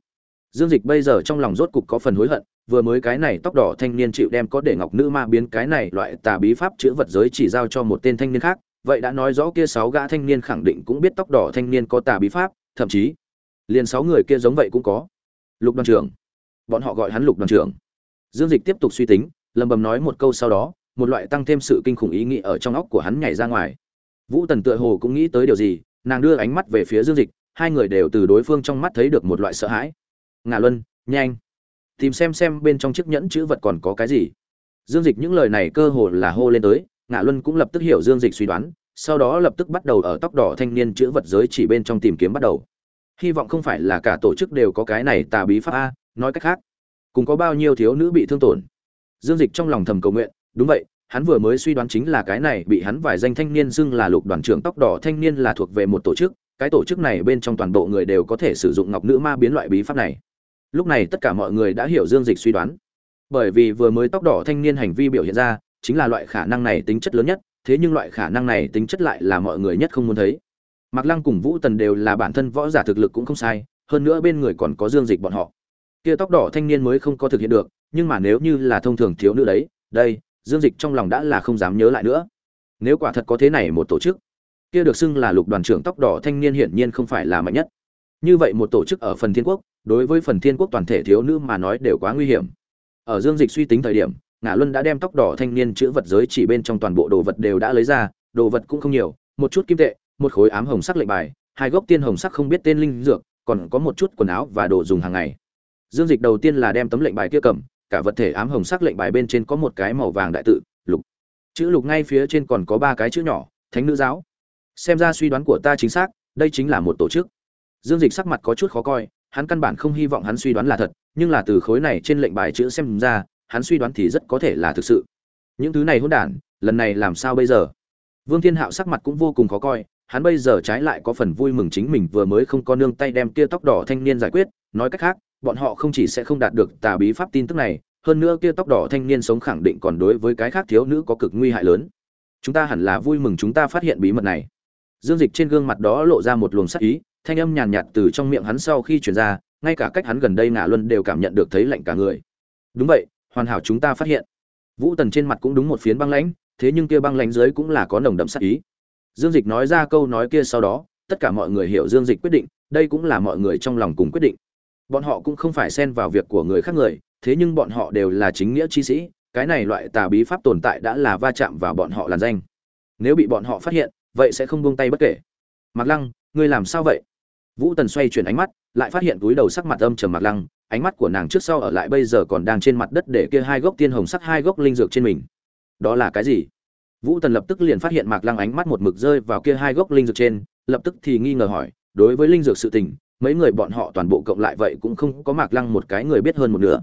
Dương dịch bây giờ trong lòng rốt cục có phần hối hận, vừa mới cái này tóc đỏ thanh niên chịu đem có để ngọc nữ ma biến cái này loại tà bí pháp chữa vật giới chỉ giao cho một tên thanh niên khác vậy đã nói rõ kia sáu gã thanh niên khẳng định cũng biết tóc đỏ thanh niên có tà bí pháp, thậm chí, liền sáu người kia giống vậy cũng có. Lục đoàn trưởng. Bọn họ gọi hắn lục đoàn trưởng. Dương dịch tiếp tục suy tính, lầm bầm nói một câu sau đó, một loại tăng thêm sự kinh khủng ý nghĩ ở trong óc của hắn nhảy ra ngoài. Vũ tần tựa hồ cũng nghĩ tới điều gì, nàng đưa ánh mắt về phía dương dịch, hai người đều từ đối phương trong mắt thấy được một loại sợ hãi. Ngà luân, nhanh. Tìm xem xem bên trong chiếc nhẫn chữ vật còn có cái gì. Dương dịch những lời này cơ hồ là hô lên tới ngạ luân cũng lập tức hiểu dương dịch suy đoán, sau đó lập tức bắt đầu ở tóc đỏ thanh niên chữ vật giới chỉ bên trong tìm kiếm bắt đầu. Hy vọng không phải là cả tổ chức đều có cái này tà bí pháp a, nói cách khác, cùng có bao nhiêu thiếu nữ bị thương tổn. Dương dịch trong lòng thầm cầu nguyện, đúng vậy, hắn vừa mới suy đoán chính là cái này bị hắn vài danh thanh niên xưng là lục đoàn trưởng tóc đỏ thanh niên là thuộc về một tổ chức, cái tổ chức này bên trong toàn bộ người đều có thể sử dụng ngọc nữ ma biến loại bí pháp này. Lúc này tất cả mọi người đã hiểu dương dịch suy đoán. Bởi vì vừa mới tóc đỏ thanh niên hành vi biểu hiện ra chính là loại khả năng này tính chất lớn nhất thế nhưng loại khả năng này tính chất lại là mọi người nhất không muốn thấy Mạc Lăng cùng Vũ Tần đều là bản thân võ giả thực lực cũng không sai, hơn nữa bên người còn có Dương Dịch bọn họ. Kia tóc đỏ thanh niên mới không có thực hiện được, nhưng mà nếu như là thông thường thiếu nữ đấy, đây, Dương Dịch trong lòng đã là không dám nhớ lại nữa. Nếu quả thật có thế này một tổ chức, kia được xưng là lục đoàn trưởng tóc đỏ thanh niên hiển nhiên không phải là mạnh nhất. Như vậy một tổ chức ở phần Thiên Quốc, đối với phần Thiên Quốc toàn thể thiếu nữ mà nói đều quá nguy hiểm. Ở Dương Dịch suy tính thời điểm, Ngã Luân đã đem tóc đỏ thanh niên chữ vật giới chỉ bên trong toàn bộ đồ vật đều đã lấy ra, đồ vật cũng không nhiều, một chút kim tệ, một khối ám hồng sắc lệnh bài, hai gốc tiên hồng sắc không biết tên linh dược, còn có một chút quần áo và đồ dùng hàng ngày. Dương Dịch đầu tiên là đem tấm lệnh bài kia cầm, cả vật thể ám hồng sắc lệnh bài bên trên có một cái màu vàng đại tự, lục. Chữ lục ngay phía trên còn có ba cái chữ nhỏ, Thánh nữ giáo. Xem ra suy đoán của ta chính xác, đây chính là một tổ chức. Dương Dịch sắc mặt có chút khó coi, hắn căn bản không hy vọng hắn suy đoán là thật, nhưng là từ khối này trên lệnh bài chữ xem ra, hắn suy đoán thì rất có thể là thực sự. Những thứ này hỗn đản, lần này làm sao bây giờ? Vương Thiên Hạo sắc mặt cũng vô cùng khó coi, hắn bây giờ trái lại có phần vui mừng chính mình vừa mới không có nương tay đem kia tóc đỏ thanh niên giải quyết, nói cách khác, bọn họ không chỉ sẽ không đạt được tà bí pháp tin tức này, hơn nữa kia tóc đỏ thanh niên sống khẳng định còn đối với cái khác thiếu nữ có cực nguy hại lớn. Chúng ta hẳn là vui mừng chúng ta phát hiện bí mật này. Dương Dịch trên gương mặt đó lộ ra một luồng sắc ý, thanh âm nhàn nhạt từ trong miệng hắn sau khi truyền ra, ngay cả cách hắn gần đây ngả luân đều cảm nhận được thấy lạnh cả người. Đúng vậy, hoàn hảo chúng ta phát hiện. Vũ Tần trên mặt cũng đúng một phiến băng lãnh, thế nhưng kia băng lãnh dưới cũng là có nồng đậm sát ý. Dương Dịch nói ra câu nói kia sau đó, tất cả mọi người hiểu Dương Dịch quyết định, đây cũng là mọi người trong lòng cùng quyết định. Bọn họ cũng không phải xen vào việc của người khác người, thế nhưng bọn họ đều là chính nghĩa chi sĩ, cái này loại tà bí pháp tồn tại đã là va chạm vào bọn họ làn danh. Nếu bị bọn họ phát hiện, vậy sẽ không buông tay bất kể. Mạc Lăng, ngươi làm sao vậy? Vũ Tần xoay chuyển ánh mắt, lại phát hiện túi đầu sắc mặt âm trầm Mạc Lăng, ánh mắt của nàng trước sau ở lại bây giờ còn đang trên mặt đất để kia hai gốc tiên hồng sắc hai gốc linh dược trên mình. Đó là cái gì? Vũ Tần lập tức liền phát hiện Mạc Lăng ánh mắt một mực rơi vào kia hai gốc linh dược trên, lập tức thì nghi ngờ hỏi, đối với linh dược sự tình, mấy người bọn họ toàn bộ cộng lại vậy cũng không có Mạc Lăng một cái người biết hơn một nửa.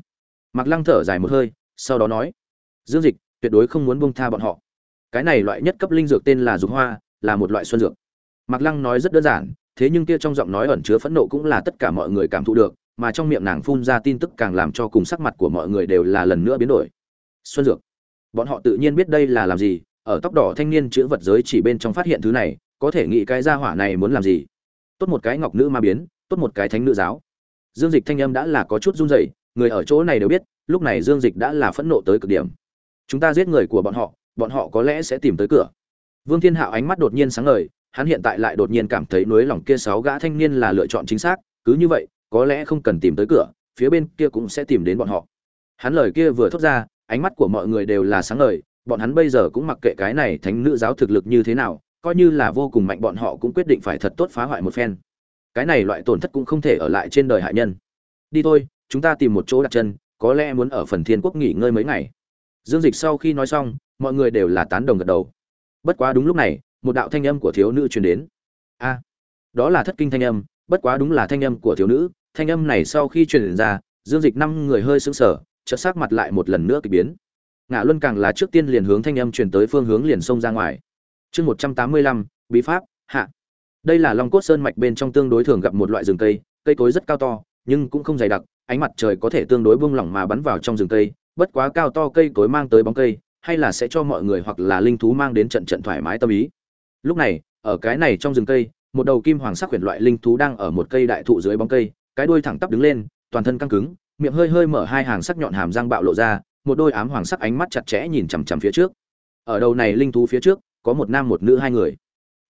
Mạc Lăng thở dài một hơi, sau đó nói, Dương Dịch, tuyệt đối không muốn buông tha bọn họ. Cái này loại nhất cấp linh dược tên là dục hoa, là một loại xuân dược. Mạc Lăng nói rất đơn giản, thế nhưng kia trong giọng nói ẩn chứa phẫn nộ cũng là tất cả mọi người cảm thụ được, mà trong miệng nàng phun ra tin tức càng làm cho cùng sắc mặt của mọi người đều là lần nữa biến đổi. Xuân dược. Bọn họ tự nhiên biết đây là làm gì, ở tóc đỏ thanh niên chữ vật giới chỉ bên trong phát hiện thứ này có thể nghĩ cái gia hỏa này muốn làm gì tốt một cái ngọc nữ ma biến tốt một cái thánh nữ giáo dương dịch thanh âm đã là có chút run rẩy người ở chỗ này đều biết lúc này dương dịch đã là phẫn nộ tới cực điểm chúng ta giết người của bọn họ bọn họ có lẽ sẽ tìm tới cửa vương thiên hạo ánh mắt đột nhiên sáng ngời hắn hiện tại lại đột nhiên cảm thấy núi lòng kia sáu gã thanh niên là lựa chọn chính xác cứ như vậy có lẽ không cần tìm tới cửa, phía bên kia cũng sẽ tìm đến bọn họ. Hắn lời kia vừa thốt ra, ánh mắt của mọi người đều là sáng ngời, bọn hắn bây giờ cũng mặc kệ cái này thánh nữ giáo thực lực như thế nào, coi như là vô cùng mạnh bọn họ cũng quyết định phải thật tốt phá hoại một phen. Cái này loại tổn thất cũng không thể ở lại trên đời hại nhân. Đi thôi, chúng ta tìm một chỗ đặt chân, có lẽ muốn ở phần thiên quốc nghỉ ngơi mấy ngày. Dương dịch sau khi nói xong, mọi người đều là tán đồng gật đầu. Bất quá đúng lúc này, một đạo thanh âm của thiếu nữ truyền đến. A, đó là thất kinh thanh âm, bất quá đúng là thanh âm của thiếu nữ thanh âm này sau khi truyền ra, dương dịch năm người hơi sững sờ, chợt sắc mặt lại một lần nữa kỳ biến. Ngạ luân càng là trước tiên liền hướng thanh âm truyền tới phương hướng liền xông ra ngoài. Chương một trăm tám mươi lăm, bí pháp, hạ. Đây là long cốt sơn mạch bên trong tương đối thường gặp một loại rừng cây cây cối rất cao to, nhưng cũng không dày đặc, ánh mặt trời có thể tương đối bung lỏng mà bắn vào trong rừng cây, bất quá cao to cây cối mang tới bóng cây, hay là sẽ cho mọi người hoặc là linh thú mang đến trận trận thoải mái tâm ý. Lúc này, ở cái này trong rừng cây, một đầu kim hoàng sắc huyền loại linh thú đang ở một cây đại thụ dưới bóng cây cái đuôi thẳng tắp đứng lên, toàn thân căng cứng, miệng hơi hơi mở hai hàng sắc nhọn hàm răng bạo lộ ra, một đôi ám hoàng sắc ánh mắt chặt chẽ nhìn chằm chằm phía trước. Ở đầu này linh thú phía trước, có một nam một nữ hai người.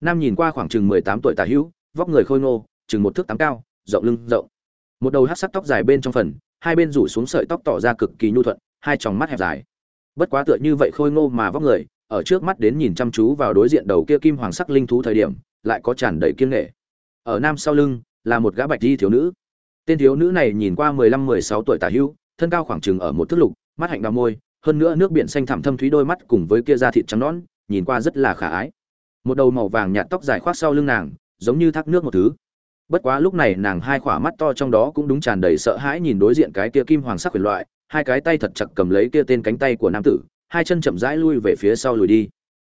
Nam nhìn qua khoảng chừng mười tám tuổi tả hữu, vóc người khôi ngô, chừng một thước tám cao, rộng lưng rộng. Một đầu hắc sắc tóc dài bên trong phần, hai bên rủ xuống sợi tóc tỏ ra cực kỳ nhu thuận, hai tròng mắt hẹp dài. Bất quá tựa như vậy khôi ngô mà vóc người, ở trước mắt đến nhìn chăm chú vào đối diện đầu kia kim hoàng sắc linh thú thời điểm, lại có tràn đầy kiên nghệ. Ở nam sau lưng, là một gã bạch y thiếu nữ tên thiếu nữ này nhìn qua mười lăm, mười sáu tuổi tả hữu, thân cao khoảng chừng ở một thước lục, mắt hạnh đào môi, hơn nữa nước biển xanh thẳm thâm thúy đôi mắt cùng với kia da thịt trắng nõn, nhìn qua rất là khả ái. Một đầu màu vàng nhạt tóc dài khoác sau lưng nàng, giống như thác nước một thứ. Bất quá lúc này nàng hai khỏa mắt to trong đó cũng đúng tràn đầy sợ hãi nhìn đối diện cái kia kim hoàng sắc huyền loại, hai cái tay thật chặt cầm lấy kia tên cánh tay của nam tử, hai chân chậm rãi lui về phía sau lùi đi.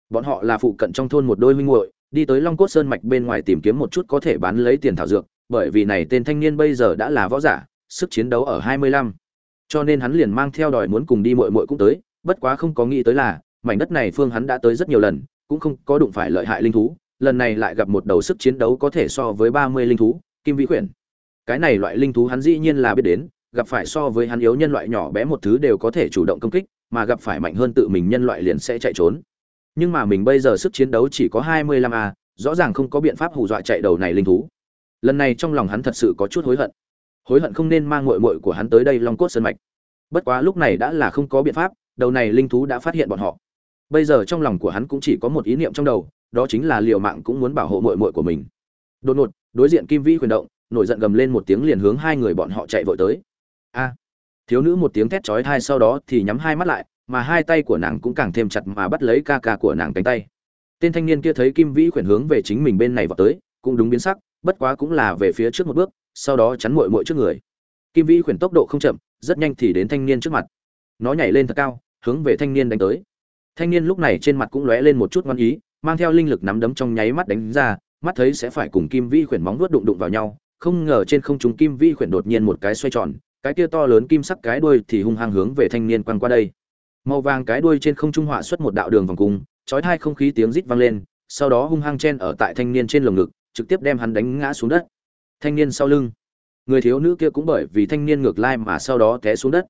Bọn họ là phụ cận trong thôn một đôi huynh muội, đi tới long cốt sơn mạch bên ngoài tìm kiếm một chút có thể bán lấy tiền thảo dược bởi vì này tên thanh niên bây giờ đã là võ giả, sức chiến đấu ở hai mươi lăm. Cho nên hắn liền mang theo đòi muốn cùng đi muội muội cũng tới, bất quá không có nghĩ tới là, mảnh đất này phương hắn đã tới rất nhiều lần, cũng không có đụng phải lợi hại linh thú, lần này lại gặp một đầu sức chiến đấu có thể so với ba mươi linh thú, kim vĩ quyển cái này loại linh thú hắn dĩ nhiên là biết đến, gặp phải so với hắn yếu nhân loại nhỏ bé một thứ đều có thể chủ động công kích, mà gặp phải mạnh hơn tự mình nhân loại liền sẽ chạy trốn. Nhưng mà mình bây giờ sức chiến đấu chỉ có hai mươi lăm a, rõ ràng không có biện pháp hù dọa chạy đầu này linh thú lần này trong lòng hắn thật sự có chút hối hận. Hối hận không nên mang mội mội của hắn tới đây long cốt sơn mạch. Bất quá lúc này đã là không có biện pháp, đầu này linh thú đã phát hiện bọn họ. Bây giờ trong lòng của hắn cũng chỉ có một ý niệm trong đầu, đó chính là liều mạng cũng muốn bảo hộ mội mội của mình. Đột ngột, đối diện kim vĩ quyền động, nổi giận gầm lên một tiếng liền hướng hai người bọn họ chạy vội tới. A! Thiếu nữ một tiếng thét chói tai sau đó thì nhắm hai mắt lại, mà hai tay của nàng cũng càng thêm chặt mà bắt lấy ca ca của nàng cánh tay. Tên thanh niên kia thấy kim vĩ khuyển hướng về chính mình bên này vào tới, cũng đúng biến sắc bất quá cũng là về phía trước một bước, sau đó chắn muội muội trước người. Kim vĩ khuyển tốc độ không chậm, rất nhanh thì đến thanh niên trước mặt. Nó nhảy lên thật cao, hướng về thanh niên đánh tới. Thanh niên lúc này trên mặt cũng lóe lên một chút ngoan ý, mang theo linh lực nắm đấm trong nháy mắt đánh ra, mắt thấy sẽ phải cùng kim vĩ khuyển móng vuốt đụng đụng vào nhau, không ngờ trên không trung kim vĩ khuyển đột nhiên một cái xoay tròn, cái kia to lớn kim sắc cái đuôi thì hung hăng hướng về thanh niên quăng qua đây. Màu vàng cái đuôi trên không trung họa xuất một đạo đường vòng cung, chói tai không khí tiếng rít vang lên, sau đó hung hăng chen ở tại thanh niên trên lồng ngực trực tiếp đem hắn đánh ngã xuống đất. Thanh niên sau lưng. Người thiếu nữ kia cũng bởi vì thanh niên ngược lai mà sau đó té xuống đất.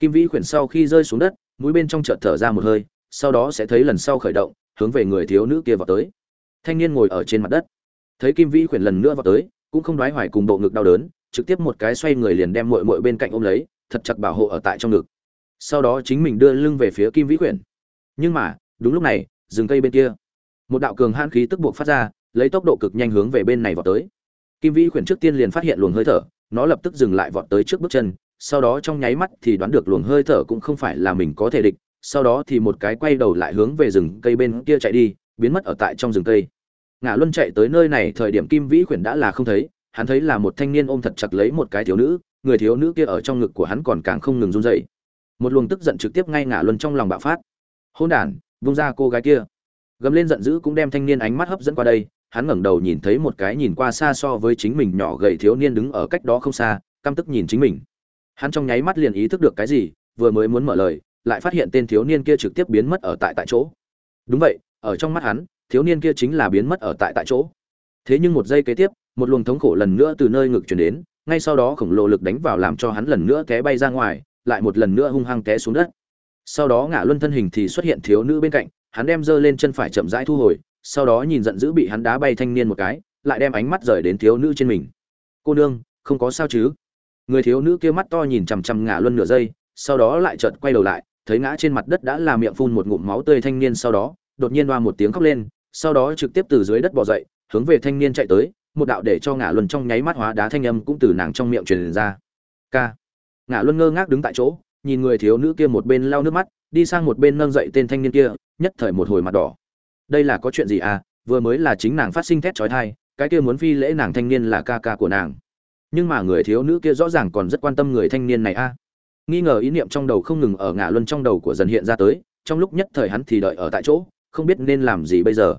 Kim vĩ khuyển sau khi rơi xuống đất, mũi bên trong chợt thở ra một hơi, sau đó sẽ thấy lần sau khởi động, hướng về người thiếu nữ kia vào tới. Thanh niên ngồi ở trên mặt đất. Thấy kim vĩ khuyển lần nữa vào tới, cũng không đoái hoài cùng bộ ngực đau đớn, trực tiếp một cái xoay người liền đem muội muội bên cạnh ôm lấy, thật chặt bảo hộ ở tại trong ngực. Sau đó chính mình đưa lưng về phía kim vĩ khuyển. Nhưng mà, đúng lúc này, rừng cây bên kia. Một đạo cường hãn khí tức buộc phát ra lấy tốc độ cực nhanh hướng về bên này vọt tới. Kim vĩ khuyển trước tiên liền phát hiện luồng hơi thở, nó lập tức dừng lại vọt tới trước bước chân, sau đó trong nháy mắt thì đoán được luồng hơi thở cũng không phải là mình có thể địch, sau đó thì một cái quay đầu lại hướng về rừng cây bên kia chạy đi, biến mất ở tại trong rừng cây. Ngã luân chạy tới nơi này thời điểm kim vĩ khuyển đã là không thấy, hắn thấy là một thanh niên ôm thật chặt lấy một cái thiếu nữ, người thiếu nữ kia ở trong ngực của hắn còn càng không ngừng run dậy một luồng tức giận trực tiếp ngay ngã luân trong lòng bạo phát. Hôn đản, vung ra cô gái kia. Gầm lên giận dữ cũng đem thanh niên ánh mắt hấp dẫn qua đây hắn ngẩng đầu nhìn thấy một cái nhìn qua xa so với chính mình nhỏ gầy thiếu niên đứng ở cách đó không xa, căm tức nhìn chính mình. Hắn trong nháy mắt liền ý thức được cái gì, vừa mới muốn mở lời, lại phát hiện tên thiếu niên kia trực tiếp biến mất ở tại tại chỗ. Đúng vậy, ở trong mắt hắn, thiếu niên kia chính là biến mất ở tại tại chỗ. Thế nhưng một giây kế tiếp, một luồng thống khổ lần nữa từ nơi ngực truyền đến, ngay sau đó khổng lồ lực đánh vào làm cho hắn lần nữa té bay ra ngoài, lại một lần nữa hung hăng té xuống đất. Sau đó ngã luân thân hình thì xuất hiện thiếu nữ bên cạnh, hắn đem giơ lên chân phải chậm rãi thu hồi sau đó nhìn giận dữ bị hắn đá bay thanh niên một cái, lại đem ánh mắt rời đến thiếu nữ trên mình. Cô nương, không có sao chứ? Người thiếu nữ kia mắt to nhìn chằm chằm ngã luân nửa giây, sau đó lại chợt quay đầu lại, thấy ngã trên mặt đất đã là miệng phun một ngụm máu tươi thanh niên sau đó, đột nhiên oa một tiếng khóc lên, sau đó trực tiếp từ dưới đất bò dậy, hướng về thanh niên chạy tới, một đạo để cho ngã luân trong nháy mắt hóa đá thanh âm cũng từ nàng trong miệng truyền ra. K. Ngã luân ngơ ngác đứng tại chỗ, nhìn người thiếu nữ kia một bên lau nước mắt, đi sang một bên nâng dậy tên thanh niên kia, nhất thời một hồi mặt đỏ đây là có chuyện gì à vừa mới là chính nàng phát sinh thét trói thai cái kia muốn phi lễ nàng thanh niên là ca ca của nàng. Nhưng mà người thiếu nữ kia rõ ràng còn rất quan tâm người thanh niên này a. Nghi ngờ ý niệm trong đầu không ngừng ở ngã luân trong đầu của dần hiện ra tới, trong lúc nhất thời hắn thì đợi ở tại chỗ, không biết nên làm gì bây giờ.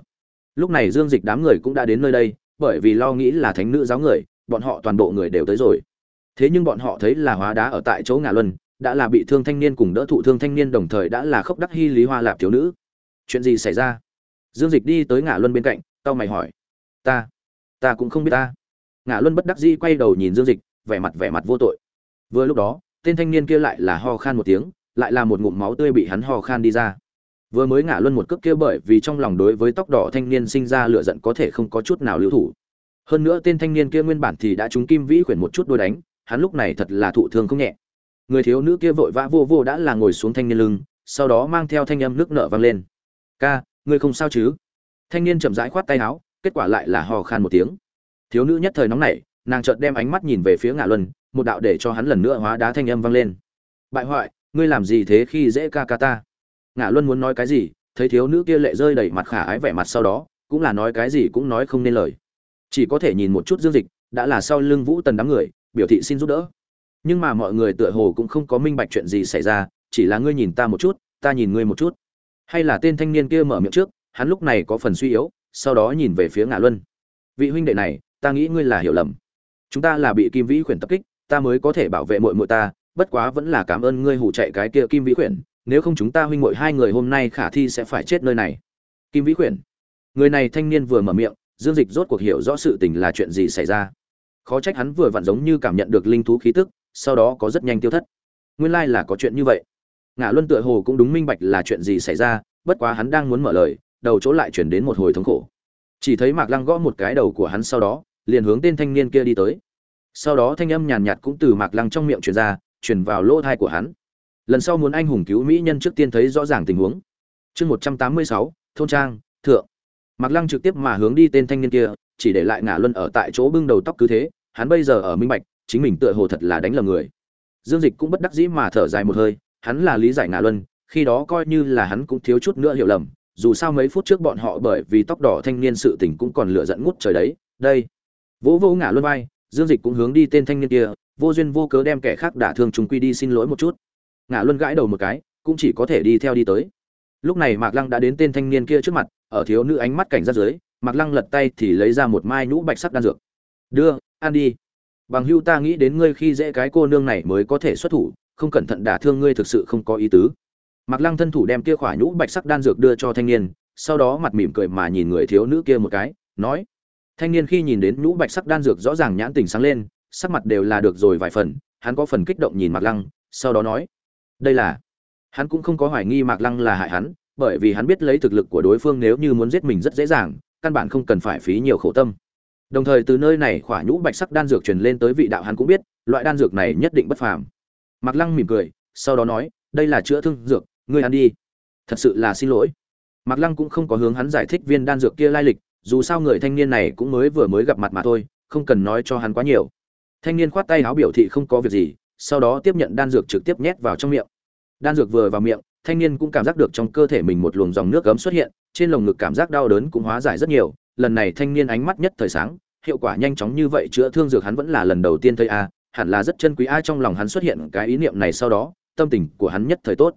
Lúc này dương dịch đám người cũng đã đến nơi đây, bởi vì lo nghĩ là thánh nữ giáo người, bọn họ toàn bộ người đều tới rồi. Thế nhưng bọn họ thấy là hóa đá ở tại chỗ ngã luân, đã là bị thương thanh niên cùng đỡ thụ thương thanh niên đồng thời đã là khốc đắc hy lý hoa lạp thiếu nữ. Chuyện gì xảy ra? Dương dịch đi tới ngã luân bên cạnh tao mày hỏi, ta ta cũng không biết ta. Ngã luân bất đắc dĩ quay đầu nhìn dương dịch, vẻ mặt vẻ mặt vô tội. Vừa lúc đó, tên thanh niên kia lại là ho khan một tiếng, lại là một ngụm máu tươi bị hắn ho khan đi ra. Vừa mới ngã luân một cước kia bởi vì trong lòng đối với tóc đỏ thanh niên sinh ra lựa giận có thể không có chút nào lưu thủ. Hơn nữa tên thanh niên kia nguyên bản thì đã trúng kim vĩ khuyển một chút đôi đánh, hắn lúc này thật là thụ thương không nhẹ. Người thiếu nữ kia vội vã vô vô đã là ngồi xuống thanh niên lưng, sau đó mang theo thanh âm nước nợ vang lên. Ca ngươi không sao chứ? Thanh niên chậm rãi khoát tay áo, kết quả lại là hò khan một tiếng. Thiếu nữ nhất thời nóng nảy, nàng chợt đem ánh mắt nhìn về phía ngã luân, một đạo để cho hắn lần nữa hóa đá thanh âm vang lên. Bại hoại, ngươi làm gì thế khi dễ ca ca ta? Ngã luân muốn nói cái gì, thấy thiếu nữ kia lệ rơi đầy mặt khả ái vẻ mặt sau đó, cũng là nói cái gì cũng nói không nên lời. Chỉ có thể nhìn một chút dương dịch, đã là sau lưng vũ tần đám người, biểu thị xin giúp đỡ. Nhưng mà mọi người tựa hồ cũng không có minh bạch chuyện gì xảy ra, chỉ là ngươi nhìn ta một chút, ta nhìn ngươi một chút hay là tên thanh niên kia mở miệng trước, hắn lúc này có phần suy yếu, sau đó nhìn về phía ngã luân. Vị huynh đệ này, ta nghĩ ngươi là hiểu lầm. Chúng ta là bị kim vĩ khuyển tập kích, ta mới có thể bảo vệ mội muội ta, bất quá vẫn là cảm ơn ngươi hủ chạy cái kia kim vĩ khuyển, nếu không chúng ta huynh muội hai người hôm nay khả thi sẽ phải chết nơi này. Kim vĩ khuyển. Người này thanh niên vừa mở miệng, dương dịch rốt cuộc hiểu rõ sự tình là chuyện gì xảy ra. Khó trách hắn vừa vặn giống như cảm nhận được linh thú khí tức, sau đó có rất nhanh tiêu thất. Nguyên lai là có chuyện như vậy ngã luân tựa hồ cũng đúng minh bạch là chuyện gì xảy ra, bất quá hắn đang muốn mở lời, đầu chỗ lại chuyển đến một hồi thống khổ. Chỉ thấy mạc lăng gõ một cái đầu của hắn sau đó, liền hướng tên thanh niên kia đi tới. Sau đó thanh âm nhàn nhạt cũng từ mạc lăng trong miệng truyền ra, truyền vào lỗ thai của hắn. Lần sau muốn anh hùng cứu mỹ nhân trước tiên thấy rõ ràng tình huống. Chương một trăm tám mươi sáu, thôn trang, thượng. Mạc lăng trực tiếp mà hướng đi tên thanh niên kia, chỉ để lại ngã luân ở tại chỗ bưng đầu tóc cứ thế, hắn bây giờ ở minh bạch, chính mình tựa hồ thật là đánh lầm người. Dương dịch cũng bất đắc dĩ mà thở dài một hơi hắn là lý giải ngã luân, khi đó coi như là hắn cũng thiếu chút nữa hiểu lầm, dù sao mấy phút trước bọn họ bởi vì tóc đỏ thanh niên sự tình cũng còn lựa dẫn ngút trời đấy, đây. Vỗ vỗ ngã luân vai, dương dịch cũng hướng đi tên thanh niên kia, vô duyên vô cớ đem kẻ khác đả thương chúng quy đi xin lỗi một chút. Ngã luân gãi đầu một cái, cũng chỉ có thể đi theo đi tới. Lúc này mạc lăng đã đến tên thanh niên kia trước mặt, ở thiếu nữ ánh mắt cảnh giác dưới, mạc lăng lật tay thì lấy ra một mai nhũ bạch sắc đan dược. Đưa, ăn đi. Bằng hưu ta nghĩ đến ngươi khi dễ cái cô nương này mới có thể xuất thủ không cẩn thận đả thương ngươi thực sự không có ý tứ. Mạc lăng thân thủ đem kia khỏa nhũ bạch sắc đan dược đưa cho thanh niên, sau đó mặt mỉm cười mà nhìn người thiếu nữ kia một cái, nói, thanh niên khi nhìn đến nhũ bạch sắc đan dược rõ ràng nhãn tình sáng lên, sắc mặt đều là được rồi vài phần, hắn có phần kích động nhìn mạc lăng, sau đó nói, đây là, hắn cũng không có hoài nghi mạc lăng là hại hắn, bởi vì hắn biết lấy thực lực của đối phương nếu như muốn giết mình rất dễ dàng, căn bản không cần phải phí nhiều khổ tâm. Đồng thời từ nơi này khỏa nhũ bạch sắc đan dược truyền lên tới vị đạo hắn cũng biết, loại đan dược này nhất định bất phàm mạc lăng mỉm cười, sau đó nói, đây là chữa thương dược, ngươi ăn đi. Thật sự là xin lỗi. Mạc lăng cũng không có hướng hắn giải thích viên đan dược kia lai lịch, dù sao người thanh niên này cũng mới vừa mới gặp mặt mà thôi, không cần nói cho hắn quá nhiều. Thanh niên khoát tay áo biểu thị không có việc gì, sau đó tiếp nhận đan dược trực tiếp nhét vào trong miệng. Đan dược vừa vào miệng, thanh niên cũng cảm giác được trong cơ thể mình một luồng dòng nước ấm xuất hiện, trên lồng ngực cảm giác đau đớn cũng hóa giải rất nhiều. Lần này thanh niên ánh mắt nhất thời sáng, hiệu quả nhanh chóng như vậy chữa thương dược hắn vẫn là lần đầu tiên thấy a hẳn là rất chân quý, ai trong lòng hắn xuất hiện cái ý niệm này sau đó, tâm tình của hắn nhất thời tốt.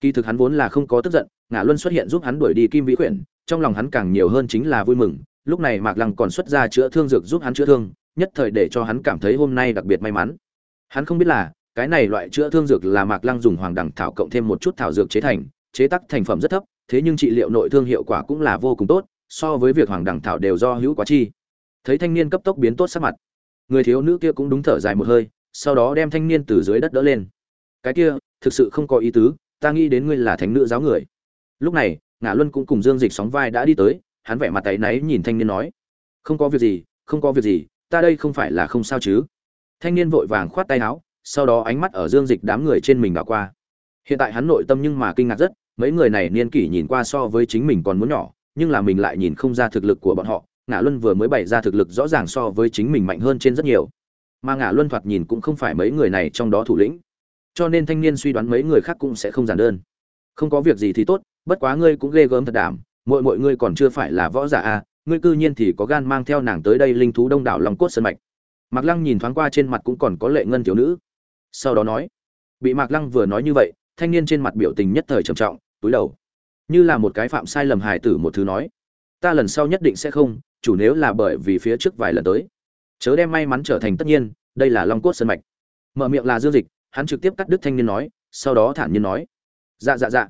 Kỳ thực hắn vốn là không có tức giận ngã luân xuất hiện giúp hắn đuổi đi kim vĩ quyển, trong lòng hắn càng nhiều hơn chính là vui mừng, lúc này mạc lăng còn xuất ra chữa thương dược giúp hắn chữa thương, nhất thời để cho hắn cảm thấy hôm nay đặc biệt may mắn. Hắn không biết là, cái này loại chữa thương dược là mạc lăng dùng hoàng đẳng thảo cộng thêm một chút thảo dược chế thành, chế tác thành phẩm rất thấp, thế nhưng trị liệu nội thương hiệu quả cũng là vô cùng tốt, so với việc hoàng đẳng thảo đều do hữu quá chi. Thấy thanh niên cấp tốc biến tốt sắc mặt người thiếu nữ kia cũng đúng thở dài một hơi, sau đó đem thanh niên từ dưới đất đỡ lên. Cái kia, thực sự không có ý tứ, ta nghĩ đến ngươi là thánh nữ giáo người. Lúc này ngã luân cũng cùng dương dịch sóng vai đã đi tới, hắn vẻ mặt tay náy nhìn thanh niên nói, không có việc gì, không có việc gì, ta đây không phải là không sao chứ? Thanh niên vội vàng khoát tay áo, sau đó ánh mắt ở dương dịch đám người trên mình đảo qua. Hiện tại hắn nội tâm nhưng mà kinh ngạc rất, mấy người này niên kỷ nhìn qua so với chính mình còn muốn nhỏ, nhưng là mình lại nhìn không ra thực lực của bọn họ ngã luân vừa mới bày ra thực lực rõ ràng so với chính mình mạnh hơn trên rất nhiều. Mà ngã luân thoạt nhìn cũng không phải mấy người này trong đó thủ lĩnh. Cho nên thanh niên suy đoán mấy người khác cũng sẽ không giản đơn. Không có việc gì thì tốt, bất quá ngươi cũng ghê gớm thật đảm mọi mọi ngươi còn chưa phải là võ giả à ngươi cư nhiên thì có gan mang theo nàng tới đây linh thú đông đảo lòng cốt sơn mạch. Mạc lăng nhìn thoáng qua trên mặt cũng còn có lệ ngân thiếu nữ. Sau đó nói, bị mạc lăng vừa nói như vậy, thanh niên trên mặt biểu tình nhất thời trầm trọng, túi đầu. Như là một cái phạm sai lầm hài tử một thứ nói, ta lần sau nhất định sẽ không chủ nếu là bởi vì phía trước vài lần tới. Chớ đem may mắn trở thành tất nhiên, đây là long cốt sân mạch. Mở miệng là dương dịch, hắn trực tiếp cắt đứt thanh niên nói, sau đó thản nhiên nói. Dạ dạ dạ.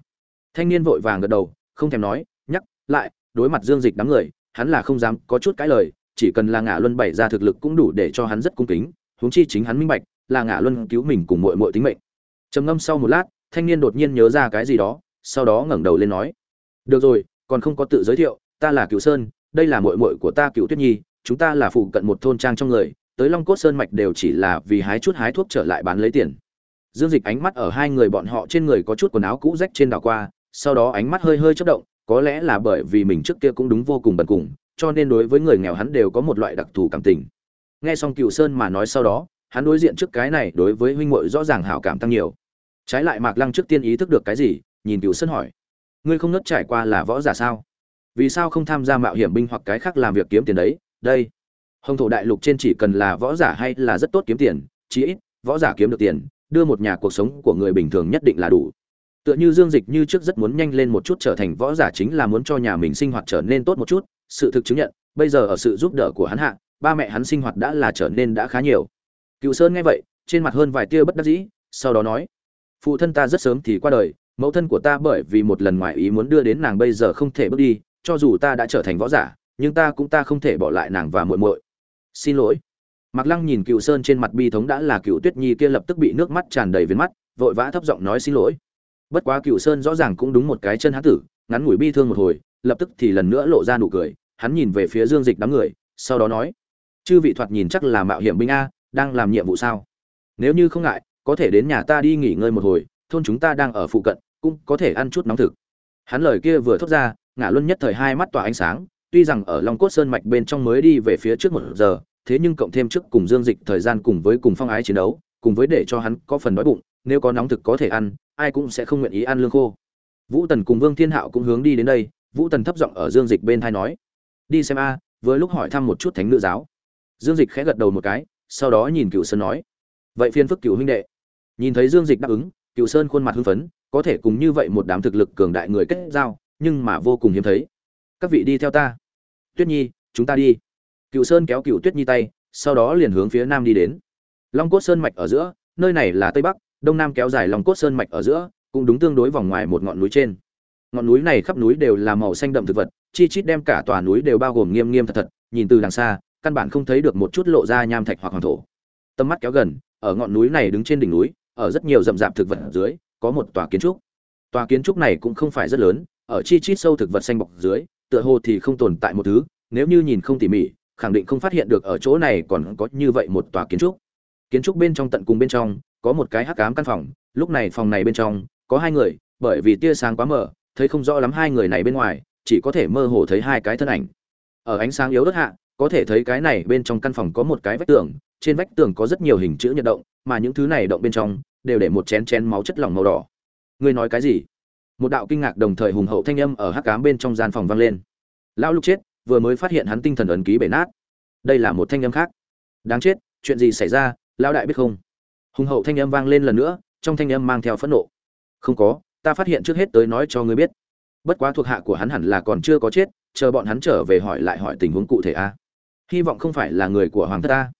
Thanh niên vội vàng gật đầu, không thèm nói, nhắc lại, đối mặt dương dịch đám người, hắn là không dám có chút cãi lời, chỉ cần là ngã luân bày ra thực lực cũng đủ để cho hắn rất cung kính, huống chi chính hắn minh bạch, là ngã luân cứu mình cùng muội muội tính mệnh. Trầm ngâm sau một lát, thanh niên đột nhiên nhớ ra cái gì đó, sau đó ngẩng đầu lên nói. Được rồi, còn không có tự giới thiệu, ta là cựu sơn đây là muội muội của ta cựu tuyết nhi, chúng ta là phụ cận một thôn trang trong người, tới long cốt sơn mạch đều chỉ là vì hái chút hái thuốc trở lại bán lấy tiền. Dương dịch ánh mắt ở hai người bọn họ trên người có chút quần áo cũ rách trên đảo qua, sau đó ánh mắt hơi hơi chớp động, có lẽ là bởi vì mình trước kia cũng đúng vô cùng bần cùng, cho nên đối với người nghèo hắn đều có một loại đặc thù cảm tình. Nghe xong cựu sơn mà nói sau đó, hắn đối diện trước cái này đối với huynh muội rõ ràng hảo cảm tăng nhiều. Trái lại mạc lăng trước tiên ý thức được cái gì, nhìn cựu sơn hỏi, ngươi không nớt trải qua là võ giả sao? Vì sao không tham gia mạo hiểm binh hoặc cái khác làm việc kiếm tiền đấy? Đây, hồng thổ đại lục trên chỉ cần là võ giả hay là rất tốt kiếm tiền, chí ít, võ giả kiếm được tiền, đưa một nhà cuộc sống của người bình thường nhất định là đủ. Tựa như dương dịch như trước rất muốn nhanh lên một chút trở thành võ giả chính là muốn cho nhà mình sinh hoạt trở nên tốt một chút, sự thực chứng nhận, bây giờ ở sự giúp đỡ của hắn hạ, ba mẹ hắn sinh hoạt đã là trở nên đã khá nhiều. Cựu sơn nghe vậy, trên mặt hơn vài tia bất đắc dĩ, sau đó nói, phụ thân ta rất sớm thì qua đời, mẫu thân của ta bởi vì một lần ngoại ý muốn đưa đến nàng bây giờ không thể bước đi cho dù ta đã trở thành võ giả nhưng ta cũng ta không thể bỏ lại nàng và muội muội xin lỗi Mặc Lăng nhìn Cựu Sơn trên mặt bi thống đã là Cựu Tuyết Nhi kia lập tức bị nước mắt tràn đầy viền mắt, vội vã thấp giọng nói xin lỗi. Bất quá Cựu Sơn rõ ràng cũng đúng một cái chân há tử, ngắn ngủi bi thương một hồi, lập tức thì lần nữa lộ ra nụ cười, hắn nhìn về phía Dương Dịch đám người, sau đó nói: "Chư vị thoạt nhìn chắc là mạo hiểm binh a, đang làm nhiệm vụ sao? Nếu như không ngại, có thể đến nhà ta đi nghỉ ngơi một hồi, thôn chúng ta đang ở phụ cận, cũng có thể ăn chút nóng thực." Hắn lời kia vừa thốt ra, Ngã Luân nhất thời hai mắt tỏa ánh sáng, tuy rằng ở Long Cốt Sơn mạch bên trong mới đi về phía trước một giờ, thế nhưng cộng thêm trước cùng Dương Dịch thời gian cùng với cùng phong ái chiến đấu, cùng với để cho hắn có phần đói bụng, nếu có nóng thực có thể ăn, ai cũng sẽ không nguyện ý ăn lương khô. Vũ Tần cùng Vương Thiên Hạo cũng hướng đi đến đây, Vũ Tần thấp giọng ở Dương Dịch bên tai nói: "Đi xem a." À, với lúc hỏi thăm một chút thánh nữ giáo. Dương Dịch khẽ gật đầu một cái, sau đó nhìn Cựu Sơn nói: "Vậy phiên phức Cựu huynh đệ." Nhìn thấy Dương Dịch đáp ứng, Cựu Sơn khuôn mặt hưng phấn, có thể cùng như vậy một đám thực lực cường đại người kết giao, nhưng mà vô cùng hiếm thấy. "Các vị đi theo ta." "Tuyết Nhi, chúng ta đi." cựu sơn kéo cựu tuyết nhi tay sau đó liền hướng phía nam đi đến long cốt sơn mạch ở giữa nơi này là tây bắc đông nam kéo dài long cốt sơn mạch ở giữa cũng đúng tương đối vòng ngoài một ngọn núi trên ngọn núi này khắp núi đều là màu xanh đậm thực vật chi chít đem cả tòa núi đều bao gồm nghiêm nghiêm thật thật nhìn từ đằng xa căn bản không thấy được một chút lộ ra nham thạch hoặc hoàng thổ tầm mắt kéo gần ở ngọn núi này đứng trên đỉnh núi ở rất nhiều rậm rạp thực vật ở dưới có một tòa kiến trúc tòa kiến trúc này cũng không phải rất lớn ở chi chít sâu thực vật xanh bọc dưới, tựa hồ thì không tồn tại một thứ, nếu như nhìn không tỉ mỉ, khẳng định không phát hiện được ở chỗ này còn có như vậy một tòa kiến trúc. Kiến trúc bên trong tận cùng bên trong, có một cái hắc ám căn phòng, lúc này phòng này bên trong, có hai người, bởi vì tia sáng quá mờ, thấy không rõ lắm hai người này bên ngoài, chỉ có thể mơ hồ thấy hai cái thân ảnh. Ở ánh sáng yếu đất hạ, có thể thấy cái này bên trong căn phòng có một cái vách tường, trên vách tường có rất nhiều hình chữ nhật động, mà những thứ này động bên trong, đều để một chén chén máu chất lỏng màu đỏ. Ngươi nói cái gì? Một đạo kinh ngạc đồng thời hùng hậu thanh âm ở hắc cám bên trong gian phòng vang lên. Lão lục chết, vừa mới phát hiện hắn tinh thần ấn ký bể nát. Đây là một thanh âm khác. Đáng chết, chuyện gì xảy ra, lão đại biết không? Hùng hậu thanh âm vang lên lần nữa, trong thanh âm mang theo phẫn nộ. Không có, ta phát hiện trước hết tới nói cho ngươi biết. Bất quá thuộc hạ của hắn hẳn là còn chưa có chết, chờ bọn hắn trở về hỏi lại hỏi tình huống cụ thể a. Hy vọng không phải là người của hoàng thất ta.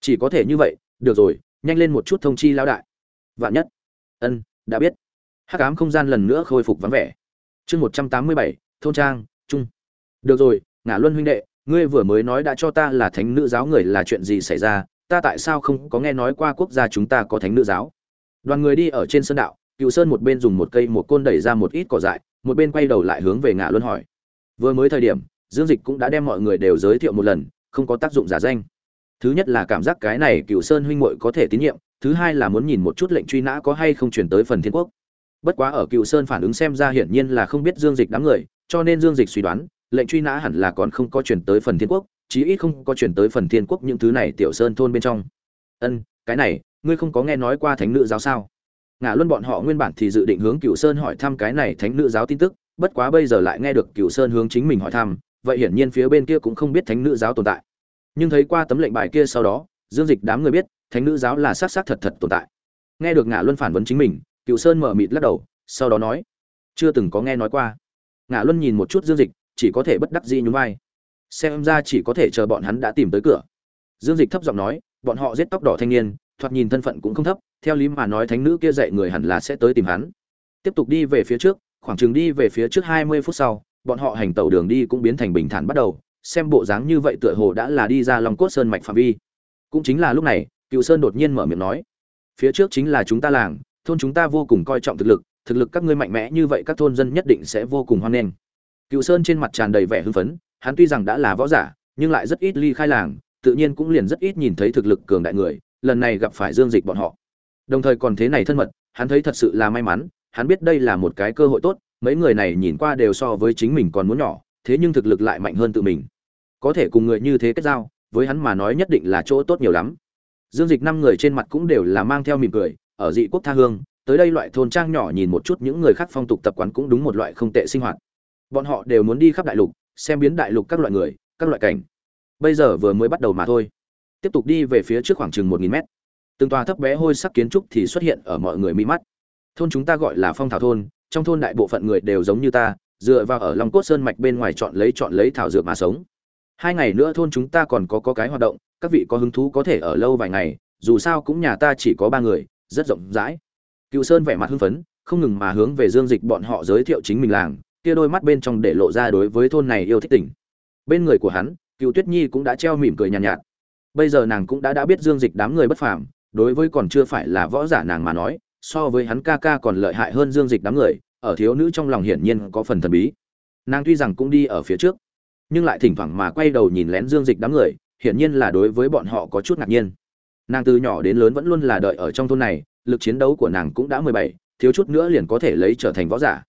Chỉ có thể như vậy, được rồi, nhanh lên một chút thông chi lão đại. Vạn nhất. Ân, đã biết hắc ám không gian lần nữa khôi phục vắng vẻ. Chương một trăm tám mươi bảy, thôn trang, trung. Được rồi ngã luân huynh đệ, ngươi vừa mới nói đã cho ta là thánh nữ giáo người là chuyện gì xảy ra? Ta tại sao không có nghe nói qua quốc gia chúng ta có thánh nữ giáo? Đoàn người đi ở trên sân đạo cựu sơn một bên dùng một cây một côn đẩy ra một ít cỏ dại, một bên quay đầu lại hướng về ngã luân hỏi. Vừa mới thời điểm, dương dịch cũng đã đem mọi người đều giới thiệu một lần, không có tác dụng giả danh. Thứ nhất là cảm giác cái này cựu sơn huynh muội có thể tín nhiệm, thứ hai là muốn nhìn một chút lệnh truy nã có hay không chuyển tới phần thiên quốc bất quá ở cựu sơn phản ứng xem ra hiển nhiên là không biết dương dịch đám người, cho nên dương dịch suy đoán, lệnh truy nã hẳn là còn không có chuyển tới phần thiên quốc, chí ít không có chuyển tới phần thiên quốc những thứ này tiểu sơn thôn bên trong. Ân, cái này, ngươi không có nghe nói qua thánh nữ giáo sao? Ngã luân bọn họ nguyên bản thì dự định hướng cựu sơn hỏi thăm cái này thánh nữ giáo tin tức, bất quá bây giờ lại nghe được cựu sơn hướng chính mình hỏi thăm, vậy hiển nhiên phía bên kia cũng không biết thánh nữ giáo tồn tại. Nhưng thấy qua tấm lệnh bài kia sau đó, dương dịch đám người biết, thánh nữ giáo là xác xác thật thật tồn tại. Nghe được ngã luân phản vấn chính mình cựu sơn mở mịt lắc đầu, sau đó nói, chưa từng có nghe nói qua. Ngã luân nhìn một chút dương dịch, chỉ có thể bất đắc dĩ nhún vai. Xem ra chỉ có thể chờ bọn hắn đã tìm tới cửa. Dương dịch thấp giọng nói, bọn họ giết tóc đỏ thanh niên, thoạt nhìn thân phận cũng không thấp, theo lý mà nói thánh nữ kia dạy người hẳn là sẽ tới tìm hắn. Tiếp tục đi về phía trước, khoảng chừng đi về phía trước hai mươi phút sau, bọn họ hành tẩu đường đi cũng biến thành bình thản bắt đầu, xem bộ dáng như vậy tựa hồ đã là đi ra lòng cốt sơn mạch phạm vi. Cũng chính là lúc này cựu sơn đột nhiên mở miệng nói, phía trước chính là chúng ta làng thôn chúng ta vô cùng coi trọng thực lực thực lực các ngươi mạnh mẽ như vậy các thôn dân nhất định sẽ vô cùng hoan nghênh. Cựu sơn trên mặt tràn đầy vẻ hưng phấn, hắn tuy rằng đã là võ giả, nhưng lại rất ít ly khai làng, tự nhiên cũng liền rất ít nhìn thấy thực lực cường đại người, lần này gặp phải dương dịch bọn họ. Đồng thời còn thế này thân mật, hắn thấy thật sự là may mắn, hắn biết đây là một cái cơ hội tốt, mấy người này nhìn qua đều so với chính mình còn muốn nhỏ, thế nhưng thực lực lại mạnh hơn tự mình. Có thể cùng người như thế kết giao, với hắn mà nói nhất định là chỗ tốt nhiều lắm. Dương dịch năm người trên mặt cũng đều là mang theo mỉm cười ở dị quốc tha hương, tới đây loại thôn trang nhỏ nhìn một chút những người khác phong tục tập quán cũng đúng một loại không tệ sinh hoạt. Bọn họ đều muốn đi khắp đại lục, xem biến đại lục các loại người, các loại cảnh. Bây giờ vừa mới bắt đầu mà thôi. Tiếp tục đi về phía trước khoảng chừng một nghìn mét. Từng tòa thấp bé hôi sắc kiến trúc thì xuất hiện ở mọi người mi mắt. Thôn chúng ta gọi là phong thảo thôn, trong thôn đại bộ phận người đều giống như ta, dựa vào ở lòng cốt sơn mạch bên ngoài chọn lấy chọn lấy thảo dược mà sống. Hai ngày nữa thôn chúng ta còn có có cái hoạt động, các vị có hứng thú có thể ở lâu vài ngày, dù sao cũng nhà ta chỉ có ba người rất rộng rãi. Cựu sơn vẻ mặt hưng phấn không ngừng mà hướng về dương dịch bọn họ giới thiệu chính mình làng kia đôi mắt bên trong để lộ ra đối với thôn này yêu thích tỉnh bên người của hắn cựu tuyết nhi cũng đã treo mỉm cười nhàn nhạt, nhạt. Bây giờ nàng cũng đã đã biết dương dịch đám người bất phàm đối với còn chưa phải là võ giả nàng mà nói so với hắn ca ca còn lợi hại hơn dương dịch đám người ở thiếu nữ trong lòng hiển nhiên có phần thần bí. Nàng tuy rằng cũng đi ở phía trước nhưng lại thỉnh thoảng mà quay đầu nhìn lén dương dịch đám người hiển nhiên là đối với bọn họ có chút ngạc nhiên nàng từ nhỏ đến lớn vẫn luôn là đợi ở trong thôn này, lực chiến đấu của nàng cũng đã mười bảy, thiếu chút nữa liền có thể lấy trở thành võ giả.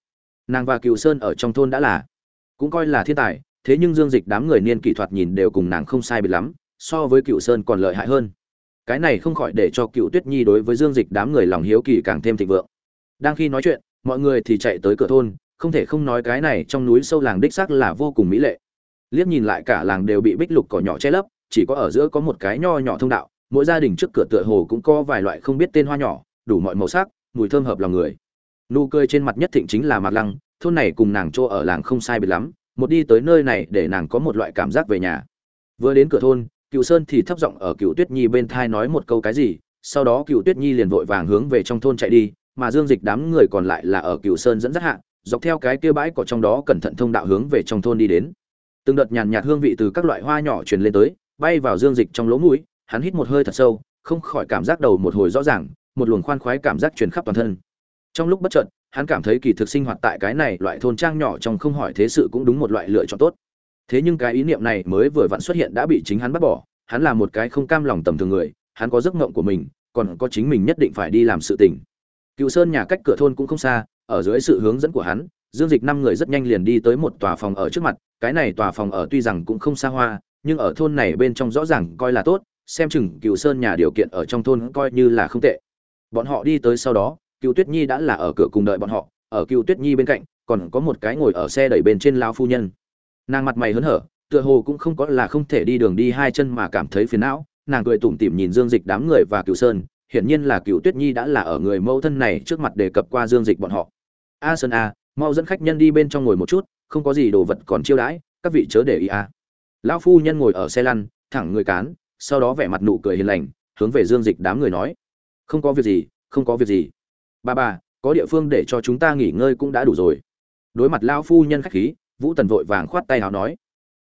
Nàng và cựu sơn ở trong thôn đã là, cũng coi là thiên tài, thế nhưng dương dịch đám người niên kỹ thuật nhìn đều cùng nàng không sai biệt lắm, so với cựu sơn còn lợi hại hơn. Cái này không khỏi để cho cựu tuyết nhi đối với dương dịch đám người lòng hiếu kỳ càng thêm thịnh vượng. Đang khi nói chuyện, mọi người thì chạy tới cửa thôn, không thể không nói cái này trong núi sâu làng đích xác là vô cùng mỹ lệ. Liếc nhìn lại cả làng đều bị bích lục cỏ nhỏ che lấp, chỉ có ở giữa có một cái nho nhỏ thông đạo mỗi gia đình trước cửa tựa hồ cũng có vài loại không biết tên hoa nhỏ, đủ mọi màu sắc, mùi thơm hợp lòng người. Nụ cười trên mặt nhất thịnh chính là mạc lăng, thôn này cùng nàng chỗ ở làng không sai biệt lắm, một đi tới nơi này để nàng có một loại cảm giác về nhà. Vừa đến cửa thôn, cựu sơn thì thấp giọng ở cựu tuyết nhi bên thai nói một câu cái gì, sau đó cựu tuyết nhi liền vội vàng hướng về trong thôn chạy đi, mà dương dịch đám người còn lại là ở cựu sơn dẫn dắt hạ, dọc theo cái kia bãi cỏ trong đó cẩn thận thông đạo hướng về trong thôn đi đến. Từng đợt nhàn nhạt hương vị từ các loại hoa nhỏ truyền lên tới, bay vào dương dịch trong lỗ mũi hắn hít một hơi thật sâu, không khỏi cảm giác đầu một hồi rõ ràng, một luồng khoan khoái cảm giác truyền khắp toàn thân. Trong lúc bất chợt, hắn cảm thấy kỳ thực sinh hoạt tại cái này loại thôn trang nhỏ trong không hỏi thế sự cũng đúng một loại lựa chọn tốt. Thế nhưng cái ý niệm này mới vừa vặn xuất hiện đã bị chính hắn bắt bỏ, hắn là một cái không cam lòng tầm thường người, hắn có giấc mộng của mình, còn có chính mình nhất định phải đi làm sự tình. Cựu sơn nhà cách cửa thôn cũng không xa, ở dưới sự hướng dẫn của hắn, dương dịch năm người rất nhanh liền đi tới một tòa phòng ở trước mặt, cái này tòa phòng ở tuy rằng cũng không xa hoa, nhưng ở thôn này bên trong rõ ràng coi là tốt xem chừng cựu sơn nhà điều kiện ở trong thôn coi như là không tệ. Bọn họ đi tới sau đó, cựu tuyết nhi đã là ở cửa cùng đợi bọn họ, ở cựu tuyết nhi bên cạnh, còn có một cái ngồi ở xe đẩy bên trên lao phu nhân. Nàng mặt mày hớn hở, tựa hồ cũng không có là không thể đi đường đi hai chân mà cảm thấy phiền não, nàng cười tủm tỉm nhìn dương dịch đám người và cựu sơn, hiển nhiên là cựu tuyết nhi đã là ở người mẫu thân này trước mặt đề cập qua dương dịch bọn họ. A sơn a, mau dẫn khách nhân đi bên trong ngồi một chút, không có gì đồ vật còn chiêu đãi, các vị chớ để ý a. Lão phu nhân ngồi ở xe lăn, thẳng người cán sau đó vẻ mặt nụ cười hiền lành, hướng về dương dịch đám người nói, không có việc gì, không có việc gì. Bà bà có địa phương để cho chúng ta nghỉ ngơi cũng đã đủ rồi. Đối mặt lão phu nhân khách khí, vũ tần vội vàng khoát tay áo nói,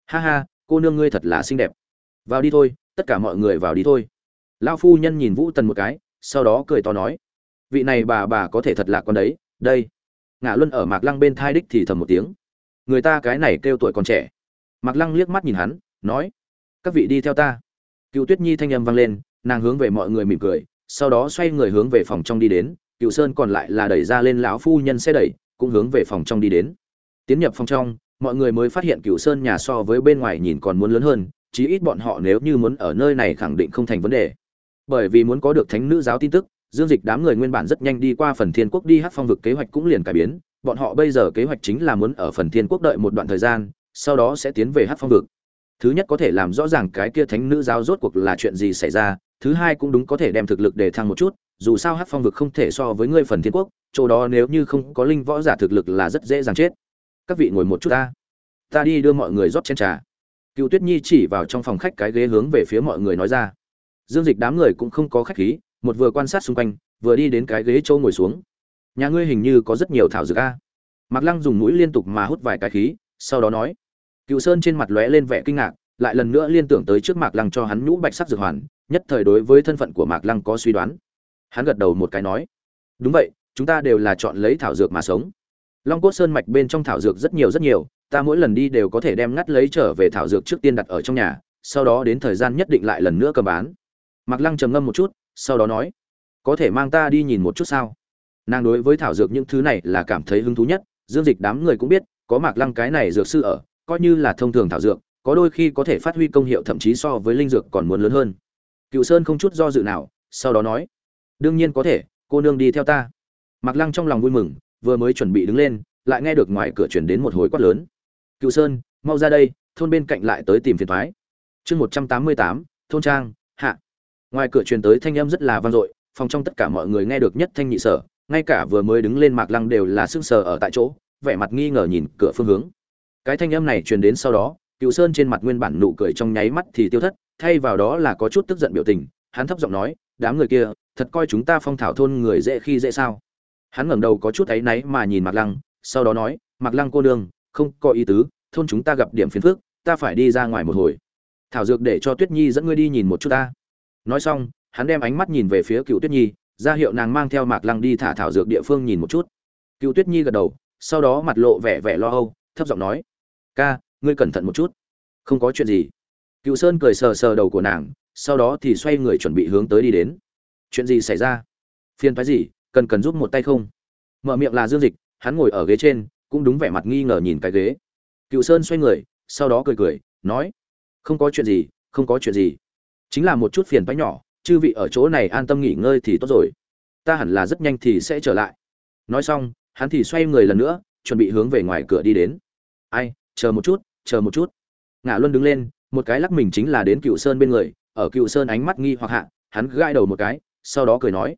ha ha, cô nương ngươi thật là xinh đẹp. Vào đi thôi, tất cả mọi người vào đi thôi. Lão phu nhân nhìn vũ tần một cái, sau đó cười to nói, vị này bà bà có thể thật là con đấy, đây. Ngã luân ở mạc lăng bên thai đích thì thầm một tiếng, người ta cái này kêu tuổi còn trẻ. Mạc lăng liếc mắt nhìn hắn, nói, các vị đi theo ta cựu tuyết nhi thanh âm vang lên, nàng hướng về mọi người mỉm cười, sau đó xoay người hướng về phòng trong đi đến, cựu sơn còn lại là đẩy ra lên lão phu nhân xe đẩy, cũng hướng về phòng trong đi đến. Tiến nhập phòng trong, mọi người mới phát hiện cựu sơn nhà so với bên ngoài nhìn còn muốn lớn hơn, chí ít bọn họ nếu như muốn ở nơi này khẳng định không thành vấn đề. Bởi vì muốn có được thánh nữ giáo tin tức, dương dịch đám người nguyên bản rất nhanh đi qua phần thiên quốc đi hát phong vực kế hoạch cũng liền cải biến, bọn họ bây giờ kế hoạch chính là muốn ở phần thiên quốc đợi một đoạn thời gian, sau đó sẽ tiến về hát phong vực thứ nhất có thể làm rõ ràng cái kia thánh nữ giáo rốt cuộc là chuyện gì xảy ra, thứ hai cũng đúng có thể đem thực lực để thăng một chút, dù sao hát phong vực không thể so với ngươi phần thiên quốc, chỗ đó nếu như không có linh võ giả thực lực là rất dễ dàng chết. Các vị ngồi một chút ta. Ta đi đưa mọi người rót chén trà. Cựu tuyết nhi chỉ vào trong phòng khách cái ghế hướng về phía mọi người nói ra. Dương dịch đám người cũng không có khách khí, một vừa quan sát xung quanh, vừa đi đến cái ghế châu ngồi xuống. Nhà ngươi hình như có rất nhiều thảo dược a. Mặc lăng dùng mũi liên tục mà hút vài cái khí, sau đó nói cựu sơn trên mặt lóe lên vẻ kinh ngạc, lại lần nữa liên tưởng tới trước mạc lăng cho hắn nhũ bạch sắc dược hoàn, nhất thời đối với thân phận của mạc lăng có suy đoán. Hắn gật đầu một cái nói, đúng vậy, chúng ta đều là chọn lấy thảo dược mà sống. Long cốt sơn mạch bên trong thảo dược rất nhiều rất nhiều, ta mỗi lần đi đều có thể đem ngắt lấy trở về thảo dược trước tiên đặt ở trong nhà, sau đó đến thời gian nhất định lại lần nữa cầm bán. Mạc lăng trầm ngâm một chút, sau đó nói, có thể mang ta đi nhìn một chút sao? Nàng đối với thảo dược những thứ này là cảm thấy hứng thú nhất, dương dịch đám người cũng biết, có mạc lăng cái này dược sư ở coi như là thông thường thảo dược, có đôi khi có thể phát huy công hiệu thậm chí so với linh dược còn muốn lớn hơn. Cựu sơn không chút do dự nào, sau đó nói, đương nhiên có thể, cô nương đi theo ta. Mạc lăng trong lòng vui mừng, vừa mới chuẩn bị đứng lên, lại nghe được ngoài cửa truyền đến một hồi quát lớn. Cựu sơn, mau ra đây, thôn bên cạnh lại tới tìm phiền toái." chương một trăm tám mươi tám, thôn trang, hạ. Ngoài cửa truyền tới thanh âm rất là vang dội, phòng trong tất cả mọi người nghe được nhất thanh nhị sở, ngay cả vừa mới đứng lên mạc lăng đều là sững sờ ở tại chỗ, vẻ mặt nghi ngờ nhìn cửa phương hướng cái thanh âm này truyền đến sau đó cựu sơn trên mặt nguyên bản nụ cười trong nháy mắt thì tiêu thất, thay vào đó là có chút tức giận biểu tình, hắn thấp giọng nói, đám người kia, thật coi chúng ta phong thảo thôn người dễ khi dễ sao? Hắn ngẩng đầu có chút áy náy mà nhìn mạc lăng, sau đó nói, mạc lăng cô nương, không có ý tứ, thôn chúng ta gặp điểm phiền phức, ta phải đi ra ngoài một hồi. Thảo dược để cho tuyết nhi dẫn ngươi đi nhìn một chút ta. Nói xong, hắn đem ánh mắt nhìn về phía cựu tuyết nhi, ra hiệu nàng mang theo mạc lăng đi thả thảo dược địa phương nhìn một chút. Cựu tuyết nhi gật đầu, sau đó mặt lộ vẻ vẻ lo âu, thấp giọng nói ca, ngươi cẩn thận một chút. Không có chuyện gì. Cựu sơn cười sờ sờ đầu của nàng, sau đó thì xoay người chuẩn bị hướng tới đi đến. Chuyện gì xảy ra? Phiền phái gì, cần cần giúp một tay không? Mở miệng là dương dịch, hắn ngồi ở ghế trên, cũng đúng vẻ mặt nghi ngờ nhìn cái ghế. Cựu sơn xoay người, sau đó cười cười, nói, không có chuyện gì, không có chuyện gì. Chính là một chút phiền phái nhỏ, chư vị ở chỗ này an tâm nghỉ ngơi thì tốt rồi. Ta hẳn là rất nhanh thì sẽ trở lại. Nói xong, hắn thì xoay người lần nữa, chuẩn bị hướng về ngoài cửa đi đến. Ai chờ một chút, chờ một chút. Ngã luân đứng lên, một cái lắc mình chính là đến cựu sơn bên người, ở cựu sơn ánh mắt nghi hoặc hạ, hắn gãi đầu một cái, sau đó cười nói,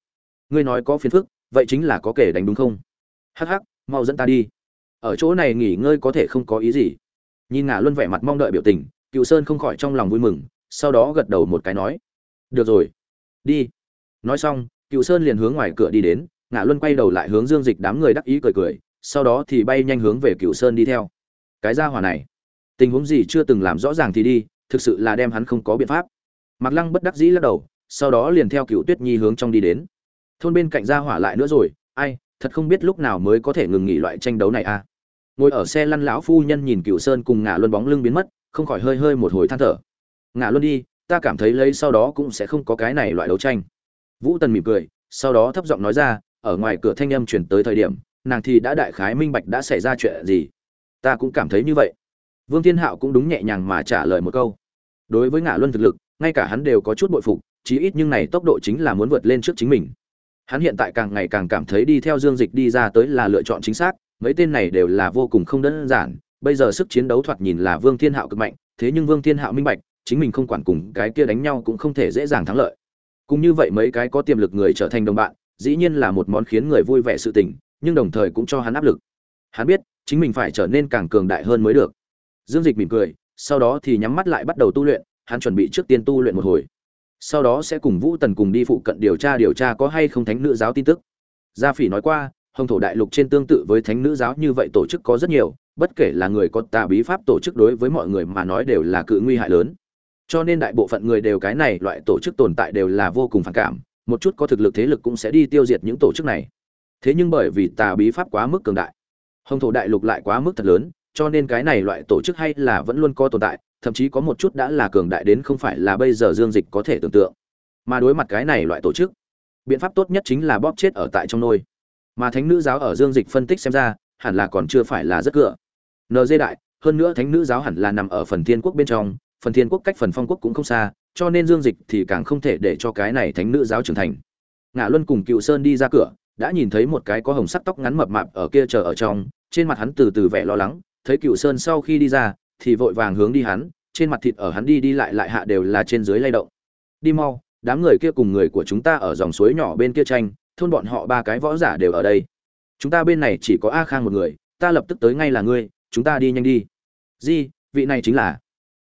ngươi nói có phiền phức, vậy chính là có kể đánh đúng không? Hắc hắc, mau dẫn ta đi. Ở chỗ này nghỉ ngơi có thể không có ý gì. Nhìn Ngã luân vẻ mặt mong đợi biểu tình, cựu sơn không khỏi trong lòng vui mừng, sau đó gật đầu một cái nói, được rồi, đi. Nói xong, cựu sơn liền hướng ngoài cửa đi đến ngã luân quay đầu lại hướng dương dịch đám người đắc ý cười cười, sau đó thì bay nhanh hướng về cựu sơn đi theo cái gia hỏa này. Tình huống gì chưa từng làm rõ ràng thì đi, thực sự là đem hắn không có biện pháp. Mặc lăng bất đắc dĩ lắc đầu, sau đó liền theo cựu tuyết nhi hướng trong đi đến. Thôn bên cạnh gia hỏa lại nữa rồi, ai, thật không biết lúc nào mới có thể ngừng nghỉ loại tranh đấu này à. Ngồi ở xe lăn lão phu nhân nhìn cựu sơn cùng ngả luân bóng lưng biến mất, không khỏi hơi hơi một hồi than thở. Ngả luân đi, ta cảm thấy lấy sau đó cũng sẽ không có cái này loại đấu tranh. Vũ tần mỉm cười, sau đó thấp giọng nói ra, ở ngoài cửa thanh âm chuyển tới thời điểm, nàng thì đã đại khái minh bạch đã xảy ra chuyện gì ta cũng cảm thấy như vậy. Vương thiên hạo cũng đúng nhẹ nhàng mà trả lời một câu. Đối với ngã luân thực lực, ngay cả hắn đều có chút bội phục, chí ít nhưng này tốc độ chính là muốn vượt lên trước chính mình. Hắn hiện tại càng ngày càng cảm thấy đi theo dương dịch đi ra tới là lựa chọn chính xác, mấy tên này đều là vô cùng không đơn giản, bây giờ sức chiến đấu thoạt nhìn là vương thiên hạo cực mạnh, thế nhưng vương thiên hạo minh bạch, chính mình không quản cùng cái kia đánh nhau cũng không thể dễ dàng thắng lợi. Cũng như vậy mấy cái có tiềm lực người trở thành đồng bạn, dĩ nhiên là một món khiến người vui vẻ sự tình, nhưng đồng thời cũng cho hắn áp lực. Hắn biết chính mình phải trở nên càng cường đại hơn mới được. Dương dịch mỉm cười, sau đó thì nhắm mắt lại bắt đầu tu luyện, hắn chuẩn bị trước tiên tu luyện một hồi. Sau đó sẽ cùng vũ tần cùng đi phụ cận điều tra điều tra có hay không thánh nữ giáo tin tức. Gia phỉ nói qua, hồng thổ đại lục trên tương tự với thánh nữ giáo như vậy tổ chức có rất nhiều, bất kể là người có tà bí pháp tổ chức đối với mọi người mà nói đều là cự nguy hại lớn. Cho nên đại bộ phận người đều cái này loại tổ chức tồn tại đều là vô cùng phản cảm, một chút có thực lực thế lực cũng sẽ đi tiêu diệt những tổ chức này. Thế nhưng bởi vì tà bí pháp quá mức cường đại hồng thổ đại lục lại quá mức thật lớn, cho nên cái này loại tổ chức hay là vẫn luôn có tồn tại, thậm chí có một chút đã là cường đại đến không phải là bây giờ dương dịch có thể tưởng tượng. Mà đối mặt cái này loại tổ chức, biện pháp tốt nhất chính là bóp chết ở tại trong nôi. Mà thánh nữ giáo ở dương dịch phân tích xem ra, hẳn là còn chưa phải là rất cửa. Nd đại, hơn nữa thánh nữ giáo hẳn là nằm ở phần thiên quốc bên trong, phần thiên quốc cách phần phong quốc cũng không xa, cho nên dương dịch thì càng không thể để cho cái này thánh nữ giáo trưởng thành. Ngã luân cùng cựu sơn đi ra cửa đã nhìn thấy một cái có hồng sắc tóc ngắn mập mạp ở kia chờ ở trong, trên mặt hắn từ từ vẻ lo lắng, thấy cựu sơn sau khi đi ra, thì vội vàng hướng đi hắn, trên mặt thịt ở hắn đi đi lại lại hạ đều là trên dưới lay động. Đi mau, đám người kia cùng người của chúng ta ở dòng suối nhỏ bên kia tranh, thôn bọn họ ba cái võ giả đều ở đây. Chúng ta bên này chỉ có a khang một người, ta lập tức tới ngay là ngươi, chúng ta đi nhanh đi. Di, vị này chính là.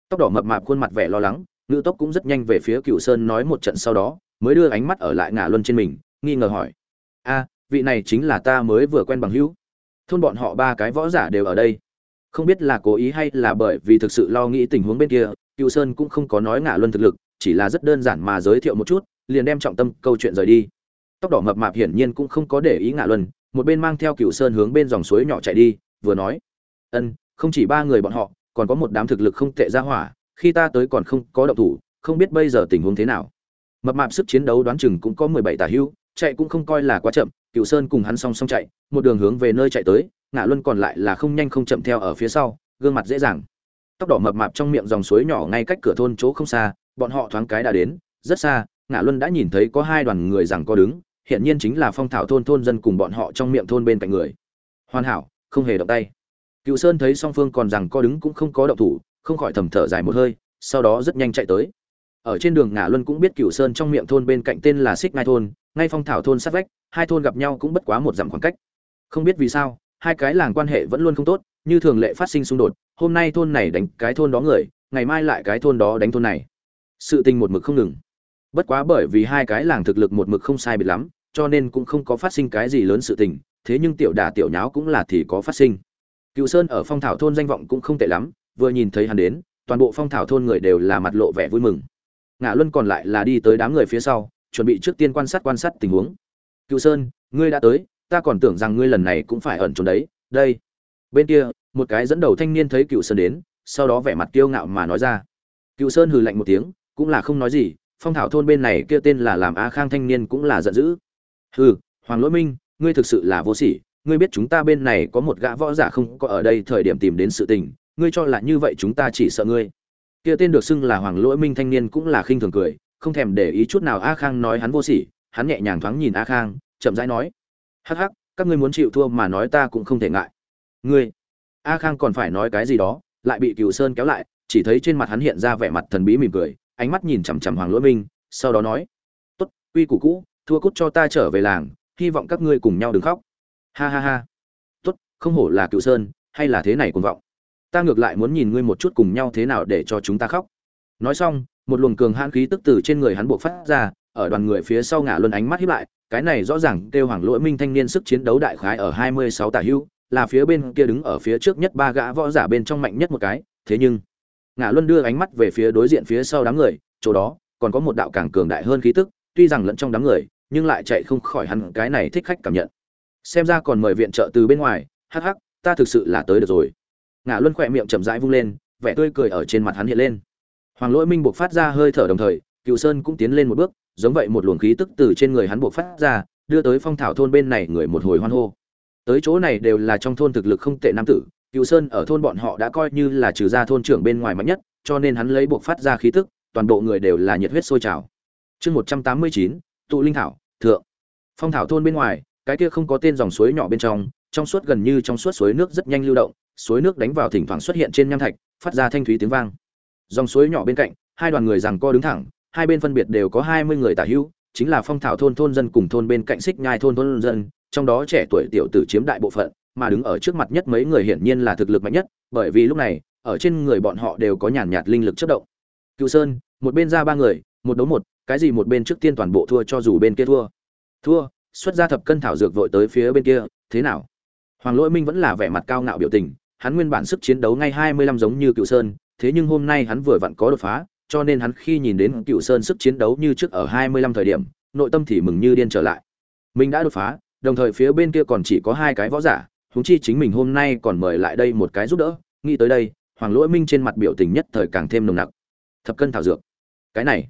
Tóc đỏ mập mạp khuôn mặt vẻ lo lắng, ngữ tốc cũng rất nhanh về phía cựu sơn nói một trận sau đó, mới đưa ánh mắt ở lại ngả luân trên mình, nghi ngờ hỏi a, vị này chính là ta mới vừa quen bằng hữu. Thôn bọn họ ba cái võ giả đều ở đây. Không biết là cố ý hay là bởi vì thực sự lo nghĩ tình huống bên kia, cựu sơn cũng không có nói ngả luân thực lực, chỉ là rất đơn giản mà giới thiệu một chút, liền đem trọng tâm câu chuyện rời đi. Tóc đỏ mập mạp hiển nhiên cũng không có để ý ngả luân, một bên mang theo cựu sơn hướng bên dòng suối nhỏ chạy đi, vừa nói, ân, không chỉ ba người bọn họ, còn có một đám thực lực không tệ ra hỏa, khi ta tới còn không có động thủ, không biết bây giờ tình huống thế nào. Mập mạp sức chiến đấu đoán chừng cũng có mười bảy tà hưu chạy cũng không coi là quá chậm cựu sơn cùng hắn song song chạy, một đường hướng về nơi chạy tới ngã luân còn lại là không nhanh không chậm theo ở phía sau, gương mặt dễ dàng. Tóc đỏ mập mạp trong miệng dòng suối nhỏ ngay cách cửa thôn chỗ không xa, bọn họ thoáng cái đã đến, rất xa ngã luân đã nhìn thấy có hai đoàn người rằng có đứng hiện nhiên chính là phong thảo thôn thôn dân cùng bọn họ trong miệng thôn bên cạnh người. Hoàn hảo, không hề động tay. Cựu sơn thấy song phương còn rằng có đứng cũng không có động thủ, không khỏi thầm thở dài một hơi, sau đó rất nhanh chạy tới. Ở trên đường ngã luân cũng biết cựu sơn trong miệng thôn bên cạnh tên là xích ngai thôn ngay phong thảo thôn sát vách, hai thôn gặp nhau cũng bất quá một dặm khoảng cách. Không biết vì sao, hai cái làng quan hệ vẫn luôn không tốt, như thường lệ phát sinh xung đột. Hôm nay thôn này đánh cái thôn đó người, ngày mai lại cái thôn đó đánh thôn này. Sự tình một mực không ngừng. Bất quá bởi vì hai cái làng thực lực một mực không sai biệt lắm, cho nên cũng không có phát sinh cái gì lớn sự tình, thế nhưng tiểu đà tiểu nháo cũng là thì có phát sinh. Cựu sơn ở phong thảo thôn danh vọng cũng không tệ lắm, vừa nhìn thấy hắn đến, toàn bộ phong thảo thôn người đều là mặt lộ vẻ vui mừng. Ngã luân còn lại là đi tới đám người phía sau chuẩn bị trước tiên quan sát quan sát tình huống. Cựu sơn, ngươi đã tới, ta còn tưởng rằng ngươi lần này cũng phải ẩn trốn đấy, đây. Bên kia, một cái dẫn đầu thanh niên thấy cựu sơn đến, sau đó vẻ mặt kiêu ngạo mà nói ra. Cựu sơn hừ lạnh một tiếng, cũng là không nói gì, phong thảo thôn bên này kia tên là làm a khang thanh niên cũng là giận dữ. Hừ, hoàng lỗi minh, ngươi thực sự là vô sỉ, ngươi biết chúng ta bên này có một gã võ giả không có ở đây thời điểm tìm đến sự tình, ngươi cho là như vậy chúng ta chỉ sợ ngươi. Kia tên được xưng là hoàng lỗi minh thanh niên cũng là khinh thường cười không thèm để ý chút nào a khang nói hắn vô sỉ, hắn nhẹ nhàng thoáng nhìn a khang, chậm rãi nói, hắc hắc, các ngươi muốn chịu thua mà nói ta cũng không thể ngại. Ngươi? A khang còn phải nói cái gì đó, lại bị cựu sơn kéo lại, chỉ thấy trên mặt hắn hiện ra vẻ mặt thần bí mỉm cười, ánh mắt nhìn chằm chằm hoàng lỗi minh, sau đó nói, tốt, quy củ cũ, thua cút cho ta trở về làng, hy vọng các ngươi cùng nhau đừng khóc. Ha ha ha. Tốt, không hổ là cựu sơn, hay là thế này cuồng vọng. Ta ngược lại muốn nhìn ngươi một chút cùng nhau thế nào để cho chúng ta khóc. Nói xong một luồng cường hãn khí tức từ trên người hắn buộc phát ra, ở đoàn người phía sau ngả luân ánh mắt hiếp lại, cái này rõ ràng kêu hoàng lỗi minh thanh niên sức chiến đấu đại khái ở hai mươi sáu tả hưu, là phía bên kia đứng ở phía trước nhất ba gã võ giả bên trong mạnh nhất một cái, thế nhưng, ngả luân đưa ánh mắt về phía đối diện phía sau đám người, chỗ đó, còn có một đạo càng cường đại hơn khí tức, tuy rằng lẫn trong đám người, nhưng lại chạy không khỏi hắn cái này thích khách cảm nhận. Xem ra còn mời viện trợ từ bên ngoài, hắc hắc, ta thực sự là tới được rồi. Ngã luân khỏe miệng chậm rãi vung lên, vẻ tươi cười ở trên mặt hắn hiện lên hoàng lỗi minh buộc phát ra hơi thở đồng thời cựu sơn cũng tiến lên một bước, giống vậy một luồng khí tức từ trên người hắn buộc phát ra, đưa tới phong thảo thôn bên này người một hồi hoan hô. Tới chỗ này đều là trong thôn thực lực không tệ nam tử cựu sơn ở thôn bọn họ đã coi như là trừ ra thôn trưởng bên ngoài mạnh nhất, cho nên hắn lấy buộc phát ra khí tức, toàn bộ người đều là nhiệt huyết sôi trào. Chương một trăm tám mươi chín, tụ linh thảo, thượng. Phong thảo thôn bên ngoài, cái kia không có tên dòng suối nhỏ bên trong trong suốt gần như trong suốt suối nước rất nhanh lưu động, suối nước đánh vào thỉnh thoảng xuất hiện trên nham thạch, phát ra thanh thúy tiếng vang dòng suối nhỏ bên cạnh, hai đoàn người rằng co đứng thẳng, hai bên phân biệt đều có hai mươi người tả hữu, chính là phong thảo thôn thôn dân cùng thôn bên cạnh xích nhai thôn thôn dân, trong đó trẻ tuổi tiểu tử chiếm đại bộ phận, mà đứng ở trước mặt nhất mấy người hiển nhiên là thực lực mạnh nhất, bởi vì lúc này, ở trên người bọn họ đều có nhàn nhạt linh lực chất động. Cựu sơn, một bên ra ba người, một đấu một, cái gì một bên trước tiên toàn bộ thua cho dù bên kia thua. Thua, xuất ra thập cân thảo dược vội tới phía bên kia, thế nào? Hoàng lỗi minh vẫn là vẻ mặt cao ngạo biểu tình, hắn nguyên bản sức chiến đấu ngay hai mươi lăm giống như cựu sơn thế nhưng hôm nay hắn vừa vặn có đột phá, cho nên hắn khi nhìn đến cựu sơn sức chiến đấu như trước ở hai mươi lăm thời điểm, nội tâm thì mừng như điên trở lại. Mình đã đột phá, đồng thời phía bên kia còn chỉ có hai cái võ giả, huống chi chính mình hôm nay còn mời lại đây một cái giúp đỡ. Nghĩ tới đây, hoàng lỗi minh trên mặt biểu tình nhất thời càng thêm nồng nặc. Thập cân thảo dược. Cái này.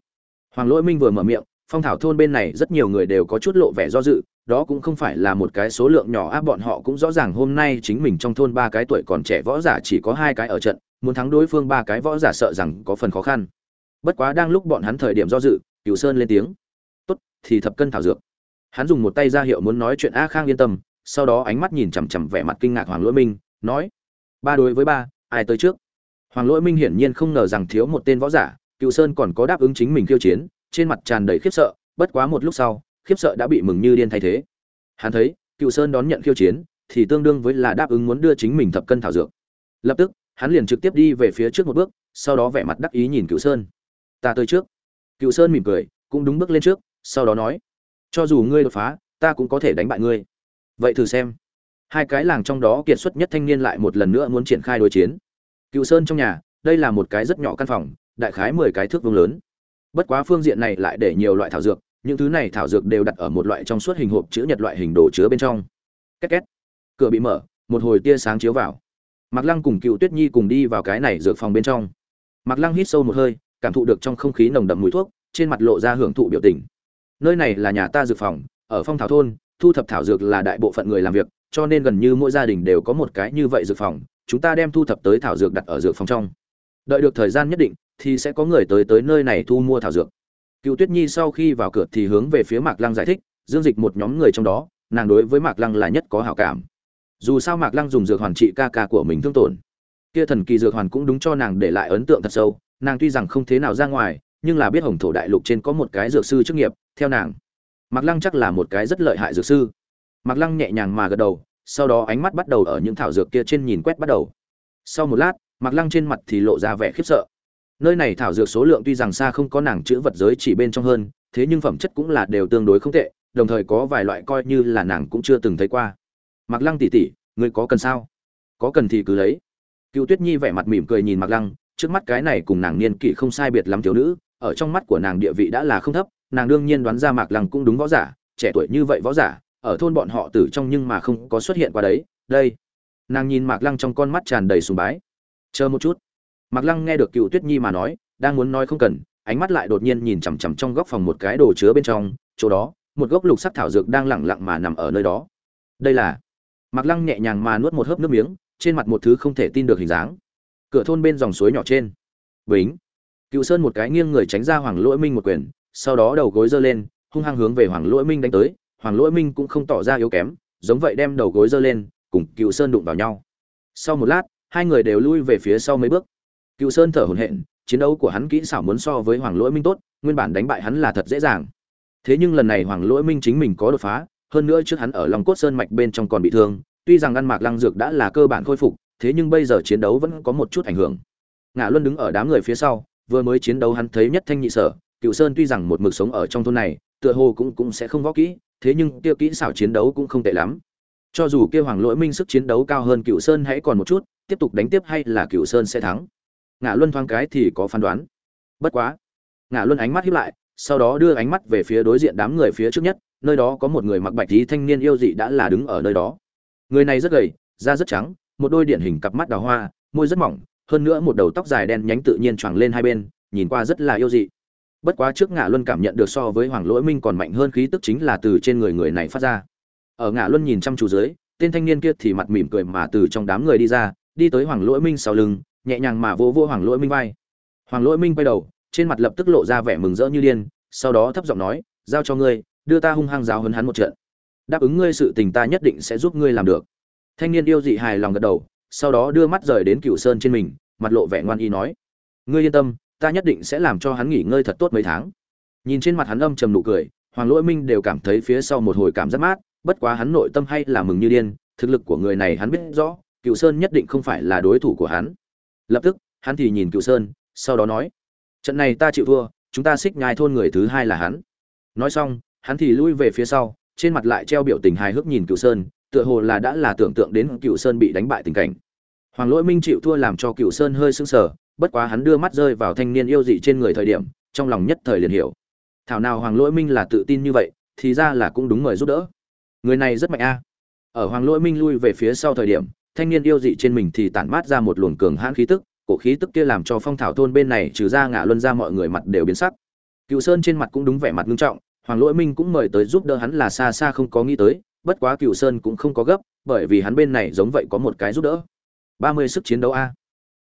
Hoàng lỗi minh vừa mở miệng, phong thảo thôn bên này rất nhiều người đều có chút lộ vẻ do dự, đó cũng không phải là một cái số lượng nhỏ áp bọn họ cũng rõ ràng hôm nay chính mình trong thôn ba cái tuổi còn trẻ võ giả chỉ có hai cái ở trận muốn thắng đối phương ba cái võ giả sợ rằng có phần khó khăn. Bất quá đang lúc bọn hắn thời điểm do dự cựu sơn lên tiếng. Tốt, thì thập cân thảo dược. Hắn dùng một tay ra hiệu muốn nói chuyện a khang yên tâm, sau đó ánh mắt nhìn chằm chằm vẻ mặt kinh ngạc hoàng lỗi minh, nói, ba đối với ba, ai tới trước? Hoàng lỗi minh hiển nhiên không ngờ rằng thiếu một tên võ giả cựu sơn còn có đáp ứng chính mình khiêu chiến, trên mặt tràn đầy khiếp sợ, bất quá một lúc sau, khiếp sợ đã bị mừng như điên thay thế. Hắn thấy cựu sơn đón nhận khiêu chiến, thì tương đương với là đáp ứng muốn đưa chính mình thập cân thảo dược. Lập tức hắn liền trực tiếp đi về phía trước một bước, sau đó vẻ mặt đắc ý nhìn cựu sơn. Ta tới trước. Cựu sơn mỉm cười, cũng đúng bước lên trước, sau đó nói, cho dù ngươi đột phá, ta cũng có thể đánh bại ngươi. Vậy thử xem. Hai cái làng trong đó kiệt xuất nhất thanh niên lại một lần nữa muốn triển khai đối chiến. Cựu sơn trong nhà, đây là một cái rất nhỏ căn phòng, đại khái mười cái thước vuông lớn. Bất quá phương diện này lại để nhiều loại thảo dược, những thứ này thảo dược đều đặt ở một loại trong suốt hình hộp chữ nhật loại hình đồ chứa bên trong. Két két. Cửa bị mở, một hồi tia sáng chiếu vào mạc lăng cùng cựu tuyết nhi cùng đi vào cái này dược phòng bên trong. Mạc lăng hít sâu một hơi, cảm thụ được trong không khí nồng đậm mùi thuốc, trên mặt lộ ra hưởng thụ biểu tình. Nơi này là nhà ta dược phòng, ở phong thảo thôn, thu thập thảo dược là đại bộ phận người làm việc, cho nên gần như mỗi gia đình đều có một cái như vậy dược phòng, chúng ta đem thu thập tới thảo dược đặt ở dược phòng trong. Đợi được thời gian nhất định, thì sẽ có người tới tới nơi này thu mua thảo dược. Cựu tuyết nhi sau khi vào cửa thì hướng về phía mạc lăng giải thích, dương dịch một nhóm người trong đó, nàng đối với mạc lăng là nhất có hảo cảm dù sao mạc lăng dùng dược hoàn trị ca ca của mình thương tổn. Kia thần kỳ dược hoàn cũng đúng cho nàng để lại ấn tượng thật sâu, nàng tuy rằng không thế nào ra ngoài, nhưng là biết hồng thổ đại lục trên có một cái dược sư chức nghiệp, theo nàng. Mạc lăng chắc là một cái rất lợi hại dược sư. Mạc lăng nhẹ nhàng mà gật đầu, sau đó ánh mắt bắt đầu ở những thảo dược kia trên nhìn quét bắt đầu. Sau một lát, mạc lăng trên mặt thì lộ ra vẻ khiếp sợ. Nơi này thảo dược số lượng tuy rằng xa không có nàng chữ vật giới chỉ bên trong hơn, thế nhưng phẩm chất cũng là đều tương đối không tệ, đồng thời có vài loại coi như là nàng cũng chưa từng thấy qua mặc lăng tỉ tỉ ngươi có cần sao? Có cần thì cứ lấy. Cựu tuyết nhi vẻ mặt mỉm cười nhìn mặc lăng, trước mắt cái này cùng nàng niên kỷ không sai biệt lắm thiếu nữ, ở trong mắt của nàng địa vị đã là không thấp, nàng đương nhiên đoán ra mạc lăng cũng đúng võ giả, trẻ tuổi như vậy võ giả, ở thôn bọn họ tử trong nhưng mà không có xuất hiện qua đấy, đây. Nàng nhìn mạc lăng trong con mắt tràn đầy sùng bái. Chờ một chút. Mạc lăng nghe được cựu tuyết nhi mà nói, đang muốn nói không cần, ánh mắt lại đột nhiên nhìn chằm chằm trong góc phòng một cái đồ chứa bên trong, chỗ đó, một gốc lục sắc thảo dược đang lẳng lặng mà nằm ở nơi đó. Đây là mạc lăng nhẹ nhàng mà nuốt một hớp nước miếng, trên mặt một thứ không thể tin được hình dáng. Cửa thôn bên dòng suối nhỏ trên. Bính. Cựu sơn một cái nghiêng người tránh ra hoàng lỗi minh một quyền, sau đó đầu gối giơ lên, hung hăng hướng về hoàng lỗi minh đánh tới. Hoàng lỗi minh cũng không tỏ ra yếu kém, giống vậy đem đầu gối giơ lên, cùng cựu sơn đụng vào nhau. Sau một lát, hai người đều lui về phía sau mấy bước. Cựu sơn thở hổn hển, chiến đấu của hắn kỹ xảo muốn so với hoàng lỗi minh tốt, nguyên bản đánh bại hắn là thật dễ dàng. Thế nhưng lần này hoàng lỗi minh chính mình có đột phá hơn nữa trước hắn ở Long cốt sơn mạch bên trong còn bị thương, tuy rằng ăn mạc lăng dược đã là cơ bản khôi phục, thế nhưng bây giờ chiến đấu vẫn có một chút ảnh hưởng. Ngã luân đứng ở đám người phía sau, vừa mới chiến đấu hắn thấy nhất thanh nhị sở, cựu sơn tuy rằng một mực sống ở trong thôn này, tựa hồ cũng cũng sẽ không võ kỹ, thế nhưng kia kỹ xảo chiến đấu cũng không tệ lắm. Cho dù kia hoàng lỗi minh sức chiến đấu cao hơn cựu sơn hãy còn một chút, tiếp tục đánh tiếp hay là cựu sơn sẽ thắng? Ngã luân thoáng cái thì có phán đoán. Bất quá. Ngã luân ánh mắt híp lại, sau đó đưa ánh mắt về phía đối diện đám người phía trước nhất nơi đó có một người mặc bạch tí thanh niên yêu dị đã là đứng ở nơi đó. Người này rất gầy, da rất trắng, một đôi điển hình cặp mắt đào hoa, môi rất mỏng, hơn nữa một đầu tóc dài đen nhánh tự nhiên choàng lên hai bên, nhìn qua rất là yêu dị. Bất quá trước ngã luân cảm nhận được so với hoàng lỗi minh còn mạnh hơn khí tức chính là từ trên người người này phát ra. Ở ngã luân nhìn chăm chú dưới, tên thanh niên kia thì mặt mỉm cười mà từ trong đám người đi ra, đi tới hoàng lỗi minh sau lưng, nhẹ nhàng mà vô vô hoàng lỗi minh vai. Hoàng lỗi minh quay đầu, trên mặt lập tức lộ ra vẻ mừng rỡ như điên, sau đó thấp giọng nói, giao cho ngươi đưa ta hung hăng giáo hấn hắn một trận. Đáp ứng ngươi sự tình ta nhất định sẽ giúp ngươi làm được. Thanh niên yêu dị hài lòng gật đầu, sau đó đưa mắt rời đến cựu sơn trên mình, mặt lộ vẻ ngoan y nói, ngươi yên tâm, ta nhất định sẽ làm cho hắn nghỉ ngơi thật tốt mấy tháng. Nhìn trên mặt hắn âm trầm nụ cười, hoàng lỗi minh đều cảm thấy phía sau một hồi cảm giác mát, bất quá hắn nội tâm hay là mừng như điên, thực lực của người này hắn biết rõ cựu sơn nhất định không phải là đối thủ của hắn. Lập tức, hắn thì nhìn cựu sơn, sau đó nói, trận này ta chịu thua, chúng ta xích nhai thôn người thứ hai là hắn. Nói xong hắn thì lui về phía sau, trên mặt lại treo biểu tình hài hước nhìn cựu sơn, tựa hồ là đã là tưởng tượng đến cựu sơn bị đánh bại tình cảnh. Hoàng lỗi minh chịu thua làm cho cựu sơn hơi sưng sờ, bất quá hắn đưa mắt rơi vào thanh niên yêu dị trên người thời điểm, trong lòng nhất thời liền hiểu. Thảo nào hoàng lỗi minh là tự tin như vậy, thì ra là cũng đúng mời giúp đỡ. Người này rất mạnh a. Ở hoàng lỗi minh lui về phía sau thời điểm, thanh niên yêu dị trên mình thì tản mát ra một luồng cường hãn khí tức, cổ khí tức kia làm cho phong thảo thôn bên này trừ ra ngã luân ra mọi người mặt đều biến sắc. Cựu sơn trên mặt cũng đúng vẻ mặt nghiêm trọng hoàng lỗi minh cũng mời tới giúp đỡ hắn là xa xa không có nghĩ tới, bất quá cựu sơn cũng không có gấp, bởi vì hắn bên này giống vậy có một cái giúp đỡ. Ba mươi sức chiến đấu a.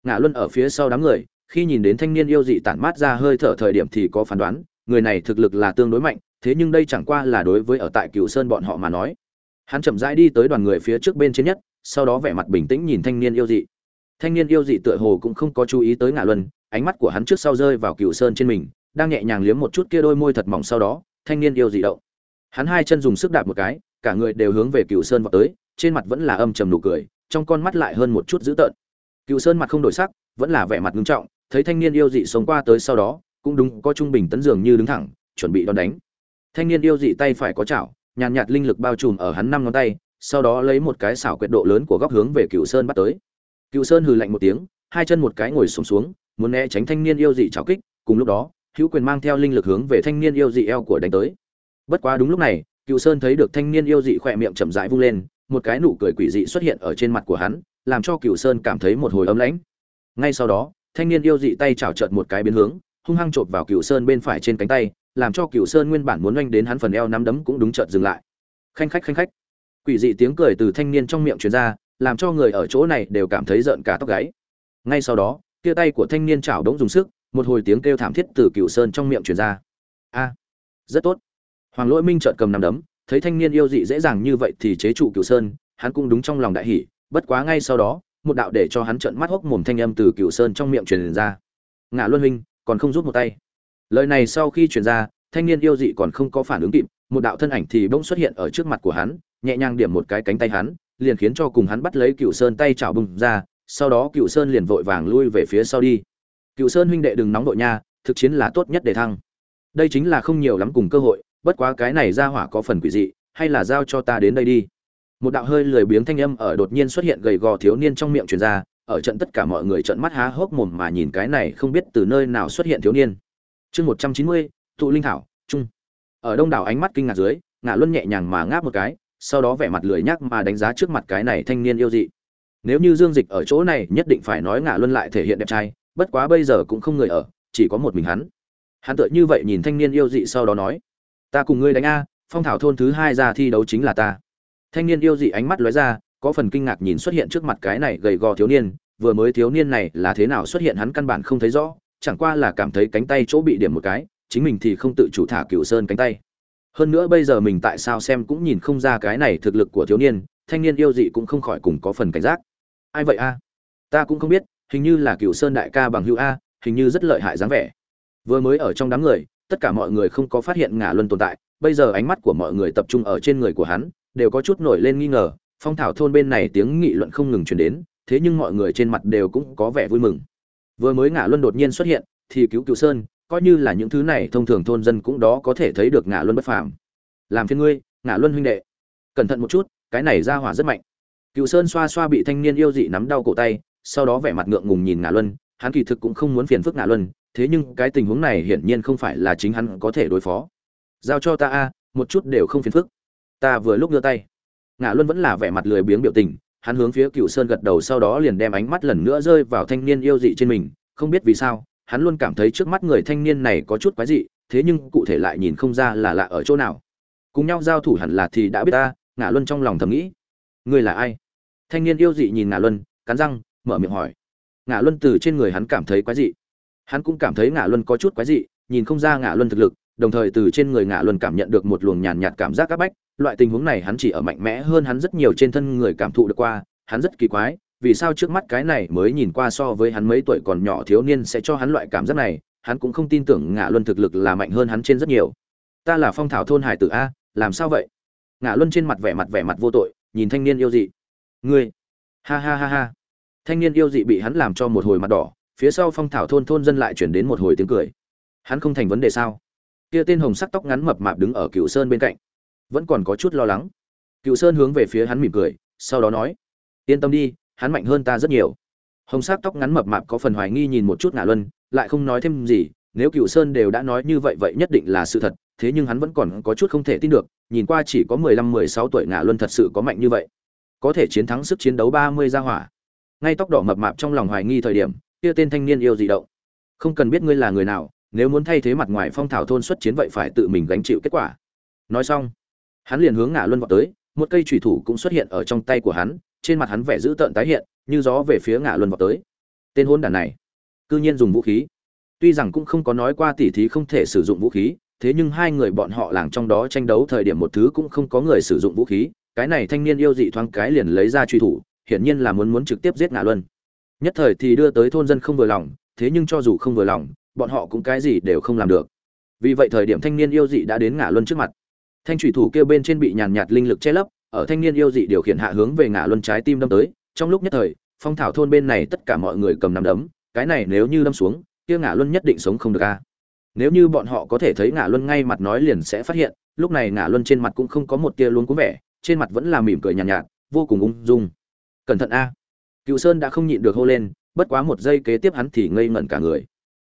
Ngã luân ở phía sau đám người, khi nhìn đến thanh niên yêu dị tản mát ra hơi thở thời điểm thì có phán đoán, người này thực lực là tương đối mạnh, thế nhưng đây chẳng qua là đối với ở tại cựu sơn bọn họ mà nói. Hắn chậm rãi đi tới đoàn người phía trước bên trên nhất, sau đó vẻ mặt bình tĩnh nhìn thanh niên yêu dị. Thanh niên yêu dị tựa hồ cũng không có chú ý tới ngã luân, ánh mắt của hắn trước sau rơi vào cựu sơn trên mình, đang nhẹ nhàng liếm một chút kia đôi môi thật mỏng sau đó thanh niên yêu dị động. Hắn hai chân dùng sức đạp một cái cả người đều hướng về cựu sơn vào tới trên mặt vẫn là âm trầm nụ cười trong con mắt lại hơn một chút dữ tợn. Cựu sơn mặt không đổi sắc vẫn là vẻ mặt nghiêm trọng thấy thanh niên yêu dị sống qua tới sau đó cũng đúng có trung bình tấn dường như đứng thẳng chuẩn bị đón đánh. Thanh niên yêu dị tay phải có chảo nhàn nhạt linh lực bao trùm ở hắn năm ngón tay sau đó lấy một cái xảo quyệt độ lớn của góc hướng về cựu sơn bắt tới. Cựu sơn hừ lạnh một tiếng hai chân một cái ngồi sùng xuống, xuống muốn né tránh thanh niên yêu dị chảo kích cùng lúc đó hữu quyền mang theo linh lực hướng về thanh niên yêu dị eo của đánh tới. Bất quá đúng lúc này, cựu sơn thấy được thanh niên yêu dị khỏe miệng chậm rãi vung lên, một cái nụ cười quỷ dị xuất hiện ở trên mặt của hắn, làm cho cựu sơn cảm thấy một hồi ấm lãnh. Ngay sau đó, thanh niên yêu dị tay chảo trợt một cái biến hướng, hung hăng chộp vào cựu sơn bên phải trên cánh tay, làm cho cựu sơn nguyên bản muốn oanh đến hắn phần eo nắm đấm cũng đúng chợt dừng lại. Khanh khách khanh khách. Quỷ dị tiếng cười từ thanh niên trong miệng truyền ra, làm cho người ở chỗ này đều cảm thấy rợn cả tóc gáy. Ngay sau đó, tia tay của thanh niên chảo đống dùng sức một hồi tiếng kêu thảm thiết từ cựu sơn trong miệng truyền ra. A, rất tốt. Hoàng lỗi minh trợn cầm nằm đấm, thấy thanh niên yêu dị dễ dàng như vậy thì chế trụ cựu sơn, hắn cũng đúng trong lòng đại hỉ, bất quá ngay sau đó, một đạo để cho hắn trợn mắt hốc mồm thanh âm từ cựu sơn trong miệng truyền ra. Ngã luân huynh còn không rút một tay. Lời này sau khi truyền ra, thanh niên yêu dị còn không có phản ứng kịp, một đạo thân ảnh thì bỗng xuất hiện ở trước mặt của hắn, nhẹ nhàng điểm một cái cánh tay hắn, liền khiến cho cùng hắn bắt lấy cựu sơn tay chảo bùng ra, sau đó cựu sơn liền vội vàng lui về phía sau đi cựu sơn huynh đệ đừng nóng đội nha, thực chiến là tốt nhất để thăng. Đây chính là không nhiều lắm cùng cơ hội, bất quá cái này ra hỏa có phần quỷ dị, hay là giao cho ta đến đây đi. Một đạo hơi lười biếng thanh âm ở đột nhiên xuất hiện gầy gò thiếu niên trong miệng truyền ra, ở trận tất cả mọi người trận mắt há hốc mồm mà nhìn cái này không biết từ nơi nào xuất hiện thiếu niên. Chương một trăm chín mươi thụ linh thảo, trung. Ở đông đảo ánh mắt kinh ngạc dưới ngã luân nhẹ nhàng mà ngáp một cái, sau đó vẻ mặt lười nhác mà đánh giá trước mặt cái này thanh niên yêu dị. Nếu như dương dịch ở chỗ này, nhất định phải nói ngã luân lại thể hiện đẹp trai bất quá bây giờ cũng không người ở, chỉ có một mình hắn. Hắn tựa như vậy nhìn thanh niên yêu dị sau đó nói, ta cùng ngươi đánh a, phong thảo thôn thứ hai ra thi đấu chính là ta. Thanh niên yêu dị ánh mắt lóe ra, có phần kinh ngạc nhìn xuất hiện trước mặt cái này gầy gò thiếu niên, vừa mới thiếu niên này là thế nào xuất hiện hắn căn bản không thấy rõ, chẳng qua là cảm thấy cánh tay chỗ bị điểm một cái, chính mình thì không tự chủ thả cựu sơn cánh tay. Hơn nữa bây giờ mình tại sao xem cũng nhìn không ra cái này thực lực của thiếu niên, thanh niên yêu dị cũng không khỏi cùng có phần cảnh giác. Ai vậy a? Ta cũng không biết hình như là cựu sơn đại ca bằng hữu a, hình như rất lợi hại dáng vẻ. Vừa mới ở trong đám người, tất cả mọi người không có phát hiện ngả luân tồn tại, bây giờ ánh mắt của mọi người tập trung ở trên người của hắn, đều có chút nổi lên nghi ngờ, phong thảo thôn bên này tiếng nghị luận không ngừng truyền đến, thế nhưng mọi người trên mặt đều cũng có vẻ vui mừng. Vừa mới ngả luân đột nhiên xuất hiện, thì cứu cựu sơn, coi như là những thứ này thông thường thôn dân cũng đó có thể thấy được ngả luân bất phàm. Làm phiên ngươi, ngả luân huynh đệ. Cẩn thận một chút, cái này ra hỏa rất mạnh. Cựu sơn xoa xoa bị thanh niên yêu dị nắm đau cổ tay sau đó vẻ mặt ngượng ngùng nhìn ngả luân, hắn kỳ thực cũng không muốn phiền phức ngả luân, thế nhưng cái tình huống này hiển nhiên không phải là chính hắn có thể đối phó. Giao cho ta a, một chút đều không phiền phức. Ta vừa lúc đưa tay. Ngã luân vẫn là vẻ mặt lười biếng biểu tình, hắn hướng phía cựu sơn gật đầu sau đó liền đem ánh mắt lần nữa rơi vào thanh niên yêu dị trên mình, không biết vì sao, hắn luôn cảm thấy trước mắt người thanh niên này có chút quái dị, thế nhưng cụ thể lại nhìn không ra là lạ ở chỗ nào. Cùng nhau giao thủ hẳn là thì đã biết ta ngã luân trong lòng thầm nghĩ. Ngươi là ai? Thanh niên yêu dị nhìn ngã luân, cắn răng mở miệng hỏi. Ngã luân từ trên người hắn cảm thấy quái dị. Hắn cũng cảm thấy ngã luân có chút quái dị, nhìn không ra ngã luân thực lực, đồng thời từ trên người ngã luân cảm nhận được một luồng nhàn nhạt cảm giác áp bách. Loại tình huống này hắn chỉ ở mạnh mẽ hơn hắn rất nhiều trên thân người cảm thụ được qua, hắn rất kỳ quái, vì sao trước mắt cái này mới nhìn qua so với hắn mấy tuổi còn nhỏ thiếu niên sẽ cho hắn loại cảm giác này, hắn cũng không tin tưởng ngã luân thực lực là mạnh hơn hắn trên rất nhiều. Ta là phong thảo thôn hải tử a, làm sao vậy? Ngã luân trên mặt vẻ mặt vẻ mặt vô tội, nhìn thanh niên yêu dị. Ngươi. Ha ha ha ha thanh niên yêu dị bị hắn làm cho một hồi mặt đỏ, phía sau phong thảo thôn thôn dân lại chuyển đến một hồi tiếng cười. Hắn không thành vấn đề sao? Kia tên hồng sắc tóc ngắn mập mạp đứng ở cựu sơn bên cạnh, vẫn còn có chút lo lắng. Cựu sơn hướng về phía hắn mỉm cười, sau đó nói, yên tâm đi, hắn mạnh hơn ta rất nhiều. Hồng sắc tóc ngắn mập mạp có phần hoài nghi nhìn một chút ngả luân, lại không nói thêm gì, nếu cựu sơn đều đã nói như vậy vậy nhất định là sự thật, thế nhưng hắn vẫn còn có chút không thể tin được, nhìn qua chỉ có mười lăm, mười sáu tuổi ngả luân thật sự có mạnh như vậy. Có thể chiến thắng sức chiến đấu ba mươi gia hỏa ngay tóc đỏ mập mạp trong lòng hoài nghi thời điểm, kia tên thanh niên yêu dị động. Không cần biết ngươi là người nào, nếu muốn thay thế mặt ngoài phong thảo thôn xuất chiến vậy phải tự mình gánh chịu kết quả. Nói xong, hắn liền hướng ngã luân vọt tới, một cây trùy thủ cũng xuất hiện ở trong tay của hắn, trên mặt hắn vẻ dữ tợn tái hiện, như gió về phía ngã luân vọt tới. Tên hôn đản này, cư nhiên dùng vũ khí. Tuy rằng cũng không có nói qua tỉ thí không thể sử dụng vũ khí, thế nhưng hai người bọn họ làng trong đó tranh đấu thời điểm một thứ cũng không có người sử dụng vũ khí, cái này thanh niên yêu dị thoáng cái liền lấy ra truy thủ hiển nhiên là muốn muốn trực tiếp giết ngã luân. Nhất thời thì đưa tới thôn dân không vừa lòng thế nhưng cho dù không vừa lòng bọn họ cũng cái gì đều không làm được. Vì vậy thời điểm thanh niên yêu dị đã đến ngã luân trước mặt. Thanh thủy thủ kêu bên trên bị nhàn nhạt linh lực che lấp ở thanh niên yêu dị điều khiển hạ hướng về ngã luân trái tim đâm tới. Trong lúc nhất thời phong thảo thôn bên này tất cả mọi người cầm nắm đấm cái này nếu như đâm xuống kia ngã luân nhất định sống không được a. Nếu như bọn họ có thể thấy ngã luân ngay mặt nói liền sẽ phát hiện lúc này ngã luân trên mặt cũng không có một tia luôn cú vẻ trên mặt vẫn là mỉm cười nhàn nhạt, nhạt vô cùng ung dung cẩn thận a. Cựu sơn đã không nhịn được hô lên, bất quá một giây kế tiếp hắn thì ngây ngẩn cả người.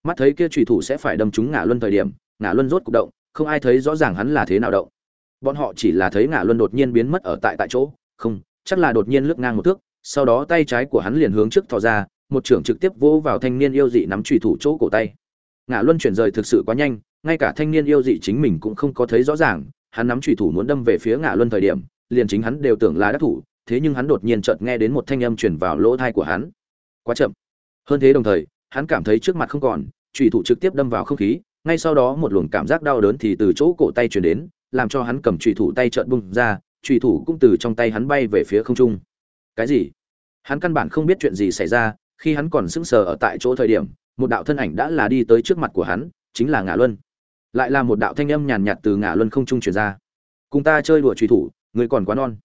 Mắt thấy kia trùy thủ sẽ phải đâm trúng ngã luân thời điểm ngã luân rốt cục động, không ai thấy rõ ràng hắn là thế nào động. Bọn họ chỉ là thấy ngã luân đột nhiên biến mất ở tại tại chỗ, không, chắc là đột nhiên lướt ngang một thước, sau đó tay trái của hắn liền hướng trước thò ra, một trưởng trực tiếp vỗ vào thanh niên yêu dị nắm trùy thủ chỗ cổ tay. Ngã luân chuyển rời thực sự quá nhanh, ngay cả thanh niên yêu dị chính mình cũng không có thấy rõ ràng, hắn nắm trùy thủ muốn đâm về phía ngã luân thời điểm, liền chính hắn đều tưởng là đắc thủ thế nhưng hắn đột nhiên chợt nghe đến một thanh âm truyền vào lỗ tai của hắn. Quá chậm. Hơn thế đồng thời, hắn cảm thấy trước mặt không còn trùy thủ trực tiếp đâm vào không khí, ngay sau đó một luồng cảm giác đau đớn thì từ chỗ cổ tay truyền đến, làm cho hắn cầm trùy thủ tay chợt bung ra trùy thủ cũng từ trong tay hắn bay về phía không trung. Cái gì? Hắn căn bản không biết chuyện gì xảy ra, khi hắn còn sững sờ ở tại chỗ thời điểm, một đạo thân ảnh đã là đi tới trước mặt của hắn, chính là ngã luân. Lại là một đạo thanh âm nhàn nhạt từ ngã luân không trung truyền ra. Cùng ta chơi đùa trùy thủ người còn quá non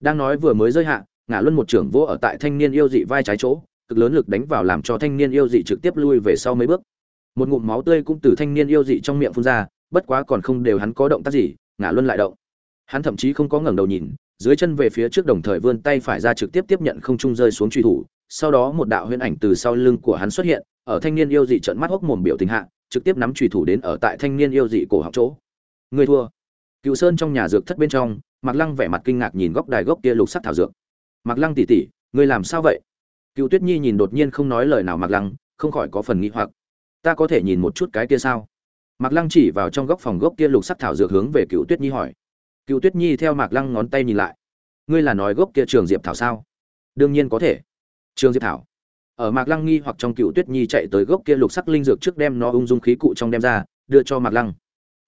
đang nói vừa mới rơi hạ ngã luân một trưởng vô ở tại thanh niên yêu dị vai trái chỗ, cực lớn lực đánh vào làm cho thanh niên yêu dị trực tiếp lui về sau mấy bước. Một ngụm máu tươi cũng từ thanh niên yêu dị trong miệng phun ra, bất quá còn không đều hắn có động tác gì ngã luân lại động. Hắn thậm chí không có ngẩng đầu nhìn, dưới chân về phía trước đồng thời vươn tay phải ra trực tiếp tiếp nhận không trung rơi xuống truy thủ, sau đó một đạo huyễn ảnh từ sau lưng của hắn xuất hiện, ở thanh niên yêu dị trợn mắt hốc mồm biểu tình hạ, trực tiếp nắm truy thủ đến ở tại thanh niên yêu dị cổ học chỗ. Người thua cựu sơn trong nhà dược thất bên trong, mạc lăng vẻ mặt kinh ngạc nhìn góc đài gốc kia lục sắc thảo dược. Mạc lăng tỉ tỉ ngươi làm sao vậy? Cựu tuyết nhi nhìn đột nhiên không nói lời nào mạc lăng, không khỏi có phần nghĩ hoặc. Ta có thể nhìn một chút cái kia sao? Mạc lăng chỉ vào trong góc phòng gốc kia lục sắc thảo dược hướng về cựu tuyết nhi hỏi. Cựu tuyết nhi theo mạc lăng ngón tay nhìn lại. Ngươi là nói gốc kia trường diệp thảo sao? Đương nhiên có thể. Trường diệp thảo. Ở mạc lăng nghi hoặc trong cựu tuyết nhi chạy tới gốc kia lục sắc linh dược trước đem nó ung dung khí cụ trong đem ra, đưa cho mạc lăng.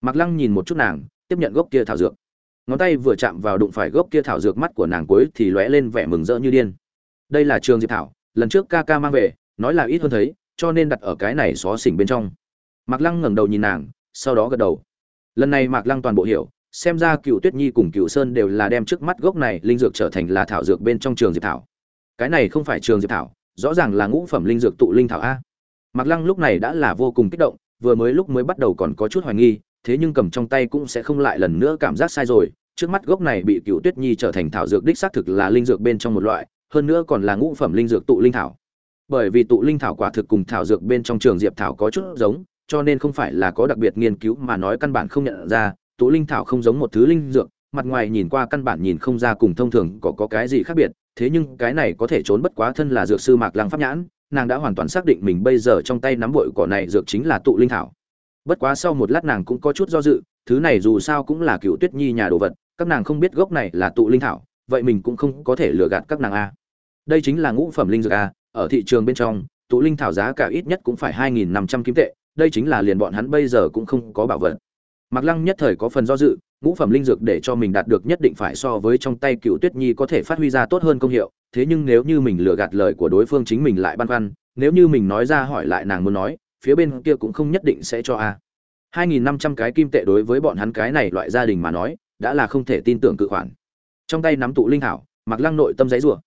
Mạc lăng nhìn một chút nàng tiếp nhận gốc kia thảo dược. Ngón tay vừa chạm vào đụng phải gốc kia thảo dược mắt của nàng cuối thì lóe lên vẻ mừng rỡ như điên. Đây là trường diệp thảo, lần trước ca ca mang về, nói là ít hơn thấy, cho nên đặt ở cái này xó xỉnh bên trong. Mạc lăng ngẩng đầu nhìn nàng, sau đó gật đầu. Lần này mạc lăng toàn bộ hiểu, xem ra cựu tuyết nhi cùng cựu sơn đều là đem trước mắt gốc này linh dược trở thành là thảo dược bên trong trường diệp thảo. Cái này không phải trường diệp thảo, rõ ràng là ngũ phẩm linh dược tụ linh thảo a. Mạc lăng lúc này đã là vô cùng kích động, vừa mới lúc mới bắt đầu còn có chút hoài nghi thế nhưng cầm trong tay cũng sẽ không lại lần nữa cảm giác sai rồi. Trước mắt gốc này bị cựu tuyết nhi trở thành thảo dược đích xác thực là linh dược bên trong một loại, hơn nữa còn là ngũ phẩm linh dược tụ linh thảo. Bởi vì tụ linh thảo quả thực cùng thảo dược bên trong trường diệp thảo có chút giống, cho nên không phải là có đặc biệt nghiên cứu mà nói căn bản không nhận ra, tụ linh thảo không giống một thứ linh dược, mặt ngoài nhìn qua căn bản nhìn không ra cùng thông thường có có cái gì khác biệt, thế nhưng cái này có thể trốn bất quá thân là dược sư mạc lăng pháp nhãn, nàng đã hoàn toàn xác định mình bây giờ trong tay nắm bội cỏ này dược chính là tụ linh thảo bất quá sau một lát nàng cũng có chút do dự thứ này dù sao cũng là cựu tuyết nhi nhà đồ vật các nàng không biết gốc này là tụ linh thảo vậy mình cũng không có thể lừa gạt các nàng a. Đây chính là ngũ phẩm linh dược a ở thị trường bên trong tụ linh thảo giá cả ít nhất cũng phải hai nghìn năm trăm kim tệ đây chính là liền bọn hắn bây giờ cũng không có bảo vật. Mặc Lăng nhất thời có phần do dự, ngũ phẩm linh dược để cho mình đạt được nhất định phải so với trong tay Cựu Tuyết Nhi có thể phát huy ra tốt hơn công hiệu, thế nhưng nếu như mình lừa gạt lời của đối phương chính mình lại băn khoăn, nếu như mình nói ra hỏi lại nàng muốn nói, phía bên kia cũng không nhất định sẽ cho a. 2500 cái kim tệ đối với bọn hắn cái này loại gia đình mà nói, đã là không thể tin tưởng cự khoản. Trong tay nắm tụ linh thảo, Mạc Lăng nội tâm giấy rủa.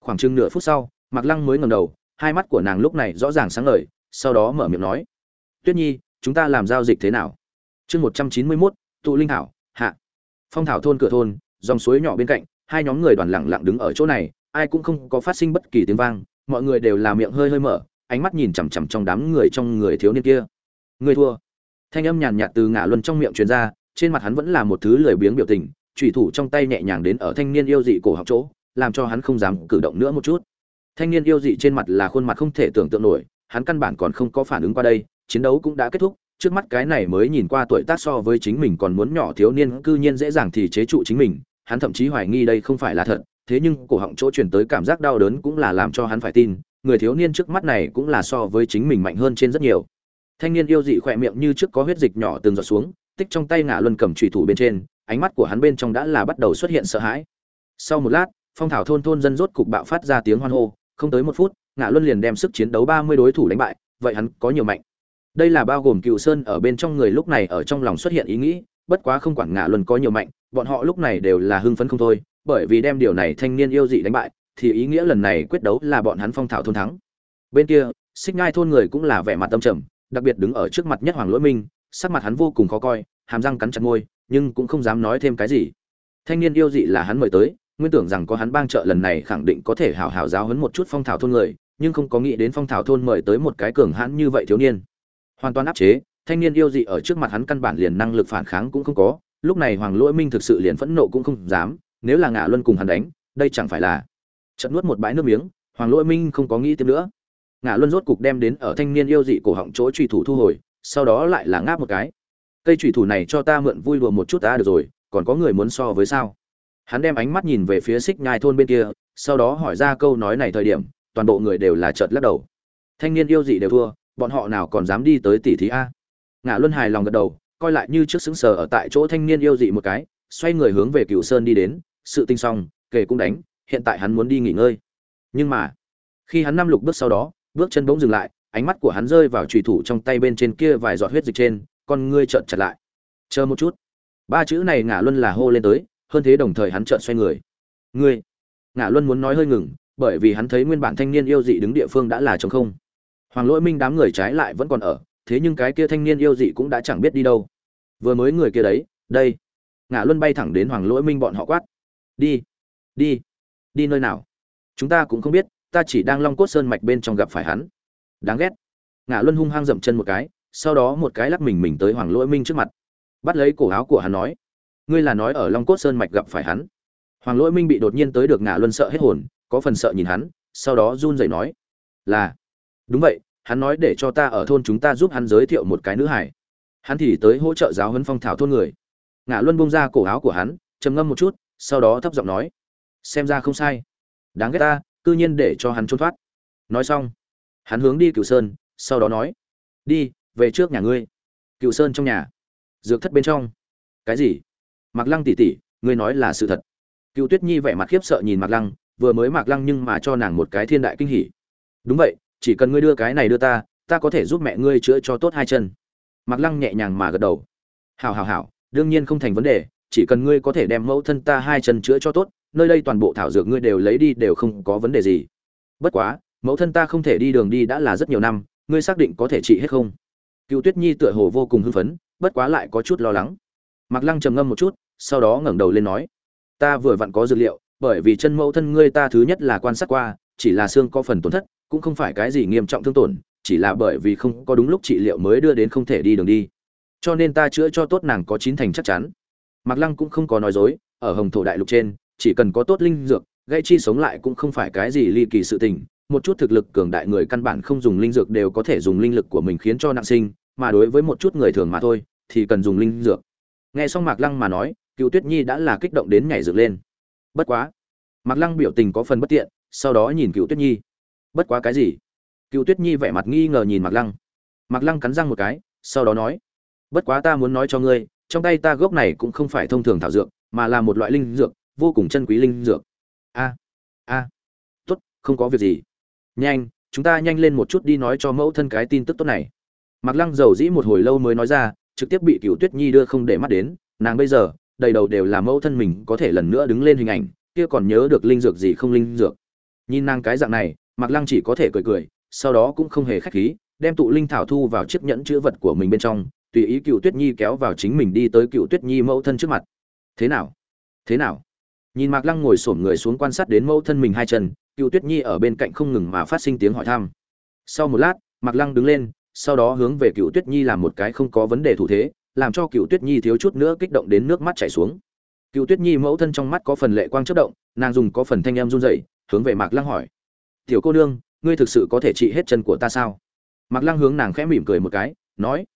Khoảng chừng nửa phút sau, Mạc Lăng mới ngẩng đầu, hai mắt của nàng lúc này rõ ràng sáng ngời, sau đó mở miệng nói: "Tuyết Nhi, chúng ta làm giao dịch thế nào?" Chương 191, tụ linh thảo, hạ. Phong thảo thôn cửa thôn, dòng suối nhỏ bên cạnh, hai nhóm người đoàn lặng lặng đứng ở chỗ này, ai cũng không có phát sinh bất kỳ tiếng vang, mọi người đều là miệng hơi hơi mở, ánh mắt nhìn chằm chằm trong đám người trong người thiếu niên kia. Người thua. Thanh âm nhàn nhạt từ ngã luân trong miệng truyền ra, trên mặt hắn vẫn là một thứ lười biếng biểu tình, chủy thủ trong tay nhẹ nhàng đến ở thanh niên yêu dị cổ học chỗ, làm cho hắn không dám cử động nữa một chút. Thanh niên yêu dị trên mặt là khuôn mặt không thể tưởng tượng nổi, hắn căn bản còn không có phản ứng qua đây, chiến đấu cũng đã kết thúc, trước mắt cái này mới nhìn qua tuổi tác so với chính mình còn muốn nhỏ thiếu niên cư nhiên dễ dàng thì chế trụ chính mình hắn thậm chí hoài nghi đây không phải là thật thế nhưng cổ họng chỗ truyền tới cảm giác đau đớn cũng là làm cho hắn phải tin người thiếu niên trước mắt này cũng là so với chính mình mạnh hơn trên rất nhiều. Thanh niên yêu dị khỏe miệng như trước có huyết dịch nhỏ từng giọt xuống, tích trong tay ngã luân cầm trùy thủ bên trên, ánh mắt của hắn bên trong đã là bắt đầu xuất hiện sợ hãi. Sau một lát, phong thảo thôn thôn dân rốt cục bạo phát ra tiếng hoan hô, không tới một phút ngã luân liền đem sức chiến đấu ba mươi đối thủ đánh bại, vậy hắn có nhiều mạnh. Đây là bao gồm cựu sơn ở bên trong người lúc này ở trong lòng xuất hiện ý nghĩ, bất quá không quản ngã luân có nhiều mạnh, bọn họ lúc này đều là hưng phấn không thôi, bởi vì đem điều này thanh niên yêu dị đánh bại thì ý nghĩa lần này quyết đấu là bọn hắn phong thảo thôn thắng. Bên kia, xích ngai thôn người cũng là vẻ mặt tâm trầm, đặc biệt đứng ở trước mặt nhất hoàng lỗi minh, sắc mặt hắn vô cùng khó coi, hàm răng cắn chặt môi, nhưng cũng không dám nói thêm cái gì. Thanh niên yêu dị là hắn mời tới, nguyên tưởng rằng có hắn bang trợ lần này khẳng định có thể hào hào giáo hấn một chút phong thảo thôn người, nhưng không có nghĩ đến phong thảo thôn mời tới một cái cường hãn như vậy thiếu niên. Hoàn toàn áp chế, thanh niên yêu dị ở trước mặt hắn căn bản liền năng lực phản kháng cũng không có, lúc này hoàng lỗi minh thực sự liền phẫn nộ cũng không dám, nếu là ngã luân cùng hắn đánh, đây chẳng phải là trận nuốt một bãi nước miếng, hoàng lỗi minh không có nghĩ tiếp nữa. Ngã luân rốt cục đem đến ở thanh niên yêu dị cổ họng chỗ truy thủ thu hồi, sau đó lại là ngáp một cái. Cây truy thủ này cho ta mượn vui đùa một chút ta được rồi, còn có người muốn so với sao? Hắn đem ánh mắt nhìn về phía xích nhai thôn bên kia, sau đó hỏi ra câu nói này thời điểm, toàn bộ người đều là chợt lắc đầu. Thanh niên yêu dị đều thua, bọn họ nào còn dám đi tới tỷ thí a? Ngã luân hài lòng gật đầu, coi lại như trước xứng sờ ở tại chỗ thanh niên yêu dị một cái, xoay người hướng về cựu sơn đi đến. Sự tinh xong kể cũng đánh hiện tại hắn muốn đi nghỉ ngơi. Nhưng mà, khi hắn năm lục bước sau đó, bước chân bỗng dừng lại, ánh mắt của hắn rơi vào chủy thủ trong tay bên trên kia vài giọt huyết dịch trên, con ngươi trợn chặt lại. Chờ một chút. Ba chữ này ngã luân là hô lên tới, hơn thế đồng thời hắn trợn xoay người. Ngươi ngã luân muốn nói hơi ngừng, bởi vì hắn thấy nguyên bản thanh niên yêu dị đứng địa phương đã là trống không. Hoàng lỗi minh đám người trái lại vẫn còn ở, thế nhưng cái kia thanh niên yêu dị cũng đã chẳng biết đi đâu. Vừa mới người kia đấy, đây. Ngã luân bay thẳng đến hoàng lỗi minh bọn họ quát. Đi đi đi nơi nào? Chúng ta cũng không biết, ta chỉ đang long cốt sơn mạch bên trong gặp phải hắn. Đáng ghét. Ngã luân hung hăng dậm chân một cái, sau đó một cái lắc mình mình tới hoàng lỗi minh trước mặt. Bắt lấy cổ áo của hắn nói, ngươi là nói ở long cốt sơn mạch gặp phải hắn? Hoàng lỗi minh bị đột nhiên tới được ngã luân sợ hết hồn, có phần sợ nhìn hắn, sau đó run rẩy nói, là. Đúng vậy, hắn nói để cho ta ở thôn chúng ta giúp hắn giới thiệu một cái nữ hải hắn thì tới hỗ trợ giáo huấn phong thảo thôn người. Ngã luân bông ra cổ áo của hắn, trầm ngâm một chút, sau đó thấp giọng nói xem ra không sai. Đáng ghét ta, cư nhiên để cho hắn trốn thoát. Nói xong, hắn hướng đi cựu sơn, sau đó nói, đi, về trước nhà ngươi. Cựu sơn trong nhà, dược thất bên trong. Cái gì? Mặc lăng tỉ tỉ ngươi nói là sự thật. Cựu tuyết nhi vẻ mặt khiếp sợ nhìn Mặc lăng, vừa mới Mặc lăng nhưng mà cho nàng một cái thiên đại kinh hỉ. Đúng vậy, chỉ cần ngươi đưa cái này đưa ta ta có thể giúp mẹ ngươi chữa cho tốt hai chân. Mặc lăng nhẹ nhàng mà gật đầu. Hảo hảo hảo, đương nhiên không thành vấn đề, chỉ cần ngươi có thể đem mẫu thân ta hai chân chữa cho tốt nơi đây toàn bộ thảo dược ngươi đều lấy đi đều không có vấn đề gì. Bất quá, mẫu thân ta không thể đi đường đi đã là rất nhiều năm, ngươi xác định có thể trị hết không? Cựu tuyết nhi tựa hồ vô cùng hưng phấn, bất quá lại có chút lo lắng. Mạc lăng trầm ngâm một chút, sau đó ngẩng đầu lên nói, ta vừa vặn có dược liệu, bởi vì chân mẫu thân ngươi ta thứ nhất là quan sát qua, chỉ là xương có phần tổn thất, cũng không phải cái gì nghiêm trọng thương tổn, chỉ là bởi vì không có đúng lúc trị liệu mới đưa đến không thể đi đường đi. Cho nên ta chữa cho tốt nàng có chín thành chắc chắn. Mạc lăng cũng không có nói dối, ở hồng thổ đại lục trên chỉ cần có tốt linh dược, gây chi sống lại cũng không phải cái gì ly kỳ sự tình. Một chút thực lực cường đại người căn bản không dùng linh dược đều có thể dùng linh lực của mình khiến cho nặng sinh, mà đối với một chút người thường mà thôi, thì cần dùng linh dược. Nghe xong mạc lăng mà nói, cựu tuyết nhi đã là kích động đến nhảy dựng lên. Bất quá, mạc lăng biểu tình có phần bất tiện, sau đó nhìn cựu tuyết nhi. Bất quá cái gì? Cựu tuyết nhi vẻ mặt nghi ngờ nhìn mạc lăng. Mạc lăng cắn răng một cái, sau đó nói, bất quá ta muốn nói cho ngươi, trong tay ta gốc này cũng không phải thông thường thảo dược, mà là một loại linh dược vô cùng chân quý linh dược. A a, tốt, không có việc gì. Nhanh, chúng ta nhanh lên một chút đi nói cho mẫu thân cái tin tức tốt này. Mạc lăng giàu dĩ một hồi lâu mới nói ra, trực tiếp bị cựu tuyết nhi đưa không để mắt đến. Nàng bây giờ, đầy đầu đều là mẫu thân mình, có thể lần nữa đứng lên hình ảnh, kia còn nhớ được linh dược gì không linh dược. Nhìn nàng cái dạng này, mạc lăng chỉ có thể cười cười, sau đó cũng không hề khách khí, đem tụ linh thảo thu vào chiếc nhẫn chữ vật của mình bên trong, tùy ý cựu tuyết nhi kéo vào chính mình đi tới cựu tuyết nhi mẫu thân trước mặt. Thế nào? Thế nào? Nhìn mạc lăng ngồi xổm người xuống quan sát đến mẫu thân mình hai chân, cựu tuyết nhi ở bên cạnh không ngừng mà phát sinh tiếng hỏi thăm. Sau một lát, mạc lăng đứng lên, sau đó hướng về cựu tuyết nhi làm một cái không có vấn đề thủ thế, làm cho cựu tuyết nhi thiếu chút nữa kích động đến nước mắt chảy xuống. Cựu tuyết nhi mẫu thân trong mắt có phần lệ quang chất động, nàng dùng có phần thanh em run rẩy, hướng về mạc lăng hỏi. Tiểu cô nương, ngươi thực sự có thể trị hết chân của ta sao? Mạc lăng hướng nàng khẽ mỉm cười một cái, nói.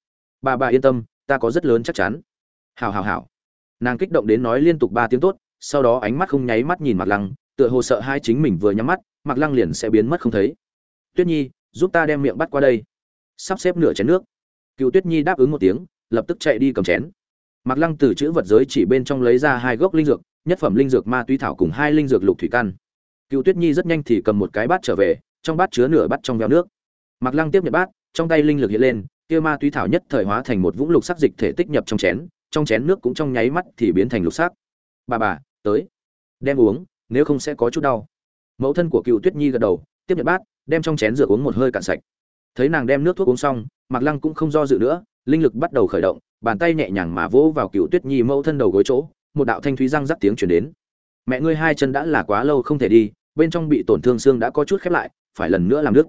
Bà bà yên tâm, ta có rất lớn chắc chắn. Hào hào hào nàng kích động đến nói liên tục ba tiếng tốt sau đó ánh mắt không nháy mắt nhìn mặt lăng tựa hồ sợ hai chính mình vừa nhắm mắt mặt lăng liền sẽ biến mất không thấy tuyết nhi giúp ta đem miệng bắt qua đây sắp xếp nửa chén nước cựu tuyết nhi đáp ứng một tiếng lập tức chạy đi cầm chén Mạc Lăng từ chữ vật giới chỉ bên trong lấy ra hai gốc linh dược, nhất phẩm linh dược ma túy thảo cùng hai linh dược lục thủy căn. Cựu Tuyết Nhi rất nhanh thì cầm một cái bát trở về, trong bát chứa nửa bát trong veo nước. Mạc Lăng tiếp nhận bát, trong tay linh lực hiện lên, kia ma túy thảo nhất thời hóa thành một vũng lục sắc dịch thể tích nhập trong chén, trong chén nước cũng trong nháy mắt thì biến thành lục sắc. Bà bà, tới, đem uống, nếu không sẽ có chút đau. Mẫu thân của Cựu Tuyết Nhi gật đầu, tiếp nhận bát, đem trong chén rửa uống một hơi cạn sạch. Thấy nàng đem nước thuốc uống xong, Mạc Lăng cũng không do dự nữa, linh lực bắt đầu khởi động, bàn tay nhẹ nhàng mà vỗ vào cựu tuyết nhi mẫu thân đầu gối chỗ một đạo thanh thúy răng rắc tiếng chuyển đến mẹ ngươi hai chân đã là quá lâu không thể đi bên trong bị tổn thương xương đã có chút khép lại phải lần nữa làm nước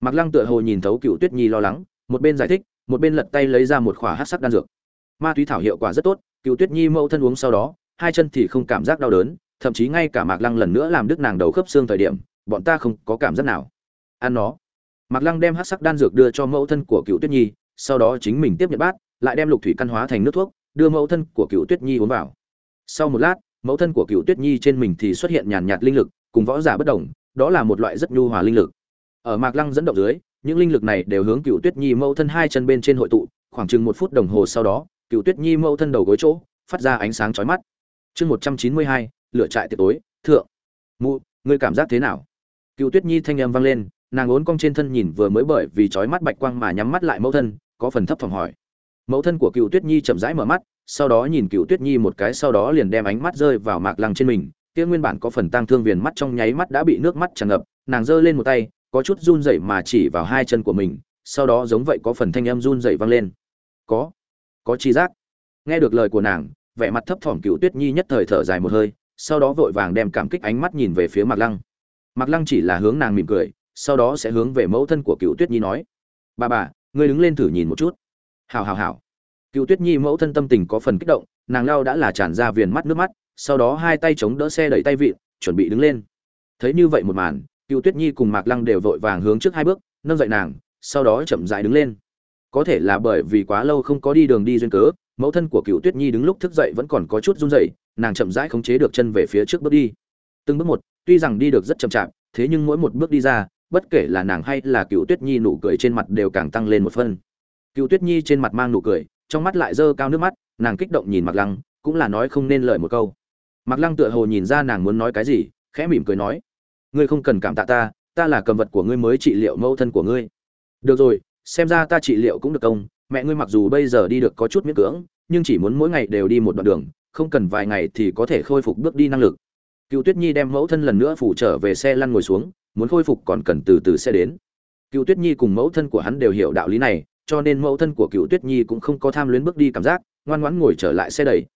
mặc lăng tựa hồ nhìn thấu cựu tuyết nhi lo lắng một bên giải thích một bên lật tay lấy ra một khỏa hát sắc đan dược ma túy thảo hiệu quả rất tốt cựu tuyết nhi mẫu thân uống sau đó hai chân thì không cảm giác đau đớn, thậm chí ngay cả mạc lăng lần nữa làm đứt nàng đầu khớp xương thời điểm, bọn ta không có cảm giác nào. Ăn nó. Mạc lăng đem hát sắc đan dược đưa cho mẫu thân của cựu tuyết nhi, sau đó chính mình tiếp nhận bát, lại đem lục thủy căn hóa thành nước thuốc, đưa mẫu thân của cựu tuyết nhi uống vào. Sau một lát, mẫu thân của cựu tuyết nhi trên mình thì xuất hiện nhàn nhạt linh lực, cùng võ giả bất đồng, đó là một loại rất nhu hòa linh lực. Ở mạc lăng dẫn động dưới, những linh lực này đều hướng cựu tuyết nhi mẫu thân hai chân bên trên hội tụ, khoảng chừng một phút đồng hồ sau đó, cựu tuyết nhi mẫu thân đầu gối chỗ, phát ra ánh sáng chói mắt chương một trăm chín mươi hai, lửa trại tiệc tối, thượng. Mụ, ngươi cảm giác thế nào? Cựu tuyết nhi thanh âm vang lên, nàng ốn cong trên thân nhìn vừa mới bởi vì chói mắt bạch quang mà nhắm mắt lại mẫu thân, có phần thấp thỏm hỏi. Mẫu thân của cựu tuyết nhi chậm rãi mở mắt, sau đó nhìn cựu tuyết nhi một cái, sau đó liền đem ánh mắt rơi vào mạc lăng trên mình. Kia nguyên bản có phần tang thương viền mắt trong nháy mắt đã bị nước mắt tràn ngập, nàng giơ lên một tay, có chút run rẩy mà chỉ vào hai chân của mình, sau đó giống vậy có phần thanh âm run rẩy vang lên. Có có chi giác. Nghe được lời của nàng vẻ mặt thấp thỏm cựu tuyết nhi nhất thời thở dài một hơi, sau đó vội vàng đem cảm kích ánh mắt nhìn về phía mạc lăng. Mạc lăng chỉ là hướng nàng mỉm cười, sau đó sẽ hướng về mẫu thân của cựu tuyết nhi nói, bà bà, ngươi đứng lên thử nhìn một chút. Hào hào hào cựu tuyết nhi mẫu thân tâm tình có phần kích động, nàng lao đã là tràn ra viền mắt nước mắt, sau đó hai tay chống đỡ xe đẩy tay vịn, chuẩn bị đứng lên. Thấy như vậy một màn, cựu tuyết nhi cùng mạc lăng đều vội vàng hướng trước hai bước, nâng dậy nàng, sau đó chậm dại đứng lên. Có thể là bởi vì quá lâu không có đi đường đi duyên cớ mẫu thân của cựu tuyết nhi đứng lúc thức dậy vẫn còn có chút run rẩy, nàng chậm rãi khống chế được chân về phía trước bước đi. Từng bước một, tuy rằng đi được rất chậm chạp, thế nhưng mỗi một bước đi ra, bất kể là nàng hay là cựu tuyết nhi nụ cười trên mặt đều càng tăng lên một phân cựu tuyết nhi trên mặt mang nụ cười, trong mắt lại dơ cao nước mắt, nàng kích động nhìn mặc lăng, cũng là nói không nên lời một câu. Mặc lăng tựa hồ nhìn ra nàng muốn nói cái gì, khẽ mỉm cười nói, ngươi không cần cảm tạ ta ta là cầm vật của ngươi mới trị liệu mẫu thân của ngươi. Được rồi, xem ra ta trị liệu cũng được công mẹ ngươi mặc dù bây giờ đi được có chút miễn cưỡng, nhưng chỉ muốn mỗi ngày đều đi một đoạn đường, không cần vài ngày thì có thể khôi phục bước đi năng lực. Cựu tuyết nhi đem mẫu thân lần nữa phủ trở về xe lăn ngồi xuống, muốn khôi phục còn cần từ từ sẽ đến. Cựu tuyết nhi cùng mẫu thân của hắn đều hiểu đạo lý này, cho nên mẫu thân của cựu tuyết nhi cũng không có tham luyến bước đi cảm giác, ngoan ngoãn ngồi trở lại xe đẩy.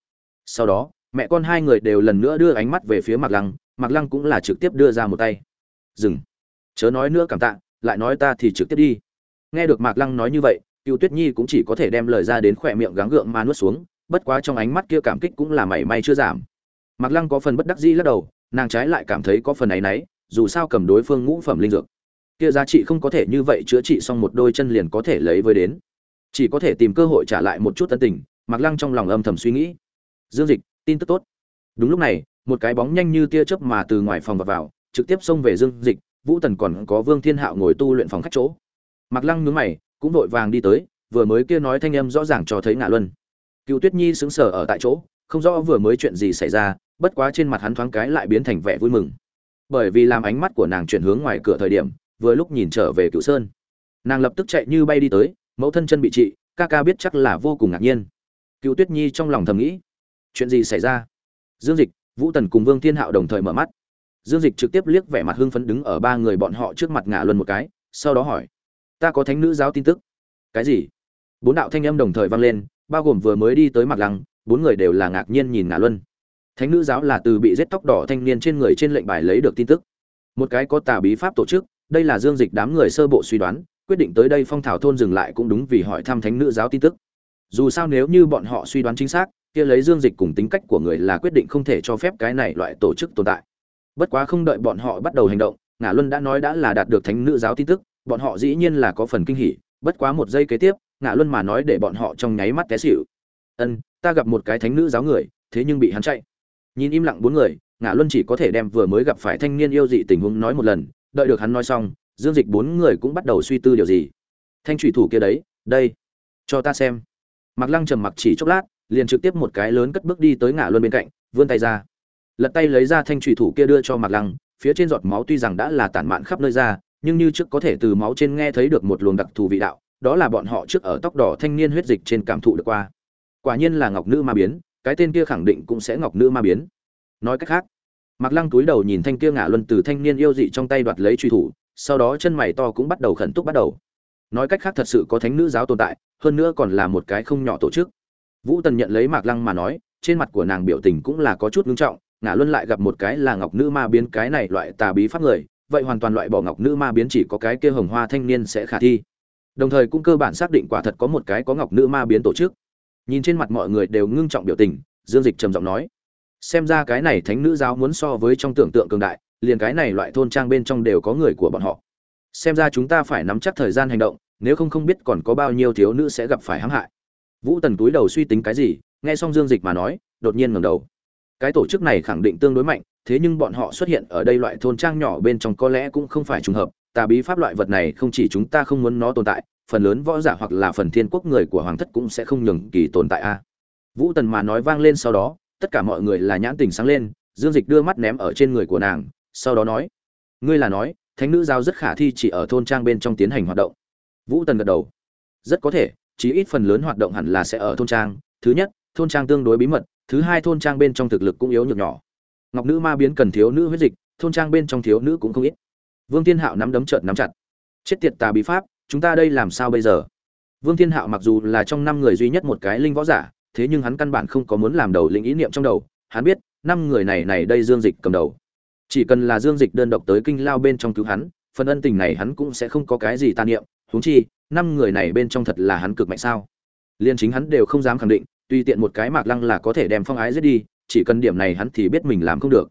Sau đó, mẹ con hai người đều lần nữa đưa ánh mắt về phía mặt lăng mặt lăng cũng là trực tiếp đưa ra một tay. Dừng. Chớ nói nữa cảm tạ, lại nói ta thì trực tiếp đi. Nghe được mạc lăng nói như vậy cựu tuyết nhi cũng chỉ có thể đem lời ra đến khỏe miệng gắng gượng mà nuốt xuống bất quá trong ánh mắt kia cảm kích cũng là mảy may chưa giảm. Mặc lăng có phần bất đắc dĩ lắc đầu nàng trái lại cảm thấy có phần áy náy dù sao cầm đối phương ngũ phẩm linh dược. Kia giá trị không có thể như vậy chữa trị xong một đôi chân liền có thể lấy với đến. Chỉ có thể tìm cơ hội trả lại một chút tân tình mặc lăng trong lòng âm thầm suy nghĩ. Dương dịch tin tức tốt. Đúng lúc này một cái bóng nhanh như tia chớp mà từ ngoài phòng vào, vào trực tiếp xông về dương dịch vũ tần còn có vương thiên hạo ngồi tu luyện phòng khách chỗ. Mặc lăng nhướng mày cũng vội vàng đi tới, vừa mới kia nói thanh âm rõ ràng cho thấy ngạ luân. Cựu tuyết nhi sững sờ ở tại chỗ, không rõ vừa mới chuyện gì xảy ra, bất quá trên mặt hắn thoáng cái lại biến thành vẻ vui mừng. Bởi vì làm ánh mắt của nàng chuyển hướng ngoài cửa thời điểm, vừa lúc nhìn trở về cựu sơn. Nàng lập tức chạy như bay đi tới, mẫu thân chân bị trị, ca ca biết chắc là vô cùng ngạc nhiên. Cựu tuyết nhi trong lòng thầm nghĩ, chuyện gì xảy ra? Dương dịch, vũ tần cùng vương thiên hạo đồng thời mở mắt. Dương dịch trực tiếp liếc vẻ mặt hưng phấn đứng ở ba người bọn họ trước mặt ngạ luân một cái, sau đó hỏi ta có thánh nữ giáo tin tức. Cái gì? Bốn đạo thanh âm đồng thời vang lên, bao gồm vừa mới đi tới mặt lăng, bốn người đều là ngạc nhiên nhìn ngã luân. Thánh nữ giáo là từ bị rết tóc đỏ thanh niên trên người trên lệnh bài lấy được tin tức. Một cái có tà bí pháp tổ chức, đây là dương dịch đám người sơ bộ suy đoán, quyết định tới đây phong thảo thôn dừng lại cũng đúng vì hỏi thăm thánh nữ giáo tin tức. Dù sao nếu như bọn họ suy đoán chính xác, kia lấy dương dịch cùng tính cách của người là quyết định không thể cho phép cái này loại tổ chức tồn tại. Bất quá không đợi bọn họ bắt đầu hành động ngã luân đã nói đã là đạt được thánh nữ giáo tin tức bọn họ dĩ nhiên là có phần kinh hỉ, bất quá một giây kế tiếp, ngạ luân mà nói để bọn họ trong nháy mắt té xỉu. Ân, ta gặp một cái thánh nữ giáo người, thế nhưng bị hắn chạy. Nhìn im lặng bốn người, ngạ luân chỉ có thể đem vừa mới gặp phải thanh niên yêu dị tình huống nói một lần, đợi được hắn nói xong, dương dịch bốn người cũng bắt đầu suy tư điều gì. Thanh thủy thủ kia đấy, đây, cho ta xem. Mặc lăng trầm mặc chỉ chốc lát, liền trực tiếp một cái lớn cất bước đi tới ngã luân bên cạnh, vươn tay ra. Lật tay lấy ra thanh thủy thủ kia đưa cho mặc lăng, phía trên giọt máu tuy rằng đã là tản mạn khắp nơi ra nhưng như trước có thể từ máu trên nghe thấy được một luồng đặc thù vị đạo, đó là bọn họ trước ở tóc đỏ thanh niên huyết dịch trên cảm thụ được qua. Quả nhiên là ngọc nữ ma biến, cái tên kia khẳng định cũng sẽ ngọc nữ ma biến. Nói cách khác mặc lăng túi đầu nhìn thanh kia ngã luân từ thanh niên yêu dị trong tay đoạt lấy truy thủ, sau đó chân mày to cũng bắt đầu khẩn túc bắt đầu. Nói cách khác thật sự có thánh nữ giáo tồn tại, hơn nữa còn là một cái không nhỏ tổ chức. Vũ tần nhận lấy mạc lăng mà nói, trên mặt của nàng biểu tình cũng là có chút ngưng trọng ngã luân lại gặp một cái là ngọc nữ ma biến cái này loại tà bí pháp người vậy hoàn toàn loại bỏ ngọc nữ ma biến chỉ có cái kia hồng hoa thanh niên sẽ khả thi. Đồng thời cũng cơ bản xác định quả thật có một cái có ngọc nữ ma biến tổ chức. Nhìn trên mặt mọi người đều ngưng trọng biểu tình, dương dịch trầm giọng nói, xem ra cái này thánh nữ giáo muốn so với trong tưởng tượng cường đại, liền cái này loại thôn trang bên trong đều có người của bọn họ. Xem ra chúng ta phải nắm chắc thời gian hành động, nếu không không biết còn có bao nhiêu thiếu nữ sẽ gặp phải hãm hại. Vũ tần túi đầu suy tính cái gì, nghe xong dương dịch mà nói, đột nhiên ngẩng đầu. Cái tổ chức này khẳng định tương đối mạnh thế nhưng bọn họ xuất hiện ở đây loại thôn trang nhỏ bên trong có lẽ cũng không phải trùng hợp, tà bí pháp loại vật này không chỉ chúng ta không muốn nó tồn tại, phần lớn võ giả hoặc là phần thiên quốc người của hoàng thất cũng sẽ không nhường kỳ tồn tại a. Vũ tần mà nói vang lên sau đó, tất cả mọi người là nhãn tình sáng lên, dương dịch đưa mắt ném ở trên người của nàng, sau đó nói, ngươi là nói, thánh nữ giao rất khả thi chỉ ở thôn trang bên trong tiến hành hoạt động. Vũ tần gật đầu, rất có thể, chí ít phần lớn hoạt động hẳn là sẽ ở thôn trang. Thứ nhất, thôn trang tương đối bí mật, thứ hai thôn trang bên trong thực lực cũng yếu nhược nhỏ ngọc nữ ma biến cần thiếu nữ huyết dịch, thôn trang bên trong thiếu nữ cũng không ít. Vương thiên hạo nắm đấm trợn nắm chặt. Chết tiệt tà bí pháp, chúng ta đây làm sao bây giờ? Vương thiên hạo mặc dù là trong năm người duy nhất một cái linh võ giả, thế nhưng hắn căn bản không có muốn làm đầu lĩnh ý niệm trong đầu. Hắn biết, năm người này này đây dương dịch cầm đầu. Chỉ cần là dương dịch đơn độc tới kinh lao bên trong cứu hắn, phần ân tình này hắn cũng sẽ không có cái gì tàn niệm. Huống chi, năm người này bên trong thật là hắn cực mạnh sao? Liên chính hắn đều không dám khẳng định tuy tiện một cái mạc lăng là có thể đem phong ái giết đi chỉ cần điểm này hắn thì biết mình làm không được.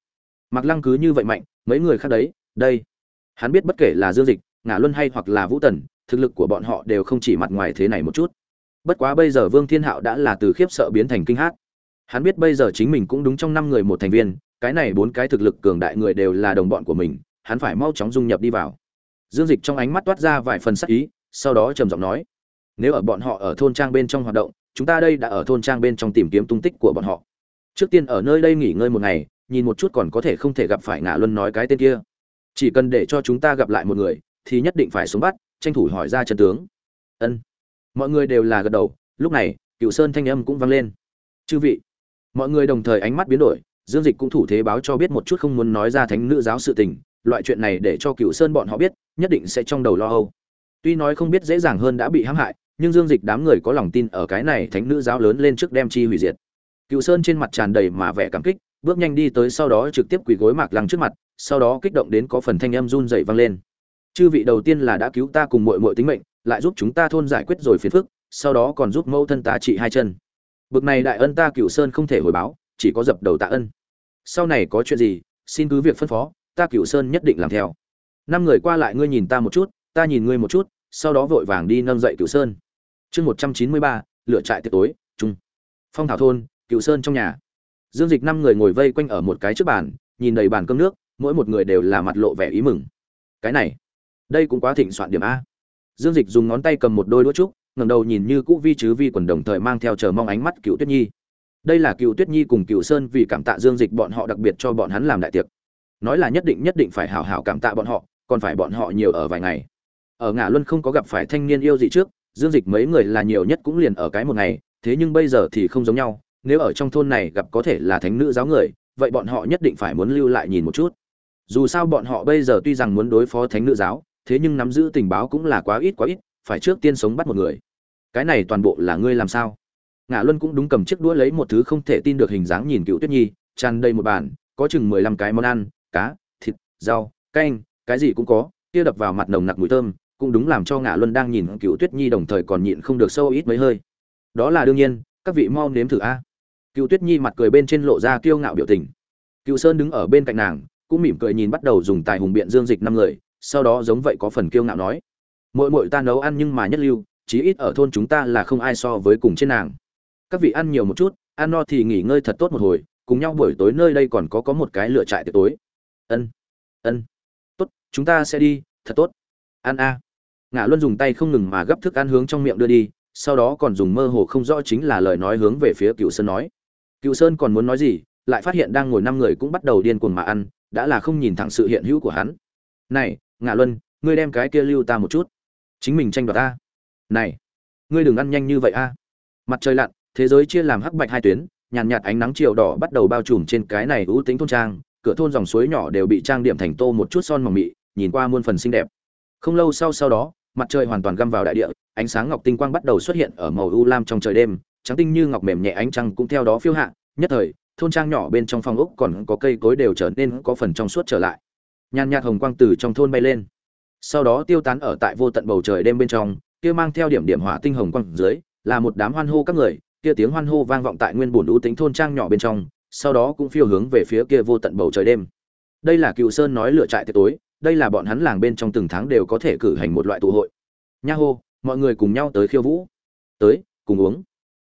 Mạc lăng cứ như vậy mạnh, mấy người khác đấy, đây. Hắn biết bất kể là dương dịch ngã luân hay hoặc là vũ tần, thực lực của bọn họ đều không chỉ mặt ngoài thế này một chút. Bất quá bây giờ vương thiên hạo đã là từ khiếp sợ biến thành kinh hát hắn biết bây giờ chính mình cũng đúng trong năm người một thành viên, cái này bốn cái thực lực cường đại người đều là đồng bọn của mình, hắn phải mau chóng dung nhập đi vào. Dương dịch trong ánh mắt toát ra vài phần sắc ý, sau đó trầm giọng nói, nếu ở bọn họ ở thôn trang bên trong hoạt động, chúng ta đây đã ở thôn trang bên trong tìm kiếm tung tích của bọn họ trước tiên ở nơi đây nghỉ ngơi một ngày, nhìn một chút còn có thể không thể gặp phải ngã luân nói cái tên kia. Chỉ cần để cho chúng ta gặp lại một người, thì nhất định phải xuống bắt, tranh thủ hỏi ra chân tướng. Ân. Mọi người đều là gật đầu, lúc này cựu sơn thanh âm cũng vang lên. Chư vị, mọi người đồng thời ánh mắt biến đổi, dương dịch cũng thủ thế báo cho biết một chút không muốn nói ra thánh nữ giáo sự tình, loại chuyện này để cho cựu sơn bọn họ biết, nhất định sẽ trong đầu lo âu. Tuy nói không biết dễ dàng hơn đã bị hãm hại, nhưng dương dịch đám người có lòng tin ở cái này thánh nữ giáo lớn lên trước đem chi hủy diệt cựu sơn trên mặt tràn đầy mà vẻ cảm kích, bước nhanh đi tới sau đó trực tiếp quỳ gối mạc lăng trước mặt, sau đó kích động đến có phần thanh âm run dậy vang lên. Chư vị đầu tiên là đã cứu ta cùng mội mội tính mệnh, lại giúp chúng ta thôn giải quyết rồi phiền phức, sau đó còn giúp mẫu thân ta trị hai chân. Bực này đại ân ta cựu sơn không thể hồi báo, chỉ có dập đầu tạ ân. Sau này có chuyện gì, xin cứ việc phân phó, ta cựu sơn nhất định làm theo. Năm người qua lại ngươi nhìn ta một chút, ta nhìn ngươi một chút, sau đó vội vàng đi nâng dậy cựu sơn. Chương một trăm chín mươi ba lựa trại tiệc tối trung phong thảo thôn cựu sơn trong nhà. Dương dịch năm người ngồi vây quanh ở một cái trước bàn, nhìn đầy bàn cơm nước, mỗi một người đều là mặt lộ vẻ ý mừng. Cái này, đây cũng quá thịnh soạn điểm a. Dương dịch dùng ngón tay cầm một đôi đũa trúc, ngẩng đầu nhìn như cũ vi chứ vi quần đồng thời mang theo chờ mong ánh mắt cựu tuyết nhi. Đây là cựu tuyết nhi cùng cựu sơn vì cảm tạ dương dịch bọn họ đặc biệt cho bọn hắn làm đại tiệc. Nói là nhất định nhất định phải hảo hảo cảm tạ bọn họ, còn phải bọn họ nhiều ở vài ngày. Ở ngã luân không có gặp phải thanh niên yêu gì trước, dương dịch mấy người là nhiều nhất cũng liền ở cái một ngày, thế nhưng bây giờ thì không giống nhau nếu ở trong thôn này gặp có thể là thánh nữ giáo người, vậy bọn họ nhất định phải muốn lưu lại nhìn một chút. Dù sao bọn họ bây giờ tuy rằng muốn đối phó thánh nữ giáo, thế nhưng nắm giữ tình báo cũng là quá ít quá ít, phải trước tiên sống bắt một người. Cái này toàn bộ là ngươi làm sao? Ngạ luân cũng đúng cầm chiếc đũa lấy một thứ không thể tin được hình dáng nhìn cựu tuyết nhi, tràn đầy một bàn, có chừng mười lăm cái món ăn, cá, thịt, rau, canh, cái gì cũng có, kia đập vào mặt nồng nặc mùi thơm, cũng đúng làm cho ngạ luân đang nhìn cựu tuyết nhi đồng thời còn nhịn không được sâu ít mấy hơi. Đó là đương nhiên, các vị mau nếm thử a cựu tuyết nhi mặt cười bên trên lộ ra kiêu ngạo biểu tình. Cựu sơn đứng ở bên cạnh nàng, cũng mỉm cười nhìn bắt đầu dùng tài hùng biện dương dịch năm người, sau đó giống vậy có phần kiêu ngạo nói mỗi mỗi ta nấu ăn nhưng mà nhất lưu, chí ít ở thôn chúng ta là không ai so với cùng trên nàng. Các vị ăn nhiều một chút, ăn no thì nghỉ ngơi thật tốt một hồi, cùng nhau buổi tối nơi đây còn có có một cái lựa trại tiệc tối. Ân ân, tốt, chúng ta sẽ đi, thật tốt. Ăn a. Ngã luân dùng tay không ngừng mà gấp thức ăn hướng trong miệng đưa đi, sau đó còn dùng mơ hồ không rõ chính là lời nói hướng về phía cựu sơn nói cựu sơn còn muốn nói gì, lại phát hiện đang ngồi năm người cũng bắt đầu điên cuồng mà ăn, đã là không nhìn thẳng sự hiện hữu của hắn. Này, ngạ luân, ngươi đem cái kia lưu ta một chút. Chính mình tranh đoạt ta. Này, ngươi đừng ăn nhanh như vậy a. Mặt trời lặn, thế giới chia làm hắc bạch hai tuyến, nhàn nhạt ánh nắng chiều đỏ bắt đầu bao trùm trên cái này ưu tính thôn trang, cửa thôn dòng suối nhỏ đều bị trang điểm thành tô một chút son mỏng mị, nhìn qua muôn phần xinh đẹp. Không lâu sau sau đó, mặt trời hoàn toàn găm vào đại địa, ánh sáng ngọc tinh quang bắt đầu xuất hiện ở màu u lam trong trời đêm trắng tinh như ngọc mềm nhẹ ánh trăng cũng theo đó phiêu hạ, nhất thời, thôn trang nhỏ bên trong phòng ốc còn có cây cối đều trở nên có phần trong suốt trở lại. Nhàn nhạt hồng quang từ trong thôn bay lên. Sau đó tiêu tán ở tại vô tận bầu trời đêm bên trong, kia mang theo điểm điểm hỏa tinh hồng quang dưới, là một đám hoan hô các người, kia tiếng hoan hô vang vọng tại nguyên bổn lũ tính thôn trang nhỏ bên trong, sau đó cũng phiêu hướng về phía kia vô tận bầu trời đêm. Đây là cựu sơn nói lựa trại tiệc tối, đây là bọn hắn làng bên trong từng tháng đều có thể cử hành một loại tụ hội. Nha hô, mọi người cùng nhau tới khiêu vũ. Tới, cùng uống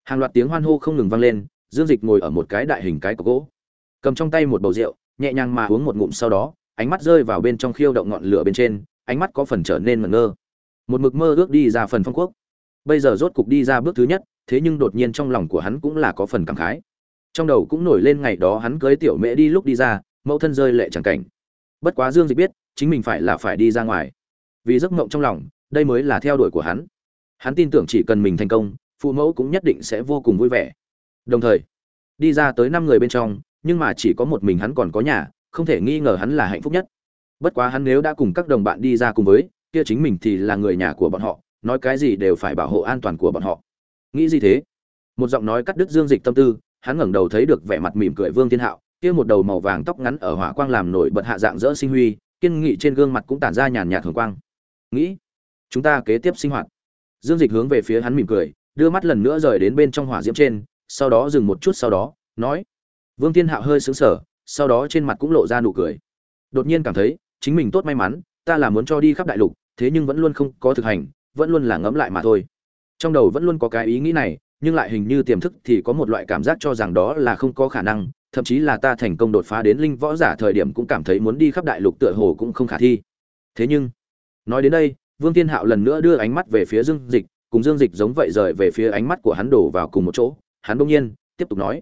hàng loạt tiếng hoan hô không ngừng vang lên, dương dịch ngồi ở một cái đại hình cái cọc gỗ. Cầm trong tay một bầu rượu, nhẹ nhàng mà uống một ngụm sau đó, ánh mắt rơi vào bên trong khiêu động ngọn lửa bên trên, ánh mắt có phần trở nên mẩn ngơ. Một mực mơ ước đi ra phần phong quốc. Bây giờ rốt cục đi ra bước thứ nhất, thế nhưng đột nhiên trong lòng của hắn cũng là có phần cảm khái. Trong đầu cũng nổi lên ngày đó hắn cưới tiểu mễ đi lúc đi ra, mẫu thân rơi lệ chẳng cảnh. Bất quá dương dịch biết, chính mình phải là phải đi ra ngoài. Vì giấc mộng trong lòng, đây mới là theo đuổi của hắn. Hắn tin tưởng chỉ cần mình thành công phụ mẫu cũng nhất định sẽ vô cùng vui vẻ. Đồng thời, đi ra tới năm người bên trong, nhưng mà chỉ có một mình hắn còn có nhà, không thể nghi ngờ hắn là hạnh phúc nhất. Bất quá hắn nếu đã cùng các đồng bạn đi ra cùng với, kia chính mình thì là người nhà của bọn họ, nói cái gì đều phải bảo hộ an toàn của bọn họ. Nghĩ gì thế? Một giọng nói cắt đứt dương dịch tâm tư, hắn ngẩng đầu thấy được vẻ mặt mỉm cười vương thiên hạo, kia một đầu màu vàng tóc ngắn ở hỏa quang làm nổi bật hạ dạng dỡ sinh huy, kiên nghị trên gương mặt cũng tản ra nhàn nhạt thường quang. Nghĩ, chúng ta kế tiếp sinh hoạt. Dương dịch hướng về phía hắn mỉm cười đưa mắt lần nữa rời đến bên trong hỏa diễm trên, sau đó dừng một chút sau đó, nói, vương thiên hạo hơi sững sờ, sau đó trên mặt cũng lộ ra nụ cười. Đột nhiên cảm thấy, chính mình tốt may mắn, ta là muốn cho đi khắp đại lục, thế nhưng vẫn luôn không có thực hành, vẫn luôn là ngẫm lại mà thôi. Trong đầu vẫn luôn có cái ý nghĩ này, nhưng lại hình như tiềm thức thì có một loại cảm giác cho rằng đó là không có khả năng, thậm chí là ta thành công đột phá đến linh võ giả thời điểm cũng cảm thấy muốn đi khắp đại lục tựa hồ cũng không khả thi. Thế nhưng, nói đến đây, vương thiên hạo lần nữa đưa ánh mắt về phía dương dịch cùng dương dịch giống vậy rời về phía ánh mắt của hắn đổ vào cùng một chỗ, hắn bỗng nhiên tiếp tục nói,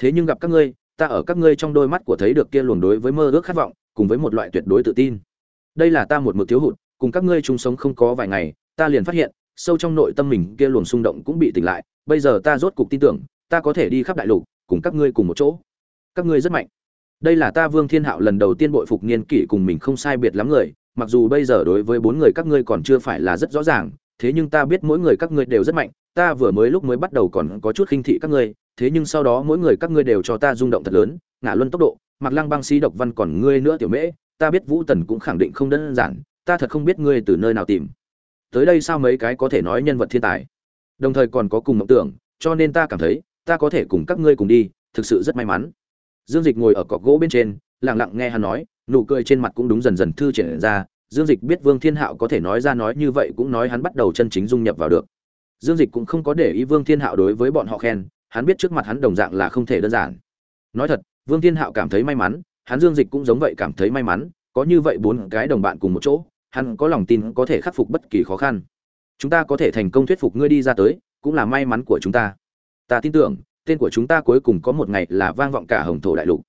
thế nhưng gặp các ngươi, ta ở các ngươi trong đôi mắt của thấy được kia luồn đối với mơ ước khát vọng, cùng với một loại tuyệt đối tự tin. Đây là ta một mực thiếu hụt, cùng các ngươi chung sống không có vài ngày, ta liền phát hiện, sâu trong nội tâm mình kia luồng xung động cũng bị tỉnh lại, bây giờ ta rốt cục tin tưởng, ta có thể đi khắp đại lục, cùng các ngươi cùng một chỗ. Các ngươi rất mạnh. Đây là ta vương thiên hạo lần đầu tiên bội phục niên kỷ cùng mình không sai biệt lắm người, mặc dù bây giờ đối với bốn người các ngươi còn chưa phải là rất rõ ràng thế nhưng ta biết mỗi người các ngươi đều rất mạnh, ta vừa mới lúc mới bắt đầu còn có chút khinh thị các ngươi, thế nhưng sau đó mỗi người các ngươi đều cho ta rung động thật lớn, ngả luân tốc độ mặc lăng băng si độc văn còn ngươi nữa tiểu mễ, ta biết vũ tần cũng khẳng định không đơn giản, ta thật không biết ngươi từ nơi nào tìm. Tới đây sao mấy cái có thể nói nhân vật thiên tài? Đồng thời còn có cùng mộng tưởng, cho nên ta cảm thấy, ta có thể cùng các ngươi cùng đi, thực sự rất may mắn. Dương dịch ngồi ở cọc gỗ bên trên, lặng lặng nghe hắn nói, nụ cười trên mặt cũng đúng dần dần thư triển ra dương dịch biết vương thiên hạo có thể nói ra nói như vậy cũng nói hắn bắt đầu chân chính dung nhập vào được. Dương dịch cũng không có để ý vương thiên hạo đối với bọn họ khen, hắn biết trước mặt hắn đồng dạng là không thể đơn giản. Nói thật, vương thiên hạo cảm thấy may mắn, hắn dương dịch cũng giống vậy cảm thấy may mắn, có như vậy bốn cái đồng bạn cùng một chỗ, hắn có lòng tin có thể khắc phục bất kỳ khó khăn. Chúng ta có thể thành công thuyết phục ngươi đi ra tới, cũng là may mắn của chúng ta. Ta tin tưởng, tên của chúng ta cuối cùng có một ngày là vang vọng cả hồng thổ đại lục.